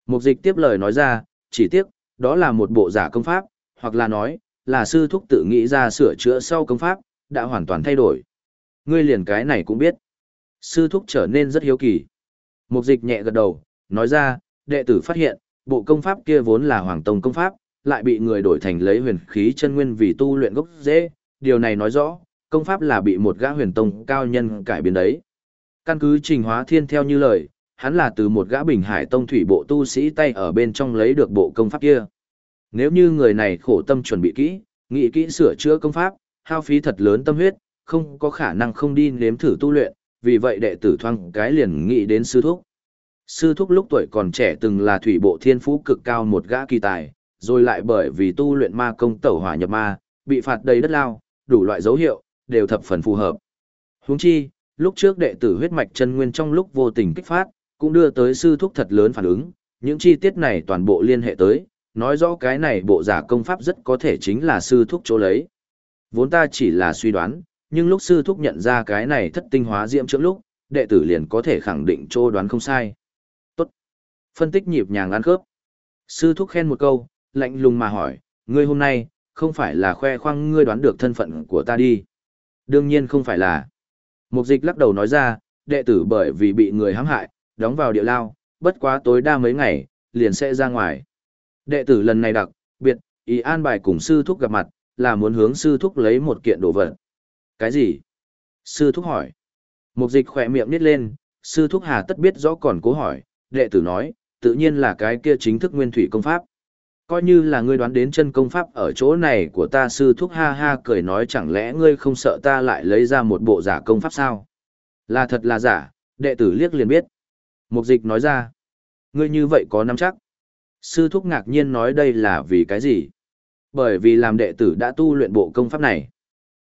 Mục dịch tiếp lời nói ra, chỉ tiếc, đó là một bộ giả công pháp, hoặc là nói, là sư thúc tự nghĩ ra sửa chữa sau công pháp, đã hoàn toàn thay đổi. Ngươi liền cái này cũng biết. Sư thúc trở nên rất hiếu kỳ. Mục dịch nhẹ gật đầu, nói ra, đệ tử phát hiện, bộ công pháp kia vốn là hoàng tông công pháp, lại bị người đổi thành lấy huyền khí chân nguyên vì tu luyện gốc dễ, điều này nói rõ, công pháp là bị một gã huyền tông cao nhân cải biến đấy. Căn cứ trình hóa thiên theo như lời, hắn là từ một gã bình hải tông thủy bộ tu sĩ tay ở bên trong lấy được bộ công pháp kia. Nếu như người này khổ tâm chuẩn bị kỹ, nghĩ kỹ sửa chữa công pháp, hao phí thật lớn tâm huyết, không có khả năng không đi nếm thử tu luyện, vì vậy đệ tử thoang cái liền nghĩ đến sư thúc. Sư thúc lúc tuổi còn trẻ từng là thủy bộ thiên phú cực cao một gã kỳ tài, rồi lại bởi vì tu luyện ma công tẩu hỏa nhập ma, bị phạt đầy đất lao, đủ loại dấu hiệu, đều thập phần phù hợp. Huống chi, lúc trước đệ tử huyết mạch chân nguyên trong lúc vô tình kích phát, cũng đưa tới sư thúc thật lớn phản ứng, những chi tiết này toàn bộ liên hệ tới, nói rõ cái này bộ giả công pháp rất có thể chính là sư thúc chỗ lấy. Vốn ta chỉ là suy đoán, nhưng lúc sư thúc nhận ra cái này thất tinh hóa diễm trước lúc, đệ tử liền có thể khẳng định chỗ đoán không sai. Tốt. Phân tích nhịp nhàng ăn khớp. Sư thúc khen một câu, lạnh lùng mà hỏi, ngươi hôm nay, không phải là khoe khoang ngươi đoán được thân phận của ta đi. Đương nhiên không phải là. Mục dịch lắc đầu nói ra, đệ tử bởi vì bị người hãm hại, đóng vào địa lao, bất quá tối đa mấy ngày, liền sẽ ra ngoài. Đệ tử lần này đặc, biệt, ý an bài cùng sư thúc gặp mặt, là muốn hướng sư thúc lấy một kiện đồ vật. Cái gì? Sư thúc hỏi. Mục dịch khỏe miệng nít lên, sư thúc hà tất biết rõ còn cố hỏi, đệ tử nói, tự nhiên là cái kia chính thức nguyên thủy công pháp. Coi như là ngươi đoán đến chân công pháp ở chỗ này của ta sư thúc ha ha cười nói chẳng lẽ ngươi không sợ ta lại lấy ra một bộ giả công pháp sao? Là thật là giả, đệ tử liếc liền biết. Mục dịch nói ra, ngươi như vậy có nắm chắc. Sư thúc ngạc nhiên nói đây là vì cái gì? Bởi vì làm đệ tử đã tu luyện bộ công pháp này.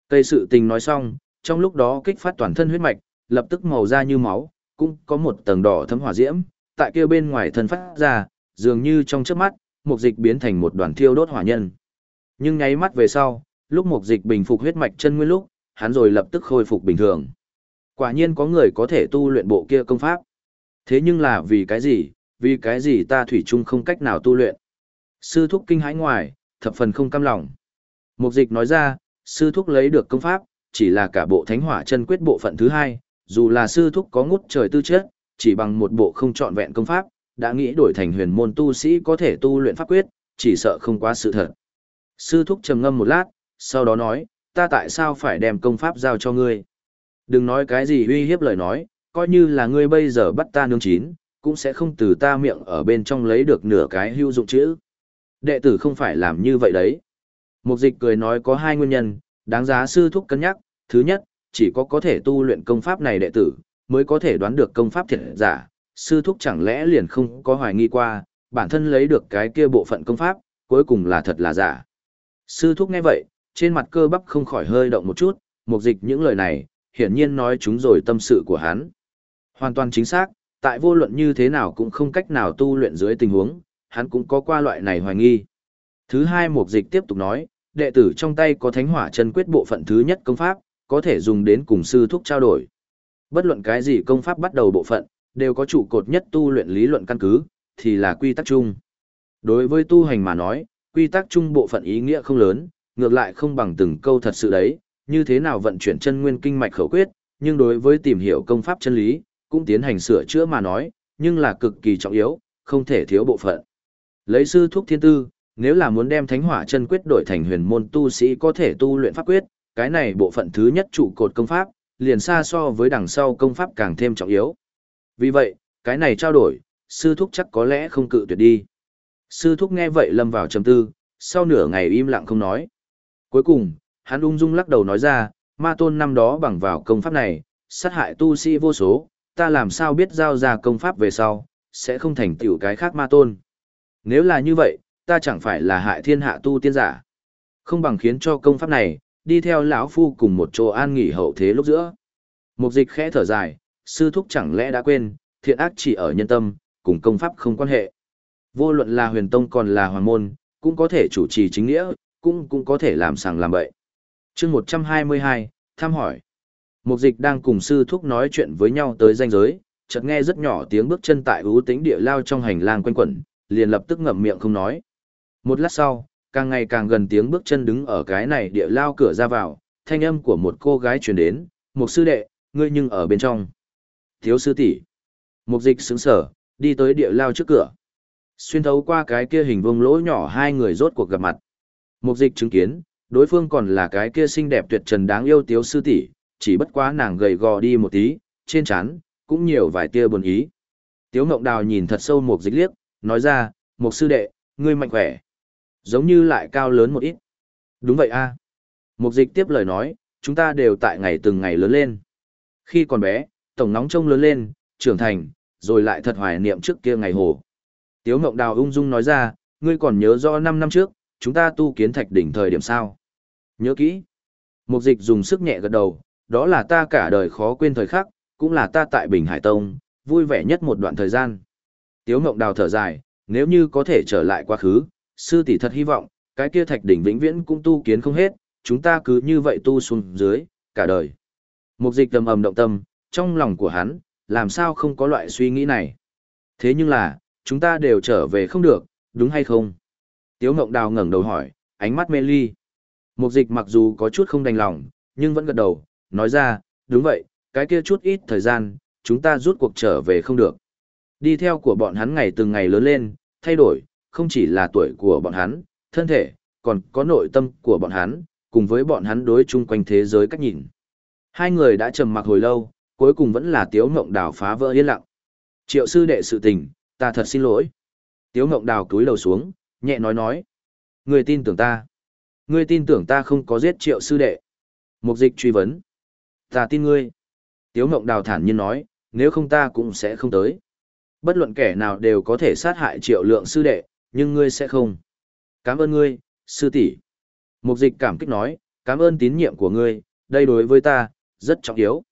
Cây sự tình nói xong, trong lúc đó kích phát toàn thân huyết mạch, lập tức màu da như máu, cũng có một tầng đỏ thấm hỏa diễm, tại kia bên ngoài thân phát ra, dường như trong chớp mắt, mục dịch biến thành một đoàn thiêu đốt hỏa nhân. Nhưng nháy mắt về sau, lúc một dịch bình phục huyết mạch chân nguyên lúc, hắn rồi lập tức khôi phục bình thường. Quả nhiên có người có thể tu luyện bộ kia công pháp. Thế nhưng là vì cái gì, vì cái gì ta thủy chung không cách nào tu luyện. Sư thúc kinh hãi ngoài, thập phần không cam lòng. Mục dịch nói ra, sư thúc lấy được công pháp, chỉ là cả bộ thánh hỏa chân quyết bộ phận thứ hai, dù là sư thúc có ngút trời tư chất, chỉ bằng một bộ không trọn vẹn công pháp, đã nghĩ đổi thành huyền môn tu sĩ có thể tu luyện pháp quyết, chỉ sợ không quá sự thật. Sư thúc trầm ngâm một lát, sau đó nói, ta tại sao phải đem công pháp giao cho ngươi? Đừng nói cái gì uy hiếp lời nói, coi như là ngươi bây giờ bắt ta nương chín, cũng sẽ không từ ta miệng ở bên trong lấy được nửa cái hữu dụng chữ. Đệ tử không phải làm như vậy đấy. Mục dịch cười nói có hai nguyên nhân, đáng giá sư thúc cân nhắc. Thứ nhất, chỉ có có thể tu luyện công pháp này đệ tử, mới có thể đoán được công pháp thiệt giả. Sư thúc chẳng lẽ liền không có hoài nghi qua, bản thân lấy được cái kia bộ phận công pháp, cuối cùng là thật là giả. Sư thúc nghe vậy, trên mặt cơ bắp không khỏi hơi động một chút, mục dịch những lời này, hiển nhiên nói chúng rồi tâm sự của hắn. Hoàn toàn chính xác, tại vô luận như thế nào cũng không cách nào tu luyện dưới tình huống, hắn cũng có qua loại này hoài nghi. Thứ hai mục dịch tiếp tục nói, đệ tử trong tay có thánh hỏa chân quyết bộ phận thứ nhất công pháp, có thể dùng đến cùng sư thúc trao đổi. Bất luận cái gì công pháp bắt đầu bộ phận, đều có trụ cột nhất tu luyện lý luận căn cứ, thì là quy tắc chung. Đối với tu hành mà nói, quy tắc chung bộ phận ý nghĩa không lớn, ngược lại không bằng từng câu thật sự đấy, như thế nào vận chuyển chân nguyên kinh mạch khẩu quyết, nhưng đối với tìm hiểu công pháp chân lý, cũng tiến hành sửa chữa mà nói, nhưng là cực kỳ trọng yếu, không thể thiếu bộ phận. Lấy sư thuốc thiên tư, nếu là muốn đem thánh hỏa chân quyết đổi thành huyền môn tu sĩ có thể tu luyện pháp quyết, cái này bộ phận thứ nhất trụ cột công pháp, liền xa so với đằng sau công pháp càng thêm trọng yếu. Vì vậy, cái này trao đổi, sư thúc chắc có lẽ không cự tuyệt đi. Sư thúc nghe vậy lâm vào trầm tư, sau nửa ngày im lặng không nói. Cuối cùng, hắn ung dung lắc đầu nói ra, ma tôn năm đó bằng vào công pháp này, sát hại tu sĩ vô số, ta làm sao biết giao ra công pháp về sau, sẽ không thành tựu cái khác ma tôn. Nếu là như vậy, ta chẳng phải là hại thiên hạ tu tiên giả. Không bằng khiến cho công pháp này, đi theo lão phu cùng một chỗ an nghỉ hậu thế lúc giữa. Mục dịch khẽ thở dài, sư thúc chẳng lẽ đã quên, thiện ác chỉ ở nhân tâm, cùng công pháp không quan hệ. Vô luận là huyền tông còn là hoàng môn, cũng có thể chủ trì chính nghĩa, cũng cũng có thể làm sàng làm bậy. chương 122, tham hỏi. Mục dịch đang cùng sư thúc nói chuyện với nhau tới danh giới, chợt nghe rất nhỏ tiếng bước chân tại ưu tính địa lao trong hành lang quanh quẩn, liền lập tức ngậm miệng không nói. Một lát sau, càng ngày càng gần tiếng bước chân đứng ở cái này địa lao cửa ra vào, thanh âm của một cô gái truyền đến, một sư đệ, ngươi nhưng ở bên trong. Thiếu sư tỷ Mục dịch sững sở, đi tới địa lao trước cửa. Xuyên thấu qua cái kia hình vông lỗ nhỏ hai người rốt cuộc gặp mặt. Mục dịch chứng kiến, đối phương còn là cái kia xinh đẹp tuyệt trần đáng yêu tiếu sư tỷ, chỉ bất quá nàng gầy gò đi một tí, trên trán cũng nhiều vài tia buồn ý. Tiếu Ngộng Đào nhìn thật sâu Mục Dịch liếc, nói ra, "Mục sư đệ, ngươi mạnh khỏe." Giống như lại cao lớn một ít. "Đúng vậy a." Mục Dịch tiếp lời nói, "Chúng ta đều tại ngày từng ngày lớn lên. Khi còn bé, tổng nóng trông lớn lên, trưởng thành, rồi lại thật hoài niệm trước kia ngày hồ." Tiếu Ngộng Đào ung dung nói ra, "Ngươi còn nhớ rõ 5 năm trước, chúng ta tu kiến thạch đỉnh thời điểm sao?" "Nhớ kỹ." Mục Dịch dùng sức nhẹ gật đầu, đó là ta cả đời khó quên thời khắc, cũng là ta tại Bình Hải Tông, vui vẻ nhất một đoạn thời gian. Tiếu Ngộng Đào thở dài, nếu như có thể trở lại quá khứ, sư tỷ thật hy vọng, cái kia thạch đỉnh vĩnh viễn cũng tu kiến không hết, chúng ta cứ như vậy tu xuống dưới, cả đời. Mục dịch tầm ầm động tâm, trong lòng của hắn, làm sao không có loại suy nghĩ này. Thế nhưng là, chúng ta đều trở về không được, đúng hay không? Tiếu Ngộng Đào ngẩng đầu hỏi, ánh mắt mê ly. Mục dịch mặc dù có chút không đành lòng, nhưng vẫn gật đầu, nói ra, đúng vậy, cái kia chút ít thời gian, chúng ta rút cuộc trở về không được. Đi theo của bọn hắn ngày từng ngày lớn lên, thay đổi, không chỉ là tuổi của bọn hắn, thân thể, còn có nội tâm của bọn hắn, cùng với bọn hắn đối chung quanh thế giới cách nhìn. Hai người đã trầm mặc hồi lâu, cuối cùng vẫn là Tiếu Ngộng Đào phá vỡ yên lặng. Triệu sư đệ sự tình, ta thật xin lỗi. Tiếu Ngộng Đào cúi đầu xuống, nhẹ nói nói. Người tin tưởng ta. Ngươi tin tưởng ta không có giết triệu sư đệ. Mục dịch truy vấn. Ta tin ngươi. Tiếu Ngộng Đào thản nhiên nói, nếu không ta cũng sẽ không tới. Bất luận kẻ nào đều có thể sát hại triệu lượng sư đệ, nhưng ngươi sẽ không. Cảm ơn ngươi, sư tỷ. Mục dịch cảm kích nói, cảm ơn tín nhiệm của ngươi, đây đối với ta, rất trọng yếu.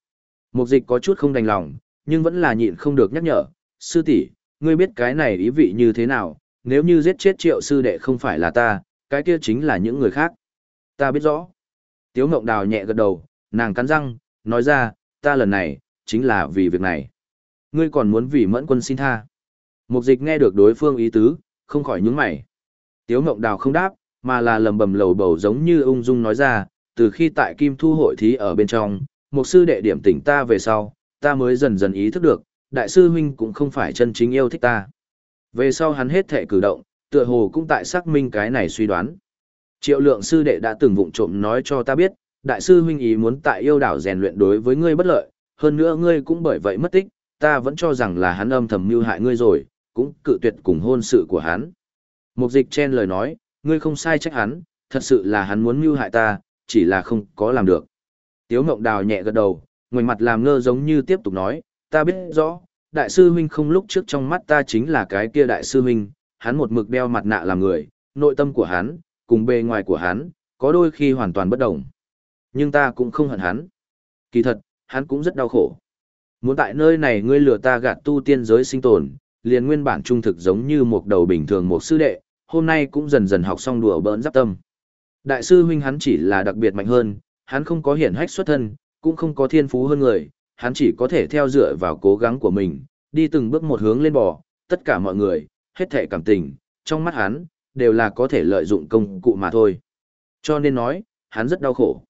Mục dịch có chút không đành lòng, nhưng vẫn là nhịn không được nhắc nhở, sư tỷ, ngươi biết cái này ý vị như thế nào, nếu như giết chết triệu sư đệ không phải là ta, cái kia chính là những người khác. Ta biết rõ. Tiếu Ngộng Đào nhẹ gật đầu, nàng cắn răng, nói ra, ta lần này, chính là vì việc này. Ngươi còn muốn vì mẫn quân xin tha. Mục dịch nghe được đối phương ý tứ, không khỏi nhúng mày. Tiếu Ngộng Đào không đáp, mà là lầm bầm lầu bầu giống như ung dung nói ra, từ khi tại Kim Thu hội thí ở bên trong, một sư đệ điểm tỉnh ta về sau, ta mới dần dần ý thức được, đại sư huynh cũng không phải chân chính yêu thích ta. Về sau hắn hết thể cử động, tựa hồ cũng tại xác minh cái này suy đoán. Triệu lượng sư đệ đã từng vụng trộm nói cho ta biết, đại sư huynh ý muốn tại yêu đảo rèn luyện đối với ngươi bất lợi, hơn nữa ngươi cũng bởi vậy mất tích, ta vẫn cho rằng là hắn âm thầm mưu hại ngươi rồi, cũng cự tuyệt cùng hôn sự của hắn. Mục dịch chen lời nói, ngươi không sai trách hắn, thật sự là hắn muốn mưu hại ta, chỉ là không có làm được. Tiếu Ngộng Đào nhẹ gật đầu, ngoảnh mặt làm ngơ giống như tiếp tục nói, ta biết rõ, đại sư huynh không lúc trước trong mắt ta chính là cái kia đại sư huynh, hắn một mực đeo mặt nạ làm người, nội tâm của hắn, cùng bề ngoài của hắn, có đôi khi hoàn toàn bất đồng. Nhưng ta cũng không hận hắn. Kỳ thật, hắn cũng rất đau khổ. Muốn tại nơi này ngươi lừa ta gạt tu tiên giới sinh tồn, liền nguyên bản trung thực giống như một đầu bình thường một sư đệ, hôm nay cũng dần dần học xong đùa bỡn giáp tâm. Đại sư huynh hắn chỉ là đặc biệt mạnh hơn, hắn không có hiển hách xuất thân, cũng không có thiên phú hơn người, hắn chỉ có thể theo dựa vào cố gắng của mình, đi từng bước một hướng lên bò, tất cả mọi người, hết thể cảm tình, trong mắt hắn, đều là có thể lợi dụng công cụ mà thôi. Cho nên nói, hắn rất đau khổ.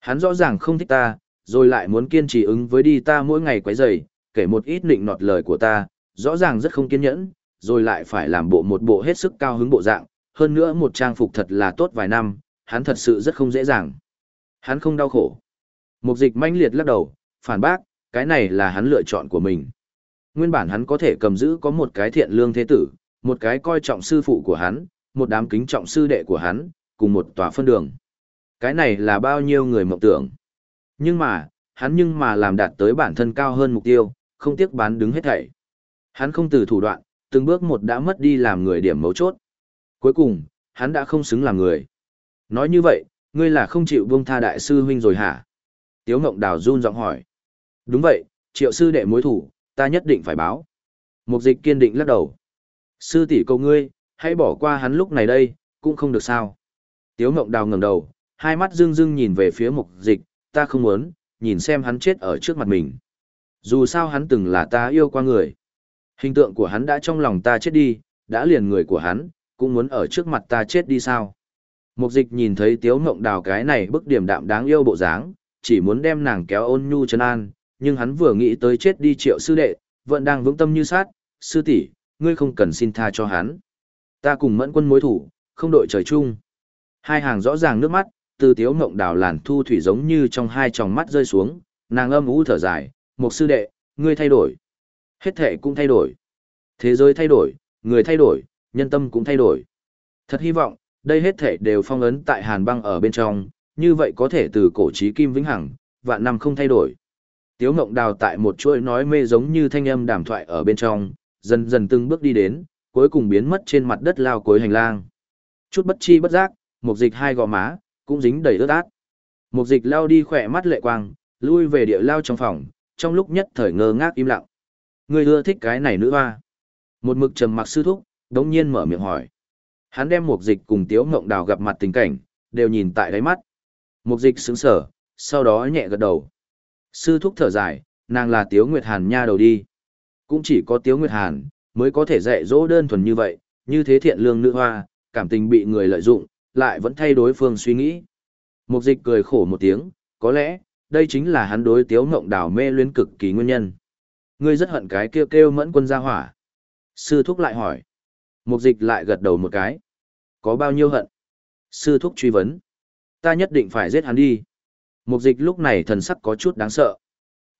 Hắn rõ ràng không thích ta, rồi lại muốn kiên trì ứng với đi ta mỗi ngày quấy rầy, kể một ít nịnh nọt lời của ta, rõ ràng rất không kiên nhẫn, rồi lại phải làm bộ một bộ hết sức cao hứng bộ dạng, hơn nữa một trang phục thật là tốt vài năm, hắn thật sự rất không dễ dàng. Hắn không đau khổ. Mục dịch manh liệt lắc đầu, phản bác, cái này là hắn lựa chọn của mình. Nguyên bản hắn có thể cầm giữ có một cái thiện lương thế tử, một cái coi trọng sư phụ của hắn, một đám kính trọng sư đệ của hắn, cùng một tòa phân đường. Cái này là bao nhiêu người mộng tưởng. Nhưng mà, hắn nhưng mà làm đạt tới bản thân cao hơn mục tiêu, không tiếc bán đứng hết thảy. Hắn không từ thủ đoạn, từng bước một đã mất đi làm người điểm mấu chốt. Cuối cùng, hắn đã không xứng làm người. Nói như vậy, ngươi là không chịu buông tha đại sư huynh rồi hả? Tiếu Ngộng Đào run giọng hỏi. Đúng vậy, triệu sư đệ mối thủ, ta nhất định phải báo. Mục dịch kiên định lắc đầu. Sư tỷ cầu ngươi, hãy bỏ qua hắn lúc này đây, cũng không được sao. Tiếu Ngộng Đào ngẩng đầu, hai mắt rưng rưng nhìn về phía mục dịch, ta không muốn, nhìn xem hắn chết ở trước mặt mình. Dù sao hắn từng là ta yêu qua người. Hình tượng của hắn đã trong lòng ta chết đi, đã liền người của hắn, cũng muốn ở trước mặt ta chết đi sao. Mục dịch nhìn thấy tiếu ngộng đào cái này bức điểm đạm đáng yêu bộ dáng, chỉ muốn đem nàng kéo ôn nhu chân an, nhưng hắn vừa nghĩ tới chết đi triệu sư đệ, vẫn đang vững tâm như sát, sư tỷ ngươi không cần xin tha cho hắn. Ta cùng mẫn quân mối thủ, không đội trời chung. Hai hàng rõ ràng nước mắt, từ tiếu ngộng đào làn thu thủy giống như trong hai tròng mắt rơi xuống, nàng âm ú thở dài, một sư đệ, ngươi thay đổi. Hết thể cũng thay đổi. Thế giới thay đổi, người thay đổi, nhân tâm cũng thay đổi. Thật hy vọng, đây hết thể đều phong ấn tại hàn băng ở bên trong, như vậy có thể từ cổ trí kim vĩnh hằng, vạn năm không thay đổi. Tiếu ngộng đào tại một chuỗi nói mê giống như thanh âm đàm thoại ở bên trong, dần dần từng bước đi đến, cuối cùng biến mất trên mặt đất lao cuối hành lang. Chút bất chi bất giác, một dịch hai gò má, cũng dính đầy ướt át. Một dịch lao đi khỏe mắt lệ quang, lui về địa lao trong phòng, trong lúc nhất thời ngơ ngác im lặng. Người ưa thích cái này nữ hoa. Một mực trầm mặc sư thúc, đống nhiên mở miệng hỏi. Hắn đem một dịch cùng tiếu ngộng đào gặp mặt tình cảnh, đều nhìn tại đáy mắt. Một dịch sững sở, sau đó nhẹ gật đầu. Sư thúc thở dài, nàng là tiếu nguyệt hàn nha đầu đi. Cũng chỉ có tiếu nguyệt hàn, mới có thể dạy dỗ đơn thuần như vậy, như thế thiện lương nữ hoa, cảm tình bị người lợi dụng, lại vẫn thay đối phương suy nghĩ. Mục dịch cười khổ một tiếng, có lẽ, đây chính là hắn đối tiếu ngộng đào mê luyến cực kỳ nguyên nhân. Ngươi rất hận cái kêu kêu mẫn quân ra hỏa. Sư thúc lại hỏi. Mục dịch lại gật đầu một cái. Có bao nhiêu hận? Sư thúc truy vấn. Ta nhất định phải giết hắn đi. Mục dịch lúc này thần sắc có chút đáng sợ.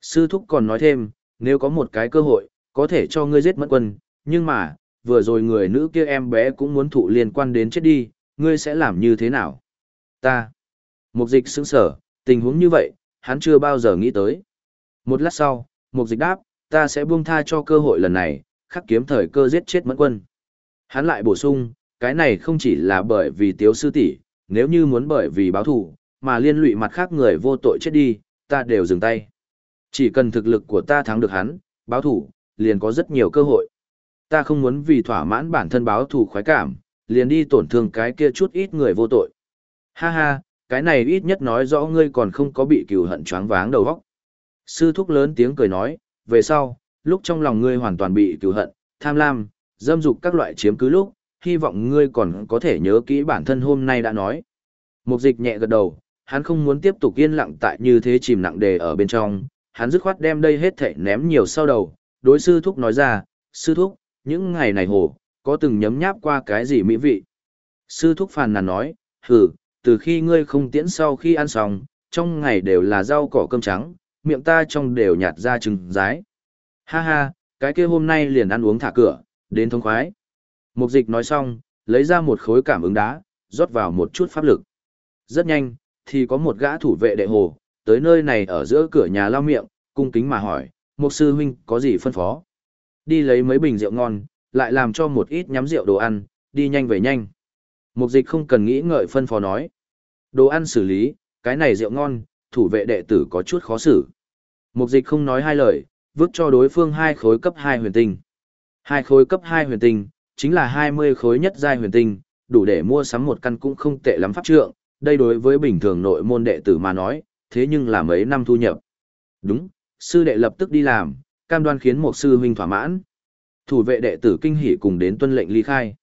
Sư thúc còn nói thêm, nếu có một cái cơ hội, có thể cho ngươi giết mẫn quân, nhưng mà, vừa rồi người nữ kia em bé cũng muốn thụ liên quan đến chết đi, ngươi sẽ làm như thế nào? Ta. Mục dịch sững sở, tình huống như vậy, hắn chưa bao giờ nghĩ tới. Một lát sau, mục dịch đáp, ta sẽ buông tha cho cơ hội lần này, khắc kiếm thời cơ giết chết mẫn quân. Hắn lại bổ sung, cái này không chỉ là bởi vì tiếu sư tỷ, nếu như muốn bởi vì báo thù, mà liên lụy mặt khác người vô tội chết đi, ta đều dừng tay. Chỉ cần thực lực của ta thắng được hắn, báo thù, liền có rất nhiều cơ hội. Ta không muốn vì thỏa mãn bản thân báo thù khoái cảm, liền đi tổn thương cái kia chút ít người vô tội. Ha ha, cái này ít nhất nói rõ ngươi còn không có bị cừu hận choáng váng đầu óc. Sư thúc lớn tiếng cười nói, về sau, lúc trong lòng ngươi hoàn toàn bị cừu hận, tham lam, dâm dục các loại chiếm cứ lúc, hy vọng ngươi còn có thể nhớ kỹ bản thân hôm nay đã nói. Mục dịch nhẹ gật đầu, hắn không muốn tiếp tục yên lặng tại như thế chìm nặng đề ở bên trong, hắn dứt khoát đem đây hết thảy ném nhiều sau đầu, đối sư thúc nói ra, sư thúc, những ngày này hồ, có từng nhấm nháp qua cái gì mỹ vị. Sư thúc phàn nàn nói, hừ, từ khi ngươi không tiễn sau khi ăn xong, trong ngày đều là rau cỏ cơm trắng, miệng ta trong đều nhạt ra trứng rái. Ha ha, cái kia hôm nay liền ăn uống thả cửa, đến thông khoái. Mục dịch nói xong, lấy ra một khối cảm ứng đá, rót vào một chút pháp lực. Rất nhanh, thì có một gã thủ vệ đệ hồ, tới nơi này ở giữa cửa nhà lao miệng, cung kính mà hỏi, Mục sư huynh có gì phân phó? Đi lấy mấy bình rượu ngon, lại làm cho một ít nhắm rượu đồ ăn, đi nhanh về nhanh. Mục dịch không cần nghĩ ngợi phân phó nói. Đồ ăn xử lý, cái này rượu ngon, thủ vệ đệ tử có chút khó xử. Mục dịch không nói hai lời, vứt cho đối phương hai khối cấp 2 huyền tinh. Hai khối cấp 2 huyền tinh, chính là 20 khối nhất giai huyền tinh, đủ để mua sắm một căn cũng không tệ lắm pháp trượng, đây đối với bình thường nội môn đệ tử mà nói, thế nhưng là mấy năm thu nhập. Đúng, sư đệ lập tức đi làm, cam đoan khiến một sư huynh thỏa mãn. Thủ vệ đệ tử kinh hỉ cùng đến tuân lệnh ly khai.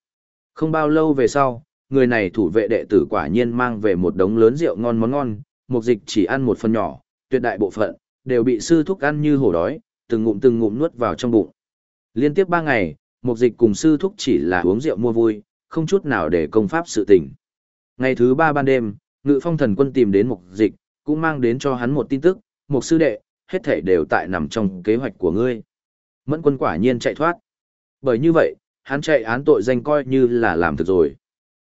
Không bao lâu về sau, người này thủ vệ đệ tử quả nhiên mang về một đống lớn rượu ngon món ngon, mục dịch chỉ ăn một phần nhỏ, tuyệt đại bộ phận, đều bị sư thúc ăn như hổ đói, từng ngụm từng ngụm nuốt vào trong bụng. Liên tiếp ba ngày, mục dịch cùng sư thúc chỉ là uống rượu mua vui, không chút nào để công pháp sự tình. Ngày thứ ba ban đêm, ngự phong thần quân tìm đến mục dịch, cũng mang đến cho hắn một tin tức, mục sư đệ, hết thể đều tại nằm trong kế hoạch của ngươi. Mẫn quân quả nhiên chạy thoát. Bởi như vậy, hắn chạy án tội danh coi như là làm thực rồi.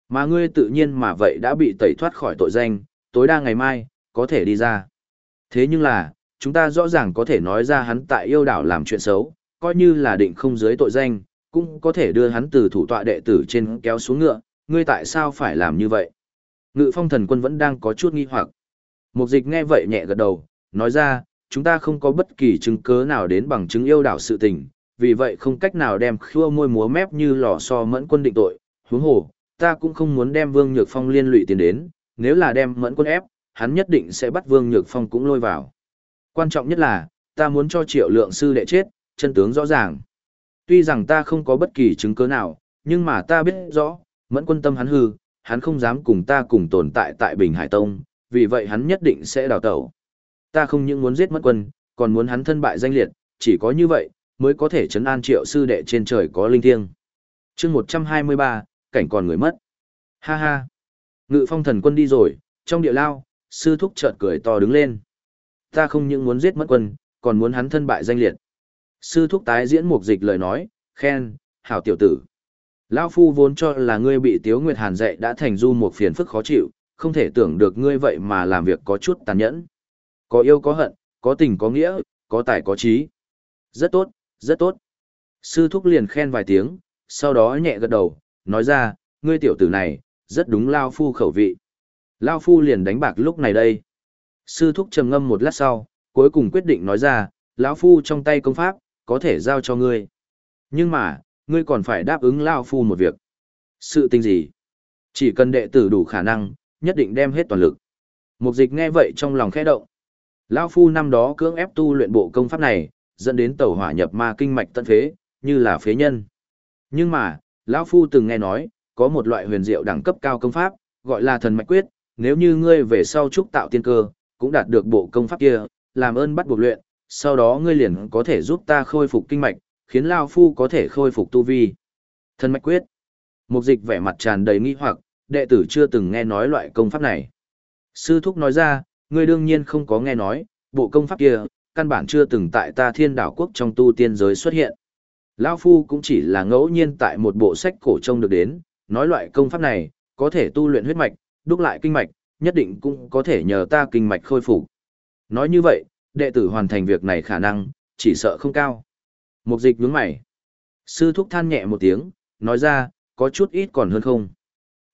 Mà ngươi tự nhiên mà vậy đã bị tẩy thoát khỏi tội danh, tối đa ngày mai, có thể đi ra. Thế nhưng là, chúng ta rõ ràng có thể nói ra hắn tại yêu đảo làm chuyện xấu, coi như là định không dưới tội danh, cũng có thể đưa hắn từ thủ tọa đệ tử trên kéo xuống ngựa, ngươi tại sao phải làm như vậy? Ngự phong thần quân vẫn đang có chút nghi hoặc. Mục dịch nghe vậy nhẹ gật đầu, nói ra, chúng ta không có bất kỳ chứng cứ nào đến bằng chứng yêu đảo sự tình, vì vậy không cách nào đem khua môi múa mép như lò so mẫn quân định tội, huống hồ, ta cũng không muốn đem Vương Nhược Phong liên lụy tiền đến, nếu là đem mẫn quân ép, hắn nhất định sẽ bắt Vương Nhược Phong cũng lôi vào. Quan trọng nhất là, ta muốn cho triệu lượng sư đệ chết, chân tướng rõ ràng. Tuy rằng ta không có bất kỳ chứng cứ nào, nhưng mà ta biết rõ, mẫn quân tâm hắn hư, hắn không dám cùng ta cùng tồn tại tại Bình Hải Tông, vì vậy hắn nhất định sẽ đào tẩu. Ta không những muốn giết mẫn quân, còn muốn hắn thân bại danh liệt, chỉ có như vậy, mới có thể chấn an triệu sư đệ trên trời có linh thiêng. chương 123, cảnh còn người mất. Ha ha. Ngự phong thần quân đi rồi, trong địa lao, sư thúc chợt cười to đứng lên. Ta không những muốn giết mất quân, còn muốn hắn thân bại danh liệt. Sư thúc tái diễn một dịch lời nói, khen, hảo tiểu tử. Lão phu vốn cho là ngươi bị Tiếu Nguyệt Hàn dạy đã thành du một phiền phức khó chịu, không thể tưởng được ngươi vậy mà làm việc có chút tàn nhẫn. Có yêu có hận, có tình có nghĩa, có tài có trí. Rất tốt, rất tốt. Sư thúc liền khen vài tiếng, sau đó nhẹ gật đầu, nói ra, ngươi tiểu tử này, rất đúng Lao Phu khẩu vị. Lao Phu liền đánh bạc lúc này đây. Sư thúc trầm ngâm một lát sau, cuối cùng quyết định nói ra, lão Phu trong tay công pháp, có thể giao cho ngươi. Nhưng mà, ngươi còn phải đáp ứng Lao Phu một việc. Sự tình gì? Chỉ cần đệ tử đủ khả năng, nhất định đem hết toàn lực. Mục dịch nghe vậy trong lòng khẽ động. Lao Phu năm đó cưỡng ép tu luyện bộ công pháp này, dẫn đến tẩu hỏa nhập ma kinh mạch tận phế, như là phế nhân. Nhưng mà, lão Phu từng nghe nói, có một loại huyền diệu đẳng cấp cao công pháp, gọi là thần mạch quyết, nếu như ngươi về sau trúc tạo tiên cơ, cũng đạt được bộ công pháp kia, làm ơn bắt buộc luyện, sau đó ngươi liền có thể giúp ta khôi phục kinh mạch, khiến Lao Phu có thể khôi phục tu vi. Thân mạch quyết. Mục dịch vẻ mặt tràn đầy nghi hoặc, đệ tử chưa từng nghe nói loại công pháp này. Sư thúc nói ra, ngươi đương nhiên không có nghe nói, bộ công pháp kia, căn bản chưa từng tại ta thiên đảo quốc trong tu tiên giới xuất hiện. Lao Phu cũng chỉ là ngẫu nhiên tại một bộ sách cổ trông được đến, nói loại công pháp này, có thể tu luyện huyết mạch, đúc lại kinh mạch, nhất định cũng có thể nhờ ta kinh mạch khôi phục. Nói như vậy, đệ tử hoàn thành việc này khả năng, chỉ sợ không cao. Mục dịch nhướng mày. Sư thúc than nhẹ một tiếng, nói ra, có chút ít còn hơn không.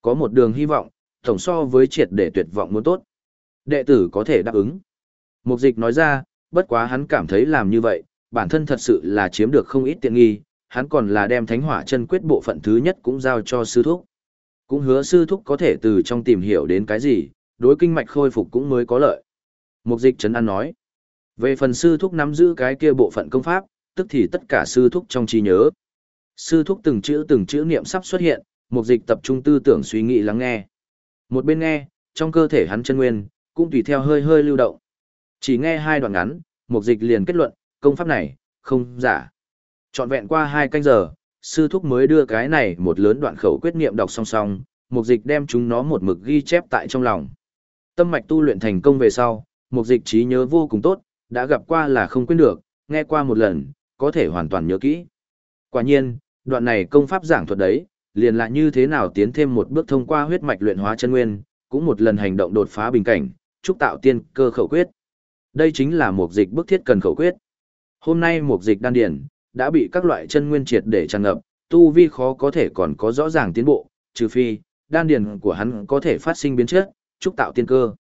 Có một đường hy vọng, tổng so với triệt để tuyệt vọng muốn tốt. Đệ tử có thể đáp ứng. Mục dịch nói ra, bất quá hắn cảm thấy làm như vậy, bản thân thật sự là chiếm được không ít tiện nghi, hắn còn là đem thánh hỏa chân quyết bộ phận thứ nhất cũng giao cho sư thúc. Cũng hứa sư thúc có thể từ trong tìm hiểu đến cái gì, đối kinh mạch khôi phục cũng mới có lợi. Mục dịch trấn an nói. Về phần sư thúc nắm giữ cái kia bộ phận công pháp, tức thì tất cả sư thúc trong trí nhớ. Sư thúc từng chữ từng chữ niệm sắp xuất hiện, mục dịch tập trung tư tưởng suy nghĩ lắng nghe. Một bên nghe, trong cơ thể hắn chân nguyên, cũng tùy theo hơi hơi lưu động. Chỉ nghe hai đoạn ngắn, mục dịch liền kết luận, công pháp này, không giả. Chọn vẹn qua hai canh giờ, sư thúc mới đưa cái này một lớn đoạn khẩu quyết niệm đọc song song, mục dịch đem chúng nó một mực ghi chép tại trong lòng. Tâm mạch tu luyện thành công về sau, mục dịch trí nhớ vô cùng tốt, đã gặp qua là không quên được, nghe qua một lần, có thể hoàn toàn nhớ kỹ. Quả nhiên, đoạn này công pháp giảng thuật đấy, liền là như thế nào tiến thêm một bước thông qua huyết mạch luyện hóa chân nguyên, cũng một lần hành động đột phá bình cảnh, trúc tạo tiên cơ khẩu quyết. Đây chính là một dịch bức thiết cần khẩu quyết. Hôm nay một dịch đan điển đã bị các loại chân nguyên triệt để tràn ngập, tu vi khó có thể còn có rõ ràng tiến bộ, trừ phi đan điển của hắn có thể phát sinh biến chất, trúc tạo tiên cơ.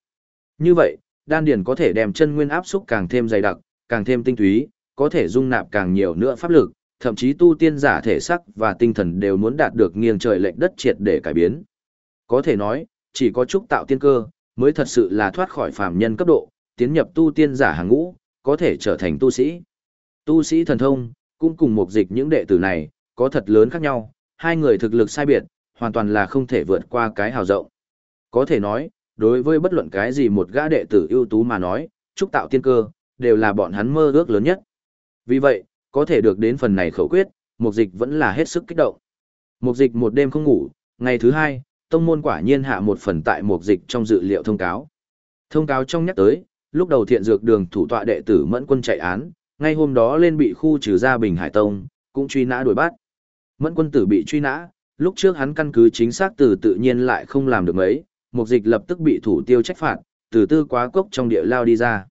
Như vậy, đan Điền có thể đem chân nguyên áp xúc càng thêm dày đặc, càng thêm tinh túy, có thể dung nạp càng nhiều nữa pháp lực, thậm chí tu tiên giả thể sắc và tinh thần đều muốn đạt được nghiêng trời lệch đất triệt để cải biến. Có thể nói, chỉ có trúc tạo tiên cơ, mới thật sự là thoát khỏi phàm nhân cấp độ, tiến nhập tu tiên giả hàng ngũ, có thể trở thành tu sĩ. Tu sĩ thần thông, cũng cùng một dịch những đệ tử này, có thật lớn khác nhau, hai người thực lực sai biệt, hoàn toàn là không thể vượt qua cái hào rộng. Có thể nói, đối với bất luận cái gì một gã đệ tử ưu tú mà nói, trúc tạo tiên cơ, đều là bọn hắn mơ ước lớn nhất. Vì vậy, có thể được đến phần này khẩu quyết, mục dịch vẫn là hết sức kích động. Mục dịch một đêm không ngủ, ngày thứ hai, tông môn quả nhiên hạ một phần tại mục dịch trong dự liệu thông cáo. Thông cáo trong nhắc tới, lúc đầu thiện dược đường thủ tọa đệ tử mẫn quân chạy án, ngay hôm đó lên bị khu trừ ra Bình Hải Tông, cũng truy nã đuổi bắt. Mẫn quân tử bị truy nã, lúc trước hắn căn cứ chính xác từ tự nhiên lại không làm được mấy, mục dịch lập tức bị thủ tiêu trách phạt, từ tư quá cốc trong địa lao đi ra.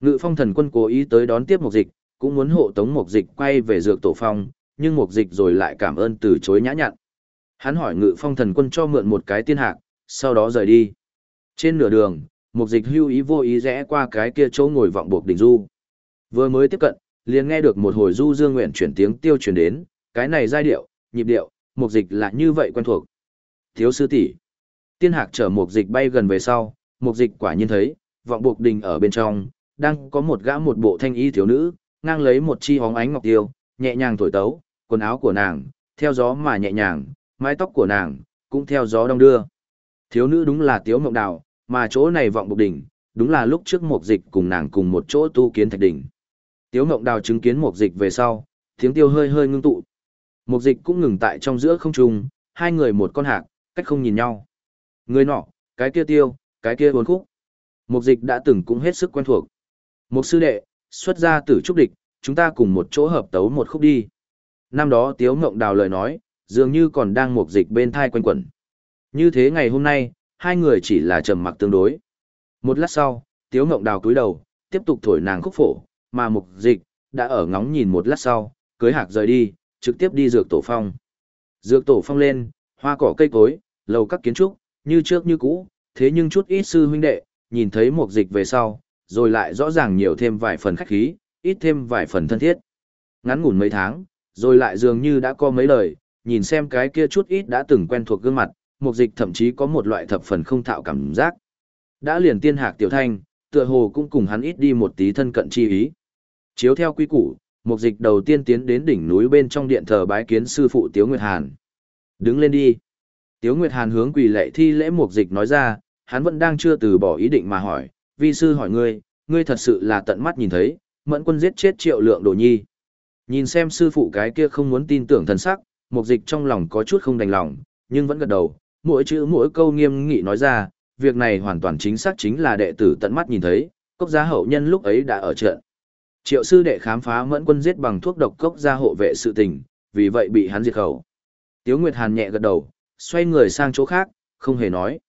Ngự phong thần quân cố ý tới đón tiếp mục dịch, cũng muốn hộ tống mục dịch quay về dược tổ phong, nhưng mục dịch rồi lại cảm ơn từ chối nhã nhặn. Hắn hỏi ngự phong thần quân cho mượn một cái tiên hạc, sau đó rời đi. Trên nửa đường, mục dịch hưu ý vô ý rẽ qua cái kia chỗ ngồi vọng buộc đỉnh du. Vừa mới tiếp cận, liền nghe được một hồi du dương nguyện chuyển tiếng tiêu truyền đến, cái này giai điệu, nhịp điệu, mục dịch là như vậy quen thuộc. Thiếu sư tỷ Tiên hạc chở mục dịch bay gần về sau, mục dịch quả nhiên thấy, vọng buộc đình ở bên trong, đang có một gã một bộ thanh y thiếu nữ, ngang lấy một chi hóng ánh ngọc tiêu, nhẹ nhàng thổi tấu, quần áo của nàng, theo gió mà nhẹ nhàng, mái tóc của nàng, cũng theo gió đông đưa. Thiếu nữ đúng là tiếu mộng đào, mà chỗ này vọng buộc đỉnh, đúng là lúc trước một dịch cùng nàng cùng một chỗ tu kiến thạch đỉnh. Tiếu mộng đào chứng kiến một dịch về sau, tiếng tiêu hơi hơi ngưng tụ. Một dịch cũng ngừng tại trong giữa không trung, hai người một con hạc, cách không nhìn nhau. Người nọ, cái kia tiêu, cái kia bốn khúc. Mục dịch đã từng cũng hết sức quen thuộc. Một sư đệ, xuất ra tử trúc địch, chúng ta cùng một chỗ hợp tấu một khúc đi. Năm đó Tiếu Ngộng Đào lời nói, dường như còn đang mục dịch bên thai quanh quẩn. Như thế ngày hôm nay, hai người chỉ là trầm mặc tương đối. Một lát sau, Tiếu Ngộng Đào cúi đầu, tiếp tục thổi nàng khúc phổ, mà mục dịch, đã ở ngóng nhìn một lát sau, cưới hạc rời đi, trực tiếp đi dược tổ phong. Dược tổ phong lên, hoa cỏ cây cối, lầu các kiến trúc, như trước như cũ, thế nhưng chút ít sư huynh đệ, nhìn thấy mục dịch về sau, rồi lại rõ ràng nhiều thêm vài phần khách khí, ít thêm vài phần thân thiết. Ngắn ngủn mấy tháng, rồi lại dường như đã có mấy lời, nhìn xem cái kia chút ít đã từng quen thuộc gương mặt, mục dịch thậm chí có một loại thập phần không thạo cảm giác. Đã liền tiên hạc tiểu thanh, tựa hồ cũng cùng hắn ít đi một tí thân cận chi ý. Chiếu theo quy củ, mục dịch đầu tiên tiến đến đỉnh núi bên trong điện thờ bái kiến sư phụ Tiếu Nguyệt Hàn. Đứng lên đi. Tiếu Nguyệt Hàn hướng quỳ lệ thi lễ mục dịch nói ra, hắn vẫn đang chưa từ bỏ ý định mà hỏi, vi sư hỏi ngươi, ngươi thật sự là tận mắt nhìn thấy, mẫn quân giết chết triệu lượng đồ nhi. Nhìn xem sư phụ cái kia không muốn tin tưởng thần sắc, mục dịch trong lòng có chút không đành lòng, nhưng vẫn gật đầu, mỗi chữ mỗi câu nghiêm nghị nói ra, việc này hoàn toàn chính xác chính là đệ tử tận mắt nhìn thấy, cốc gia hậu nhân lúc ấy đã ở trận. Triệu sư đệ khám phá mẫn quân giết bằng thuốc độc cốc gia hộ vệ sự tình, vì vậy bị hắn diệt khẩu. Tiếu Nguyệt Hàn nhẹ gật đầu, xoay người sang chỗ khác, không hề nói.